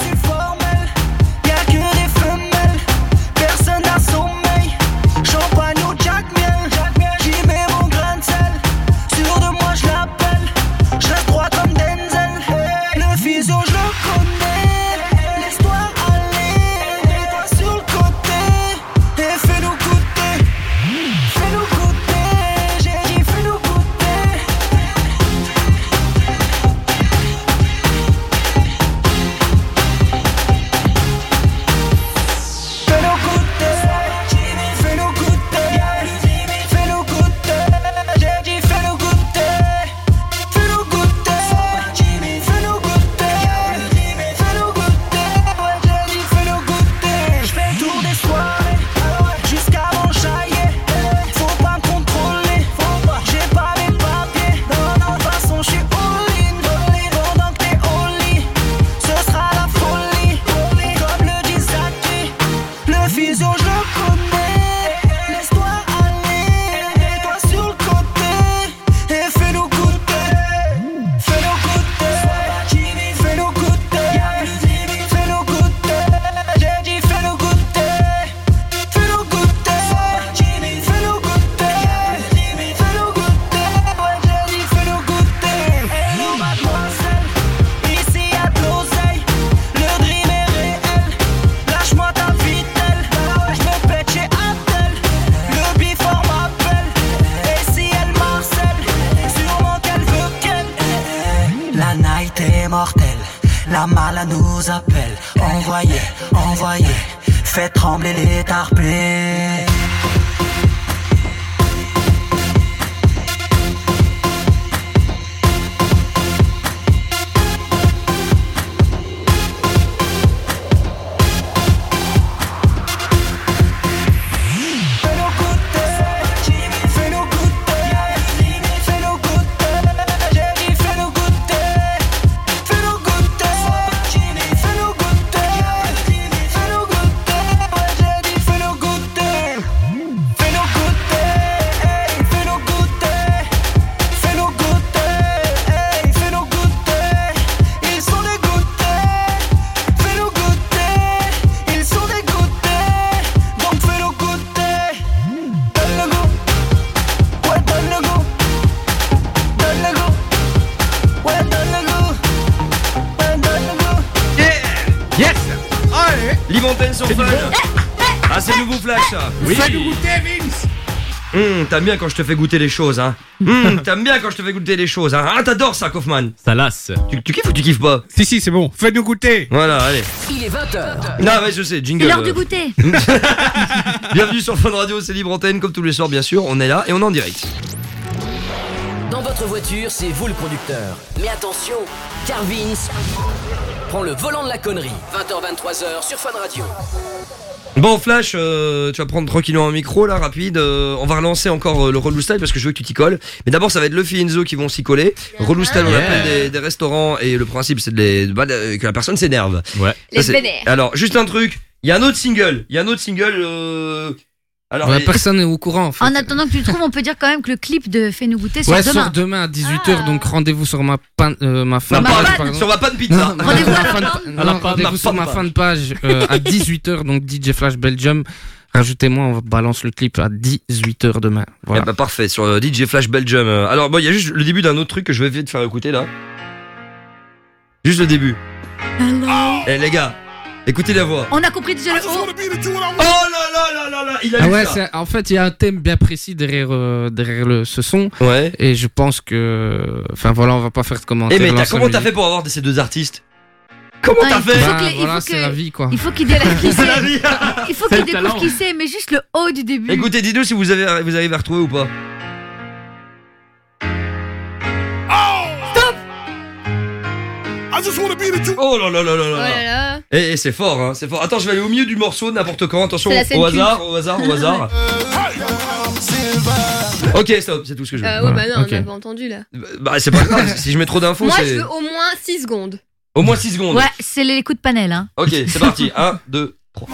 Speaker 4: t'aimes bien quand je te fais goûter les choses, hein Hum, t'aimes bien quand je te fais goûter les choses, hein Ah, t'adores ça, Kaufman
Speaker 8: Ça lasse.
Speaker 4: Tu, tu kiffes ou tu kiffes pas?
Speaker 9: Si, si, c'est bon. Fais-nous goûter.
Speaker 4: Voilà, allez.
Speaker 3: Il est 20h.
Speaker 4: Non, ouais, je sais, jingle.
Speaker 6: C'est l'heure
Speaker 4: euh,
Speaker 6: du goûter.
Speaker 4: Bienvenue sur Fun Radio, c'est libre antenne, comme tous les soirs, bien sûr. On est là et on est en direct.
Speaker 3: Dans votre voiture, c'est vous le conducteur. Mais attention, car Vince prend le volant de la connerie. 20h-23h sur Fun Radio.
Speaker 4: Bon, Flash, euh, tu vas prendre tranquillement un micro là, rapide. Euh, on va relancer encore euh, le Relou Style parce que je veux que tu t'y colles. Mais d'abord, ça va être Luffy et Enzo qui vont s'y coller. Relou Style, on
Speaker 8: Yeah.
Speaker 4: appelle des, des restaurants et le principe, c'est de les, bah, que la personne s'énerve.
Speaker 8: Ouais.
Speaker 2: Les vénères.
Speaker 4: Alors, juste un truc. Il y a un autre single. Il y a un autre single. Alors,
Speaker 19: personne n'est au courant en fait.
Speaker 6: En attendant que tu le trouves, on peut dire quand même que le clip de Fais-nous goûter sort
Speaker 19: Ouais,
Speaker 6: demain.
Speaker 19: sort demain à 18h, donc rendez-vous sur ma, pan, euh, ma
Speaker 4: Ma
Speaker 19: fanpage.
Speaker 4: panne,
Speaker 19: pardon.
Speaker 4: sur ma panne pizza.
Speaker 6: Rendez-vous
Speaker 19: fan-
Speaker 4: ma
Speaker 19: sur ma
Speaker 4: fanpage.
Speaker 19: fanpage euh, à 18h, donc DJ Flash Belgium. Rajoutez-moi, on balance le clip à 18h demain. Voilà.
Speaker 4: Eh bah, parfait, sur euh, DJ Flash Belgium. Euh, Alors, bon, il y a juste le début d'un autre truc que je vais de faire écouter là. Juste le début. Eh les gars, écoutez la voix.
Speaker 6: On a compris déjà le haut.
Speaker 4: Oh là là là là là, il a
Speaker 19: Ah ouais,
Speaker 4: ça.
Speaker 19: c'est- en fait, il y a un thème bien précis derrière, euh, derrière le, ce son.
Speaker 4: Ouais.
Speaker 19: Et je pense que. Enfin voilà, on va pas faire de
Speaker 4: Eh
Speaker 19: commentaires.
Speaker 4: mais t'as-
Speaker 19: lance la
Speaker 4: comment t'as fait pour avoir ces deux artistes? Comment
Speaker 6: Ah,
Speaker 4: t'as
Speaker 6: il faut
Speaker 4: fait
Speaker 6: que
Speaker 19: Bah,
Speaker 6: il
Speaker 19: voilà,
Speaker 6: faut
Speaker 19: c'est
Speaker 6: que-
Speaker 19: la vie quoi.
Speaker 6: Il faut qu'il découvre qui
Speaker 4: C'est la
Speaker 6: c'est.
Speaker 4: vie.
Speaker 6: Il faut
Speaker 8: C'est
Speaker 6: qu'il
Speaker 8: le
Speaker 6: découvre
Speaker 8: talent.
Speaker 6: qui c'est, mais juste le haut du début.
Speaker 4: Écoutez, dites-nous si vous avez, vous arrivez à retrouver ou pas. Oh là là là là
Speaker 2: Oh
Speaker 4: là.
Speaker 2: là là.
Speaker 4: Eh, eh, c'est fort, hein, c'est fort. Attends, je vais aller au milieu du morceau, n'importe quand. Attention,
Speaker 2: C'est la scène
Speaker 4: au hasard, au hasard, au hasard. ok, stop, c'est tout ce que je veux.
Speaker 2: Euh, ouais, bah non,
Speaker 19: ok.
Speaker 2: on avait entendu là.
Speaker 4: Bah, c'est pas grave, si je mets trop d'infos,
Speaker 2: Moi,
Speaker 4: c'est
Speaker 2: je veux au moins 6 secondes.
Speaker 4: au moins 6 secondes.
Speaker 6: Ouais, c'est les coups de panel. Hein.
Speaker 4: Ok, c'est parti. 1, 2, 3.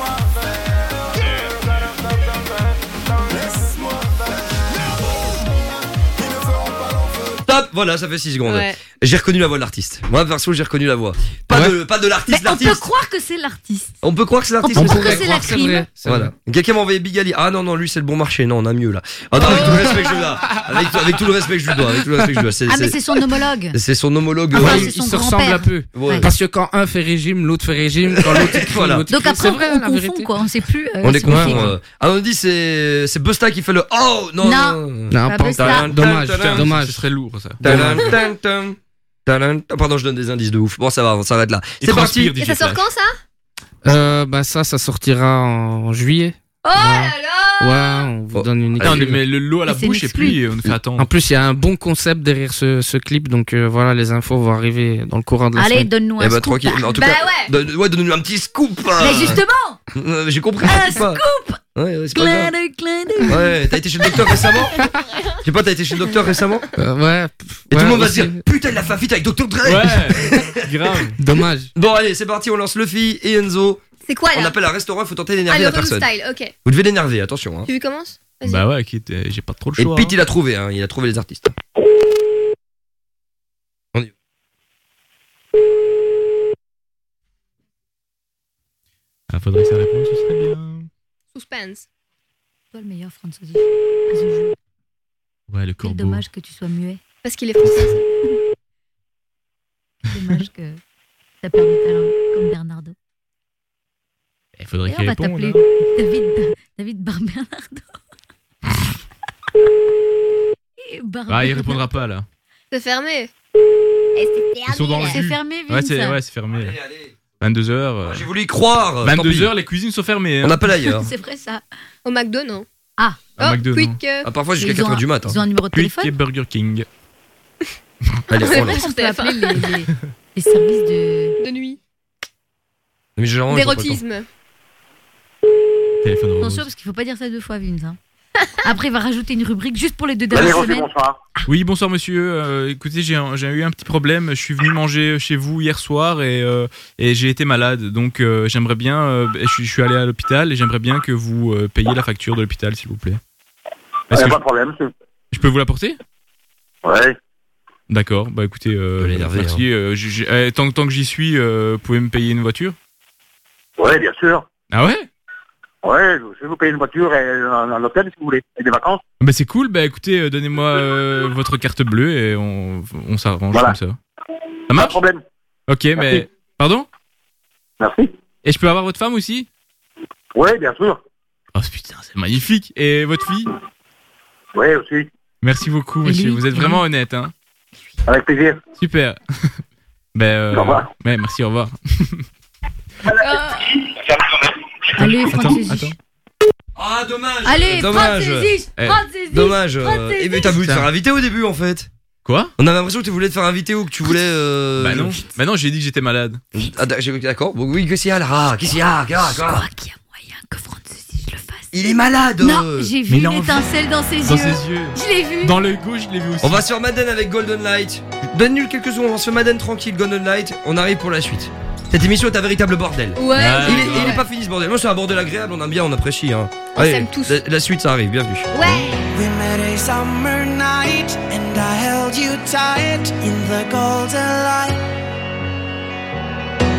Speaker 4: Stop, voilà, ça fait 6 secondes.
Speaker 2: Ouais.
Speaker 4: J'ai reconnu la voix de l'artiste. Moi, perso, j'ai reconnu la voix. Pas
Speaker 19: Ouais.
Speaker 4: de, pas de
Speaker 6: Mais
Speaker 4: l'artiste,
Speaker 6: on peut
Speaker 4: l'artiste.
Speaker 6: croire que c'est l'artiste.
Speaker 4: On peut croire que c'est l'artiste.
Speaker 6: On peut croire que c'est la crime.
Speaker 4: Voilà. Quelqu'un m'a envoyé Big Ali. Ah non, non, lui c'est le bon marché. Non, on a mieux là. Ah non, avec tout le respect que je lui dois. Avec, avec tout le respect que je lui dois. Avec tout le respect que je dois. C'est,
Speaker 6: Ah, mais
Speaker 4: c'est-
Speaker 6: son homologue.
Speaker 4: c'est son homologue.
Speaker 6: Ah,
Speaker 4: ouais.
Speaker 6: son
Speaker 19: ils se
Speaker 6: grand-père.
Speaker 19: un peu.
Speaker 4: Ouais.
Speaker 19: Parce que quand un fait régime, l'autre fait régime. Quand l'autre écrit,
Speaker 4: Voilà.
Speaker 19: l'autre
Speaker 6: Donc après,
Speaker 19: C'est vrai,
Speaker 6: on,
Speaker 19: la
Speaker 6: confond
Speaker 19: vérité.
Speaker 6: quoi. On sait plus. euh,
Speaker 4: On est
Speaker 6: confond.
Speaker 4: euh. Ah, on dit c'est, c'est Busta qui fait le Oh non,
Speaker 6: Non.
Speaker 4: non.
Speaker 19: Non,
Speaker 6: Pas.
Speaker 19: Dommage, dommage.
Speaker 8: Ce serait lourd ça.
Speaker 4: Ah, Pardon, je donne des indices de ouf. Bon, ça va, on s'arrête là. C'est parti.
Speaker 2: Et ça sort quand ça?
Speaker 19: Euh, bah ça, ça sortira en juillet.
Speaker 2: Oh là là
Speaker 19: Ouais, on vous
Speaker 4: Oh.
Speaker 19: donne une
Speaker 8: Attends, on
Speaker 19: idée.
Speaker 8: met le lot à la
Speaker 6: Mais c'est
Speaker 8: bouche et puis on fait attendre.
Speaker 19: En plus, il y a un bon concept derrière ce, ce clip, donc euh, voilà, les infos vont arriver dans le courant de la
Speaker 6: Allez,
Speaker 19: semaine.
Speaker 6: donne-nous un
Speaker 4: Eh bah,
Speaker 6: scoop.
Speaker 4: tranquille. En tout
Speaker 2: Bah
Speaker 4: cas,
Speaker 2: ouais.
Speaker 4: ouais, donne-nous un petit scoop. hein.
Speaker 6: Mais justement,
Speaker 4: Euh, J'ai compris.
Speaker 6: un scoop.
Speaker 4: Ouais, ouais, c'est pas grave. Ouais, t'as été chez le docteur récemment? Je sais pas, t'as été chez le docteur récemment?
Speaker 19: Euh, ouais.
Speaker 4: Et
Speaker 19: ouais,
Speaker 4: tout le monde va se dire Putain, il a fait un feat avec Dr. Dre
Speaker 8: Ouais, grave.
Speaker 19: Dommage.
Speaker 4: Bon, allez, c'est parti, on lance Luffy et Enzo.
Speaker 2: C'est quoi
Speaker 4: On
Speaker 2: là
Speaker 4: appelle un restaurant, il faut tenter
Speaker 2: Ah,
Speaker 4: d'énerver
Speaker 2: le
Speaker 4: la personne.
Speaker 2: style, ok.
Speaker 4: Vous devez l'énerver, attention. Hein.
Speaker 2: Tu commences Vas-y.
Speaker 8: Bah ouais, quitte, euh, j'ai pas trop le
Speaker 4: Et
Speaker 8: choix.
Speaker 4: Pete,
Speaker 8: hein.
Speaker 4: il a trouvé, hein, il a trouvé les artistes. On y va.
Speaker 8: Ah, faudrait que ça réponde, ce serait bien.
Speaker 2: Suspense.
Speaker 6: Toi le meilleur, François. jeu.
Speaker 8: Ouais, le
Speaker 6: Quel
Speaker 8: corbeau.
Speaker 6: dommage que tu sois muet.
Speaker 2: Parce qu'il est français.
Speaker 6: Quel dommage que t'as perdu du talent comme Bernardo.
Speaker 8: Il faudrait
Speaker 6: Et on
Speaker 8: qu'il
Speaker 6: va
Speaker 8: réponde.
Speaker 6: t'appeler
Speaker 8: hein.
Speaker 6: David, David Barbernardo.
Speaker 8: Ah, il répondra pas là.
Speaker 2: C'est fermé.
Speaker 8: Ils sont dans le
Speaker 6: C'est fermé,
Speaker 8: Ouais,
Speaker 6: Vince.
Speaker 8: c'est ouais, c'est fermé. 22h.
Speaker 4: J'ai voulu y croire.
Speaker 8: 22h, les cuisines sont fermées. hein.
Speaker 4: On appelle ailleurs.
Speaker 2: C'est vrai ça. Au McDo, non
Speaker 6: Ah.
Speaker 8: À
Speaker 2: Oh,
Speaker 8: McDo, non.
Speaker 2: quick. euh,
Speaker 4: Ah, parfois jusqu'à
Speaker 6: Ils ont
Speaker 4: 4h du matin.
Speaker 6: Ils ont un numéro de
Speaker 8: Quick
Speaker 6: téléphone
Speaker 8: et Burger King.
Speaker 4: Allez,
Speaker 6: C'est
Speaker 4: on
Speaker 6: qu'on peut appeler les, les- les services de...
Speaker 2: De nuit.
Speaker 4: Mais.
Speaker 2: D'érotisme.
Speaker 8: Téléphone rose.
Speaker 6: Attention, parce qu'il faut pas dire ça deux fois, Vince. hein. Après, il va rajouter une rubrique juste pour les deux dernières semaines.
Speaker 26: bonsoir.
Speaker 8: Oui, bonsoir monsieur. Euh, écoutez, j'ai un- j'ai eu un petit problème. Je suis venu manger chez vous hier soir et, euh, et j'ai été malade. Donc euh, j'aimerais bien. euh, je, suis- je suis allé à l'hôpital et j'aimerais bien que vous euh, payiez la facture de l'hôpital, s'il vous plaît.
Speaker 26: Il
Speaker 8: Est-ce
Speaker 26: n'y a
Speaker 8: que
Speaker 26: pas de problème. c'est-
Speaker 8: je, je peux vous l'apporter
Speaker 26: Ouais.
Speaker 8: D'accord. Bah écoutez, euh,
Speaker 4: l'énerver,
Speaker 8: merci. euh, j'ai- j'ai- eh, tant, tant que j'y suis, euh, vous pouvez me payer une voiture?
Speaker 26: Ouais, bien sûr.
Speaker 8: Ah ouais?
Speaker 26: Ouais, je vais vous payer une voiture et un, un hôtel si vous voulez. Et des vacances.
Speaker 8: Bah c'est cool. Bah écoutez, euh, donnez-moi euh, votre carte bleue et on, on s'arrange
Speaker 26: Voilà.
Speaker 8: comme ça. Ça
Speaker 26: Pas de
Speaker 8: marche
Speaker 26: problème.
Speaker 8: Ok, mais
Speaker 26: Merci.
Speaker 8: pardon?
Speaker 26: Merci.
Speaker 8: Et je peux avoir votre femme aussi?
Speaker 26: Ouais, bien sûr.
Speaker 8: Oh putain, c'est magnifique. Et votre fille?
Speaker 26: Ouais, aussi.
Speaker 8: Merci beaucoup,
Speaker 6: Et
Speaker 8: monsieur.
Speaker 6: lui?
Speaker 8: Vous êtes vraiment honnête, hein.
Speaker 26: Avec plaisir.
Speaker 8: Super. ben, euh,
Speaker 26: Au revoir.
Speaker 8: ouais, merci, au revoir.
Speaker 6: Allez,
Speaker 8: Attends,
Speaker 6: Francis.
Speaker 8: attends.
Speaker 4: Ah, dommage.
Speaker 6: Allez,
Speaker 4: dommage.
Speaker 6: Francis,
Speaker 8: Eh,
Speaker 6: Francis,
Speaker 4: Dommage.
Speaker 6: Francis.
Speaker 4: Et mais t'as voulu te faire inviter au début en fait.
Speaker 8: Quoi?
Speaker 4: On avait l'impression que tu voulais te faire inviter ou que tu voulais. Euh...
Speaker 8: Bah non. Bah non, j'ai dit que j'étais malade.
Speaker 4: Ah, D'accord. Bon, oui, qu'est-ce qu'il y a là Ah, Qu'est-ce qu'il y a Quoi,
Speaker 6: Je crois qu'il y a moyen que Francis le fasse.
Speaker 4: Il est malade.
Speaker 6: Non, j'ai vu
Speaker 8: il a envie.
Speaker 6: l'étincelle dans ses
Speaker 8: Dans
Speaker 6: yeux.
Speaker 8: ses yeux.
Speaker 6: Je l'ai vu.
Speaker 8: Dans l'œil gauche, je l'ai vu aussi.
Speaker 4: On va se faire Madden avec Golden Light. Donne-nous quelques secondes, on se fait Madden tranquille, Golden Light. On arrive pour la suite. Cette émission est un véritable bordel.
Speaker 2: Ouais.
Speaker 4: Il est, il est pas fini ce bordel. Moi, c'est un bordel agréable, on aime bien, on apprécie. Hein.
Speaker 2: On s'aime tous.
Speaker 4: La, la suite, ça arrive, bienvenue.
Speaker 2: Ouais.
Speaker 17: We met a summer night and I held you tight in the golden light.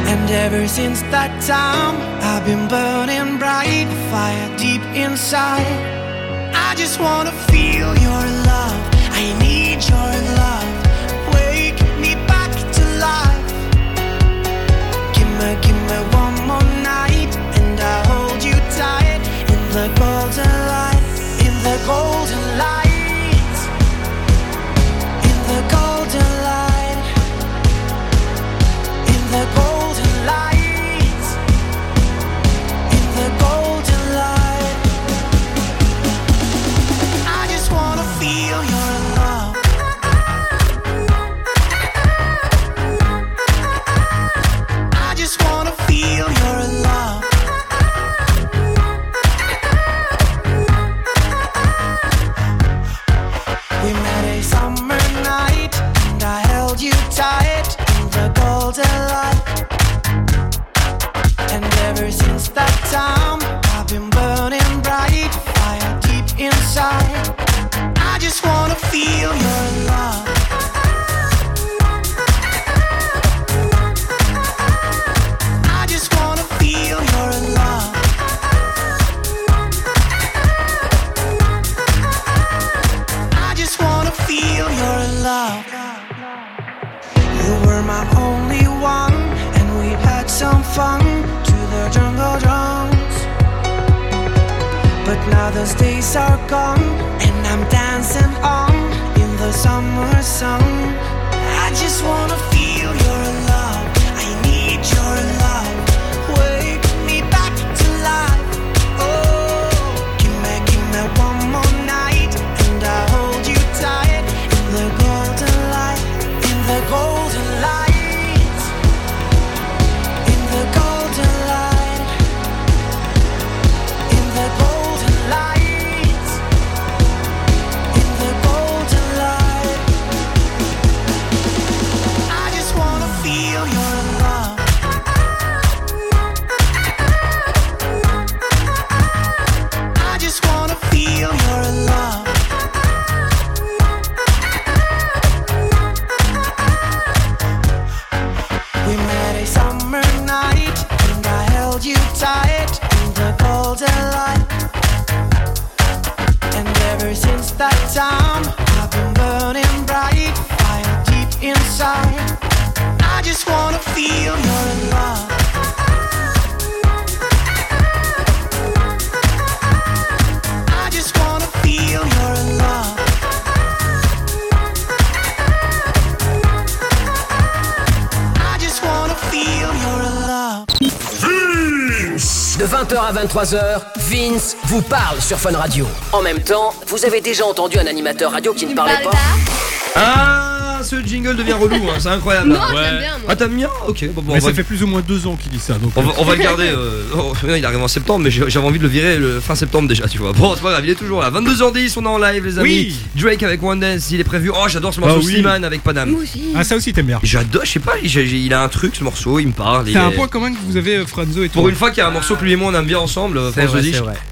Speaker 17: And ever since that time, I've been burning bright, fire deep inside. I just wanna feel your love. I need your love. The golden light, in the golden light, now those days are gone, and
Speaker 3: 23h, Vince vous parle sur Fun Radio. En même temps, vous avez déjà entendu un animateur radio qui ne parlait pas
Speaker 4: Ah, ce jingle devient relou, hein, c'est incroyable.
Speaker 2: Non, je l'aime bien, moi.
Speaker 4: Ah, t'aimes bien Ok, bon, bon,
Speaker 9: Mais
Speaker 4: on
Speaker 9: ça
Speaker 4: va-
Speaker 9: fait plus ou moins deux ans qu'il dit ça. Donc
Speaker 4: On va, on va
Speaker 9: euh,
Speaker 4: le garder. euh, oh, il arrive en septembre, mais j'avais envie de le virer le fin septembre déjà, tu vois. Bon, c'est pas grave, il est toujours là. 22h10, on est en live, les amis.
Speaker 9: Oui.
Speaker 4: Drake avec One Dance, il est prévu. Oh, j'adore ce morceau
Speaker 9: Ah oui.
Speaker 4: Slimane avec Panam.
Speaker 2: Moi aussi.
Speaker 9: Ah, ça aussi, t'aimes bien.
Speaker 4: J'adore, je sais pas, il a un truc ce morceau, il me parle. il
Speaker 9: C'est un
Speaker 4: est-
Speaker 9: point commun que vous avez, euh, Franzo et toi.
Speaker 4: Pour une fois qu'il y a un morceau que lui et moi on aime bien ensemble, euh,
Speaker 20: c'est vrai.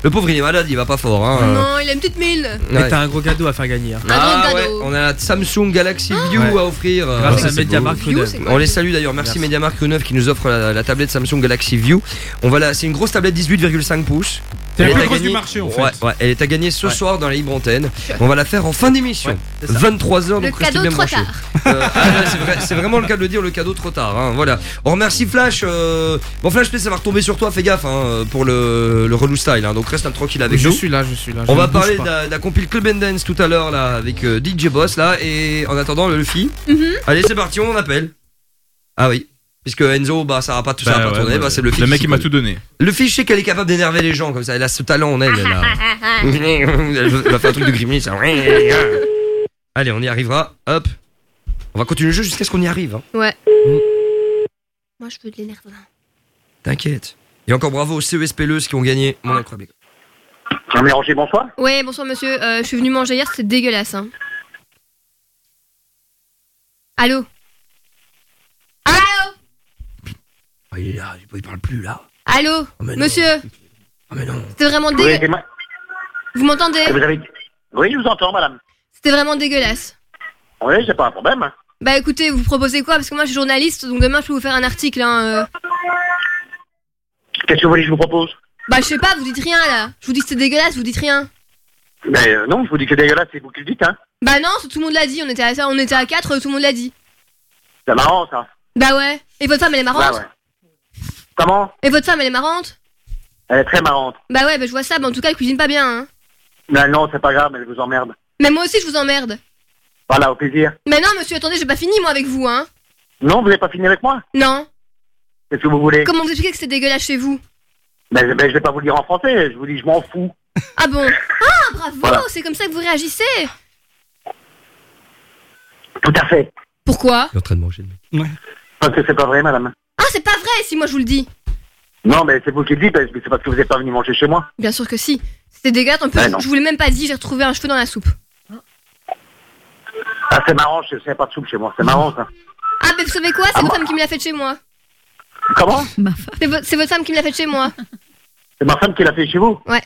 Speaker 4: le pauvre il est malade, il va pas fort. Hein.
Speaker 2: Non, il a une petite mille.
Speaker 20: Mais t'as un gros cadeau à faire gagner. hein.
Speaker 4: Ah
Speaker 2: gros
Speaker 4: ouais,
Speaker 2: cadeau.
Speaker 4: on a la Samsung Galaxy View
Speaker 20: Ouais.
Speaker 4: à offrir. euh,
Speaker 20: Grâce à Mediamarkt
Speaker 4: On les salue d'ailleurs, merci,
Speaker 20: Merci.
Speaker 4: Mediamarkt Neuve qui nous offre la, la tablette Samsung Galaxy View. On va la, c'est une grosse tablette 18,5 pouces.
Speaker 9: C'est la plus
Speaker 4: est à
Speaker 9: grosse du
Speaker 4: gagner-
Speaker 9: marché, en fait.
Speaker 4: Ouais, ouais, elle est à gagner ce
Speaker 20: Ouais.
Speaker 4: soir dans la libre antenne. On va la faire en fin d'émission.
Speaker 20: Ouais, c'est ça.
Speaker 4: 23h,
Speaker 2: Le
Speaker 4: donc restez bien
Speaker 2: trop
Speaker 4: branchés.
Speaker 2: tard.
Speaker 4: Euh, ah c'est vrai- c'est vraiment le cas de le dire, le cadeau trop tard. hein, voilà. On remercie Flash. euh, Bon, Flash, peut-être ça va retomber sur toi, fais gaffe hein, pour le, le relou style. hein, donc reste tranquille avec
Speaker 19: Je
Speaker 4: nous.
Speaker 19: suis là, je suis là. je
Speaker 4: On va parler de la, de la compile Club and Dance tout à l'heure là avec euh, DJ Boss là et en attendant le Luffy.
Speaker 2: Mhm.
Speaker 4: Allez c'est parti on appelle. Ah oui. Puisque Enzo bah ça va pas tout ça
Speaker 8: Bah
Speaker 4: va pas
Speaker 8: ouais,
Speaker 4: tourner
Speaker 8: ouais.
Speaker 4: bah c'est le
Speaker 8: Le mec
Speaker 4: qui
Speaker 8: m'a tout donné.
Speaker 4: Le je sais qu'elle est capable d'énerver les gens comme ça, elle a ce talent en elle. Elle, a- elle va faire un truc de grimace. ça. Allez on y arrivera. Hop. On va continuer le jeu jusqu'à ce qu'on y arrive. hein.
Speaker 2: Ouais. Moi, je veux de l'énerve.
Speaker 4: T'inquiète. Et encore bravo aux CESPLeuses qui ont gagné mon incroyable.
Speaker 26: Mélanger, bonsoir.
Speaker 2: Ouais, bonsoir monsieur. Euh, je suis venu manger hier, c'était dégueulasse. Hein. Allô?
Speaker 4: Ah, il est là, il parle plus là.
Speaker 2: Allô
Speaker 4: mais non.
Speaker 2: Monsieur
Speaker 4: Ah mais non.
Speaker 2: C'était vraiment dégueulasse.
Speaker 26: c'est.
Speaker 2: Vous m'entendez
Speaker 26: Vous avez... oui, je vous entends, madame.
Speaker 2: C'était vraiment dégueulasse.
Speaker 26: Oui, j'ai pas un problème.
Speaker 2: Bah écoutez, vous proposez quoi? Parce que moi je suis journaliste, donc demain je peux vous faire un article. Hein, euh.
Speaker 26: Qu'est-ce que vous voulez que je vous propose?
Speaker 2: Bah je sais pas, vous dites rien là. Je vous dis que c'est dégueulasse, vous dites rien.
Speaker 26: Mais euh, non, je vous dis que c'est dégueulasse, c'est vous qui le dites, hein.
Speaker 2: Bah non, tout le monde l'a dit, on était à, on était à 4, tout le monde l'a dit.
Speaker 26: C'est marrant, ça.
Speaker 2: Bah ouais. Et votre femme elle est marrante
Speaker 26: Bah ouais. Comment
Speaker 2: Et votre femme elle est marrante
Speaker 26: Elle est très marrante.
Speaker 2: Bah ouais, bah je vois ça, mais en tout cas elle cuisine pas bien. Hein.
Speaker 26: Non, non, c'est pas grave, mais elle vous emmerde.
Speaker 2: Mais moi aussi je vous emmerde.
Speaker 26: Voilà, au plaisir.
Speaker 2: Mais non monsieur, attendez, j'ai pas fini moi avec vous, hein.
Speaker 26: Non, vous n'avez pas fini avec moi
Speaker 2: Non.
Speaker 26: Qu'est-ce que vous voulez
Speaker 2: Comment vous expliquez que c'est dégueulasse chez vous
Speaker 26: ben, ben, je vais pas vous le dire en français, je vous dis je m'en fous.
Speaker 2: Ah bon Ah bravo,
Speaker 26: Voilà.
Speaker 2: c'est comme ça que vous réagissez.
Speaker 26: Tout à fait.
Speaker 2: Pourquoi
Speaker 4: Il est en train de manger. mec.
Speaker 26: Parce que c'est pas vrai, madame.
Speaker 2: Ah c'est pas vrai si moi je vous le dis.
Speaker 26: Non, mais c'est vous qui le dites, parce que c'est parce que vous n'êtes pas venu manger chez moi.
Speaker 2: Bien sûr que si. C'était dégueulasse, en plus
Speaker 26: Ouais, non.
Speaker 2: je vous l'ai même pas dit, j'ai retrouvé un cheveu dans la soupe.
Speaker 26: Ah, c'est marrant, je sais pas de soupe chez moi, c'est marrant ça.
Speaker 2: Ah mais vous savez quoi C'est votre femme qui me l'a fait chez moi.
Speaker 26: Comment
Speaker 2: C'est vo- c'est votre femme qui me l'a fait chez moi.
Speaker 26: C'est ma femme qui l'a fait chez vous
Speaker 2: Ouais.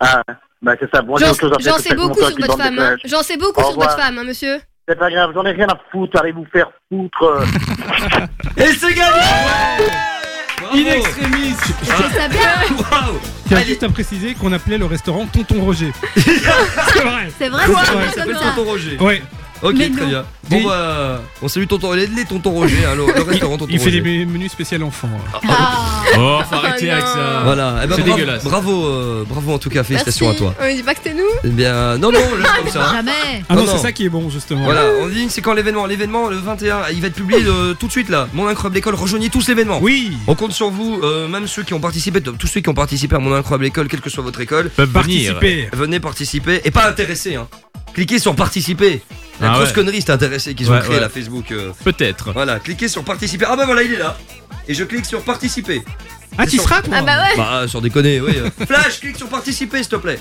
Speaker 26: Ah, bah c'est ça, bon, j'ai
Speaker 2: J'en
Speaker 26: autre chose à faire
Speaker 2: j'en
Speaker 26: que
Speaker 2: sais
Speaker 26: faire
Speaker 2: beaucoup sur votre
Speaker 26: bande de
Speaker 2: femme. hein.
Speaker 26: flèches.
Speaker 2: J'en sais beaucoup
Speaker 26: Au
Speaker 2: sur votre
Speaker 26: revoir.
Speaker 2: femme, hein, monsieur.
Speaker 26: C'est pas grave, j'en ai rien à foutre, allez vous faire foutre.
Speaker 4: Et c'est gagné
Speaker 9: In extremis
Speaker 2: ça bien
Speaker 9: Tiens juste à préciser qu'on appelait le restaurant Tonton Roger. c'est vrai.
Speaker 2: C'est vrai,
Speaker 4: Ouais,
Speaker 2: ça,
Speaker 4: il
Speaker 2: comme
Speaker 4: s'appelle
Speaker 2: ça.
Speaker 4: Tonton Roger.
Speaker 9: Ouais.
Speaker 4: Ok,
Speaker 9: Mais
Speaker 4: très
Speaker 9: non.
Speaker 4: bien. Bon bah, on salue tonton, les, les tontons Roger, hein, le, le restaurant tonton
Speaker 9: Il fait
Speaker 4: Roger.
Speaker 9: des menus spécial enfants.
Speaker 8: Oh, faut arrêter avec ça.
Speaker 4: Voilà, eh ben,
Speaker 8: c'est
Speaker 4: bravo,
Speaker 8: dégueulasse.
Speaker 4: bravo, euh, bravo en tout cas, félicitations
Speaker 2: Merci.
Speaker 4: à toi.
Speaker 2: On dit pas que c'était nous
Speaker 4: Eh bien, non, non, laisse comme ça.
Speaker 6: Jamais.
Speaker 9: Ah non,
Speaker 4: Non,
Speaker 9: c'est ça qui est bon justement.
Speaker 4: Voilà, on dit c'est quand l'événement L'événement le 21, il va être publié euh, tout de suite là. Mon incroyable école, rejoignez tous l'événement.
Speaker 9: Oui.
Speaker 4: On compte sur vous, euh, même ceux qui ont participé, tous ceux qui ont participé à mon incroyable école, quelle que soit votre école,
Speaker 8: Peuvent venir.
Speaker 9: Participer.
Speaker 4: venez participer et pas intéressé. Hein. Cliquez sur participer. La
Speaker 8: Ah
Speaker 4: grosse
Speaker 8: ouais.
Speaker 4: connerie, c'est intéressé qu'ils ont
Speaker 8: Ouais,
Speaker 4: créé
Speaker 8: ouais.
Speaker 4: la Facebook. euh,
Speaker 8: Peut-être.
Speaker 4: Voilà, cliquez sur participer. Ah bah voilà, il est là. Et je clique sur participer.
Speaker 9: Ah, tu
Speaker 4: sur-
Speaker 9: seras toi
Speaker 2: Ah bah ouais
Speaker 4: Bah, sur déconner, oui. euh. Flash, clique sur participer, s'il te plaît.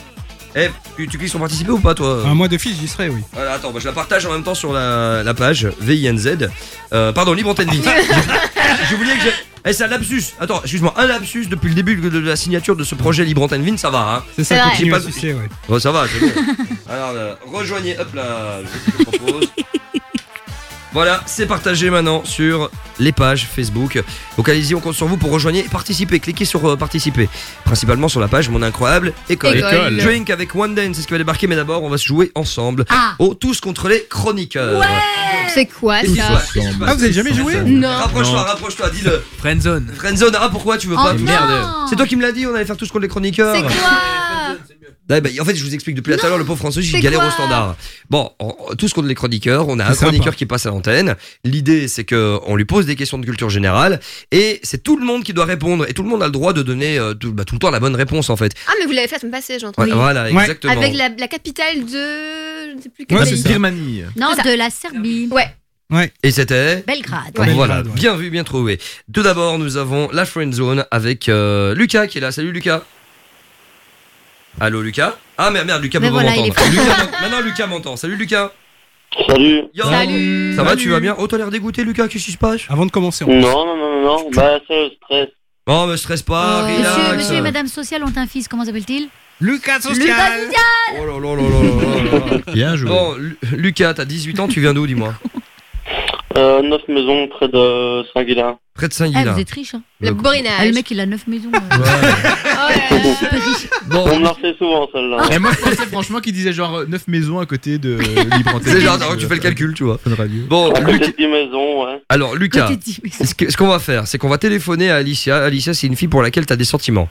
Speaker 4: Eh, tu, tu cliques sur participer ou pas, toi
Speaker 9: Ah, Moi de fils, j'y serai, oui.
Speaker 4: Voilà, attends, bah, je la partage en même temps sur la, la page VINZ. Euh, pardon, Libre Antenne Vie. J'ai oublié que j'ai. Eh, c'est un lapsus. Attends, excuse-moi, un lapsus depuis le début de la signature de ce projet Libre Antenne Vie, ça va, hein
Speaker 9: C'est ça, continue
Speaker 4: pas-
Speaker 9: sucer, ouais.
Speaker 4: Bon, ça va, c'est bon. Alors, euh, rejoignez, hop là, je propose. Voilà, c'est partagé maintenant sur les pages Facebook. Donc allez-y, on compte sur vous pour rejoigner et participer. Cliquez sur euh, participer. Principalement sur la page Mon Incroyable École.
Speaker 2: École.
Speaker 4: Drink avec One Dance, c'est ce qui va débarquer, mais d'abord on va se jouer ensemble.
Speaker 2: Ah.
Speaker 4: Au tous contre les chroniqueurs.
Speaker 2: C'est quoi ça
Speaker 9: Ah, vous avez jamais joué
Speaker 2: Non.
Speaker 4: Rapproche-toi,
Speaker 8: Non.
Speaker 4: rapproche-toi, dis-le.
Speaker 8: Friendzone.
Speaker 4: Friendzone, ah pourquoi tu veux
Speaker 6: Oh
Speaker 4: pas
Speaker 6: non.
Speaker 8: Merde.
Speaker 4: C'est toi qui me l'as dit, on allait faire tous contre les chroniqueurs.
Speaker 2: C'est quoi
Speaker 4: Ouais, bah, en fait, je vous explique depuis tout à l'heure, le pauvre François,
Speaker 2: c'est
Speaker 4: j'ai galère
Speaker 2: quoi
Speaker 4: au standard. Bon, on- tous contre les chroniqueurs, on a un
Speaker 9: C'est sympa.
Speaker 4: chroniqueur qui passe à l'antenne. L'idée, c'est que on lui pose des questions de culture générale et c'est tout le monde qui doit répondre et tout le monde a le droit de donner euh, tout, bah, tout le temps la bonne réponse en fait.
Speaker 2: Ah, mais vous l'avez fait la semaine passée, j'entends.
Speaker 4: Ouais, Voilà, exactement.
Speaker 2: Avec la, la capitale de. Je ne sais plus quel
Speaker 4: Ouais, c'est.
Speaker 8: Birmanie.
Speaker 6: Non, de la Serbie.
Speaker 2: Ouais.
Speaker 9: Ouais.
Speaker 4: Et c'était
Speaker 6: Belgrade.
Speaker 4: Voilà, bien vu, bien trouvé. Tout d'abord, nous avons la friend zone avec euh, Lucas qui est là. Salut Lucas. Allô Lucas? Ah merde, merde Lucas peut
Speaker 6: voilà,
Speaker 4: m'entendre.
Speaker 6: est-
Speaker 4: Lucas m'ent- Maintenant Lucas m'entend. Salut Lucas.
Speaker 35: Salut.
Speaker 4: Yo.
Speaker 35: Salut.
Speaker 4: Ça va,
Speaker 35: Salut.
Speaker 4: tu vas bien? Oh, t'as l'air dégoûté Lucas, qu'est-ce qui se passe?
Speaker 9: Avant de commencer,
Speaker 35: Non, non, non, non, non. Bah, c'est le stress.
Speaker 4: Oh, mais stresse pas,
Speaker 6: Monsieur,
Speaker 4: relax.
Speaker 6: monsieur et madame sociale ont un fils, comment s'appelle-t-il?
Speaker 9: Lucas
Speaker 6: Lucas Social
Speaker 4: Oh là là là là là là.
Speaker 8: Bien joué.
Speaker 4: Bon, Lu- Lucas, t'as 18 ans, tu viens d'où, dis-moi?
Speaker 35: Euh, neuf maisons près de Saint-Guilain.
Speaker 4: Près de
Speaker 6: Eh,
Speaker 4: Saint-Guilain.
Speaker 6: vous êtes riche, hein
Speaker 4: Le
Speaker 2: borinage.
Speaker 6: Ah, le mec, il a 9 maisons. Super riche.
Speaker 35: On me l'a fait souvent, celle-là.
Speaker 8: Et moi, je pensais franchement qu'il disait genre 9 maisons à côté de Libre Antenne.
Speaker 4: C'est genre, tu fais le calcul, tu vois.
Speaker 8: Fun Radio.
Speaker 4: Bon,
Speaker 35: À côté
Speaker 4: Lucas.
Speaker 35: de 10 maisons, ouais.
Speaker 4: Alors, Lucas,
Speaker 6: Côté dix maisons.
Speaker 4: ce que- ce qu'on va faire, c'est qu'on va téléphoner à Alicia. Alicia, c'est une fille pour laquelle t'as des sentiments.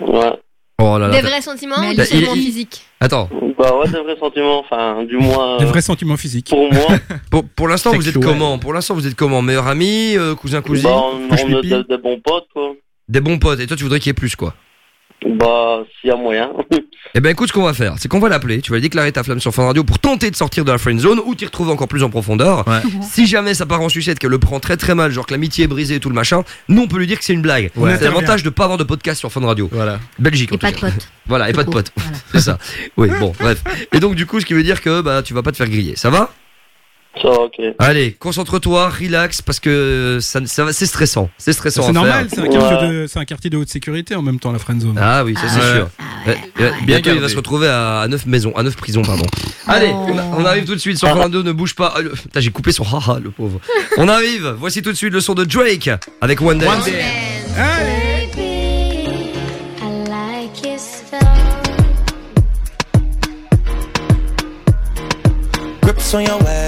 Speaker 35: Ouais.
Speaker 4: Oh là là.
Speaker 2: Des vrais sentiments ou des sentiments
Speaker 4: il
Speaker 2: physiques
Speaker 4: Attends,
Speaker 35: Bah, ouais, des vrais sentiments. Enfin, du moins.
Speaker 9: Des vrais sentiments physiques.
Speaker 35: Pour moi,
Speaker 4: pour, pour l'instant, vous êtes comment Pour l'instant, vous êtes comment Meilleur ami, euh, cousin, cousine
Speaker 35: bah, on, des bons potes, quoi.
Speaker 4: Des bons potes. Et toi, tu voudrais qu'il y ait plus, quoi
Speaker 35: Bah, s'il y a moyen.
Speaker 4: Eh ben écoute, ce qu'on va faire, c'est qu'on va l'appeler. Tu vas lui déclarer ta flamme sur Fun Radio pour tenter de sortir de la friend zone ou t'y retrouver encore plus en profondeur.
Speaker 8: Ouais.
Speaker 4: Si jamais ça part en sucette, qu'elle le prend très très mal, genre que l'amitié est brisée et tout le machin, nous on peut lui dire que c'est une blague.
Speaker 9: Ouais.
Speaker 4: C'est l'avantage de pas avoir de podcast sur Fun Radio.
Speaker 8: Voilà.
Speaker 4: Belgique. en
Speaker 6: Et
Speaker 4: tout
Speaker 6: pas de
Speaker 4: cas.
Speaker 6: potes.
Speaker 4: Voilà, et pas de potes.
Speaker 6: voilà.
Speaker 4: C'est ça. Oui, bon, bref. Et donc du coup, ce qui veut dire que bah tu vas pas te faire griller. Ça va?
Speaker 35: Ça, va, ok.
Speaker 4: Allez, concentre-toi, relax, parce que ça, ça va, c'est stressant. C'est stressant.
Speaker 9: C'est
Speaker 4: à
Speaker 9: normal, c'est un, quartier de- c'est un quartier de haute sécurité en même temps, la friend zone.
Speaker 4: Ah oui, ça c'est
Speaker 8: Ouais.
Speaker 4: sûr. Euh, euh,
Speaker 8: Bien
Speaker 4: bientôt, il va
Speaker 8: gardé.
Speaker 4: se retrouver à 9 maisons, à 9 prisons, pardon. Allez, on, on arrive tout de suite sur Fernando, ne bouge pas. Ah, le- Putain, j'ai coupé son haha, le pauvre. On arrive, voici tout de suite le son de Drake avec One Dance.
Speaker 8: One
Speaker 16: your style.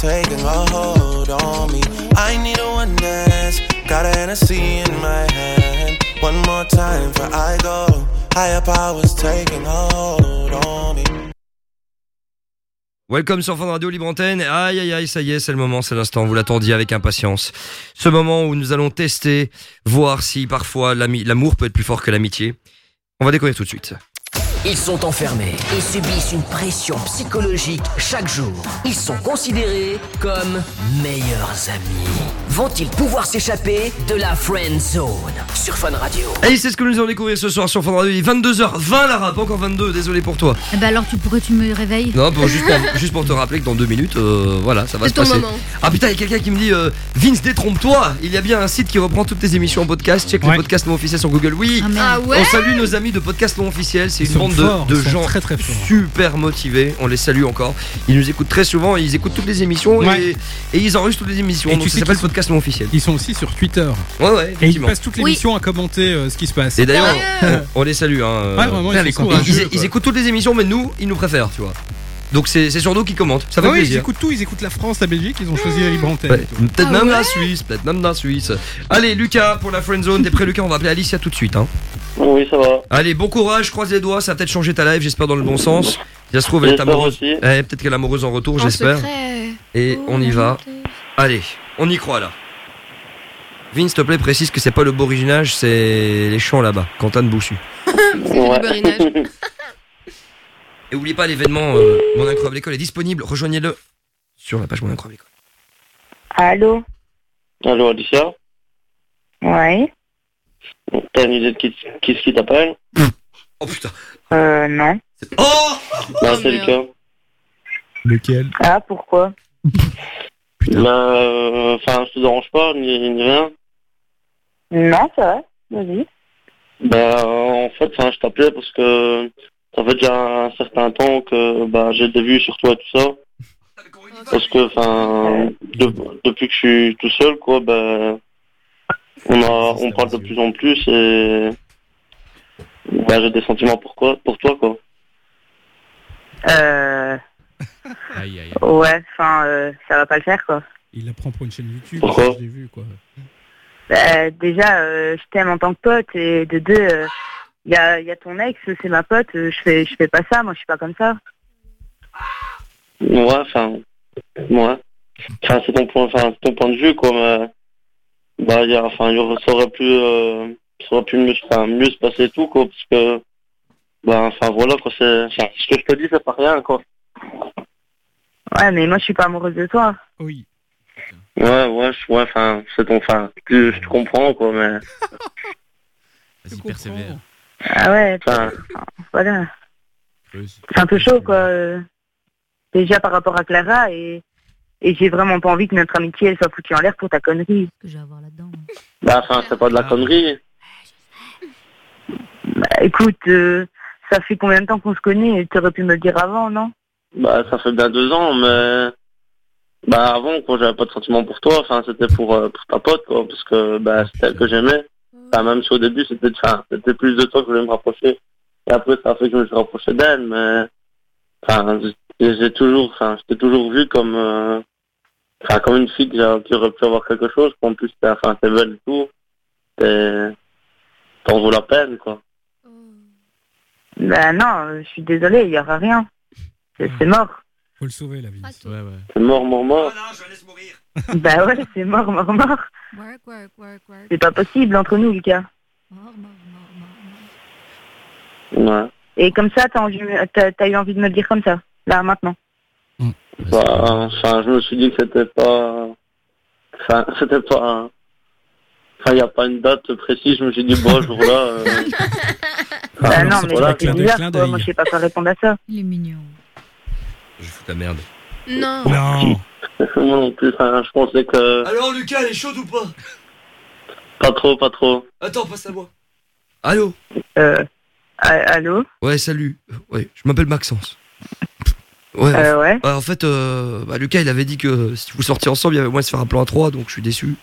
Speaker 24: Taking a hold on me. I need a one dance.
Speaker 4: Welcome sur Fun Radio Libre Antenne. Aïe aïe aïe, ça y est, c'est le moment, c'est l'instant. Vous l'attendiez avec impatience. Ce moment où nous allons tester, voir si parfois l'amour peut être plus fort que l'amitié. On va découvrir tout de suite.
Speaker 3: Ils sont enfermés et subissent une pression psychologique chaque jour. Ils sont considérés comme meilleurs amis. Vont-ils pouvoir s'échapper de la friend zone sur Fun Radio?
Speaker 4: Et c'est ce que nous allons découvrir ce soir sur Fun Radio. Il est 22h20 la rap, encore 22, désolé pour toi.
Speaker 6: Eh ben alors, tu pourrais tu me réveilles?
Speaker 4: Non, pour- juste, pour, juste pour te rappeler que dans deux minutes, euh, voilà, ça va
Speaker 6: C'est
Speaker 4: se
Speaker 6: ton
Speaker 4: passer.
Speaker 6: moment.
Speaker 4: Ah putain, il y a quelqu'un qui me dit euh, Vince, détrompe-toi Il y a bien un site qui reprend toutes tes émissions en podcast. Check les podcasts non officiels sur Google. Oui,
Speaker 6: Ah. Ah ouais
Speaker 4: on salue nos amis de podcast non officiels. C'est une
Speaker 9: sont forts,
Speaker 4: de, gens
Speaker 9: très, très forts.
Speaker 4: super motivés. On les salue encore. Ils nous écoutent très souvent. Ils écoutent toutes les émissions
Speaker 9: Ouais.
Speaker 4: et, et ils enregistrent toutes les émissions.
Speaker 9: Et
Speaker 4: Donc
Speaker 9: tu
Speaker 4: ça s'appelle
Speaker 9: sont-
Speaker 4: podcast non officiel.
Speaker 9: Ils sont aussi sur Twitter.
Speaker 4: Ouais, ouais,
Speaker 9: Et ils passent toute l'émission à commenter euh, ce qui se passe.
Speaker 4: Et d'ailleurs, on, on les salue. Hein,
Speaker 9: Ouais, vraiment, ils
Speaker 4: écoutent toutes les émissions, mais nous, ils nous préfèrent, tu vois. Donc c'est c'est sur nous qu'ils commentent. Ça fait
Speaker 9: Ah ouais, ils
Speaker 4: plaisir.
Speaker 9: écoutent tout, ils écoutent la France, la Belgique, ils ont choisi la libre antenne.
Speaker 4: Ouais, peut-être
Speaker 9: Ah
Speaker 4: même
Speaker 9: ouais
Speaker 4: la Suisse, peut-être même la Suisse. Allez, Lucas pour la friend zone. T'es prêt, Lucas? On va appeler Alicia tout de suite. Hein.
Speaker 35: Oui, ça va.
Speaker 4: Allez, bon courage, croise les doigts. Ça va peut-être changer ta life, j'espère dans le bon sens. Ça se trouve, elle est amoureuse. Eh, peut-être qu'elle est amoureuse en retour, j'espère. Et on y va. Allez, on y croit là. Vince, s'il te plaît, précise que c'est pas le bourginage, c'est les champs là-bas, Quentin de Boussu. Et oubliez pas l'événement euh, Mon Incroyable École est disponible. Rejoignez-le sur la page Mon Incroyable École.
Speaker 25: Allô?
Speaker 35: Allô, Alicia?
Speaker 25: Ouais.
Speaker 35: T'as une idée de qui, qui ce qui t'appelle?
Speaker 4: Oh putain.
Speaker 25: Euh, non.
Speaker 4: Oh
Speaker 35: Bah, c'est le cas.
Speaker 9: Lequel?
Speaker 25: Ah, pourquoi?
Speaker 35: Bah, euh, enfin, je te dérange pas, ni, ni rien.
Speaker 25: Non, ça va. Vas-y.
Speaker 35: Bah, en fait, enfin, je t'appelais parce que ça fait déjà un certain temps que bah, j'ai des vues sur toi et tout ça. Parce que, enfin, de- depuis que je suis tout seul, quoi, bah, on, a, on parle de plus en plus et bah, j'ai des sentiments pour, quoi, pour toi, quoi.
Speaker 25: Euh... Ouais, enfin, euh, ça va pas le faire, quoi.
Speaker 9: Il la prend pour une chaîne YouTube,
Speaker 35: Pourquoi
Speaker 9: je l'ai vu quoi.
Speaker 25: Euh, déjà, euh, je t'aime en tant que pote, et de deux, il y, a, y a ton ex, c'est ma pote, euh, je fais, je fais pas ça, moi je suis pas comme ça.
Speaker 35: Ouais, enfin, ouais. Enfin, c'est ton point, enfin, c'est ton point de vue, quoi, mais, bah, il y a, enfin, il y aurait, ça aurait pu, euh, ça aurait pu mieux, enfin, mieux se passer et tout, quoi, parce que, bah, enfin, voilà, quoi, c'est, ce que je te dis, c'est pas rien, quoi.
Speaker 25: Ouais, mais moi je suis pas amoureuse de toi.
Speaker 9: Oui.
Speaker 35: Ouais, ouais, je- ouais, enfin, c'est ton, enfin, tu- je te comprends, quoi, mais,
Speaker 8: Vas-y, persévère.
Speaker 25: Ah ouais,
Speaker 35: enfin,
Speaker 25: voilà. C'est un peu chaud, quoi. Déjà par rapport à Clara, et, et j'ai vraiment pas envie que notre amitié elle soit foutue en l'air pour ta connerie.
Speaker 35: bah, enfin, c'est pas de la connerie.
Speaker 25: Bah, écoute, euh, ça fait combien de temps qu'on se connaît? Tu aurais pu me le dire avant, non?
Speaker 35: Bah, ça fait bien deux ans, mais, bah, avant, quoi, j'avais pas de sentiment pour toi, enfin, c'était pour, euh, pour ta pote, quoi, parce que, bah, c'était elle que j'aimais. Enfin, même si au début, c'était, enfin, c'était plus de toi que je voulais me rapprocher. Et après, ça a fait que je me suis rapproché d'elle, mais, enfin, j'ai toujours, enfin, je t'ai toujours vu comme, euh, enfin, comme une fille qui, aurait pu avoir quelque chose, qu'en plus, t'es, enfin, t'es belle et tout. T'en vaut la peine, quoi.
Speaker 25: Bah non, euh, je suis désolée, il y aura rien. C'est c'est mort.
Speaker 9: Faut le sauver la vie.
Speaker 8: Ouais, ouais.
Speaker 35: C'est mort, mort, mort.
Speaker 25: bah ouais, c'est mort, mort, mort. C'est pas possible entre nous, Lucas.
Speaker 35: Ouais.
Speaker 25: Et comme ça, t'as t'as eu envie de me le dire comme ça, là, maintenant.
Speaker 35: Bah, enfin, je me suis dit que c'était pas, enfin, c'était pas, enfin, il n'y a pas une date précise. Je me suis dit, bon, ce jour-là, euh...
Speaker 25: bah non, mais
Speaker 35: voilà,
Speaker 25: c'est bizarre, quoi. Moi, je sais pas quoi répondre à ça.
Speaker 6: Il est mignon.
Speaker 4: Je fous ta merde.
Speaker 2: Non.
Speaker 9: Non.
Speaker 35: Moi non plus, enfin, je pensais que,
Speaker 4: Alors Lucas, elle est chaude ou pas?
Speaker 35: Pas trop, pas trop.
Speaker 4: Attends, passe à moi. Allô?
Speaker 25: Euh, a- allô?
Speaker 4: Ouais, salut. Ouais, je m'appelle Maxence. Ouais.
Speaker 25: Euh, ouais.
Speaker 4: en fait, euh, bah, Lucas, il avait dit que si vous sortiez ensemble, il y avait moyen de se faire un plan à 3, donc je suis déçu.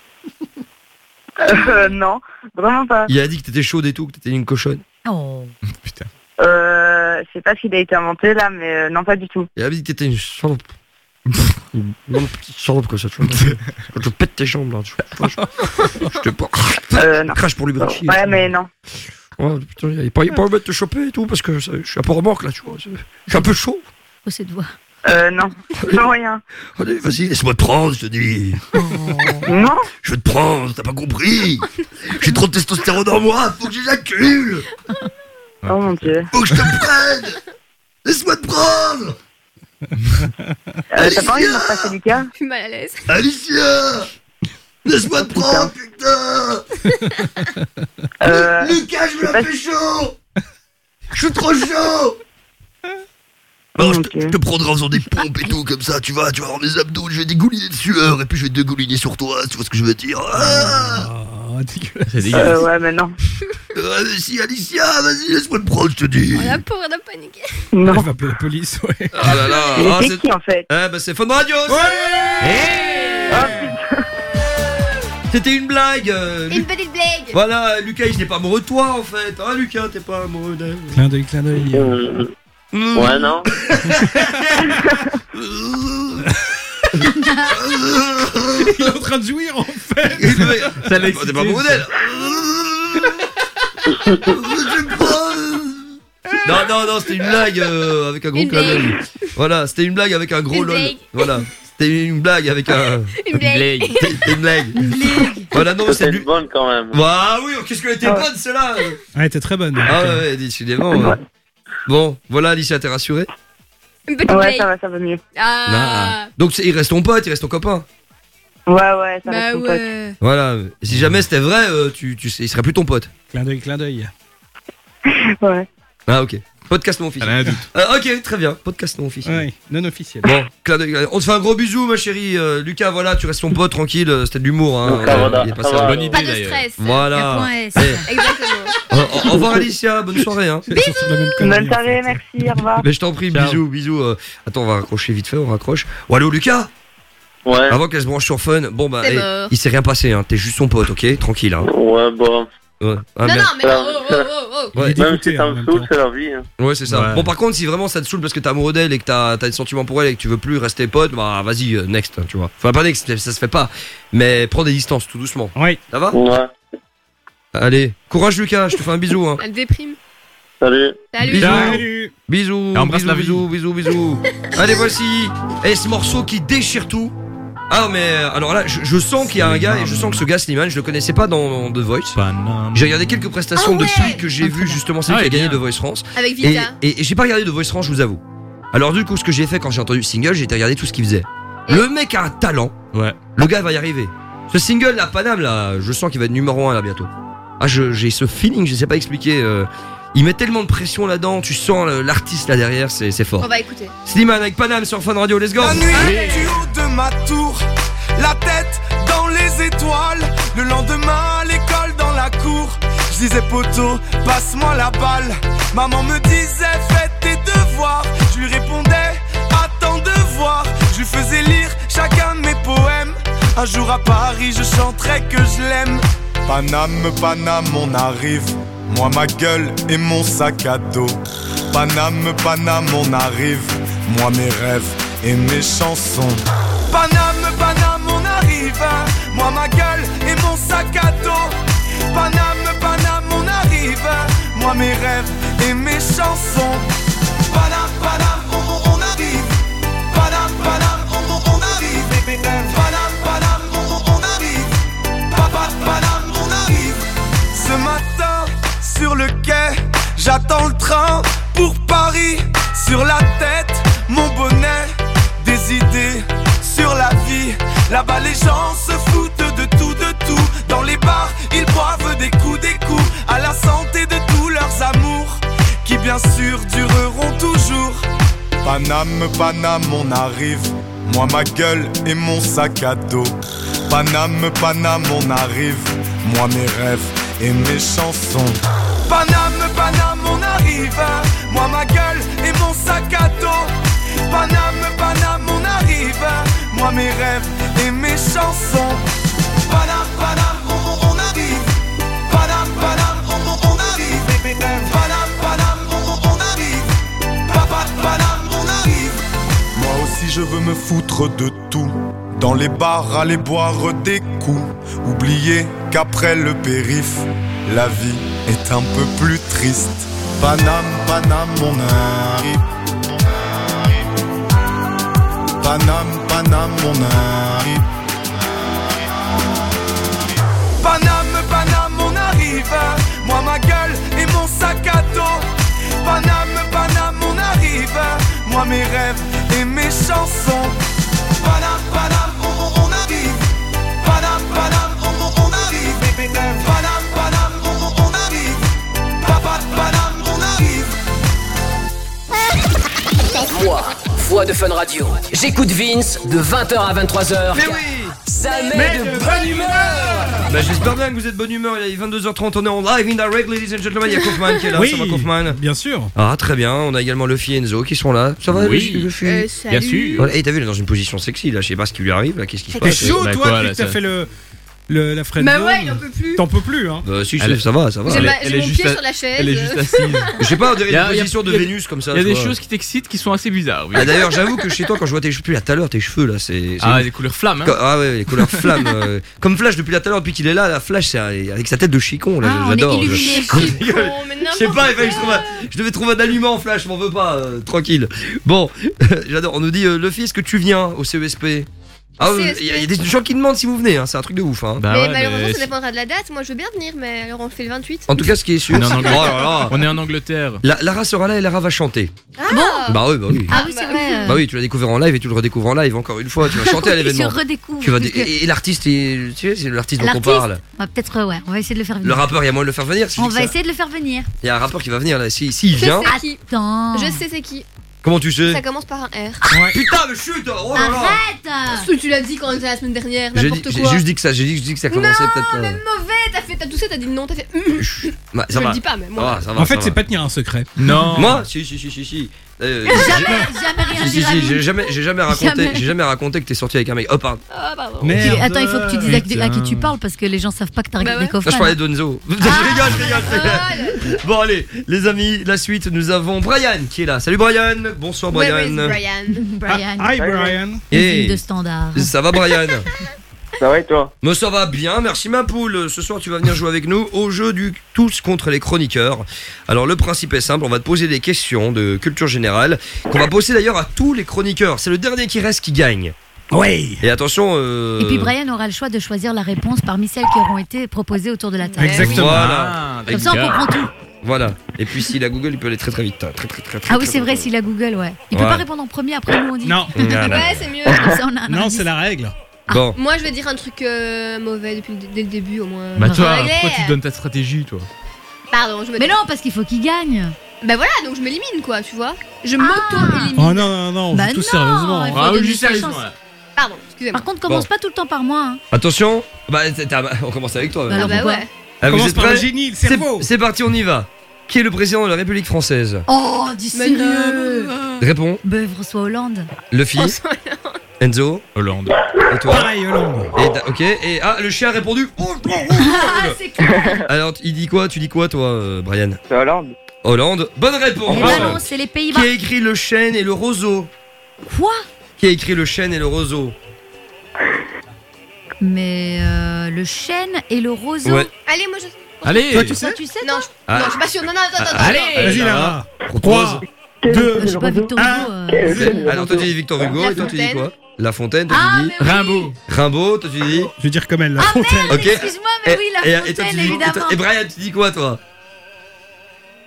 Speaker 25: Euh, non, vraiment pas.
Speaker 4: Il a dit que t'étais chaude et tout, que t'étais une cochonne.
Speaker 6: Oh.
Speaker 25: Euh, je sais pas s'il a été inventé, là, mais euh, non, pas du tout.
Speaker 4: Il avait dit que t'étais une salope. Une bonne petite salope comme ça, tu vois. Quand je pète tes jambes là, tu vois. Je, je te pas.
Speaker 25: Euh, non.
Speaker 4: Crache pour lui brancher.
Speaker 25: Ouais, mais non.
Speaker 4: Ouais, putain, il pas, il pas envie de te choper et tout, parce que ça- je suis un peu remorque là, tu vois. Je suis un peu chaud.
Speaker 6: Oh, cette voix.
Speaker 25: Euh, non. Non, rien.
Speaker 4: Allez, vas-y, laisse-moi te prendre, je te dis.
Speaker 25: Non
Speaker 4: Je veux te prendre, t'as pas compris J'ai trop de testostérone en moi, faut que j'éjacule
Speaker 25: Oh mon dieu.
Speaker 4: Faut que je te prenne. Laisse-moi te prendre.
Speaker 25: Euh, T'as pas envie de me repasser Lucas
Speaker 2: Je suis mal à l'aise.
Speaker 4: Alicia. Laisse-moi
Speaker 25: Oh,
Speaker 4: te prendre, putain.
Speaker 25: Euh,
Speaker 4: Lucas, je me la fais chaud. Je suis trop chaud. Alors, je, te, je te prendrai en faisant des pompes et tout, comme ça, tu vois, tu vas avoir mes abdos, je vais dégouliner de sueur, et puis je vais dégouliner sur toi, tu vois ce que je veux dire. Ah
Speaker 36: C'est
Speaker 25: euh, ouais, mais non.
Speaker 4: Euh, si, Alicia, vas-y, laisse-moi te prendre, je te dis
Speaker 2: Oh, la pauvre, elle a paniqué.
Speaker 9: Elle va appeler la police, ouais.
Speaker 4: Ah là là
Speaker 25: Mais
Speaker 4: ah,
Speaker 25: c'est qui en fait?
Speaker 4: Eh ben c'est Fun Radio C'était une blague euh,
Speaker 2: Une
Speaker 4: Lu-
Speaker 2: petite blague.
Speaker 4: Voilà, Lucas, il n'est pas amoureux de toi, en fait Ah, Lucas, t'es pas amoureux d'elle
Speaker 9: Clin d'œil, clin d'œil.
Speaker 35: Ouais, non
Speaker 9: Il est en train de jouir, en fait.
Speaker 4: Ça T'es pas amoureux d'elle Non, non, non, c'était une blague euh, avec un gros
Speaker 2: Une
Speaker 4: clin d'œil.
Speaker 2: blague.
Speaker 4: Voilà, c'était une blague avec un gros
Speaker 2: Une
Speaker 4: lol.
Speaker 2: blague.
Speaker 4: Voilà, c'était une blague avec un.
Speaker 2: Une blague.
Speaker 4: C'était une blague. Voilà, non, c'est
Speaker 35: C'était
Speaker 4: du.
Speaker 35: bonne quand même.
Speaker 4: Ah oui, qu'est-ce qu'elle était bonne, celle-là
Speaker 9: Ouais, t'es très bonne.
Speaker 4: Ah ouais, ouais, décidément. ouais. Bon, voilà, Alicia, t'es rassurée?
Speaker 2: Une petite
Speaker 25: Ouais,
Speaker 2: blague.
Speaker 25: ça va, ça va mieux.
Speaker 2: Ah.
Speaker 4: Donc il reste ton pote, il reste ton copain.
Speaker 25: Ouais, ouais, ça
Speaker 2: Bah
Speaker 25: reste mon pote.
Speaker 2: ouais.
Speaker 4: Voilà. Si jamais c'était vrai, euh, tu, tu sais, il serait plus ton pote.
Speaker 9: Clin d'œil, clin d'œil.
Speaker 25: Ouais.
Speaker 4: Ah ok. Podcast non officiel. Euh, ok, très bien. Podcast non officiel.
Speaker 9: Ouais, non officiel.
Speaker 4: Bon, on te fait un gros bisou, ma chérie. Euh, Lucas, voilà, tu restes ton pote tranquille. euh, C'était de l'humour. Hein. Euh, il est passé un-
Speaker 8: Bonne idée
Speaker 2: Pas de stress.
Speaker 4: Voilà. Eh,
Speaker 2: Exactement.
Speaker 4: au, au- au revoir Alicia, bonne soirée. Hein.
Speaker 25: Bonne soirée, merci, au revoir.
Speaker 4: Mais je t'en prie,
Speaker 36: Ciao.
Speaker 4: bisous, bisous. euh. Attends, on va raccrocher vite fait, on raccroche. Oh, allô Lucas
Speaker 35: Ouais.
Speaker 4: Avant qu'elle se branche sur Fun, bon bah, eh, il s'est rien passé, hein. t'es juste son pote, ok? Tranquille. Hein.
Speaker 35: Ouais, bon.
Speaker 4: Ouais. Ah,
Speaker 2: non,
Speaker 4: merde.
Speaker 2: non, mais oh, oh, oh, oh.
Speaker 4: Ouais.
Speaker 9: est
Speaker 35: Même si ça me saoule, c'est la vie. hein.
Speaker 4: Ouais, c'est ça.
Speaker 36: Ouais.
Speaker 4: Bon, par contre, si vraiment ça te saoule parce que t'es amoureux d'elle et que t'as as des sentiments pour elle et que tu veux plus rester pote, bah vas-y, euh, next, tu vois. Enfin, pas next, ça se fait pas. Mais prends des distances tout doucement.
Speaker 9: Oui.
Speaker 4: Ça va
Speaker 35: Ouais.
Speaker 4: Allez, courage Lucas, je te fais un bisou. Hein.
Speaker 2: Elle déprime.
Speaker 35: Salut.
Speaker 2: Salut.
Speaker 4: Bisous.
Speaker 9: Salut.
Speaker 4: Bisous,
Speaker 8: Et embrasse
Speaker 4: bisous,
Speaker 8: la vie.
Speaker 4: bisous, bisous, bisous. Allez, voici. Et ce morceau qui déchire tout. Ah, mais euh, alors là, je, je sens qu'il y a un gars et je sens que ce gars, Slimane, je le connaissais pas dans The Voice. J'ai regardé quelques prestations
Speaker 2: Ah ouais.
Speaker 4: depuis que j'ai vu justement celle
Speaker 8: Ah,
Speaker 4: qui a gagné
Speaker 8: bien.
Speaker 4: The Voice France.
Speaker 2: Avec
Speaker 4: Et,
Speaker 2: Vita.
Speaker 4: et- et j'ai pas regardé The Voice France, je vous avoue. Alors du coup, ce que j'ai fait quand j'ai entendu le single, j'ai été regarder tout ce qu'il faisait. Le mec a un talent.
Speaker 8: Ouais.
Speaker 4: Le gars va y arriver. Ce single, la Paname, là, je sens qu'il va être numéro 1 là bientôt. Ah, je- j'ai ce feeling, je sais pas expliquer. euh, il met tellement de pression là-dedans, tu sens l'artiste là derrière, c'est c'est fort.
Speaker 2: On va écouter.
Speaker 4: Slimane avec Paname sur Fun Radio, let's go.
Speaker 11: La nuit du haut de ma tour, la tête dans les étoiles. Le lendemain, à l'école dans la cour. Je disais poteau, passe-moi la balle. Maman me disait fais tes devoirs. Je lui répondais attends de voir. Je lui faisais lire chacun de mes poèmes. Un jour à Paris, je chanterai que je l'aime. Paname, Paname, on arrive. Moi, ma gueule et mon sac à dos. Paname, Paname, on arrive. Moi, mes rêves et mes chansons. Paname, Paname, on arrive. Moi, ma gueule et mon sac à dos. Paname, Paname, on arrive. Moi, mes rêves et mes chansons. Paname, Paname, j'attends le train pour Paris. Sur la tête, mon bonnet, des idées sur la vie. Là-bas, les gens se foutent de tout, de tout. Dans les bars, ils boivent des coups, des coups. À la santé de tous leurs amours, qui bien sûr dureront toujours. Paname, Paname, on arrive. Moi, ma gueule et mon sac à dos. Paname, Paname, on arrive. Moi, mes rêves et mes chansons. Paname, Paname, on arrive. Moi, ma gueule et mon sac à dos. Paname, Paname, on arrive. Moi, mes rêves et mes chansons. Paname, Paname, on, on- arrive. On, arrive. On, on- arrive. Papa, on arrive. Moi aussi je veux me foutre de tout. Dans les bars, aller boire des coups. Oublier qu'après le périph', la vie est un peu plus triste. Paname, Paname, on arrive. Paname, Paname, on arrive. Paname, Paname, on arrive. Moi, ma gueule et mon sac à dos.
Speaker 17: Paname, Paname, on arrive. Moi, mes rêves et mes chansons.
Speaker 3: Moi, voix de Fun Radio. J'écoute Vince de 20h à 23h.
Speaker 4: Mais oui
Speaker 3: Ça met
Speaker 4: Mais
Speaker 3: de
Speaker 4: de
Speaker 3: bonne humeur
Speaker 4: Bah j'espère bien que vous êtes de bonne humeur, il est 22h30, on est en live in direct ladies and gentlemen, il y a Kaufman qui est là,
Speaker 9: Oui,
Speaker 4: ça va Kaufman
Speaker 9: Bien sûr.
Speaker 4: Ah très bien, on a également Luffy et Enzo qui sont là, ça va
Speaker 8: Oui.
Speaker 4: Luffy, Luffy
Speaker 8: Euh, salut. Bien sûr.
Speaker 4: Et t'as vu, il est dans une position sexy là, je sais pas ce qui lui arrive là, qu'est-ce qui se
Speaker 9: T'es
Speaker 4: passe
Speaker 9: chaud,
Speaker 8: Bah,
Speaker 9: toi, t'as
Speaker 8: ça
Speaker 9: fait le, le- la friend
Speaker 2: Bah ouais, il en peut plus.
Speaker 9: T'en peux plus, hein.
Speaker 4: Bah si,
Speaker 8: Elle-
Speaker 4: ça va, ça va.
Speaker 2: J'ai
Speaker 8: Elle
Speaker 2: ma- j'ai mon
Speaker 8: juste
Speaker 2: pied
Speaker 8: à-
Speaker 2: sur la chaise.
Speaker 8: Elle est juste assise.
Speaker 4: Je sais pas, on dirait
Speaker 8: Il y a-
Speaker 4: une
Speaker 8: il y a-
Speaker 4: position de
Speaker 8: il y a-
Speaker 4: Vénus comme ça.
Speaker 8: Il y a
Speaker 4: tu
Speaker 8: des
Speaker 4: vois.
Speaker 8: choses qui t'excitent qui sont assez bizarres. oui.
Speaker 4: Ah d'ailleurs j'avoue que chez toi quand je vois tes cheveux, depuis là tout à l'heure tes cheveux là c'est... c'est
Speaker 8: Ah,
Speaker 4: ouf.
Speaker 8: des couleurs flammes. Hein.
Speaker 4: Ah ouais, les couleurs flammes. euh, comme Flash depuis là tout à l'heure, depuis qu'il est là, la Flash c'est un- avec sa tête de chicon là,
Speaker 6: Ah, on est
Speaker 4: j'adore. je-
Speaker 6: illuminés.
Speaker 4: Je rigole. Je sais pas, il fallait que je, trouve un- je devais trouver un aliment Flash, je m'en veux pas, euh, tranquille. Bon, j'adore, on nous dit euh, Luffy, est-ce que tu viens au CESP ah, euh, il y, a- il y a des gens qui demandent si vous venez, hein, c'est un truc de ouf. Hein.
Speaker 8: Bah
Speaker 2: mais
Speaker 8: ouais,
Speaker 2: malheureusement,
Speaker 8: mais
Speaker 2: ça
Speaker 8: si-
Speaker 2: dépendra de la date. Moi, je veux bien venir, mais alors on fait le 28.
Speaker 4: En tout cas, ce qui est sûr,
Speaker 8: On est en
Speaker 4: c'est-
Speaker 8: Angleterre.
Speaker 4: Oh là là.
Speaker 8: On est en Angleterre.
Speaker 4: La- Lara sera là et Lara va chanter.
Speaker 2: Ah,
Speaker 4: Bah oui, bah oui.
Speaker 6: Ah oui, c'est vrai.
Speaker 4: Bah oui, tu l'as découvert en live et tu le redécouvres en live encore une fois. Tu vas chanter à
Speaker 6: Il se
Speaker 4: l'événement.
Speaker 6: redécouvre.
Speaker 4: Tu vas Et, et l'artiste, tu sais, c'est l'artiste dont on parle.
Speaker 6: va peut-être, euh, ouais, on va essayer de le faire venir.
Speaker 4: Le rappeur, il y a moyen de le faire venir. si
Speaker 6: On va
Speaker 4: ça.
Speaker 6: essayer de le faire venir.
Speaker 4: Il y a un rappeur qui va venir là. S'il si, s'il
Speaker 2: Je
Speaker 4: vient.
Speaker 6: Attends.
Speaker 2: Je sais c'est qui.
Speaker 4: Comment tu sais
Speaker 2: Ça commence par un R.
Speaker 4: Putain, mais chut Oh là là
Speaker 6: Arrête
Speaker 2: tu l'as dit quand on était la semaine dernière,
Speaker 4: J'ai dit-
Speaker 2: n'importe
Speaker 4: j'ai
Speaker 2: quoi.
Speaker 4: juste dit que ça, j'ai dit, j'ai dit que ça commençait peut-être. euh,
Speaker 2: Même mauvais, t'as fait, t'as toussé, t'as dit non, t'as fait.
Speaker 4: bah,
Speaker 2: Je
Speaker 4: ça
Speaker 2: le
Speaker 4: va.
Speaker 2: dis pas, mais moi.
Speaker 4: Ça va, ça va,
Speaker 9: En fait, c'est pas tenir un secret.
Speaker 8: Non.
Speaker 4: Moi Si, si, si, si, si. Euh,
Speaker 6: Jamais,
Speaker 4: j'ai-
Speaker 6: jamais rien
Speaker 4: Si, si, j'ai jamais, j'ai jamais raconté,
Speaker 6: Jamais.
Speaker 4: j'ai jamais raconté que t'es sorti avec un mec. Oh, pardon.
Speaker 2: Ah, pardon.
Speaker 9: Merde.
Speaker 6: attends, il faut que tu dises à, qui- à qui tu parles parce que les gens savent pas que t'as
Speaker 2: Bah
Speaker 6: regardé
Speaker 2: ouais.
Speaker 6: Kaufman.
Speaker 4: je parlais d'Onzo. je rigole, je rigole, je rigole. Bon, allez, les amis, la suite, nous avons Brian qui est là. Salut Brian. Bonsoir Brian.
Speaker 2: Brian?
Speaker 6: Brian,
Speaker 9: Hi, Brian.
Speaker 4: Hey.
Speaker 6: de standard.
Speaker 4: Ça va Brian?
Speaker 35: Ça va et toi?
Speaker 4: Mais ça va bien, merci ma poule. Ce soir, tu vas venir jouer avec nous au jeu du tous contre les chroniqueurs. Alors, le principe est simple, on va te poser des questions de culture générale qu'on va poser d'ailleurs à tous les chroniqueurs. C'est le dernier qui reste qui gagne.
Speaker 9: Oui.
Speaker 4: Et attention. euh,
Speaker 6: Et puis Brian aura le choix de choisir la réponse parmi celles qui auront été proposées autour de la table.
Speaker 9: Exactement.
Speaker 4: Voilà.
Speaker 8: Ah,
Speaker 6: Comme ça, on comprend tout.
Speaker 4: Voilà. Et puis, s'il a Google, il peut aller très très vite. Très très très très.
Speaker 6: Ah oui, c'est vrai, s'il a Google, ouais. Il peut
Speaker 4: Ouais.
Speaker 6: pas répondre en premier, après nous on dit.
Speaker 9: Non.
Speaker 2: Ouais, c'est mieux.
Speaker 6: Comme ça, on a un
Speaker 9: Non, c'est la règle.
Speaker 4: Bon.
Speaker 2: Moi, je vais dire un truc euh, mauvais depuis le, dès le début, au moins.
Speaker 8: Bah toi, pourquoi tu donnes ta stratégie, toi?
Speaker 2: Pardon, je me.
Speaker 6: Mais non, parce qu'il faut qu'il gagne.
Speaker 2: Bah voilà, donc je m'élimine, quoi, tu vois. Je m'auto-élimine.
Speaker 9: Oh non, non, non, on
Speaker 6: Bah
Speaker 9: joue
Speaker 6: non,
Speaker 9: sérieusement.
Speaker 6: il faut
Speaker 8: Ah oui,
Speaker 6: donner
Speaker 8: juste
Speaker 6: sa
Speaker 8: sérieusement,
Speaker 6: chance.
Speaker 8: là.
Speaker 2: Pardon, excusez-moi.
Speaker 6: Par contre, commence
Speaker 4: Bon.
Speaker 6: pas tout le temps par moi. hein.
Speaker 4: Attention. Bah, t'as- on commence avec toi.
Speaker 6: Bah alors
Speaker 2: Ah bah
Speaker 6: pourquoi
Speaker 2: ouais.
Speaker 4: Ah, vous
Speaker 9: Commence
Speaker 4: êtes
Speaker 9: par le
Speaker 4: prêts
Speaker 9: génie, le
Speaker 4: C'est-
Speaker 9: cerveau.
Speaker 4: C'est parti, on y va. Qui est le président de la République française?
Speaker 6: Oh, dis
Speaker 2: Mais
Speaker 6: sérieux.
Speaker 4: Réponds.
Speaker 6: Ben, François Hollande.
Speaker 4: Luffy. Enzo.
Speaker 8: Hollande.
Speaker 4: Et toi
Speaker 9: Pareil, Hollande.
Speaker 4: Et ok. Et ah, le chien a répondu. Oh,
Speaker 6: Ah, c'est clair.
Speaker 4: Alors, il dit quoi Tu dis quoi, toi, euh, Brian
Speaker 35: C'est Hollande
Speaker 4: Hollande. Bonne réponse.
Speaker 6: Eh ben non, c'est les Pays-Bas.
Speaker 4: Qui a écrit le chêne et le roseau
Speaker 6: Quoi
Speaker 4: Qui a écrit le chêne et le roseau
Speaker 6: Mais euh, le chêne et le roseau.
Speaker 4: Ouais.
Speaker 2: Allez, moi je.
Speaker 8: Allez
Speaker 9: Toi, tu sais
Speaker 6: Toi, tu sais,
Speaker 2: Non, je...
Speaker 4: Ah.
Speaker 2: non, je suis pas sûre. Non, non, attends, attends.
Speaker 8: Allez
Speaker 2: attends.
Speaker 9: Vas-y.
Speaker 4: Propose.
Speaker 9: 3,
Speaker 6: Euh,
Speaker 9: 2,
Speaker 6: Je sais pas, Victor Hugo. euh,
Speaker 4: Alors, toi, tu dis Victor Hugo. Et toi, tu dis quoi La Fontaine, toi,
Speaker 6: Ah,
Speaker 4: tu dis
Speaker 6: mais oui.
Speaker 8: Rimbaud.
Speaker 4: Rimbaud, toi, tu dis
Speaker 9: Je vais dire comme elle, la
Speaker 6: Ah
Speaker 9: fontaine.
Speaker 6: merde, excuse-moi, mais
Speaker 4: Et-
Speaker 6: oui, la
Speaker 4: et, et toi,
Speaker 6: fontaine,
Speaker 4: tu dis, et,
Speaker 6: évidemment.
Speaker 4: toi- et Brian, tu dis quoi, toi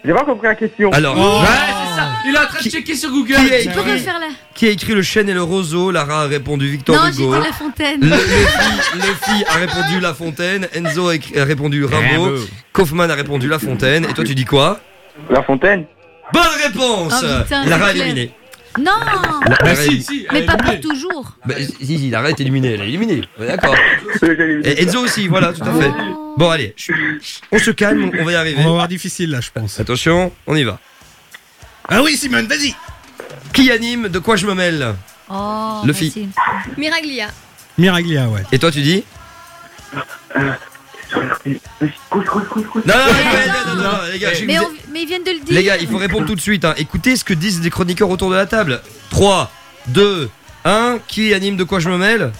Speaker 35: J'ai pas compris la question.
Speaker 4: Alors,
Speaker 9: Oh.
Speaker 8: Ouais, c'est ça. Il est en train de checker sur Google.
Speaker 4: qui a
Speaker 6: Tu peux
Speaker 4: écrit,
Speaker 6: refaire la.
Speaker 4: qui a écrit le chêne et le roseau Lara a répondu Victor
Speaker 6: Non, j'ai
Speaker 4: Hugo.
Speaker 6: dit la fontaine.
Speaker 4: Le, le, Luffy a répondu La Fontaine, Enzo a, écrit- a répondu Rimbaud,
Speaker 8: Rimbaud.
Speaker 4: Kaufman a répondu La Fontaine, et toi tu dis quoi
Speaker 35: La fontaine
Speaker 4: Bonne réponse
Speaker 6: Oh, putain,
Speaker 4: Lara
Speaker 6: clair.
Speaker 4: éliminée.
Speaker 6: Non,
Speaker 4: La-
Speaker 8: Bah si, si.
Speaker 6: mais pas pour toujours.
Speaker 4: Bah, si, si, Lara est éliminée, elle est éliminée. Ouais, D'accord. Et Enzo aussi, voilà, tout à fait. Bon, allez, je- on se calme, on va y arriver.
Speaker 9: On va voir difficile là, je pense.
Speaker 4: Attention, on y va.
Speaker 9: Ah oui, Simone, vas-y.
Speaker 4: Qui anime De quoi je me mêle
Speaker 6: Oh,
Speaker 4: Le fille.
Speaker 6: facile.
Speaker 2: Miraglia.
Speaker 9: Miraglia, ouais.
Speaker 4: Et toi tu dis Non, non, non, non, non, non, les gars,
Speaker 6: Mais,
Speaker 4: vous
Speaker 6: on- mais ils viennent de le dire.
Speaker 4: Les gars, il faut répondre tout de suite. hein. Écoutez ce que disent les chroniqueurs autour de la table. 3, 2, 1. Qui anime de quoi je me mêle?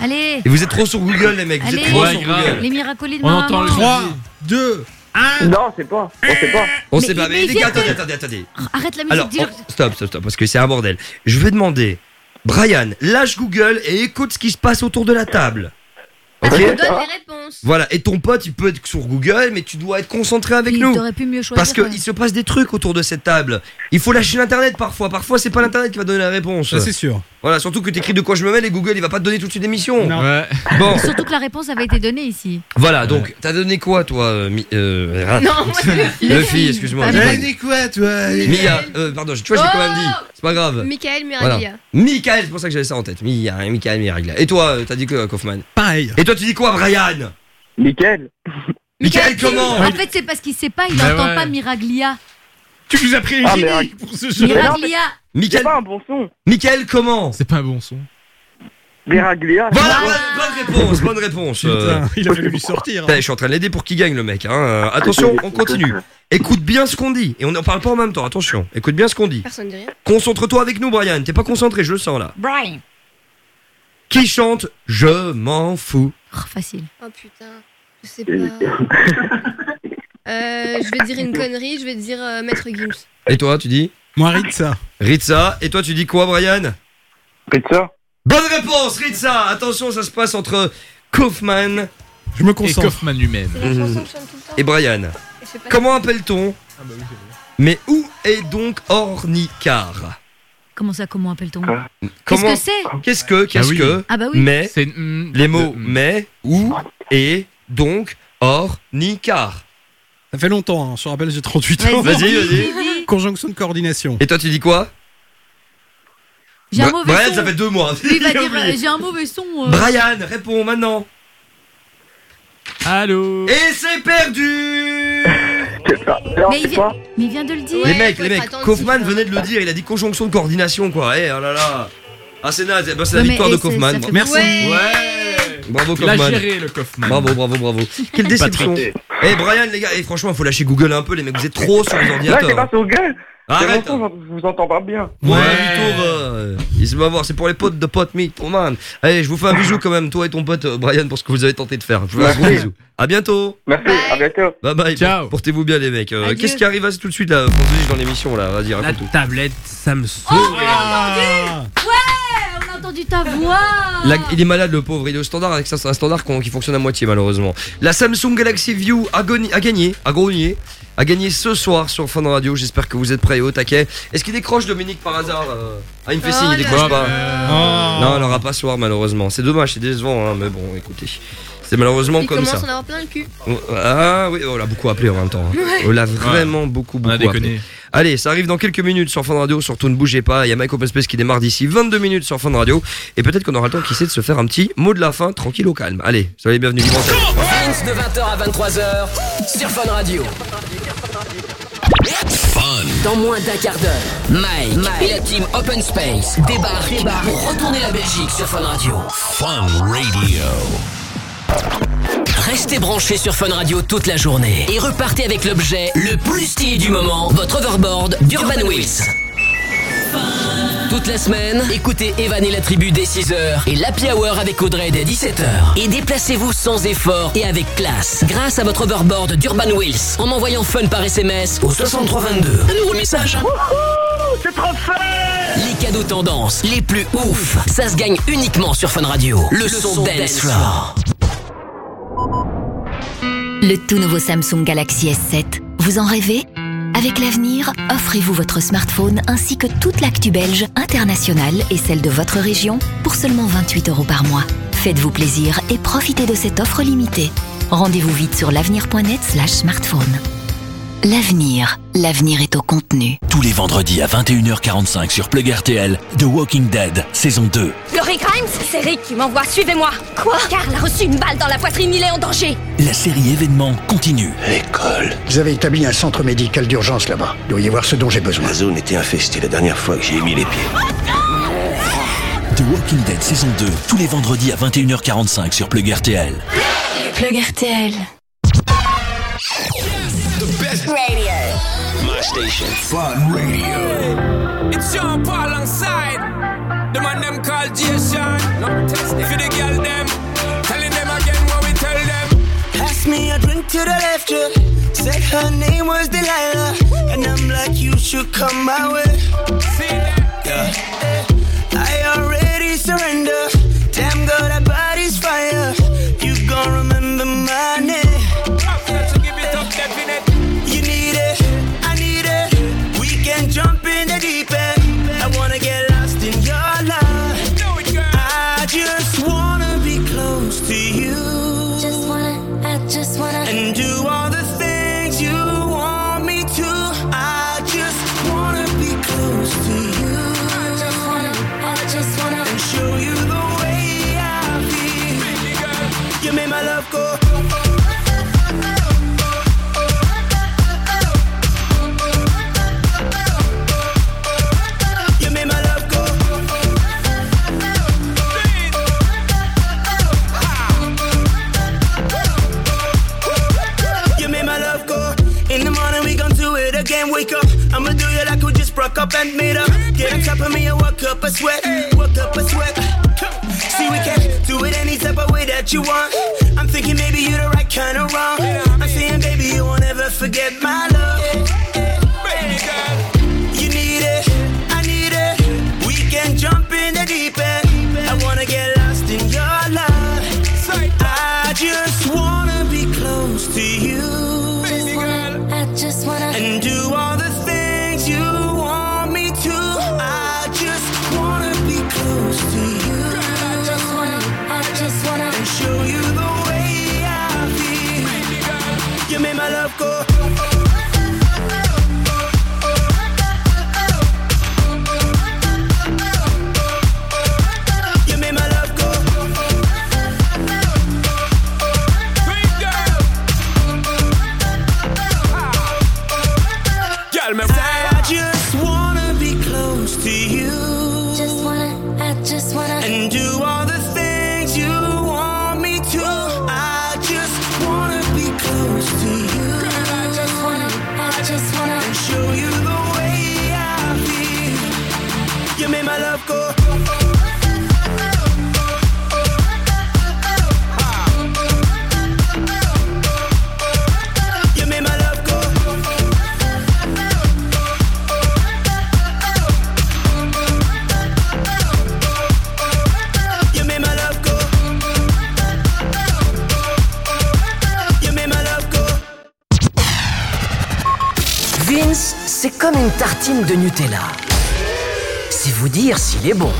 Speaker 6: Allez,
Speaker 4: Et vous êtes trop sur Google, les mecs. Vous êtes
Speaker 6: Allez.
Speaker 4: trop
Speaker 8: Ouais,
Speaker 4: sur
Speaker 8: grave.
Speaker 4: Google.
Speaker 6: les miracolies de
Speaker 8: On entend le
Speaker 6: maman.
Speaker 9: 3, 2, 1.
Speaker 35: Non, c'est pas. On sait pas.
Speaker 4: On
Speaker 6: Mais
Speaker 4: sait pas. Mais
Speaker 6: mais
Speaker 4: les gars, attendez,
Speaker 6: de-
Speaker 4: attendez, attendez.
Speaker 6: Arrête la musique,
Speaker 4: Alors, on- stop, stop, stop, parce que c'est un bordel. Je vais demander, Brian, lâche Google et écoute ce qui se passe autour de la table.
Speaker 2: Parce
Speaker 4: Ok
Speaker 2: qu'on donne les réponses. réponse.
Speaker 4: Voilà, et ton pote, il peut être sur Google, mais tu dois être concentré avec nous.
Speaker 6: t'aurais pu mieux choisir,
Speaker 4: Parce qu'il
Speaker 6: ouais.
Speaker 4: se passe des trucs autour de cette table. Il faut lâcher l'internet parfois. Parfois, c'est pas l'internet qui va donner la réponse.
Speaker 9: Ça, c'est sûr.
Speaker 4: Voilà, surtout que t'écris de quoi je me mêle et Google, il va pas te donner tout de suite d'émission.
Speaker 9: Non.
Speaker 4: Bon,
Speaker 6: Surtout que la réponse avait été donnée ici.
Speaker 4: voilà, donc, t'as donné quoi, toi, euh, Mi- euh,
Speaker 6: Non, moi, le fille,
Speaker 4: excuse-moi. J'ai
Speaker 6: T'as
Speaker 4: dit
Speaker 9: quoi, toi
Speaker 4: Mia, euh, pardon, tu vois, j'ai quand même dit. C'est pas grave.
Speaker 2: Michael
Speaker 4: Voilà.
Speaker 2: Miraglia.
Speaker 4: Michael, c'est pour ça que j'avais ça en tête. Mia, Michael Miraglia. Et toi, euh, t'as dit quoi, Kaufman
Speaker 9: Pareil.
Speaker 4: Et toi, tu dis quoi, Brian?
Speaker 26: Michael.
Speaker 4: Michael, comment?
Speaker 6: En fait, c'est parce qu'il sait pas, il
Speaker 4: Bah
Speaker 6: n'entend
Speaker 4: ouais.
Speaker 6: pas Miraglia.
Speaker 9: Tu nous as pris
Speaker 26: Ah,
Speaker 9: une
Speaker 26: mais-
Speaker 9: génie pour ce jeu.
Speaker 6: Miraglia.
Speaker 4: Michael.
Speaker 26: C'est pas un bon son.
Speaker 4: Michael, comment
Speaker 8: C'est pas un bon son.
Speaker 26: Miraglia.
Speaker 4: Voilà, bonne réponse, bonne réponse. euh.
Speaker 9: Putain, il a fallu lui sortir. hein.
Speaker 4: Putain, Je suis en train de l'aider pour qu'il gagne le mec. Hein. Euh, Attention, on continue. Écoute bien ce qu'on dit. Et on n'en parle pas en même temps, attention. Écoute bien ce qu'on dit.
Speaker 2: Personne dit rien.
Speaker 4: Concentre-toi avec nous, Brian. T'es pas concentré, je le sens là.
Speaker 6: Brian.
Speaker 4: Qui chante Je m'en fous
Speaker 6: Oh, facile.
Speaker 2: Oh putain, je sais pas. Euh, je vais dire une connerie, je vais dire euh, Maître Gims.
Speaker 4: Et toi, tu dis
Speaker 9: Moi, Ritza.
Speaker 4: Ritza. Et toi, tu dis quoi, Brian
Speaker 26: Ritza.
Speaker 4: Bonne réponse, Ritza. Attention, ça se passe entre Kaufman
Speaker 9: Je me
Speaker 8: Et
Speaker 9: concentre.
Speaker 8: Kaufman lui-même.
Speaker 4: Et Brian.
Speaker 2: Et
Speaker 4: Comment appelle-t-on
Speaker 8: Ah bah oui.
Speaker 4: Mais où est donc Ornicar
Speaker 6: Comment ça, comment appelle-t-on Qu'est-ce
Speaker 4: Comment
Speaker 6: que c'est
Speaker 4: Qu'est-ce que Qu'est-ce
Speaker 8: Ah oui.
Speaker 4: que
Speaker 6: Ah bah oui.
Speaker 4: Mais
Speaker 8: C'est mm,
Speaker 4: les mots
Speaker 8: mm.
Speaker 4: mais, où et donc Ornicar.
Speaker 9: Ça fait longtemps, hein. je te rappelle, j'ai 38 ans.
Speaker 4: Vas-y, vas-y.
Speaker 9: Conjonction de coordination.
Speaker 4: Et toi, tu dis quoi
Speaker 6: J'ai un
Speaker 4: Bra-
Speaker 6: mauvais
Speaker 4: Brian,
Speaker 6: son.
Speaker 4: ça fait deux mois.
Speaker 6: Va
Speaker 4: J'ai
Speaker 6: dire,
Speaker 4: oublié.
Speaker 6: j'ai un mauvais son. euh.
Speaker 4: Brian, réponds maintenant.
Speaker 8: Allô
Speaker 4: Et c'est perdu
Speaker 26: C'est ça. Alors,
Speaker 6: Mais il
Speaker 26: c'est
Speaker 6: vient,
Speaker 26: quoi
Speaker 6: mais il vient de le dire.
Speaker 4: Les
Speaker 2: Ouais,
Speaker 4: mecs,
Speaker 2: faut
Speaker 4: les
Speaker 2: être
Speaker 4: mecs,
Speaker 2: attentif,
Speaker 4: Kaufman
Speaker 2: hein.
Speaker 4: venait de le dire, il a dit conjonction de coordination quoi. Eh, oh là là. Ah, c'est naze, Eh ben, c'est la
Speaker 6: Ouais, mais-
Speaker 4: victoire
Speaker 6: et
Speaker 4: de
Speaker 6: c'est-
Speaker 4: Kaufman.
Speaker 6: ça fait-
Speaker 9: Merci.
Speaker 2: Ouais.
Speaker 4: Ouais Bravo
Speaker 8: Il a
Speaker 4: Kaufman.
Speaker 8: géré le Kaufman.
Speaker 4: Bravo, bravo, bravo. Quelle déception.
Speaker 26: Patrick.
Speaker 4: Eh Brian, les gars, et franchement, il faut lâcher Google un peu, les mecs, vous êtes trop sur les
Speaker 26: Là, c'est
Speaker 4: ordinateurs.
Speaker 26: pas sur Google.
Speaker 4: Arrête.
Speaker 26: je vous entends pas bien.
Speaker 4: Ouais,
Speaker 9: Ouais.
Speaker 4: Vito, euh, il se va voir, c'est pour les potes de potes meet, oh man. Allez, je vous fais un bisou quand même, toi et ton pote euh, Brian, pour ce que vous avez tenté de faire. Je vous fais un gros bisou. À bientôt.
Speaker 26: Merci, à bientôt.
Speaker 4: Bye bye.
Speaker 8: Ciao.
Speaker 4: Portez-vous bien, les mecs. Euh. Qu'est-ce qui arrive à tout de suite là, dise dans l'émission là? Vas-y,
Speaker 20: La
Speaker 4: tout.
Speaker 20: tablette Samsung.
Speaker 6: Oh, Ouais, entendu ta voix
Speaker 4: La- il est malade le pauvre, il est au standard avec ça, c'est un standard qu'on- qui fonctionne à moitié malheureusement. La Samsung Galaxy View a, gagné- a gagné, a gagné, a gagné ce soir sur Fun Radio. J'espère que vous êtes prêts et au taquet. Est-ce qu'il décroche Dominique par hasard euh? Ah, il me fait signe, il décroche
Speaker 2: là
Speaker 4: pas. Non, elle n'aura pas ce soir malheureusement. C'est dommage, c'est décevant, hein, mais bon, écoutez. C'est malheureusement
Speaker 2: Il
Speaker 4: comme
Speaker 2: commence
Speaker 4: ça.
Speaker 2: à en avoir plein le cul.
Speaker 4: Ah oui, on l'a beaucoup appelé en même temps. hein. On l'a vraiment beaucoup,
Speaker 8: On
Speaker 4: beaucoup
Speaker 8: a
Speaker 4: appelé.
Speaker 8: déconné.
Speaker 4: Allez, ça arrive dans quelques minutes sur Fun Radio, surtout ne bougez pas. Il y a Mike Open Space qui démarre d'ici 22 minutes sur Fun Radio. Et peut-être qu'on aura le temps, qui sait, de se faire un petit mot de la fin, tranquille au calme. Allez, soyez les bienvenus.
Speaker 3: Vince de 20h à 23h sur Fun Radio. Dans moins d'un quart d'heure, Mike, et la team Open Space débarquent pour retourner la Belgique sur Fun Radio.
Speaker 22: Fun Radio.
Speaker 3: Restez branchés sur Fun Radio toute la journée et repartez avec l'objet le plus stylé du moment, votre overboard d'Urban Wheels. Toute la semaine, écoutez Evan et la tribu dès 6h et l'Happy Hour avec Audrey dès 17h. Et déplacez-vous sans effort et avec classe grâce à votre overboard d'Urban Wheels en envoyant Fun par SMS au 6322. Un nouveau message
Speaker 26: C'est trop fun
Speaker 3: Les cadeaux tendances les plus ouf, ça se gagne uniquement sur Fun Radio. Le, son, Dance Floor.
Speaker 37: Le tout nouveau Samsung Galaxy S7. Vous en rêvez? Avec l'avenir, offrez-vous votre smartphone ainsi que toute l'actu belge, internationale et celle de votre région pour seulement 28 euros par mois. Faites-vous plaisir et profitez de cette offre limitée. Rendez-vous vite sur l'avenir.net slash smartphone. L'avenir. L'avenir est au contenu.
Speaker 22: Tous les vendredis à 21h45 sur Plug RTL, The Walking Dead, saison 2.
Speaker 14: Laurie Grimes, c'est Rick qui m'envoie, suivez-moi. Quoi? Karl a reçu une balle dans la poitrine, il est en danger.
Speaker 22: La série événement continue.
Speaker 33: L'école. Vous avez établi un centre médical d'urgence là-bas. Vous devriez voir ce dont j'ai besoin.
Speaker 34: La zone était infestée la dernière fois que j'y ai mis les pieds.
Speaker 22: The Walking Dead, saison 2, tous les vendredis à 21h45 sur Plug RTL.
Speaker 37: Plug RTL.
Speaker 34: My station. Fun Radio.
Speaker 28: It's Sean Paul alongside the man them called Jason. For the girl them, telling them again what we tell them.
Speaker 17: Pass me a drink to the left, yeah. Said her name was Delilah. And I'm like, you should come my way. Yeah. I already surrender. Do it again. Wake up, I'ma do you like we just broke up and made up. Get on top of me and work up a sweat, work up sweat. See we can do it any type of way that you want. Ever forget my
Speaker 3: de Nutella. C'est vous dire s'il est bon.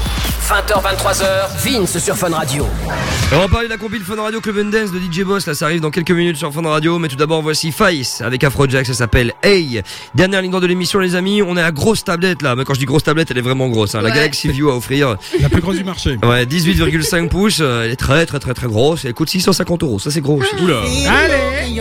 Speaker 3: 20h, 23h, Vince sur Fun Radio.
Speaker 4: On va parler de la compil Fun Radio Club and Dance de DJ Boss, là ça arrive dans quelques minutes sur Fun Radio, mais tout d'abord voici Face avec Afrojack, ça s'appelle Hey. Dernière ligne droite de l'émission les amis, on est à grosse tablette là, mais quand je dis grosse tablette elle est vraiment grosse, hein. la
Speaker 9: Ouais.
Speaker 4: Galaxy View à offrir.
Speaker 9: La plus grosse du marché.
Speaker 4: Ouais, 18,5 pouces, euh, elle est très très très très grosse, elle coûte 650 euros, ça c'est gros aussi. Oula.
Speaker 17: Allez.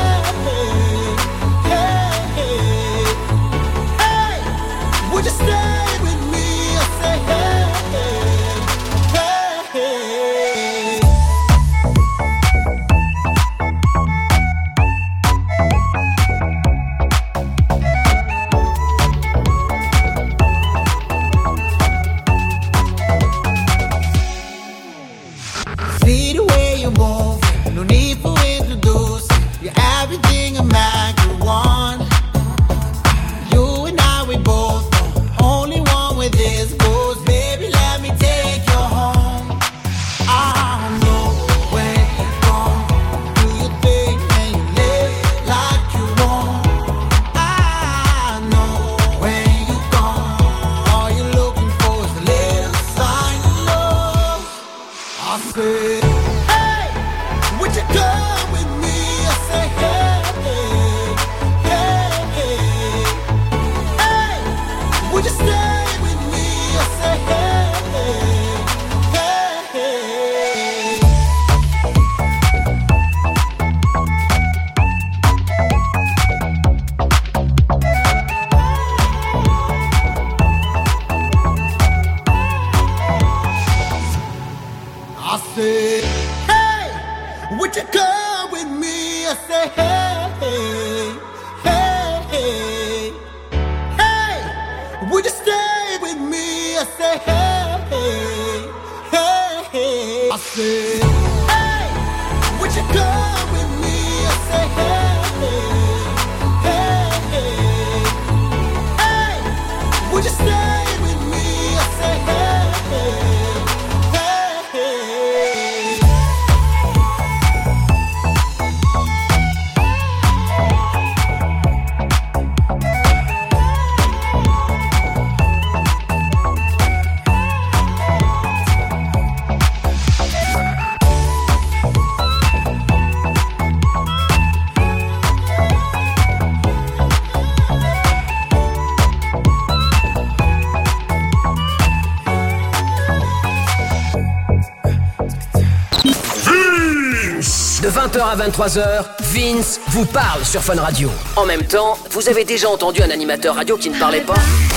Speaker 3: você. À 23h, Vince vous parle sur Fun Radio. En même temps, vous avez déjà entendu un animateur radio qui ne parlait pas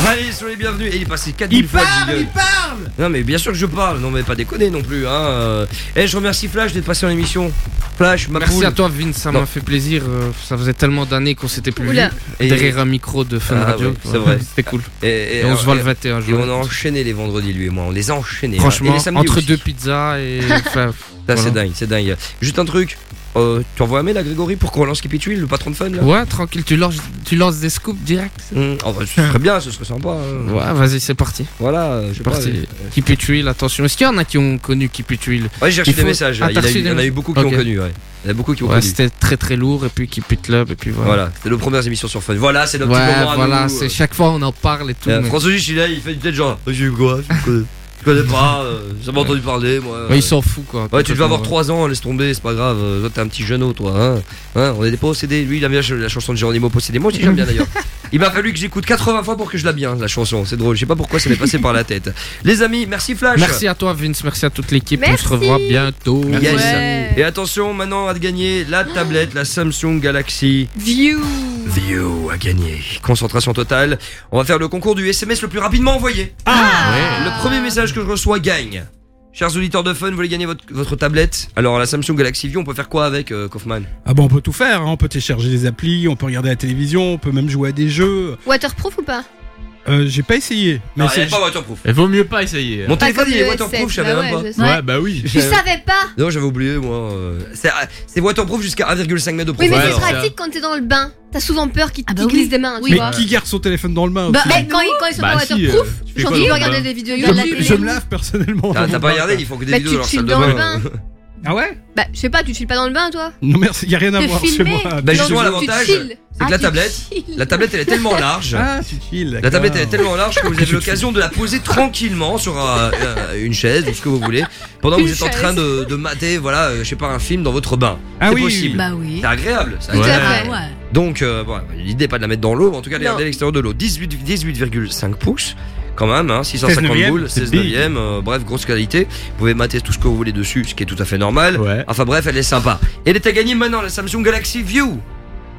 Speaker 4: Allez, soyez les bienvenus. Et il est passé 4000 fois le jingle.
Speaker 9: parle
Speaker 4: Non mais bien sûr que je parle, non mais pas déconner non plus hein. euh. Eh je remercie Flash d'être passé en émission. Flash, ma
Speaker 19: Merci
Speaker 4: poule.
Speaker 19: à toi Vince, ça m'a fait plaisir. euh, Ça faisait tellement d'années qu'on s'était plus
Speaker 4: Oula.
Speaker 19: vu
Speaker 4: Et-
Speaker 19: derrière un micro de Fun
Speaker 4: Ah
Speaker 19: Radio.
Speaker 4: ouais, c'est vrai.
Speaker 19: C'était cool.
Speaker 4: Et,
Speaker 19: Et on se voit le
Speaker 4: et-
Speaker 19: 21
Speaker 4: Et
Speaker 19: juin.
Speaker 4: on a enchaîné les vendredis lui et moi, on les a enchaînés.
Speaker 19: Franchement,
Speaker 4: Et
Speaker 19: entre
Speaker 4: aussi.
Speaker 19: deux pizzas et.
Speaker 4: Ça,
Speaker 19: voilà.
Speaker 4: c'est dingue, c'est dingue. Juste un truc, euh, tu envoies un mail à Grégory pour qu'on relance Kipituil, le patron de Fun là?
Speaker 19: Ouais, tranquille, tu lances, tu lances des scoops direct.
Speaker 4: Mmh, oh, bah, ce serait bien, ce serait sympa. hein.
Speaker 19: Ouais, vas-y, c'est parti.
Speaker 4: Voilà, euh, je sais
Speaker 19: C'est
Speaker 4: pas,
Speaker 19: parti.
Speaker 4: euh,
Speaker 19: Kiputuil, attention. Est-ce qu'il y en a qui ont connu Kiputuil
Speaker 4: Ouais, j'ai reçu
Speaker 19: Il
Speaker 4: des
Speaker 19: faut-
Speaker 4: messages.
Speaker 19: Ah.
Speaker 4: Il y, en a eu-
Speaker 19: reçu
Speaker 4: il y en a
Speaker 19: des-
Speaker 4: eu beaucoup qui
Speaker 19: Ok.
Speaker 4: ont connu, ouais. Il y en a beaucoup qui ont
Speaker 19: Ouais,
Speaker 4: connu.
Speaker 19: c'était très très lourd et puis Kiput Club et puis voilà.
Speaker 4: Voilà, c'était nos premières émissions sur Fun. Voilà, c'est notre petit moment à
Speaker 19: voilà,
Speaker 4: nous.
Speaker 19: c'est chaque fois on en parle et tout.
Speaker 4: Euh,
Speaker 19: mais-
Speaker 4: François Gilles, il est là, il fait une tête genre, j'ai eu quoi Je connais, je connais pas, euh, j'ai jamais entendu parler, moi.
Speaker 19: Ouais, il s'en fout quoi.
Speaker 4: Ouais, tu devais avoir
Speaker 19: Complètement,
Speaker 4: 3 ans, laisse tomber, c'est pas grave. euh, Toi, t'es un petit genou, toi. Hein Hein, on est des possédés. Lui, il aime bien la, la chanson de Geronimo Possédé. Moi aussi, j'aime bien d'ailleurs. Il m'a fallu que j'écoute 80 fois pour que je l'aime bien, la chanson. C'est drôle, je sais pas pourquoi ça m'est passé par la tête. Les amis, merci Flash.
Speaker 19: Merci à toi Vince, merci à toute l'équipe. On
Speaker 2: Merci.
Speaker 19: se revoit bientôt.
Speaker 4: Yes.
Speaker 2: Ouais.
Speaker 4: Et attention, maintenant à gagner la tablette, la Samsung Galaxy
Speaker 2: View.
Speaker 4: View à gagner. Concentration totale. On va faire le concours du SMS le plus rapidement envoyé. Le premier message que je reçois gagne. Chers auditeurs de Fun, vous voulez gagner votre, votre tablette Alors la Samsung Galaxy View, on peut faire quoi avec euh, Kaufman?
Speaker 9: Ah bah on peut tout faire, hein. on peut télécharger des applis, on peut regarder la télévision, on peut même jouer à des jeux.
Speaker 2: Waterproof ou pas?
Speaker 9: Euh, j'ai pas essayé. Mais
Speaker 4: Non,
Speaker 9: c'est-
Speaker 4: est pas waterproof.
Speaker 8: Il vaut mieux pas essayer.
Speaker 4: Mon
Speaker 2: Pas
Speaker 4: téléphone
Speaker 2: comme
Speaker 4: il est
Speaker 2: le
Speaker 4: waterproof,
Speaker 2: S7,
Speaker 4: je savais
Speaker 2: bah
Speaker 4: même
Speaker 2: ouais,
Speaker 4: pas.
Speaker 2: je sais.
Speaker 8: Ouais, bah oui.
Speaker 2: Tu savais pas
Speaker 4: Non, j'avais oublié moi. euh, C'est c'est waterproof jusqu'à 1,5 mètres de
Speaker 2: Oui, mais
Speaker 4: profondeur.
Speaker 2: c'est pratique quand t'es dans le bain. T'as souvent peur qu'il
Speaker 6: Ah bah oui.
Speaker 2: des mains, tu
Speaker 9: Mais
Speaker 2: vois.
Speaker 9: qui garde son téléphone dans le bain
Speaker 6: Bah,
Speaker 9: aussi
Speaker 2: quand, ils, quand ils sont
Speaker 8: Bah
Speaker 2: pas
Speaker 8: si,
Speaker 2: waterproof,
Speaker 8: euh, tu fais quoi dans le
Speaker 2: regarder
Speaker 8: bain
Speaker 2: des vidéos
Speaker 6: de la télé.
Speaker 9: Je me lave personnellement.
Speaker 4: T'as
Speaker 9: dans
Speaker 4: t'as
Speaker 9: mon
Speaker 4: pas
Speaker 9: bain.
Speaker 4: regardé, il faut que des
Speaker 2: Bah,
Speaker 4: vidéos
Speaker 2: tu chill
Speaker 4: de
Speaker 2: dans le
Speaker 4: bain.
Speaker 9: Ah ouais
Speaker 2: Bah, je sais pas, tu chilles pas dans le bain, toi
Speaker 9: Non merci, y a rien à
Speaker 6: T'es
Speaker 9: voir chez
Speaker 6: filmé.
Speaker 9: moi.
Speaker 4: Bah justement
Speaker 2: tu-
Speaker 4: l'avantage, c'est que
Speaker 2: Ah,
Speaker 4: la
Speaker 2: tu
Speaker 4: tablette, la tablette elle est tellement large.
Speaker 9: Ah, tu chill,
Speaker 4: La tablette elle est tellement large que vous avez l'occasion de la poser tranquillement sur euh, euh, une chaise ou ce que vous voulez pendant que
Speaker 2: Une
Speaker 4: vous êtes en train de, de mater voilà euh, je sais pas un film dans votre bain.
Speaker 9: Ah
Speaker 4: c'est
Speaker 9: oui,
Speaker 4: possible.
Speaker 6: Bah oui.
Speaker 4: C'est agréable. c'est
Speaker 2: Tout à
Speaker 4: agréable.
Speaker 2: fait.
Speaker 6: Ah ouais.
Speaker 4: Donc euh, bon, l'idée est pas de la mettre dans l'eau, mais en tout cas de la
Speaker 2: Non.
Speaker 4: garder à l'extérieur de l'eau. 18 18,5 pouces. Quand même, hein, 650
Speaker 9: neuvième,
Speaker 4: boules,
Speaker 9: c'est
Speaker 4: 16
Speaker 9: big.
Speaker 4: neuvième, euh, bref, grosse qualité. Vous pouvez mater tout ce que vous voulez dessus, ce qui est tout à fait normal.
Speaker 8: Ouais.
Speaker 4: Enfin bref, elle est sympa. Et elle est à gagner maintenant, la Samsung Galaxy View.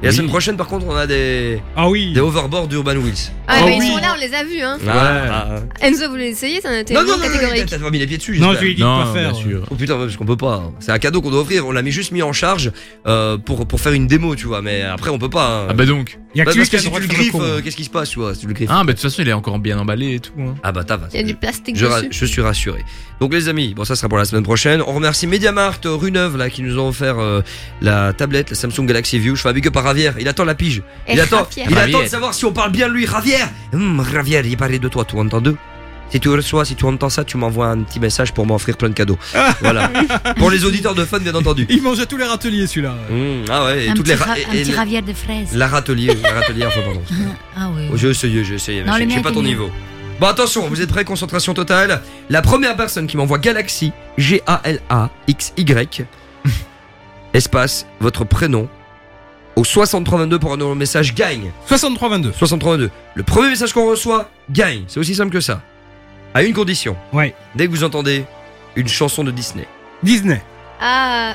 Speaker 4: Et la semaine prochaine, par contre, on a des,
Speaker 9: Ah oui.
Speaker 4: des hoverboards d'Urban Wheels.
Speaker 2: Ah,
Speaker 9: Oh
Speaker 2: mais
Speaker 9: oui.
Speaker 2: ils sont là, on les a vus, hein.
Speaker 4: Ah, ah, ah.
Speaker 2: Enzo, vous les essayez, ça n'était
Speaker 4: Non,
Speaker 2: pas
Speaker 4: non, non, non,
Speaker 2: catégorique.
Speaker 4: t'as pas mis les pieds dessus.
Speaker 9: Non,
Speaker 4: j'espère.
Speaker 9: je lui ai dit de
Speaker 8: Non,
Speaker 9: pas faire.
Speaker 8: bien sûr.
Speaker 4: Oh putain, parce qu'on peut pas. C'est un cadeau qu'on doit offrir. On l'a mis juste mis en charge euh, pour pour faire une démo, tu vois. Mais après, on peut pas. hein.
Speaker 8: Ah bah donc.
Speaker 9: Y a
Speaker 4: Bah,
Speaker 9: que lui
Speaker 4: parce
Speaker 9: qui
Speaker 4: que
Speaker 9: a
Speaker 4: si
Speaker 9: le droit
Speaker 4: tu
Speaker 9: de
Speaker 4: le
Speaker 9: faire le
Speaker 4: griffes,
Speaker 9: con.
Speaker 4: euh, qu'est-ce qui se passe, tu vois, si tu le griffes?
Speaker 8: Ah bah de toute façon il est encore bien emballé et tout. hein.
Speaker 4: Ah bah t'as va.
Speaker 2: Il y a du plastique
Speaker 4: Je, ra-
Speaker 2: dessus.
Speaker 4: je suis rassuré. Donc les amis, bon ça sera pour la semaine prochaine. On remercie Mediamart euh, rue Neuve là qui nous ont offert euh, la tablette, la Samsung Galaxy View. Je fais un big up à Ravière. Il attend la pige. Il attend, il de savoir si on parle bien de lui. Ravière. Hum, Ravière, il parlait de toi. Tu entends deux Si tu reçois, si tu entends ça, tu m'envoies un petit message pour m'offrir plein de cadeaux. voilà. Pour les auditeurs de fun, bien entendu.
Speaker 9: Il mange à tous les râteliers celui-là.
Speaker 4: Hum, ah ouais. Et
Speaker 6: Un
Speaker 4: toutes
Speaker 6: petit,
Speaker 4: les ra-
Speaker 6: ra-
Speaker 4: et-
Speaker 6: un
Speaker 4: et
Speaker 6: petit ravière de fraises.
Speaker 4: la râtelier, la râtelière, enfin pardon.
Speaker 6: Ah oui.
Speaker 4: Oh, J'ai essayé, j'ai essayé, mais j'ai
Speaker 6: mien
Speaker 4: pas ton
Speaker 6: mieux.
Speaker 4: niveau. Bon, attention, vous êtes prêts, concentration totale. La première personne qui m'envoie Galaxy, G-A-L-A-X-Y, espace, votre prénom, au 6322 pour un nouveau message, gagne.
Speaker 9: 6322.
Speaker 4: 6322. Le premier message qu'on reçoit, gagne. C'est aussi simple que ça. À une condition.
Speaker 9: Ouais.
Speaker 4: Dès que vous entendez une chanson de Disney.
Speaker 9: Disney.
Speaker 2: Ah,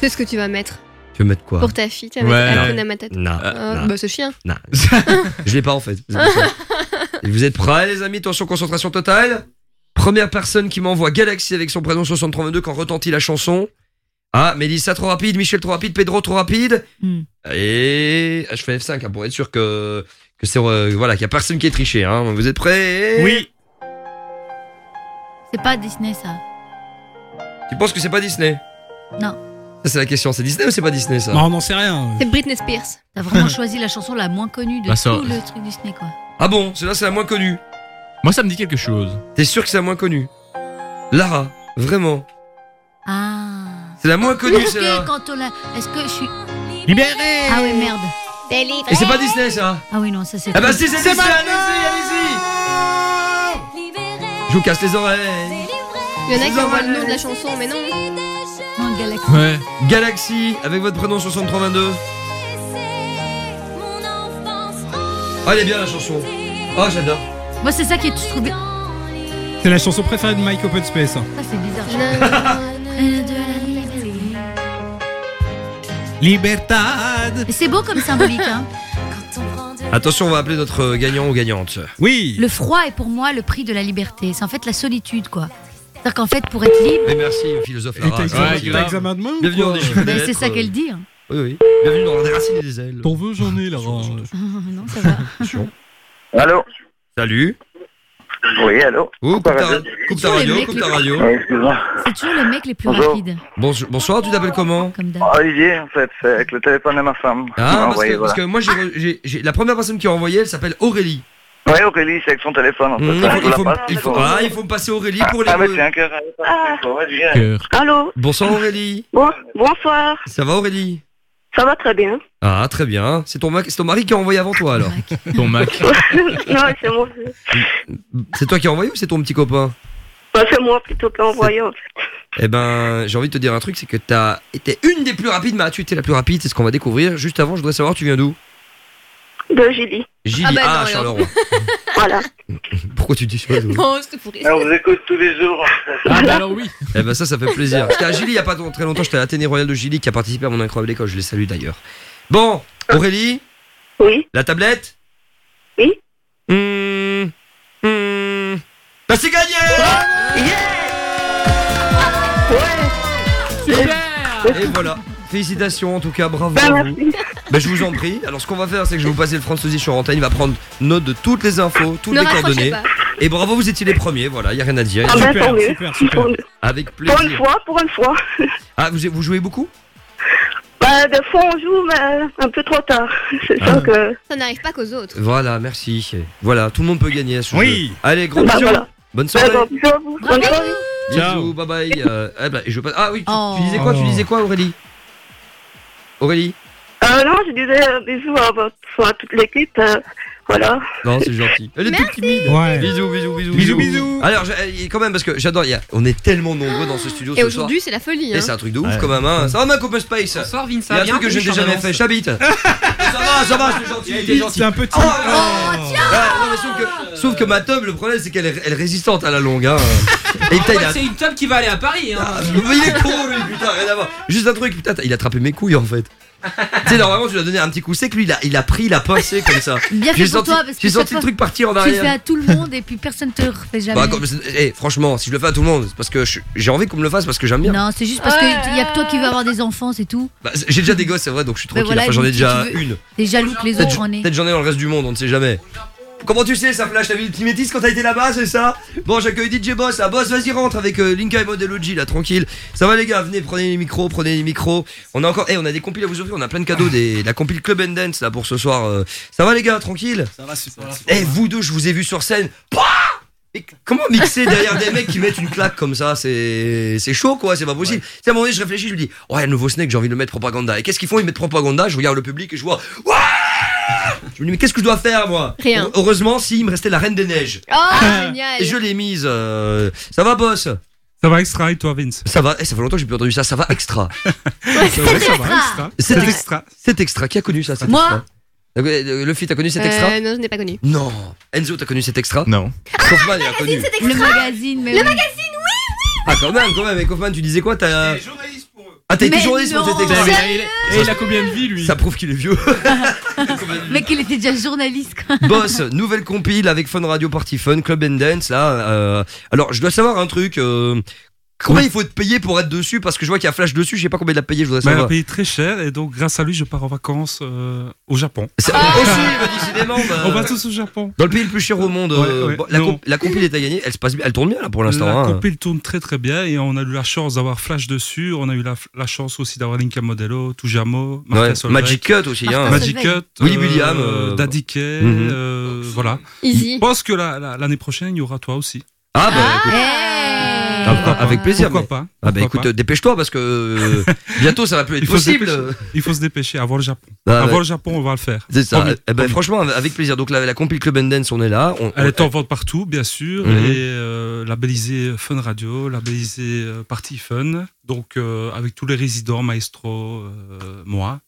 Speaker 2: c'est ce que tu vas mettre?
Speaker 4: Tu veux mettre quoi?
Speaker 2: Pour ta fille. Tu vas
Speaker 4: Ouais,
Speaker 2: mettre
Speaker 4: non.
Speaker 2: Hakuna Matata.
Speaker 4: Non,
Speaker 2: Euh,
Speaker 4: non.
Speaker 2: Bah, ce chien.
Speaker 4: Non. Je l'ai pas en fait. C'est pour ça. Vous êtes prêts les amis? Attention, concentration totale. Première personne qui m'envoie Galaxy avec son prénom 6322 quand retentit la chanson. Ah, Mélissa trop rapide, Michel trop rapide, Pedro trop rapide.
Speaker 6: Hmm.
Speaker 4: Et je fais F5 hein, pour être sûr que que c'est euh, voilà qu'il y a personne qui est triché. Hein. Vous êtes prêts?
Speaker 9: Oui.
Speaker 6: C'est pas Disney ça.
Speaker 4: Tu penses que c'est pas Disney?
Speaker 6: Non.
Speaker 4: Ça, c'est la question. C'est Disney ou c'est pas Disney, ça?
Speaker 9: Non, on n'en sait rien.
Speaker 2: C'est Britney Spears.
Speaker 6: T'as vraiment choisi la chanson la moins connue de
Speaker 8: Bah, ça-
Speaker 6: tout le truc Disney, quoi.
Speaker 4: Ah bon, celle-là, c'est la moins connue.
Speaker 8: Moi, ça me dit quelque chose.
Speaker 4: T'es sûr que c'est la moins connue? Lara, vraiment.
Speaker 6: Ah.
Speaker 4: C'est la moins connue,
Speaker 6: Est-ce
Speaker 4: celle-là.
Speaker 6: que quand on l'a. Est-ce que je suis.
Speaker 9: Libéré
Speaker 6: Ah ouais, merde.
Speaker 4: Et c'est pas Disney, ça
Speaker 6: Ah oui, non, ça c'est.
Speaker 4: Ah bah si, c'est Disney, allez-y, allez-y Je vous casse les oreilles
Speaker 2: Il y en a qui envoient le nom de la chanson, mais non.
Speaker 6: Non, Galaxy.
Speaker 8: Ouais.
Speaker 4: Galaxy, avec votre prénom 6322. Ah, elle est bien la chanson. Oh, j'adore.
Speaker 6: Moi, c'est ça qui est. Trouve bien.
Speaker 9: C'est la chanson préférée de Mike Open Space. hein.
Speaker 6: Ça, c'est bizarre.
Speaker 9: Libertad.
Speaker 6: C'est beau comme symbolique, hein.
Speaker 4: Attention, on va appeler notre gagnant ou gagnante.
Speaker 9: Oui.
Speaker 6: Le froid est pour moi le prix de la liberté. C'est en fait la solitude, quoi. C'est-à-dire qu'en fait, pour être libre.
Speaker 4: Mais merci, philosophe
Speaker 9: Et t'as
Speaker 4: Lara.
Speaker 9: examen-
Speaker 4: Ouais,
Speaker 9: t'as
Speaker 4: grave.
Speaker 9: examen demain
Speaker 4: Bienvenue dans des
Speaker 6: Ben, c'est ça
Speaker 4: euh,
Speaker 6: qu'elle dit. hein.
Speaker 4: Oui, oui. Bienvenue dans des racines et des ailes.
Speaker 9: T'en veux, j'en ai, Lara.
Speaker 6: non, ça va.
Speaker 26: Allô
Speaker 4: Salut.
Speaker 26: Oui, allô
Speaker 4: coupe ta,
Speaker 26: radio.
Speaker 4: coupe ta radio, coupe ta radio.
Speaker 26: Ouais, excuse-moi.
Speaker 6: C'est toujours les mecs les plus
Speaker 26: Bonjour.
Speaker 6: rapides.
Speaker 4: Bonjour- bonsoir, tu t'appelles comment
Speaker 6: Comme.
Speaker 26: Olivier, en fait, c'est avec le téléphone de ma femme.
Speaker 4: Ah, parce,
Speaker 26: Envoyé,
Speaker 4: que, parce que moi, j'ai, la première personne qui a envoyé, elle s'appelle Aurélie.
Speaker 26: Ouais, Aurélie, c'est avec son téléphone, en fait.
Speaker 4: Mmh, il, faut, il, faut,
Speaker 26: passe,
Speaker 4: il, faut, ah, il faut me passer Aurélie pour les.
Speaker 26: Ah, mais cœur. Ouais, viens.
Speaker 8: Cœur.
Speaker 25: Allô
Speaker 4: Bonsoir Aurélie.
Speaker 25: Bon, bonsoir.
Speaker 4: Ça va Aurélie?
Speaker 25: Ça va très bien.
Speaker 4: Ah, très bien. C'est ton, ma- ton mari qui a envoyé avant toi alors
Speaker 8: Ton Mac.
Speaker 25: non, c'est moi.
Speaker 4: C'est toi qui as envoyé ou c'est ton petit copain
Speaker 25: Bah, c'est moi plutôt qui envoyé, en fait.
Speaker 4: Eh ben, j'ai envie de te dire un truc, c'est que t'as été une des plus rapides, mais tu étais la plus rapide, c'est ce qu'on va découvrir. Juste avant, je voudrais savoir, tu viens d'où
Speaker 25: De Julie.
Speaker 4: Gilly,
Speaker 2: Ah bah
Speaker 4: ah,
Speaker 2: non.
Speaker 4: Charleroi.
Speaker 25: Voilà.
Speaker 4: Pourquoi tu dis ça
Speaker 2: Non, c'était pour rire.
Speaker 26: On vous écoute tous les jours.
Speaker 8: Ah, bah alors oui.
Speaker 4: Eh ben ça, ça fait plaisir. J'étais à Gilly il y a pas très longtemps, j'étais à l'Athénée Royal de Gilly qui a participé à mon incroyable école, je les salue d'ailleurs. Bon, Aurélie
Speaker 25: Oui.
Speaker 4: La tablette
Speaker 25: Oui.
Speaker 4: Hum, hum. Bah c'est gagné Et voilà. Félicitations en tout cas, bravo
Speaker 25: Bah,
Speaker 4: à vous. Bah, je vous en prie. Alors ce qu'on va faire, c'est que je vais vous passer le Franz sur antenne. Il va prendre note de toutes les infos, toutes
Speaker 2: Ne
Speaker 4: les coordonnées.
Speaker 2: pas.
Speaker 4: Et bravo, vous étiez les premiers. Voilà, il y a rien à dire.
Speaker 25: Ah ben,
Speaker 9: Super, super, super.
Speaker 4: Avec
Speaker 25: Pour une
Speaker 4: plaisir.
Speaker 25: fois, pour une fois.
Speaker 4: Ah, vous, vous jouez beaucoup?
Speaker 25: Bah, des fois, on joue, mais un peu trop tard. C'est ça
Speaker 4: Ah.
Speaker 25: que...
Speaker 2: Ça n'arrive pas qu'aux autres.
Speaker 4: Voilà, merci. Voilà, tout le monde peut gagner à ce
Speaker 9: Oui.
Speaker 4: jeu. Allez, gros
Speaker 25: Bah,
Speaker 4: bisous.
Speaker 25: voilà.
Speaker 4: Bonne
Speaker 25: Bah,
Speaker 4: soirée.
Speaker 25: bon, bisous à vous. Bonne soirée.
Speaker 9: Ciao.
Speaker 4: Bisous, bye bye. Euh, eh ben, je passe- Ah oui, tu,
Speaker 6: Oh.
Speaker 4: tu disais quoi Tu disais quoi, Aurélie? Aurélie?
Speaker 25: Euh, non, je disais euh, bisous à, votre, à toute l'équipe. Voilà.
Speaker 4: Non, c'est gentil. Elle est toute timide.
Speaker 9: Ouais.
Speaker 4: Bisous, bisous, bisous.
Speaker 9: Bisous, bisous.
Speaker 4: Alors, je- euh, quand même, parce que j'adore, il y a- on est tellement nombreux dans ce studio
Speaker 2: Et
Speaker 4: ce soir.
Speaker 2: aujourd'hui, c'est la folie.
Speaker 4: Et
Speaker 2: Hein.
Speaker 4: c'est un truc de ouf
Speaker 20: Ouais.
Speaker 4: quand même, hein. Ça va, ma Open Space
Speaker 19: Bonsoir
Speaker 4: Il y a un truc que je n'ai jamais fait, j'habite. ça va, ça va, c'est gentil, t'es gentil.
Speaker 9: C'est un petit.
Speaker 4: Oh, Ouais, non, mais sauf que, sauf que ma teub, le problème, c'est qu'elle est, elle est résistante à la longue, hein. Et putain, il a.
Speaker 19: C'est une table qui va aller à Paris. Hein.
Speaker 4: Ah, mais il est con, lui, putain, rien à voir. Juste un truc, putain, il a attrapé mes couilles en fait. Tu sais, normalement, tu lui as donné un petit coup sec, lui, il a, il a pris, il a pincé comme ça.
Speaker 6: Bien fait
Speaker 4: J'ai
Speaker 6: pour
Speaker 4: senti,
Speaker 6: toi, parce que
Speaker 4: j'ai senti le truc partir en
Speaker 6: Tu le fais
Speaker 4: arrière.
Speaker 6: à tout le monde et puis personne te le refait jamais.
Speaker 4: Bah, comme- eh, franchement, si je le fais à tout le monde, c'est parce que j'ai envie qu'on me le fasse parce que j'aime bien.
Speaker 6: Non, c'est juste parce qu'il y a que toi qui veux avoir des enfants, c'est tout.
Speaker 4: Bah, j'ai déjà des gosses, c'est vrai, donc je suis tranquille.
Speaker 6: voilà,
Speaker 4: enfin, j'en ai déjà
Speaker 6: veux-
Speaker 4: une.
Speaker 6: T'es jaloux que les autres en aient.
Speaker 4: peut-être j'en ai dans le reste du monde, on ne sait jamais. Comment tu sais ça flash T'as vu le petit métis quand t'as été là-bas, c'est ça Bon, j'accueille DJ Boss. Ah, Boss, vas-y, rentre avec euh, Linka et Modelogy, là, tranquille. Ça va, les gars Venez, prenez les micros, prenez les micros. On a encore. Eh, on a des compiles à vous offrir, on a plein de cadeaux. Des... La compile Club and Dance, là, pour ce soir. euh. Ça va, les gars, tranquille
Speaker 20: Ça va super.
Speaker 4: Eh, vous deux, je vous ai vu sur scène. Pouah Mais comment mixer derrière des mecs qui mettent une claque comme ça C'est c'est chaud quoi, c'est pas possible. Sais, à un moment donné, je réfléchis, je me dis, ouais, le nouveau Snake, j'ai envie de le mettre propaganda. Et qu'est-ce qu'ils font? Ils mettent propaganda, je regarde le public et je vois, ouais Je me dis, mais qu'est-ce que je dois faire moi
Speaker 2: Rien.
Speaker 4: Heureusement, si, il me restait la Reine des Neiges.
Speaker 2: Oh, génial.
Speaker 4: Et je l'ai mise. euh, Ça va, boss
Speaker 9: Ça va extra et toi, Vince
Speaker 4: Ça va, eh, ça fait longtemps que j'ai plus entendu ça, ça va extra.
Speaker 9: C'est vrai, ça va extra.
Speaker 4: C'est
Speaker 9: C'est
Speaker 4: ex-
Speaker 9: extra.
Speaker 4: C'est extra, qui a connu ça cet
Speaker 6: Moi.
Speaker 4: extra Euh, Le fit, t'as connu cet extra
Speaker 2: Euh, non, je n'ai pas connu.
Speaker 4: Non. Enzo, t'as connu cet extra
Speaker 8: Non.
Speaker 4: Kaufman, il a connu.
Speaker 6: Le magazine, mais
Speaker 2: Le
Speaker 6: oui.
Speaker 2: magazine,
Speaker 4: Ah, quand même, quand même. Et Kaufman, tu disais quoi T'as. Ah, t'as été
Speaker 6: Mais
Speaker 4: journaliste pour
Speaker 6: non.
Speaker 4: cet extra
Speaker 8: Et il, et il a combien de vie lui
Speaker 4: Ça prouve qu'il est vieux.
Speaker 6: Mec, il était déjà journaliste. quoi.
Speaker 4: Boss, nouvelle compile avec Fun Radio Party Fun, Club and Dance, là. euh, alors, je dois savoir un truc. euh, Combien il faut être payé pour être dessus Parce que je vois qu'il y a Flash dessus, je sais pas combien il a payé, je voudrais
Speaker 38: Mais il a
Speaker 4: savoir.
Speaker 38: payé très cher et donc grâce à lui, je pars en vacances euh, au Japon.
Speaker 4: C'est- Aussi, bah, décidément. bah,
Speaker 38: On va tous au Japon.
Speaker 4: Dans le pays le plus cher au monde.
Speaker 38: Ouais,
Speaker 4: euh,
Speaker 38: ouais,
Speaker 4: bon, la,
Speaker 38: non.
Speaker 4: comp- la compil est à gagner, elle se passe bien, elle tourne bien là pour l'instant.
Speaker 38: La
Speaker 4: hein.
Speaker 38: compil tourne très très bien et on a eu la chance d'avoir Flash dessus. On a eu la, la chance aussi d'avoir Linka Modelo, Tujamo, Martin
Speaker 4: Ouais,
Speaker 38: Solveig.
Speaker 4: Magic Cut aussi, hein.
Speaker 38: Magic
Speaker 4: Solveig.
Speaker 38: Cut,
Speaker 4: Willy
Speaker 38: euh,
Speaker 4: William, euh,
Speaker 38: Daddy Kay,
Speaker 4: Mhm.
Speaker 38: euh, voilà.
Speaker 2: Easy.
Speaker 38: Je pense que la- la- l'année prochaine, il y aura toi aussi.
Speaker 4: Ah bah écoute. Ah,
Speaker 38: pas
Speaker 4: avec plaisir.
Speaker 38: Pourquoi
Speaker 4: mais-
Speaker 38: pas
Speaker 4: Ah bah écoute, dépêche-toi parce que euh, bientôt ça va plus être
Speaker 38: Il
Speaker 4: possible.
Speaker 38: Il faut se dépêcher avant le Japon.
Speaker 4: Ah,
Speaker 38: avant
Speaker 4: ouais.
Speaker 38: le Japon, on va le faire.
Speaker 4: C'est ça. Eh ben, franchement, avec plaisir. Donc la, la compil Club Dance, on est là. On,
Speaker 38: Elle
Speaker 4: on-
Speaker 38: est en vente partout, bien sûr, et euh, labellisée Fun Radio, labellisée euh, Party Fun, donc euh, avec tous les résidents, Maestro, euh, moi,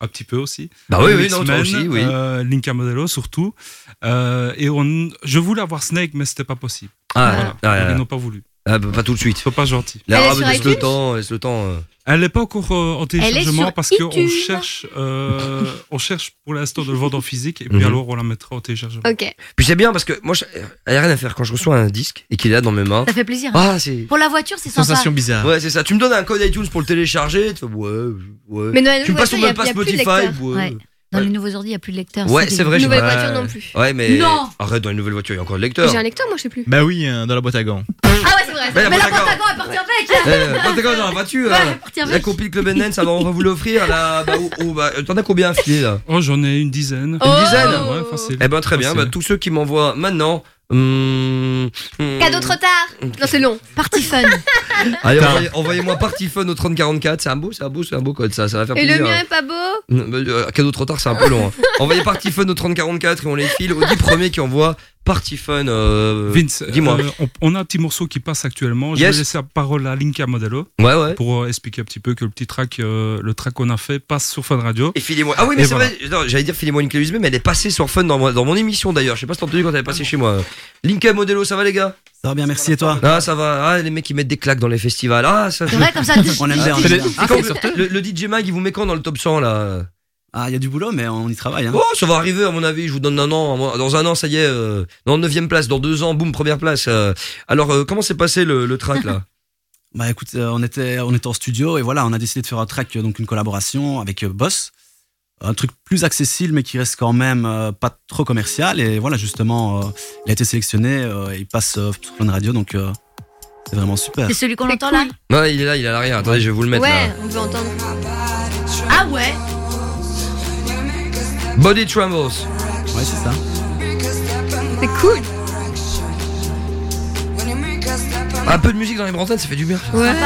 Speaker 38: un petit peu aussi.
Speaker 4: Bah oui, oui, non, aussi, oui.
Speaker 38: euh, Linka Modelo surtout. Euh, et on, je voulais avoir Snake, mais c'était pas possible.
Speaker 4: Ah,
Speaker 38: Voilà.
Speaker 4: ah, ah.
Speaker 38: ils n'ont pas voulu.
Speaker 4: Ah, bah, pas tout de suite.
Speaker 38: Faut pas gentil.
Speaker 4: La
Speaker 2: Elle est
Speaker 4: arabe
Speaker 2: sur
Speaker 4: laisse le
Speaker 2: iTunes
Speaker 4: temps, laisse le temps. euh.
Speaker 38: Elle n'est pas encore euh, en téléchargement
Speaker 2: sur
Speaker 38: parce qu'on
Speaker 2: iTunes.
Speaker 38: cherche, euh, on cherche pour l'instant de le vendre en physique et puis
Speaker 4: Mhm.
Speaker 38: alors on la mettra en téléchargement.
Speaker 2: Ok.
Speaker 4: Puis c'est bien parce que moi, je- y a rien à faire quand je reçois un disque et qu'il est là dans mes mains.
Speaker 6: Ça fait plaisir.
Speaker 4: Ah, c'est.
Speaker 6: Pour la voiture, c'est sympa.
Speaker 20: bizarre.
Speaker 4: Ouais, c'est ça. Tu me donnes un code iTunes pour le télécharger. Tu fais, ouais, ouais.
Speaker 2: Mais la
Speaker 4: tu me passes
Speaker 2: a plus de
Speaker 4: Spotify.
Speaker 2: lecteur.
Speaker 4: ouais.
Speaker 6: Ouais. Dans les nouveaux ordi, il n'y a plus de lecteur.
Speaker 4: Ouais, c'est vrai.
Speaker 2: Nouvelle voiture non plus.
Speaker 4: Ouais, mais.
Speaker 6: Non.
Speaker 4: Arrête, dans les nouvelles voitures, il y a encore le lecteur.
Speaker 2: J'ai un lecteur, moi, je sais plus.
Speaker 20: Bah oui, hein, dans la boîte à gants.
Speaker 2: Ah ouais, c'est vrai.
Speaker 4: Mais la
Speaker 6: Mais la
Speaker 4: boîte à
Speaker 6: à
Speaker 4: gants.
Speaker 6: gants est partie avec.
Speaker 4: Eh, quand t'es quand dans la voiture, la
Speaker 6: avec.
Speaker 4: compil Club va, on va vous l'offrir. Là, bah, oh, oh, bah, t'en as combien à filer là?
Speaker 38: Oh, j'en ai une dizaine.
Speaker 2: Oh.
Speaker 4: Une dizaine
Speaker 38: Ouais, facile.
Speaker 4: Eh ben très bien, bah, tous ceux qui m'envoient maintenant. Hum,
Speaker 2: Cadeau trop tard. Non, c'est long.
Speaker 6: Party fun.
Speaker 4: Allez, envoyez- envoyez-moi Party Fun au 3044, c'est un beau, c'est un beau, c'est un beau code ça, ça va faire
Speaker 2: Et
Speaker 4: plaisir.
Speaker 2: le mien est pas beau?
Speaker 4: Euh, euh, cadeau trop tard, c'est un peu long. hein. Envoyez Party Fun au 3044 et on les file aux 10 premiers qui envoient Party Fun. euh,
Speaker 38: Vince,
Speaker 4: dis-moi.
Speaker 38: euh, on, on a un petit morceau qui passe actuellement. Je
Speaker 4: Yes.
Speaker 38: vais laisser la parole à Linka Modelo
Speaker 4: Ouais, ouais.
Speaker 38: pour euh, expliquer un petit peu que le petit track, euh, le track qu'on a fait, passe sur Fun Radio.
Speaker 4: Et filez-moi. Ah oui, mais c'est
Speaker 38: voilà.
Speaker 4: vrai, non, j'allais dire filez-moi une clé USB, mais elle est passée sur Fun dans, mon émission d'ailleurs. Je sais pas si t'as entendu quand elle est passée chez moi. Linka Modelo, ça va les gars
Speaker 39: Ça va bien, merci et toi
Speaker 4: Ah, ça va. Ah, les mecs qui mettent des claques dans les festivals. Ah, ça.
Speaker 6: C'est vrai, comme ça.
Speaker 39: On aime bien,
Speaker 4: le, le DJ Mag, il vous met quand dans le top 100 là
Speaker 39: Ah, il y a du boulot, mais on y travaille. Hein.
Speaker 4: Oh, ça va arriver à mon avis. Je vous donne un an. Dans un an, ça y est. Euh, dans 9 place. Dans deux ans, boum, première place. Euh, alors, euh, comment s'est passé le, le track là?
Speaker 39: Bah écoute, euh, on était, on était en studio et voilà, on a décidé de faire un track, donc une collaboration avec euh, Boss. Un truc plus accessible, mais qui reste quand même euh, pas trop commercial. Et voilà, justement, euh, il a été sélectionné, euh, et il passe euh, sur Fun Radio, donc euh, c'est vraiment super.
Speaker 6: C'est celui qu'on entend
Speaker 2: cool.
Speaker 6: là?
Speaker 4: Ouais, il est là, il est à l'arrière. Attendez, je vais vous le mettre
Speaker 2: Ouais,
Speaker 4: là.
Speaker 2: on peut entendre.
Speaker 6: Ah ouais
Speaker 4: Body Trembles.
Speaker 39: Ouais, c'est ça.
Speaker 2: C'est cool.
Speaker 4: Un peu de musique dans les brantaines, ça fait du bien.
Speaker 2: Ouais.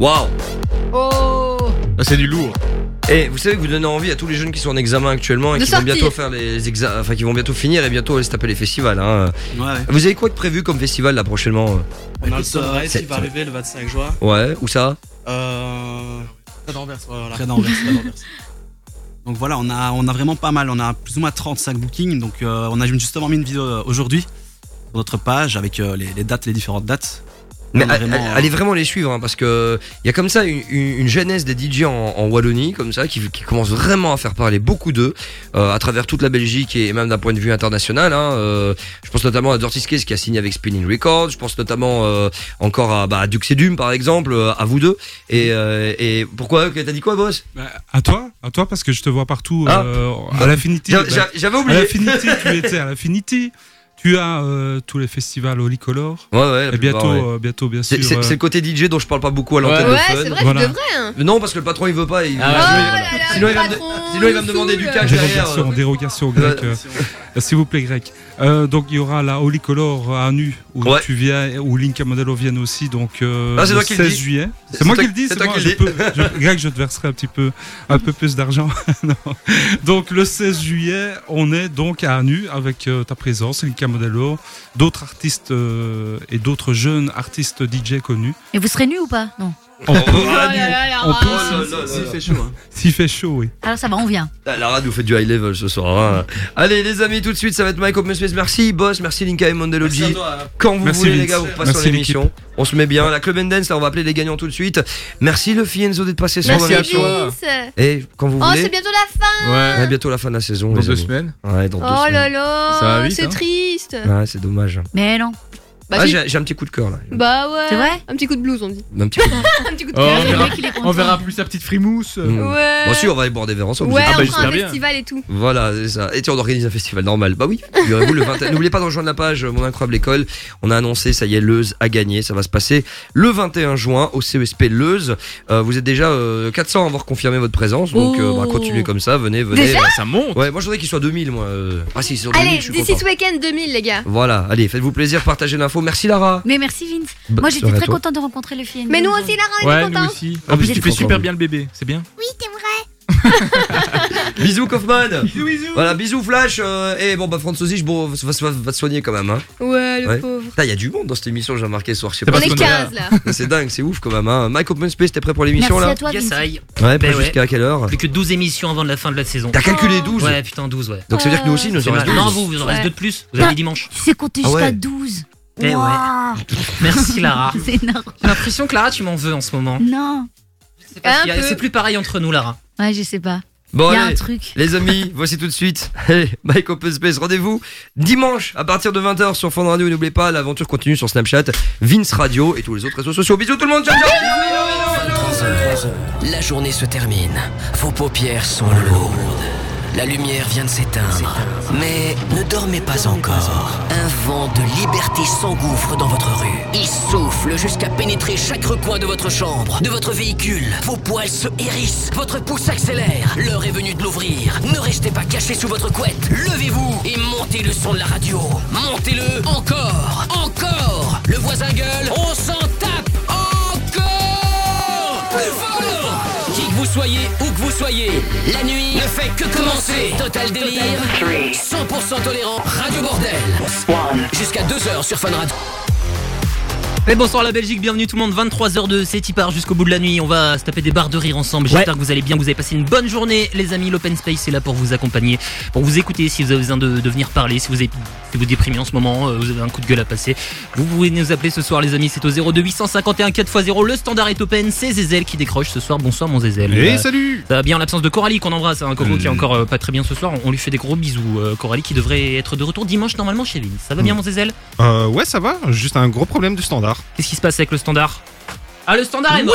Speaker 4: Waouh.
Speaker 2: Oh.
Speaker 20: C'est du lourd.
Speaker 4: Et vous savez que vous donnez envie à tous les jeunes qui sont en examen actuellement et
Speaker 2: De
Speaker 4: qui vont bientôt faire les examens, enfin qui vont bientôt finir et bientôt aller se taper les festivals. Hein.
Speaker 39: Ouais, ouais.
Speaker 4: Vous avez quoi de prévu comme festival là prochainement
Speaker 39: On a le
Speaker 40: Sunrise qui va arriver le 25 juin.
Speaker 4: Ouais, où ça
Speaker 40: Euh. Près d'Anvers, ouais, voilà.
Speaker 39: Près d'Anvers. Donc voilà, on a, on a vraiment pas mal. On a plus ou moins 35 bookings. Donc euh, on a justement mis une vidéo euh, aujourd'hui sur notre page avec euh, les, les dates, les différentes dates.
Speaker 4: Mais
Speaker 39: vraiment,
Speaker 4: a- allez vraiment les suivre hein, parce que il y a comme ça une, une- une genèse des DJ en, en Wallonie comme ça qui, qui commence vraiment à faire parler beaucoup d'eux euh, à travers toute la Belgique et même d'un point de vue international. Hein, euh, je pense notamment à Dirty Skies qui a signé avec Spinning Records. Je pense notamment euh, encore à, bah, à Dux et Dum par exemple, euh, à vous deux. Et, euh, et pourquoi T'as dit quoi, boss?
Speaker 38: Bah, à toi, à toi parce que je te vois partout
Speaker 4: Ah.
Speaker 38: euh, à l'Infinity.
Speaker 4: J'a-
Speaker 38: Bah,
Speaker 4: J'avais
Speaker 38: À
Speaker 4: oublié.
Speaker 38: l'Infinity, tu étais à l'Infinity. Tu as euh, tous les festivals Holycolor.
Speaker 4: Ouais, ouais.
Speaker 38: Et bientôt,
Speaker 4: plupart, ouais.
Speaker 38: euh, bientôt, bien
Speaker 4: C'est
Speaker 38: sûr.
Speaker 4: c'est-
Speaker 38: euh,
Speaker 4: le côté DJ dont je parle pas beaucoup à l'antenne
Speaker 2: Ouais,
Speaker 4: Fun.
Speaker 2: c'est vrai,
Speaker 38: Voilà.
Speaker 2: tu devrais. Hein.
Speaker 4: Non, parce que le patron il veut pas. Il,
Speaker 20: Ah,
Speaker 4: sinon,
Speaker 20: oui,
Speaker 4: il-
Speaker 20: voilà.
Speaker 4: sinon, il va me, sinon, il va me demander du cash derrière.
Speaker 38: Dérogation, dérogation grec. euh, euh, S'il vous plaît, grec. Euh, donc il y aura la Holycolor à Nu où
Speaker 4: Ouais.
Speaker 38: tu viens, où Link et Modelo viennent aussi. Donc euh,
Speaker 4: Ah,
Speaker 38: le
Speaker 4: toi qui le
Speaker 38: 16
Speaker 4: dis.
Speaker 38: juillet.
Speaker 4: C'est
Speaker 38: moi qui le dis.
Speaker 4: c'est
Speaker 38: moi,
Speaker 4: qui
Speaker 38: je
Speaker 4: le
Speaker 38: peux- je- Greg, je te verserai un petit peu, un peu plus d'argent. Donc le 16 juillet, on est donc à Nu avec euh, ta présence, Link et Modelo, d'autres artistes euh, et d'autres jeunes artistes DJ connus.
Speaker 6: Et vous serez nus ou pas? Non.
Speaker 4: Oh,
Speaker 6: là là,
Speaker 4: on
Speaker 6: Lara.
Speaker 4: peut aussi,
Speaker 39: S'il fait chaud. hein.
Speaker 38: S'il fait chaud, oui.
Speaker 6: Alors ça va, on vient.
Speaker 4: Ah, Lara nous fait du high level ce soir. hein. Allez les amis, tout de suite ça va être Mike Open Space. Merci Boss, merci Linka et Mondelogy.
Speaker 39: Merci à toi, hein.
Speaker 4: Quand vous
Speaker 38: Merci,
Speaker 4: voulez les
Speaker 38: Vince.
Speaker 4: gars, vous repassez
Speaker 38: Merci,
Speaker 4: sur l'émission. On se met bien. La Club and Dance, là on va appeler les gagnants tout de suite. Merci le Fienzo d'être passé sur
Speaker 2: Merci à
Speaker 4: l'émission.
Speaker 2: toi.
Speaker 4: Et quand vous
Speaker 2: Oh,
Speaker 4: voulez.
Speaker 2: c'est bientôt la fin.
Speaker 4: Ouais, bientôt la fin de la saison.
Speaker 8: Dans
Speaker 4: les
Speaker 8: deux
Speaker 4: amis.
Speaker 8: semaines.
Speaker 4: Ouais, dans deux
Speaker 2: Oh
Speaker 4: semaines.
Speaker 2: là là,
Speaker 8: Ça va vite,
Speaker 2: c'est
Speaker 8: hein.
Speaker 2: triste.
Speaker 4: Ouais, c'est dommage.
Speaker 6: Mais non.
Speaker 2: Bah,
Speaker 4: Ah, j'ai j'ai un petit coup de cœur là.
Speaker 2: Bah ouais.
Speaker 6: C'est vrai
Speaker 2: Un petit coup de blues, on dit.
Speaker 4: Un petit coup de...
Speaker 2: Un petit coup de
Speaker 8: Oh,
Speaker 2: cœur.
Speaker 8: on, verra,
Speaker 6: mec, il est content.
Speaker 8: on verra plus sa petite frimousse.
Speaker 4: Mm.
Speaker 2: Ouais.
Speaker 4: Bon, si, on va aller boire des verres ensemble.
Speaker 2: Ouais,
Speaker 8: Ah bah,
Speaker 2: on fera un
Speaker 8: bien.
Speaker 2: festival et tout.
Speaker 4: Voilà, c'est ça. Et tiens, on organise un festival normal. Bah oui, figurez-vous le 21. N'oubliez pas de rejoindre la page euh, Mon Incroyable École. On a annoncé, ça y est, Leuze a gagné. Ça va se passer le 21 juin au CESP Leuze. Euh, vous êtes déjà euh, 400 à avoir confirmé votre présence. Donc, euh, bah,
Speaker 2: Oh.
Speaker 4: continuez comme ça. Venez, venez.
Speaker 2: Déjà
Speaker 8: Bah, ça monte.
Speaker 4: Ouais, moi je voudrais qu'il soit 2000, moi. euh. Ah si, sur 2000,
Speaker 2: Allez,
Speaker 4: je suis
Speaker 2: d'ici
Speaker 4: content.
Speaker 2: ce week-end 2000, les gars.
Speaker 4: Voilà, allez, faites-vous plaisir, partagez l'info. Merci Lara.
Speaker 6: Mais merci Vince.
Speaker 4: Bonne
Speaker 6: Moi j'étais très contente de rencontrer les filles.
Speaker 2: Mais nous aussi, Lara, on est
Speaker 8: Ouais, aussi.
Speaker 4: En
Speaker 8: plus, tu fais super bien le bébé, c'est bien.
Speaker 2: Oui, c'est vrai.
Speaker 4: Bisous Kaufman. Bisous, bisous. Voilà, bisous Flash. euh, et bon, bah Franzosich, bon, va, va- va te soigner quand même. Hein.
Speaker 2: Ouais, le
Speaker 4: Ouais.
Speaker 2: pauvre.
Speaker 4: Putain, il y a du monde dans cette émission, j'ai remarqué ce soir. Je sais pas
Speaker 2: On est
Speaker 4: si-
Speaker 8: qu'on est
Speaker 2: 15 là.
Speaker 4: C'est dingue, c'est ouf quand même. Hein. Mike Open Space, t'es prêt pour l'émission
Speaker 6: Merci
Speaker 4: là
Speaker 6: à toi
Speaker 21: Yes.
Speaker 4: Ouais,
Speaker 21: ouais.
Speaker 4: jusqu'à quelle heure
Speaker 21: Plus que 12 émissions avant la fin de la saison.
Speaker 4: T'as calculé 12
Speaker 21: Ouais, putain, 12, ouais.
Speaker 4: Donc ça veut dire que nous aussi, nous en reste
Speaker 21: mal.
Speaker 4: 12.
Speaker 21: Non, vous, vous en reste
Speaker 2: Ouais.
Speaker 21: deux de plus. Vous avez dimanche.
Speaker 6: Tu sais compter
Speaker 4: Ah
Speaker 6: jusqu'à
Speaker 4: ouais.
Speaker 6: 12.
Speaker 21: Eh ouais. Merci, Lara.
Speaker 6: C'est énorme.
Speaker 21: J'ai l'impression que Lara, tu m'en veux en ce moment.
Speaker 6: Non.
Speaker 21: C'est pas
Speaker 2: Un
Speaker 21: qu'il y a-
Speaker 2: peu.
Speaker 21: C'est plus pareil entre nous, Lara.
Speaker 6: Ouais, je sais pas.
Speaker 4: Bon,
Speaker 6: Il y a
Speaker 4: allez,
Speaker 6: un truc.
Speaker 4: les amis, voici tout de suite Allez, Mike Open Space. Rendez-vous dimanche à partir de 20h sur Fun Radio. N'oubliez pas, l'aventure continue sur Snapchat, Vince Radio et tous les autres réseaux sociaux. Bisous tout le monde, ciao ciao
Speaker 3: La journée se termine. Vos paupières sont lourdes. La lumière vient de s'éteindre. Mais ne dormez pas encore. Un vent de liberté s'engouffre dans votre rue. Il souffle jusqu'à pénétrer chaque recoin de votre chambre, de votre véhicule. Vos poils se hérissent, votre pouce accélère. L'heure est venue de l'ouvrir. Ne restez pas caché sous votre couette. Levez-vous et montez le son de la radio. Montez-le encore, encore. Le voisin gueule, on s'en vous soyez, où que vous soyez, la nuit ne fait que commencer. Total délire, 100% tolérant, Radio Bordel. Jusqu'à 2h sur Fun Radio.
Speaker 21: Et bonsoir la Belgique, bienvenue tout le monde, 23h02, c'est y part jusqu'au bout de la nuit, on va se taper des barres de rire ensemble, j'espère que vous allez bien, que vous avez passé une bonne journée les amis, l'Open Space est là pour vous accompagner, pour vous écouter. Si vous avez besoin de, de venir parler, si vous, avez, si vous déprimez en ce moment, euh, vous avez un coup de gueule à passer, vous pouvez nous appeler ce soir les amis, c'est au 02 851 4x0, le standard est open, c'est Zézel qui décroche ce soir, bonsoir mon Zézel.
Speaker 38: Et
Speaker 21: Euh,
Speaker 38: salut.
Speaker 21: ça va bien? En l'absence de Coralie qu'on embrasse, un Coco qui est encore euh, pas très bien ce soir, on lui fait des gros bisous, Euh, Coralie qui devrait être de retour dimanche normalement chez Vince, ça va bien mon Zézel
Speaker 38: euh, Ouais, ça va, juste un gros problème du standard.
Speaker 21: Qu'est-ce qui se passe avec le standard? Ah, le standard est mort.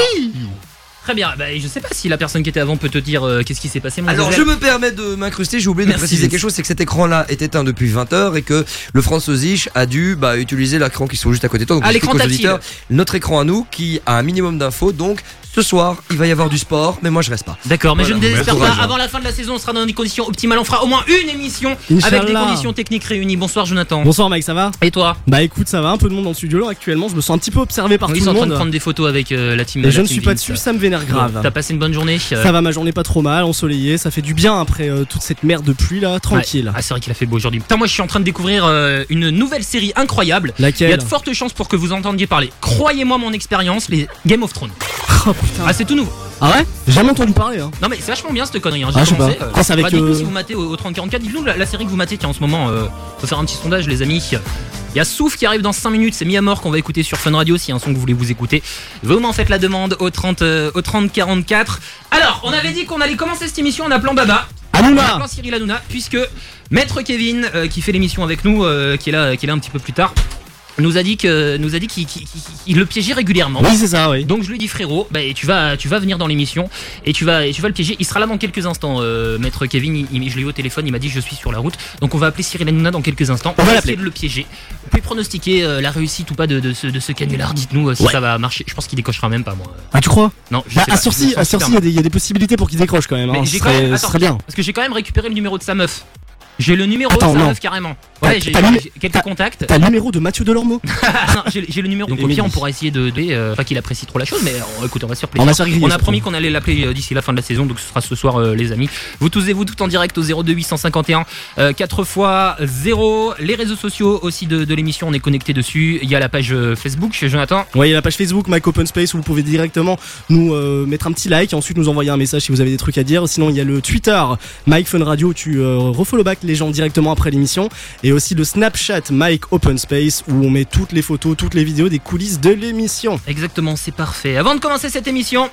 Speaker 21: Très bien, bah, je sais pas si la personne qui était avant peut te dire euh, qu'est-ce qui s'est passé, mon
Speaker 4: Alors je me permets de m'incruster, j'ai oublié de
Speaker 21: Merci,
Speaker 4: préciser quelque chose, c'est que cet écran-là est éteint depuis 20h et que le Franzosich a dû bah, utiliser l'écran qui sont juste à côté de toi. Donc
Speaker 21: Ah, l'écran tactile.
Speaker 4: Notre écran à nous qui a un minimum d'infos, donc ce soir il va y avoir du sport, mais moi je reste pas.
Speaker 21: D'accord, mais
Speaker 4: Voilà,
Speaker 21: je ne désespère pas. Avant la fin de la saison, on sera dans des conditions optimales. On fera au moins une émission
Speaker 41: Inch'Allah.
Speaker 21: avec des conditions techniques réunies. Bonsoir, Jonathan.
Speaker 41: Bonsoir Mike, ça va
Speaker 21: Et toi
Speaker 41: Bah écoute, ça va, un peu de monde dans le studio là actuellement, je me sens un petit peu observé par
Speaker 21: Ils
Speaker 41: tout
Speaker 21: sont en
Speaker 41: le
Speaker 21: train
Speaker 41: monde.
Speaker 21: de prendre des photos avec euh, la team.
Speaker 41: Et
Speaker 21: la
Speaker 41: je ne suis pas dessus, ça me vénère grave.
Speaker 21: T'as passé une bonne journée euh,
Speaker 41: Ça va, ma journée pas trop mal, ensoleillée, ça fait du bien après euh, toute cette merde de pluie là, tranquille.
Speaker 21: Ouais. Ah, c'est vrai qu'il a fait beau aujourd'hui. Putain, moi je suis en train de découvrir euh, une nouvelle série incroyable.
Speaker 41: Laquelle
Speaker 21: Il y a de fortes chances pour que vous entendiez parler. Croyez-moi mon expérience, les Game of Thrones.
Speaker 41: Putain.
Speaker 21: Ah, c'est tout nouveau.
Speaker 41: Ah ouais J'ai jamais entendu parler hein.
Speaker 21: Non mais c'est vachement bien cette connerie. Hein. J'ai
Speaker 41: Ah, je sais
Speaker 21: commencé,
Speaker 41: pas. Ah, c'est avec,
Speaker 21: bah, dites-nous
Speaker 41: euh,
Speaker 21: si vous matez au, au 3044, dites-nous la, la série que vous matez qui en ce moment. Euh, faut faire un petit sondage les amis. Il y a Souf qui arrive dans 5 minutes, c'est mis à mort qu'on va écouter sur Fun Radio a un son que vous voulez vous écouter. Vous m'en faites la demande au 30 euh, au 30 44. Alors, on avait dit qu'on allait commencer cette émission en appelant Baba.
Speaker 41: Hanouna.
Speaker 21: En appelant Cyril Hanouna puisque Maître Kevin euh, qui fait l'émission avec nous euh, qui est là qui est là un petit peu plus tard nous a dit que nous a dit qu'il le piégeait régulièrement.
Speaker 41: Oui, c'est ça, oui.
Speaker 21: Donc je lui dis frérot, bah, tu vas tu vas venir dans l'émission et tu vas et tu vas le piéger. Il sera là dans quelques instants. euh, Maître Kevin, il- il- je l'ai eu au téléphone, il m'a dit je suis sur la route. Donc on va appeler Cyril Hanouna dans quelques instants.
Speaker 41: On va
Speaker 21: essayer
Speaker 41: l'appeler.
Speaker 21: de le piéger. Vous pouvez pronostiquer euh, la réussite ou pas de, de ce de ce canular. Dites-nous euh, si
Speaker 41: Ouais.
Speaker 21: ça va marcher. Je pense qu'il décochera même pas moi.
Speaker 41: Ah tu crois?
Speaker 21: Non, je
Speaker 41: Bah,
Speaker 21: sais
Speaker 41: à
Speaker 21: pas, sens
Speaker 41: à Surcy, il y, a des- il y a des possibilités pour qu'il décroche quand même.
Speaker 21: Mais
Speaker 41: Hein.
Speaker 21: j'ai
Speaker 41: Ce
Speaker 21: quand même-
Speaker 41: serait, ce
Speaker 21: attends,
Speaker 41: serait bien.
Speaker 21: Parce que j'ai quand même récupéré le numéro de sa meuf. J'ai le numéro
Speaker 41: Attends, non.
Speaker 21: carrément. Ouais, j'ai quelques contacts.
Speaker 41: T'as le numéro de Mathieu Delormeau
Speaker 21: j'ai le numéro. Donc au pire, on pourra essayer de. de euh, pas qu'il apprécie trop la chose, mais euh, écoute, on va se faire plaisir.
Speaker 41: On griller,
Speaker 21: a promis qu'on allait l'appeler euh, d'ici la fin de la saison, donc ce sera ce soir, les amis. Vous tous et vous tout en direct au 02 851 euh, 4 fois 0. Les réseaux sociaux aussi de, de l'émission, on est connecté dessus. Il y a la page Facebook chez Jonathan.
Speaker 41: Ouais, il y a la page Facebook Mike Open Space où vous pouvez directement nous mettre un petit like et ensuite nous envoyer un message si vous avez des trucs à dire. Sinon, il y a le Twitter Mike Fun Radio, tu refollow back les gens directement après l'émission et aussi le Snapchat Mike Open Space où on met toutes les photos, toutes les vidéos des coulisses de l'émission.
Speaker 21: Exactement, c'est parfait. Avant de commencer cette émission,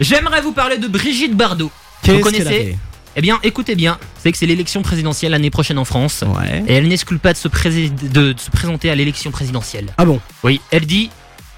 Speaker 21: j'aimerais vous parler de Brigitte Bardot. Vous connaissez Eh bien, écoutez bien, c'est que c'est l'élection présidentielle l'année prochaine en France. Et elle n'exclut pas de se, pré- de- de se présenter à l'élection présidentielle.
Speaker 41: Ah bon?
Speaker 21: Oui, elle dit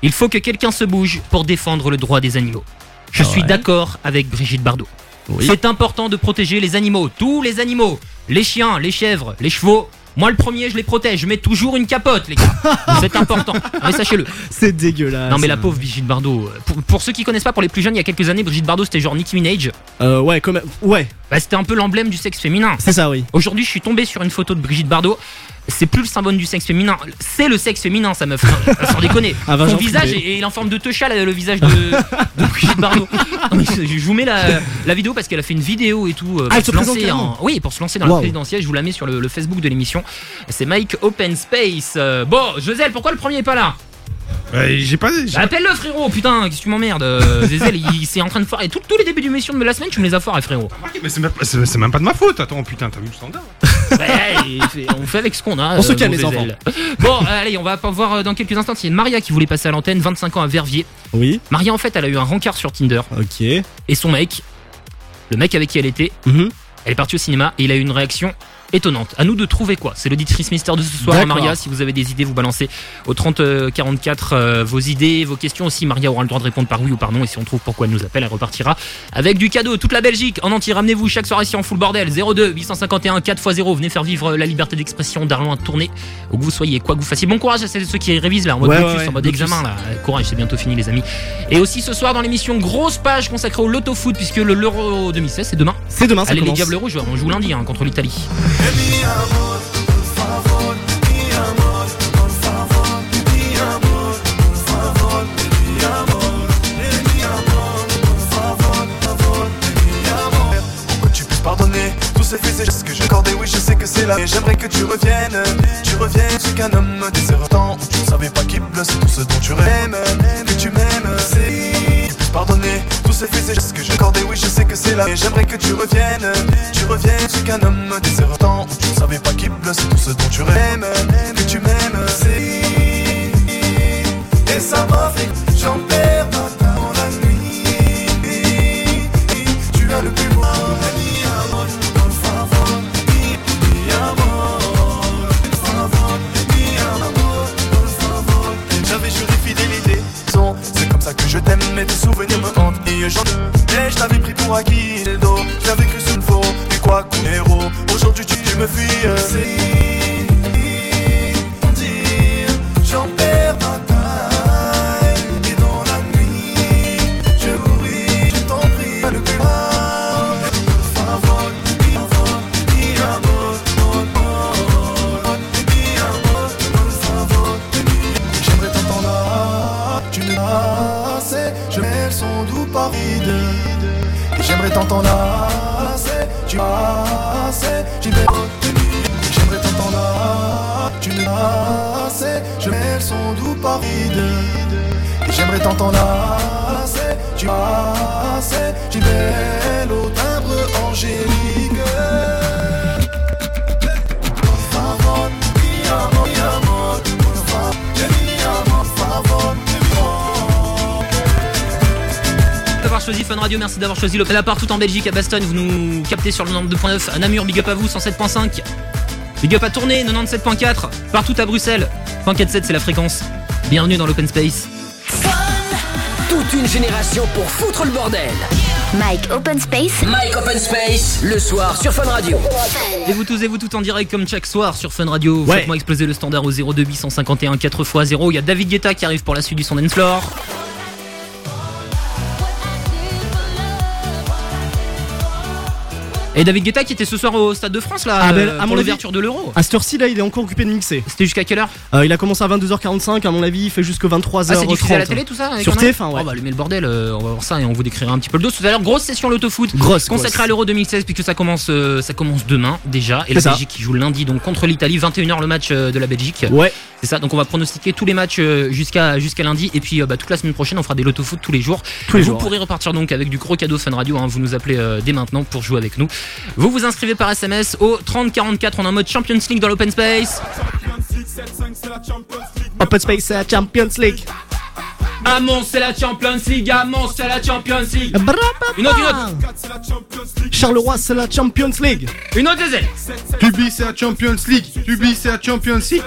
Speaker 21: il faut que quelqu'un se bouge pour défendre le droit des animaux. Je
Speaker 41: Ah
Speaker 21: suis
Speaker 41: ouais.
Speaker 21: d'accord avec Brigitte Bardot.
Speaker 41: Oui.
Speaker 21: C'est important de protéger les animaux, tous les animaux, les chiens, les chèvres, les chevaux. Moi, le premier, je les protège. Je mets toujours une capote, les gars. C'est important. Mais sachez-le.
Speaker 41: C'est dégueulasse.
Speaker 21: Non, mais la pauvre Brigitte Bardot. euh, Pour, pour ceux qui connaissent pas, pour les plus jeunes, il y a quelques années, Brigitte Bardot, c'était genre Nicki Minaj.
Speaker 41: Euh, ouais, comme ouais.
Speaker 21: Bah, c'était un peu l'emblème du sexe féminin.
Speaker 41: C'est ça, oui.
Speaker 21: Aujourd'hui, je suis tombé sur une photo de Brigitte Bardot. C'est plus le symbole du sexe féminin. C'est le sexe féminin, sa meuf. Sans déconner.
Speaker 41: Vagin
Speaker 21: Son visage est, est en forme de teucha, le, le visage de, de Brigitte Bardot. Non, je je vous mets la, la vidéo parce qu'elle a fait une vidéo et tout. euh,
Speaker 41: Ah, se
Speaker 21: lancer en- Oui, pour se lancer dans la présidentielle. Je vous la mets sur le, le Facebook de l'émission. C'est Mike Open Space. Euh, bon, Joselle, pourquoi le premier est pas là?
Speaker 42: Bah, j'ai pas.
Speaker 21: Bah, Appelle-le, frérot. Putain, qu'est-ce que tu m'emmerdes euh, Zézel, il, s'est en train de foirer. Tout- Tous les débuts d'émission de la semaine, tu me les as foirés, frérot.
Speaker 42: Mais c'est même, pas- c'est- c'est même pas de ma faute. Attends, putain, t'as vu le standard
Speaker 21: Ouais, et fait- on fait avec ce qu'on a.
Speaker 41: On se
Speaker 21: euh,
Speaker 41: calme,
Speaker 21: mon
Speaker 41: les enfants.
Speaker 21: Zézel. Bon, euh, allez, on va pas voir euh, dans quelques instants. Il y a une Maria qui voulait passer à l'antenne, 25 ans à Verviers.
Speaker 41: Oui.
Speaker 21: Maria, en fait, elle a eu un rencard sur Tinder.
Speaker 41: Ok.
Speaker 21: Et son mec, le mec avec qui elle était,
Speaker 41: Mhm.
Speaker 21: elle est partie au cinéma et il a eu une réaction étonnante. À nous de trouver quoi C'est l'auditrice mystère de ce soir. Maria. Si vous avez des idées, vous balancez au 30 euh, 44 euh, vos idées, vos questions aussi. Maria aura le droit de répondre par oui ou par non. Et si on trouve pourquoi elle nous appelle, elle repartira avec du cadeau. Toute la Belgique en entier. Ramenez-vous chaque soirée ici en full bordel. 02 851 4x0. Venez faire vivre la liberté d'expression d'Arlon à tourner. Où que vous soyez, quoi que vous fassiez. Bon courage à ceux ceux qui révisent là, en mode
Speaker 41: Ouais,
Speaker 21: en mode examen là. Courage, c'est bientôt fini les amis. Et aussi ce soir dans l'émission, grosse page consacrée au loto foot puisque le l'Euro 2016 c'est demain.
Speaker 41: C'est demain, ça
Speaker 21: Allez les. Diables Rouges, on joue lundi hein, contre l'Italie.
Speaker 11: Que tu puisses pardonner tous ces faits, c'est ce que j'ai accordé. Oui, je sais que c'est là, mais j'aimerais que tu reviennes. Tu reviennes, ce qu'un homme désire tant. Où tu ne savais pas qu'il blesse tout ce dont tu rêves. Que tu m'aimes, pardonner c'est ce que accordé. Oui, je sais que c'est là, mais j'aimerais que tu reviennes. Tu reviennes, ce qu'un homme désire tant. Où tu ne savais pas qu'il blesse tout ce dont tu rêves. Que tu m'aimes, c'est. Et ça m'a fait, j'en perds ma dans la nuit. Tu as le plus beau à. J'avais juré fidélité, c'est comme ça que je t'aime, mais tes souvenirs me hantent. J'en et je t'avais pris pour acquis j'avais cru sur le faux, et quoi coup héros. Aujourd'hui tu, tu me fuis, euh, assez, tu assez, tu mets J'aimerais t'entendre là, tu assez, je mets le son doux par. Et j'aimerais t'entendre là, assez, tu assez, tu belle
Speaker 21: choisi Fun Radio, merci d'avoir choisi l'Opéra partout en Belgique, à Bastogne, vous nous captez sur le 92.9, à Namur, big up à vous, 107.5, big up à Tournai, 97.4, partout à Bruxelles, 147 c'est la fréquence, bienvenue dans l'Open Space.
Speaker 3: Toute une génération pour foutre le bordel.
Speaker 23: Mike Open Space.
Speaker 3: Mike Open Space, le soir sur Fun Radio.
Speaker 21: Et vous tous et vous tout en direct comme chaque soir sur Fun Radio,
Speaker 3: Ouais.
Speaker 21: faites-moi exploser le standard au 02 851 4x0, il y a David Guetta qui arrive pour la suite du son dance floor. Et David Guetta qui était ce soir au Stade de France là,
Speaker 41: Ah, ben,
Speaker 21: euh,
Speaker 41: à
Speaker 21: pour
Speaker 41: mon avis-
Speaker 21: l'ouverture de l'Euro.
Speaker 41: À cette heure-ci, là, il est encore occupé de mixer.
Speaker 21: C'était jusqu'à quelle heure?
Speaker 41: Euh, Il a commencé à 22h45, à mon avis, il fait jusque 23h30.
Speaker 21: Ah, c'est diffusé à la télé tout ça
Speaker 41: Sur
Speaker 21: Connery
Speaker 41: TF1, ouais.
Speaker 21: Oh bah le bordel, euh, on va voir ça et on vous décrira un petit peu le dos. Tout à l'heure, grosse session l'autofoot.
Speaker 41: Grosse,
Speaker 21: Consacrée à l'Euro 2016 puisque ça commence, euh, ça commence demain déjà. Et la
Speaker 41: ça.
Speaker 21: Belgique qui joue lundi donc contre l'Italie, 21h le match de la Belgique.
Speaker 41: Ouais.
Speaker 21: C'est ça, donc on va pronostiquer tous les matchs jusqu'à jusqu'à lundi et puis bah, toute la semaine prochaine on fera des lotofoot tous les jours.
Speaker 41: Tous les
Speaker 21: vous
Speaker 41: jours,
Speaker 21: pourrez repartir donc avec du gros cadeau Fun Radio, hein. vous nous appelez dès maintenant pour jouer avec nous. Vous vous inscrivez par SMS au 3044, on est en mode Champions League dans l'Open Space.
Speaker 41: Open Space, c'est la Champions League.
Speaker 21: À Mons c'est la Champions League, à Mons c'est la Champions League. Une autre, une autre.
Speaker 41: Charleroi, c'est la Champions League.
Speaker 21: Une autre deuxième.
Speaker 42: Tubi, c'est la Champions League. Tubi, c'est la Champions League.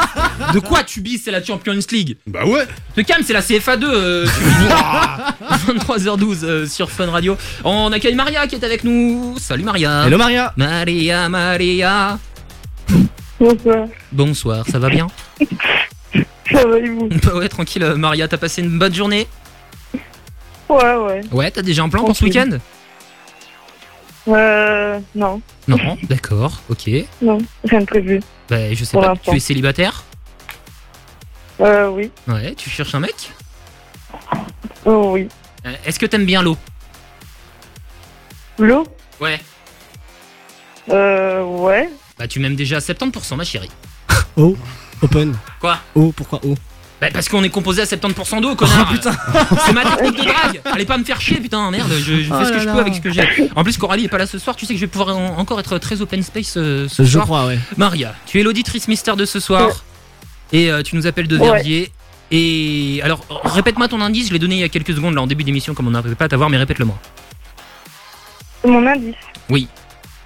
Speaker 21: De quoi tu bis c'est la Champions League
Speaker 42: Bah ouais.
Speaker 21: Te calme, c'est la CFA2. euh, tu bis. 23h12 euh, sur Fun Radio. On accueille Maria qui est avec nous. Salut Maria.
Speaker 41: Hello Maria.
Speaker 21: Maria, Maria.
Speaker 25: Bonsoir.
Speaker 21: Bonsoir, ça va bien?
Speaker 25: Ça va et vous
Speaker 21: Bah ouais, tranquille, euh, Maria, t'as passé une bonne journée
Speaker 25: Ouais, ouais.
Speaker 21: Ouais, t'as déjà un plan pour ce
Speaker 25: Tranquille.
Speaker 21: week-end?
Speaker 25: Euh, non.
Speaker 21: Non, d'accord, ok.
Speaker 25: Non, rien de prévu.
Speaker 21: Bah, je sais
Speaker 25: Pour
Speaker 21: pas,
Speaker 25: l'instant.
Speaker 21: tu es célibataire?
Speaker 25: Euh, oui.
Speaker 21: Ouais, tu cherches un mec?
Speaker 25: Oh, oui.
Speaker 21: Euh, Est-ce que t'aimes bien l'eau?
Speaker 25: L'eau?
Speaker 21: Ouais.
Speaker 25: Euh, ouais.
Speaker 21: Bah, tu m'aimes déjà à 70%, ma chérie.
Speaker 41: Oh, open.
Speaker 21: Quoi
Speaker 41: Oh, pourquoi oh
Speaker 21: Bah, parce qu'on est composé à 70% d'eau, connard.
Speaker 41: putain.
Speaker 21: C'est ma technique de drague. Allez pas me faire chier, putain, merde. Je, je fais
Speaker 41: Oh
Speaker 21: ce que
Speaker 41: là
Speaker 21: je
Speaker 41: là.
Speaker 21: peux avec ce que j'ai. En plus, Coralie est pas là ce soir. Tu sais que je vais pouvoir en- encore être très open space euh, ce
Speaker 41: Je
Speaker 21: soir.
Speaker 41: crois, ouais.
Speaker 21: Maria, tu es l'auditrice mystère de ce soir. Et euh, tu nous appelles de
Speaker 25: Ouais.
Speaker 21: Verviers. Et alors, répète-moi ton indice. Je l'ai donné il y a quelques secondes là en début d'émission, comme on n'arrivait pas à t'avoir, mais répète-le-moi.
Speaker 25: C'est mon indice.
Speaker 21: Oui.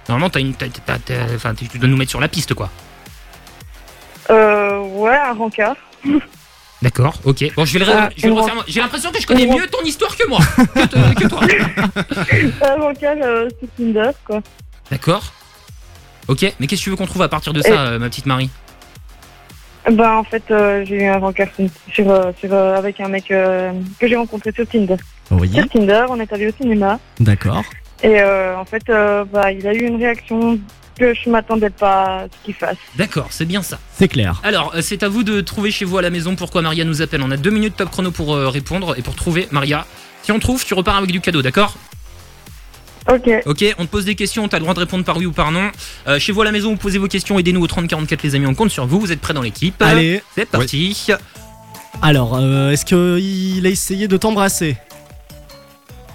Speaker 21: Normalement, t'as une, enfin, tu dois nous mettre sur la piste, quoi.
Speaker 25: Euh, ouais, un rencard.
Speaker 21: D'accord, ok. Bon, je vais le,
Speaker 25: Ah,
Speaker 21: je vais le
Speaker 25: une
Speaker 21: refaire. moi. J'ai l'impression que je connais mieux ton histoire que moi. que, te- que toi.
Speaker 25: Un rencard euh, sur Tinder, quoi.
Speaker 21: D'accord. Ok, mais qu'est-ce que tu veux qu'on trouve à partir de ça, euh, ma petite Marie?
Speaker 25: Ben, en fait, euh, j'ai eu un rencard sur, sur, euh, sur, euh, avec un mec euh, que j'ai rencontré sur Tinder.
Speaker 41: Oui.
Speaker 25: Sur Tinder, on est allé au cinéma.
Speaker 41: D'accord.
Speaker 25: Et euh, en fait, euh, bah, il a eu une réaction que je m'attendais pas à ce qu'il fasse.
Speaker 21: D'accord, c'est bien ça.
Speaker 41: C'est clair.
Speaker 21: Alors, euh, c'est à vous de trouver chez vous à la maison pourquoi Maria nous appelle. On a deux minutes top chrono pour euh, répondre et pour trouver Maria. Si on trouve, tu repars avec du cadeau, d'accord?
Speaker 25: Ok.
Speaker 21: Ok, on te pose des questions, t'as le droit de répondre par oui ou par non. Euh, chez vous à la maison, vous posez vos questions, aidez-nous au 3044 les amis, on compte sur vous, vous êtes prêts dans l'équipe.
Speaker 41: Allez.
Speaker 21: C'est parti.
Speaker 41: Alors, euh, est-ce qu'il a essayé de t'embrasser?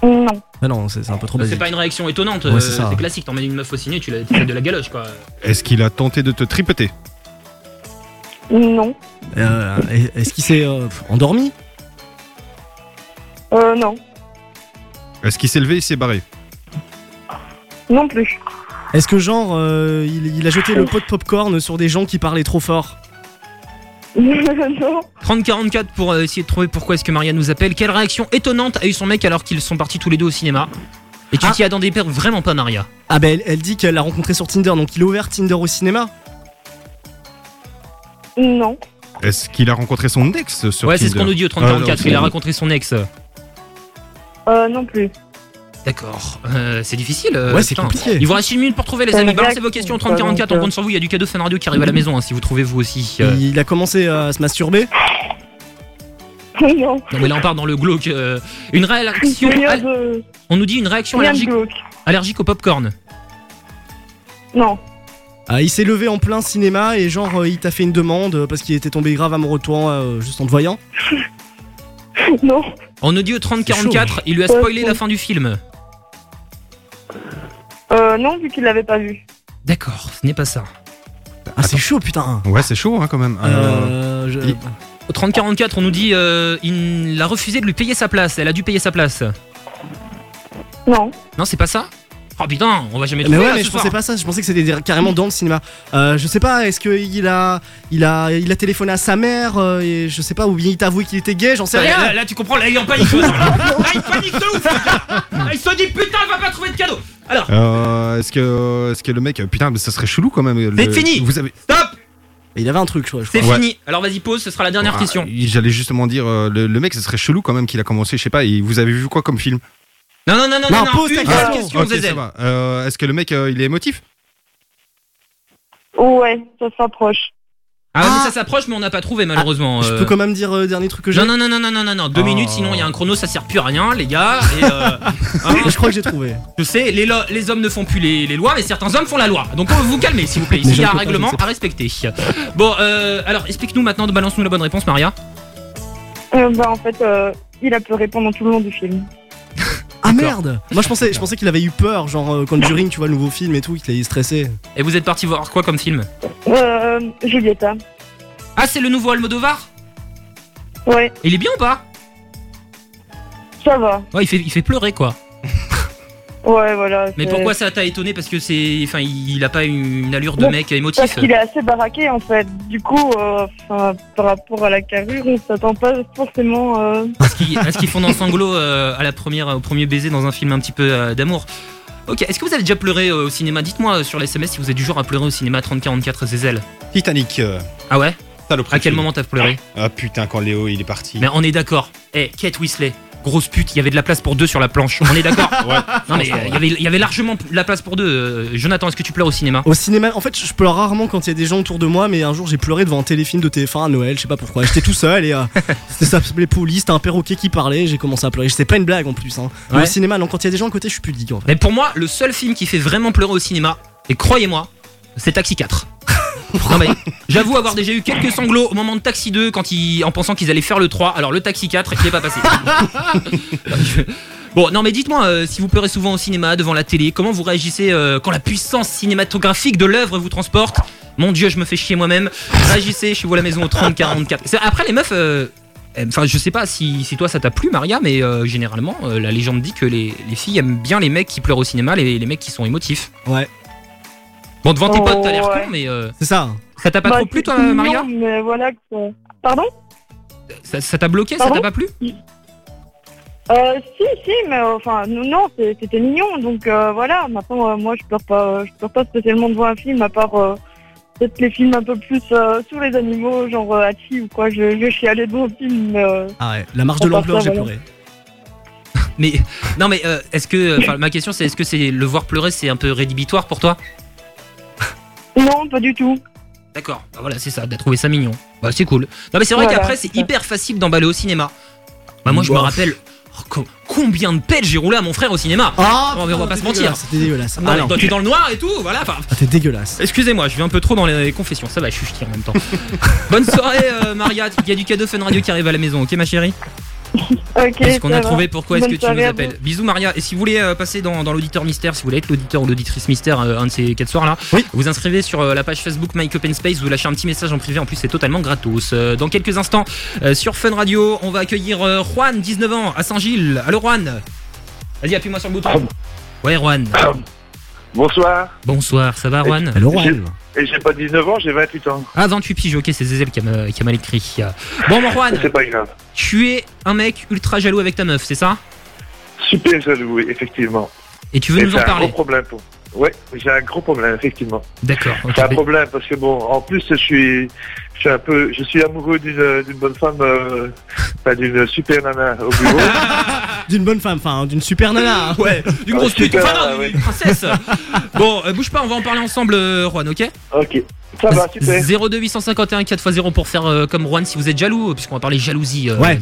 Speaker 25: Non.
Speaker 41: Ah non, c'est un peu trop
Speaker 21: c'est pas une réaction étonnante,
Speaker 41: Ouais,
Speaker 21: euh,
Speaker 41: c'est
Speaker 21: classique, t'emmènes une meuf au ciné, tu la- tu fais de la galoche quoi.
Speaker 42: Est-ce qu'il a tenté de te tripoter?
Speaker 25: Non.
Speaker 41: Euh, est-ce qu'il s'est euh, endormi?
Speaker 25: Euh, non.
Speaker 42: Est-ce qu'il s'est levé et s'est barré?
Speaker 25: Non plus.
Speaker 41: Est-ce que genre euh, il, il a jeté le pot de popcorn sur des gens qui parlaient trop fort?
Speaker 25: non.
Speaker 21: 3044 pour euh, essayer de trouver pourquoi est-ce que Maria nous appelle. Quelle réaction étonnante a eu son mec alors qu'ils sont partis tous les deux au cinéma Et tu t'y attendais pas- vraiment pas Maria
Speaker 41: Ah bah elle, elle dit qu'elle l'a rencontré sur Tinder, donc il a ouvert Tinder au cinéma
Speaker 25: Non.
Speaker 42: Est-ce qu'il a rencontré son ex sur
Speaker 21: Ouais, c'est ce
Speaker 42: Tinder
Speaker 21: qu'on nous dit au
Speaker 42: Ah, non,
Speaker 21: 3044,
Speaker 42: c'est-
Speaker 21: il a rencontré son ex.
Speaker 25: Euh, non plus.
Speaker 21: D'accord, Euh, c'est difficile. euh,
Speaker 41: Ouais, c'est compliqué.
Speaker 21: Il vous reste une minute pour trouver les amis. Balancez vos questions au
Speaker 25: quoi,
Speaker 21: 3044, on compte sur vous. Il y a du cadeau Fun Radio qui arrive à la maison hein, si vous trouvez vous aussi. euh.
Speaker 41: Il a commencé à se masturber
Speaker 25: non.
Speaker 21: Non, mais là on part dans le glauque. euh, Une réaction.
Speaker 25: Rien
Speaker 21: al-
Speaker 25: de...
Speaker 21: On nous dit une réaction allergique, allergique au popcorn.
Speaker 25: Non.
Speaker 41: Ah, il s'est levé en plein cinéma et genre euh, il t'a fait une demande parce qu'il était tombé grave amoureux de toi euh, juste en te voyant
Speaker 25: Non.
Speaker 21: On nous dit au 3044, il lui a spoilé la fin du film.
Speaker 25: Euh, non, vu qu'il l'avait pas vu.
Speaker 21: D'accord, ce n'est pas ça.
Speaker 41: Ah c'est chaud putain
Speaker 42: Ouais, c'est chaud hein, quand même.
Speaker 41: Euh, je-
Speaker 42: il-
Speaker 21: Au 3044, on nous dit euh, il a refusé de lui payer sa place. Elle a dû payer sa place.
Speaker 25: Non.
Speaker 21: Non, c'est pas ça? Oh putain, on va jamais
Speaker 41: Mais
Speaker 21: trouver
Speaker 41: ouais,
Speaker 21: là,
Speaker 41: mais
Speaker 21: ce
Speaker 41: je
Speaker 21: soir.
Speaker 41: pensais pas ça, je pensais que c'était carrément dans le cinéma. Euh, je sais pas, est-ce qu'il a, il a, il a téléphoné à sa mère euh, et je sais pas, ou bien il t'a avoué qu'il était gay, j'en sais
Speaker 21: Là,
Speaker 41: rien.
Speaker 21: là, là, tu comprends, là il est en panique. Là, Là, il panique de ouf. Là, il se dit putain, elle va pas trouver de cadeau. Alors,
Speaker 42: Euh, est-ce que, est-ce que le mec, putain, mais ça serait chelou quand même. le-
Speaker 21: c'est fini.
Speaker 42: Vous avez.
Speaker 21: Stop.
Speaker 41: Il avait un truc, je crois. je
Speaker 21: C'est
Speaker 41: crois.
Speaker 42: Ouais.
Speaker 21: fini. Alors vas-y pause, ce sera la dernière question.
Speaker 42: J'allais justement dire, euh, le, le mec, ça serait chelou quand même qu'il a commencé, je sais pas. Et vous avez vu quoi comme film?
Speaker 21: Non, non, non, non, non, non, une seule question.
Speaker 42: Euh, Est-ce que le mec, euh, il est émotif?
Speaker 10: Ouais, ça se rapproche.
Speaker 21: Ah, ouais, mais ça s'approche, mais on n'a pas trouvé malheureusement.
Speaker 41: Je
Speaker 21: euh.
Speaker 41: peux quand même dire euh, dernier truc que j'ai
Speaker 21: Non, non, non, non, non, non, non, non, deux
Speaker 41: Oh.
Speaker 21: minutes, sinon il y a un chrono, ça sert plus à rien, les gars. Et, euh, hein,
Speaker 41: Je crois que j'ai trouvé.
Speaker 21: je sais, les, lo- les hommes ne font plus les, les lois, mais certains hommes font la loi. Donc vous calmez, s'il vous plaît. Ici, il y a un règlement à respecter. Bon, euh, alors explique-nous maintenant, balance-nous la bonne réponse, Maria.
Speaker 10: Euh, bah, en fait, euh, il a pleuré pendant tout le long du film.
Speaker 41: Ah merde Moi je pensais, je pensais qu'il avait eu peur, genre euh, Conjuring, tu vois, le nouveau film et tout, qu'il est stressé.
Speaker 21: Et vous êtes parti voir quoi comme film
Speaker 10: Euh, Julieta.
Speaker 21: Ah, c'est le nouveau Almodovar
Speaker 10: Ouais.
Speaker 21: Il est bien ou pas?
Speaker 10: Ça va.
Speaker 21: Ouais, il fait, il fait pleurer quoi.
Speaker 10: Ouais, voilà.
Speaker 21: Mais pourquoi ça t'a étonné Parce que c'est. Enfin, il a pas une allure de
Speaker 10: Ouais,
Speaker 21: mec
Speaker 10: Parce
Speaker 21: émotif.
Speaker 10: qu'il est assez baraqué en fait. Du coup, euh, enfin, par rapport à la carrure, on s'attend pas forcément. euh,
Speaker 21: Est-ce qu'ils est-ce qu'ils font dans Sanglo euh, à la première, au premier baiser dans un film un petit peu euh, d'amour Ok, est-ce que vous avez déjà pleuré euh, au cinéma? Dites-moi euh, sur les SMS si vous êtes du genre à pleurer au cinéma 3044 Zézel.
Speaker 42: Titanic. euh,
Speaker 21: Ah ouais?
Speaker 42: saloperie
Speaker 21: À quel moment t'as pleuré?
Speaker 42: Ah putain, quand Léo il est parti.
Speaker 21: Mais on est d'accord. Eh, Kate Weasley, grosse pute, il y avait de la place pour deux sur la planche. On est d'accord
Speaker 42: Ouais,
Speaker 21: Non mais euh, il y avait- il y avait largement de la place pour deux. Euh, Jonathan, est-ce que tu pleures au cinéma?
Speaker 41: Au cinéma, en fait, je pleure rarement quand il y a des gens autour de moi, mais un jour j'ai pleuré devant un téléfilm de TF1 à Noël, je sais pas pourquoi. J'étais tout seul et euh, c'était ça s'appelait Police, c'était un perroquet qui parlait, j'ai commencé à pleurer. C'était pas une blague en plus. Hein. Mais
Speaker 21: Ouais.
Speaker 41: Au cinéma, non, quand il y a des gens à côté, je suis pudique en fait.
Speaker 21: Mais pour moi, le seul film qui fait vraiment pleurer au cinéma, et croyez-moi, c'est Taxi 4. non mais j'avoue avoir déjà eu quelques sanglots au moment de Taxi 2 quand ils, en pensant qu'ils allaient faire le 3. Alors le Taxi 4, il est pas passé. Bon, non mais dites-moi euh, si vous pleurez souvent au cinéma, devant la télé, comment vous réagissez euh, quand la puissance cinématographique de l'œuvre vous transporte? Mon dieu, je me fais chier moi-même. Réagissez chez vous à la maison au 30 44. C'est- Après les meufs euh, Enfin, je sais pas si, toi ça t'a plu, Maria, mais généralement, la légende dit que les, les filles aiment bien les mecs qui pleurent au cinéma, les mecs qui sont émotifs.
Speaker 41: Ouais.
Speaker 21: Bon, devant tes
Speaker 10: Oh,
Speaker 21: potes, t'as l'air
Speaker 10: ouais.
Speaker 21: con, mais euh,
Speaker 41: C'est ça.
Speaker 21: ça t'a pas
Speaker 10: bah,
Speaker 21: trop plu,
Speaker 10: c'est
Speaker 21: toi,
Speaker 10: mignon,
Speaker 21: Maria
Speaker 10: Mais voilà que Pardon?
Speaker 21: Ça ça t'a bloqué, ça t'a pas plu?
Speaker 10: Euh, si, si, mais euh, enfin, non, c'était mignon, donc euh, voilà. Maintenant, euh, moi, je pleure pas, je pleure pas spécialement devant un film, à part euh, peut-être les films un peu plus euh, sur les animaux, genre euh, Hachi ou quoi. Je, je chialais devant le film, mais euh,
Speaker 41: Ah ouais, la marche de l'ampleur, j'ai pleuré.
Speaker 21: Mais non, mais euh, est-ce que enfin, ma question c'est est-ce que c'est le voir pleurer, c'est un peu rédhibitoire pour toi?
Speaker 10: Non, pas du tout.
Speaker 21: D'accord, bah voilà, c'est ça, t'as trouvé ça mignon. Bah, c'est cool. Non, mais c'est vrai
Speaker 10: Voilà,
Speaker 21: qu'après,
Speaker 10: c'est
Speaker 21: hyper facile d'emballer au cinéma. Bah, moi, je me rappelle oh, co- combien de pelles j'ai roulé à mon frère au cinéma.
Speaker 41: Ah,
Speaker 21: Oh, mais on va pas se mentir.
Speaker 41: C'était dégueulasse.
Speaker 21: Non,
Speaker 41: Ah non.
Speaker 21: toi, t'es dans le noir et tout, voilà.
Speaker 41: Ah, t'es dégueulasse.
Speaker 21: Excusez-moi, je vais un peu trop dans les confessions. Ça va, je suis ch'ti en même temps. Bonne soirée, euh, Maria. Il y a du cadeau Fun Radio qui arrive à la maison, ok, ma chérie?
Speaker 10: Ok.
Speaker 21: Est-ce qu'on a trouvé pourquoi est-ce que tu nous appelles Bisous, Maria. Et si vous voulez euh, passer dans, dans l'auditeur mystère, si vous voulez être l'auditeur ou l'auditrice mystère euh, un de ces quatre soirs là, vous inscrivez sur euh, la page Facebook Mike Open Space. Vous lâchez un petit message en privé. En plus, c'est totalement gratos. Dans quelques instants, sur Fun Radio, on va accueillir Juan, 19 ans, à Saint-Gilles. Allô, Juan Vas-y, appuie-moi sur le bouton. Ouais, Juan.
Speaker 43: Bonsoir.
Speaker 21: Bonsoir, ça va, Juan
Speaker 43: J'ai- Et j'ai pas 19 ans, j'ai 28 ans.
Speaker 21: Ah, 28 piges, ok, c'est Zézel qui a, ma- qui a mal écrit. Bon, mon Juan,
Speaker 43: C'est pas grave.
Speaker 21: tu es un mec ultra jaloux avec ta meuf, c'est ça?
Speaker 43: Super jaloux, oui, effectivement.
Speaker 21: Et tu veux
Speaker 43: Et
Speaker 21: nous
Speaker 43: c'est
Speaker 21: en
Speaker 43: un
Speaker 21: parler?
Speaker 43: gros problème pour. Ouais, j'ai un gros problème, effectivement.
Speaker 21: D'accord. ok.
Speaker 43: C'est un problème parce que bon, en plus, je suis, je suis un peu, je suis amoureux d'une, d'une bonne femme, euh, enfin, d'une super nana au bureau.
Speaker 41: D'une bonne femme, enfin, d'une super nana. hein.
Speaker 21: Ouais, d'une grosse pute,
Speaker 43: super,
Speaker 21: enfin non,
Speaker 43: ouais.
Speaker 21: d'une princesse. bon, euh, bouge pas, on va en parler ensemble, euh, Juan, ok?
Speaker 43: Ok, ça va, super.
Speaker 21: 02 851 4x0 pour faire euh, comme Juan si vous êtes jaloux, puisqu'on va parler jalousie. euh,
Speaker 41: Ouais.
Speaker 21: dans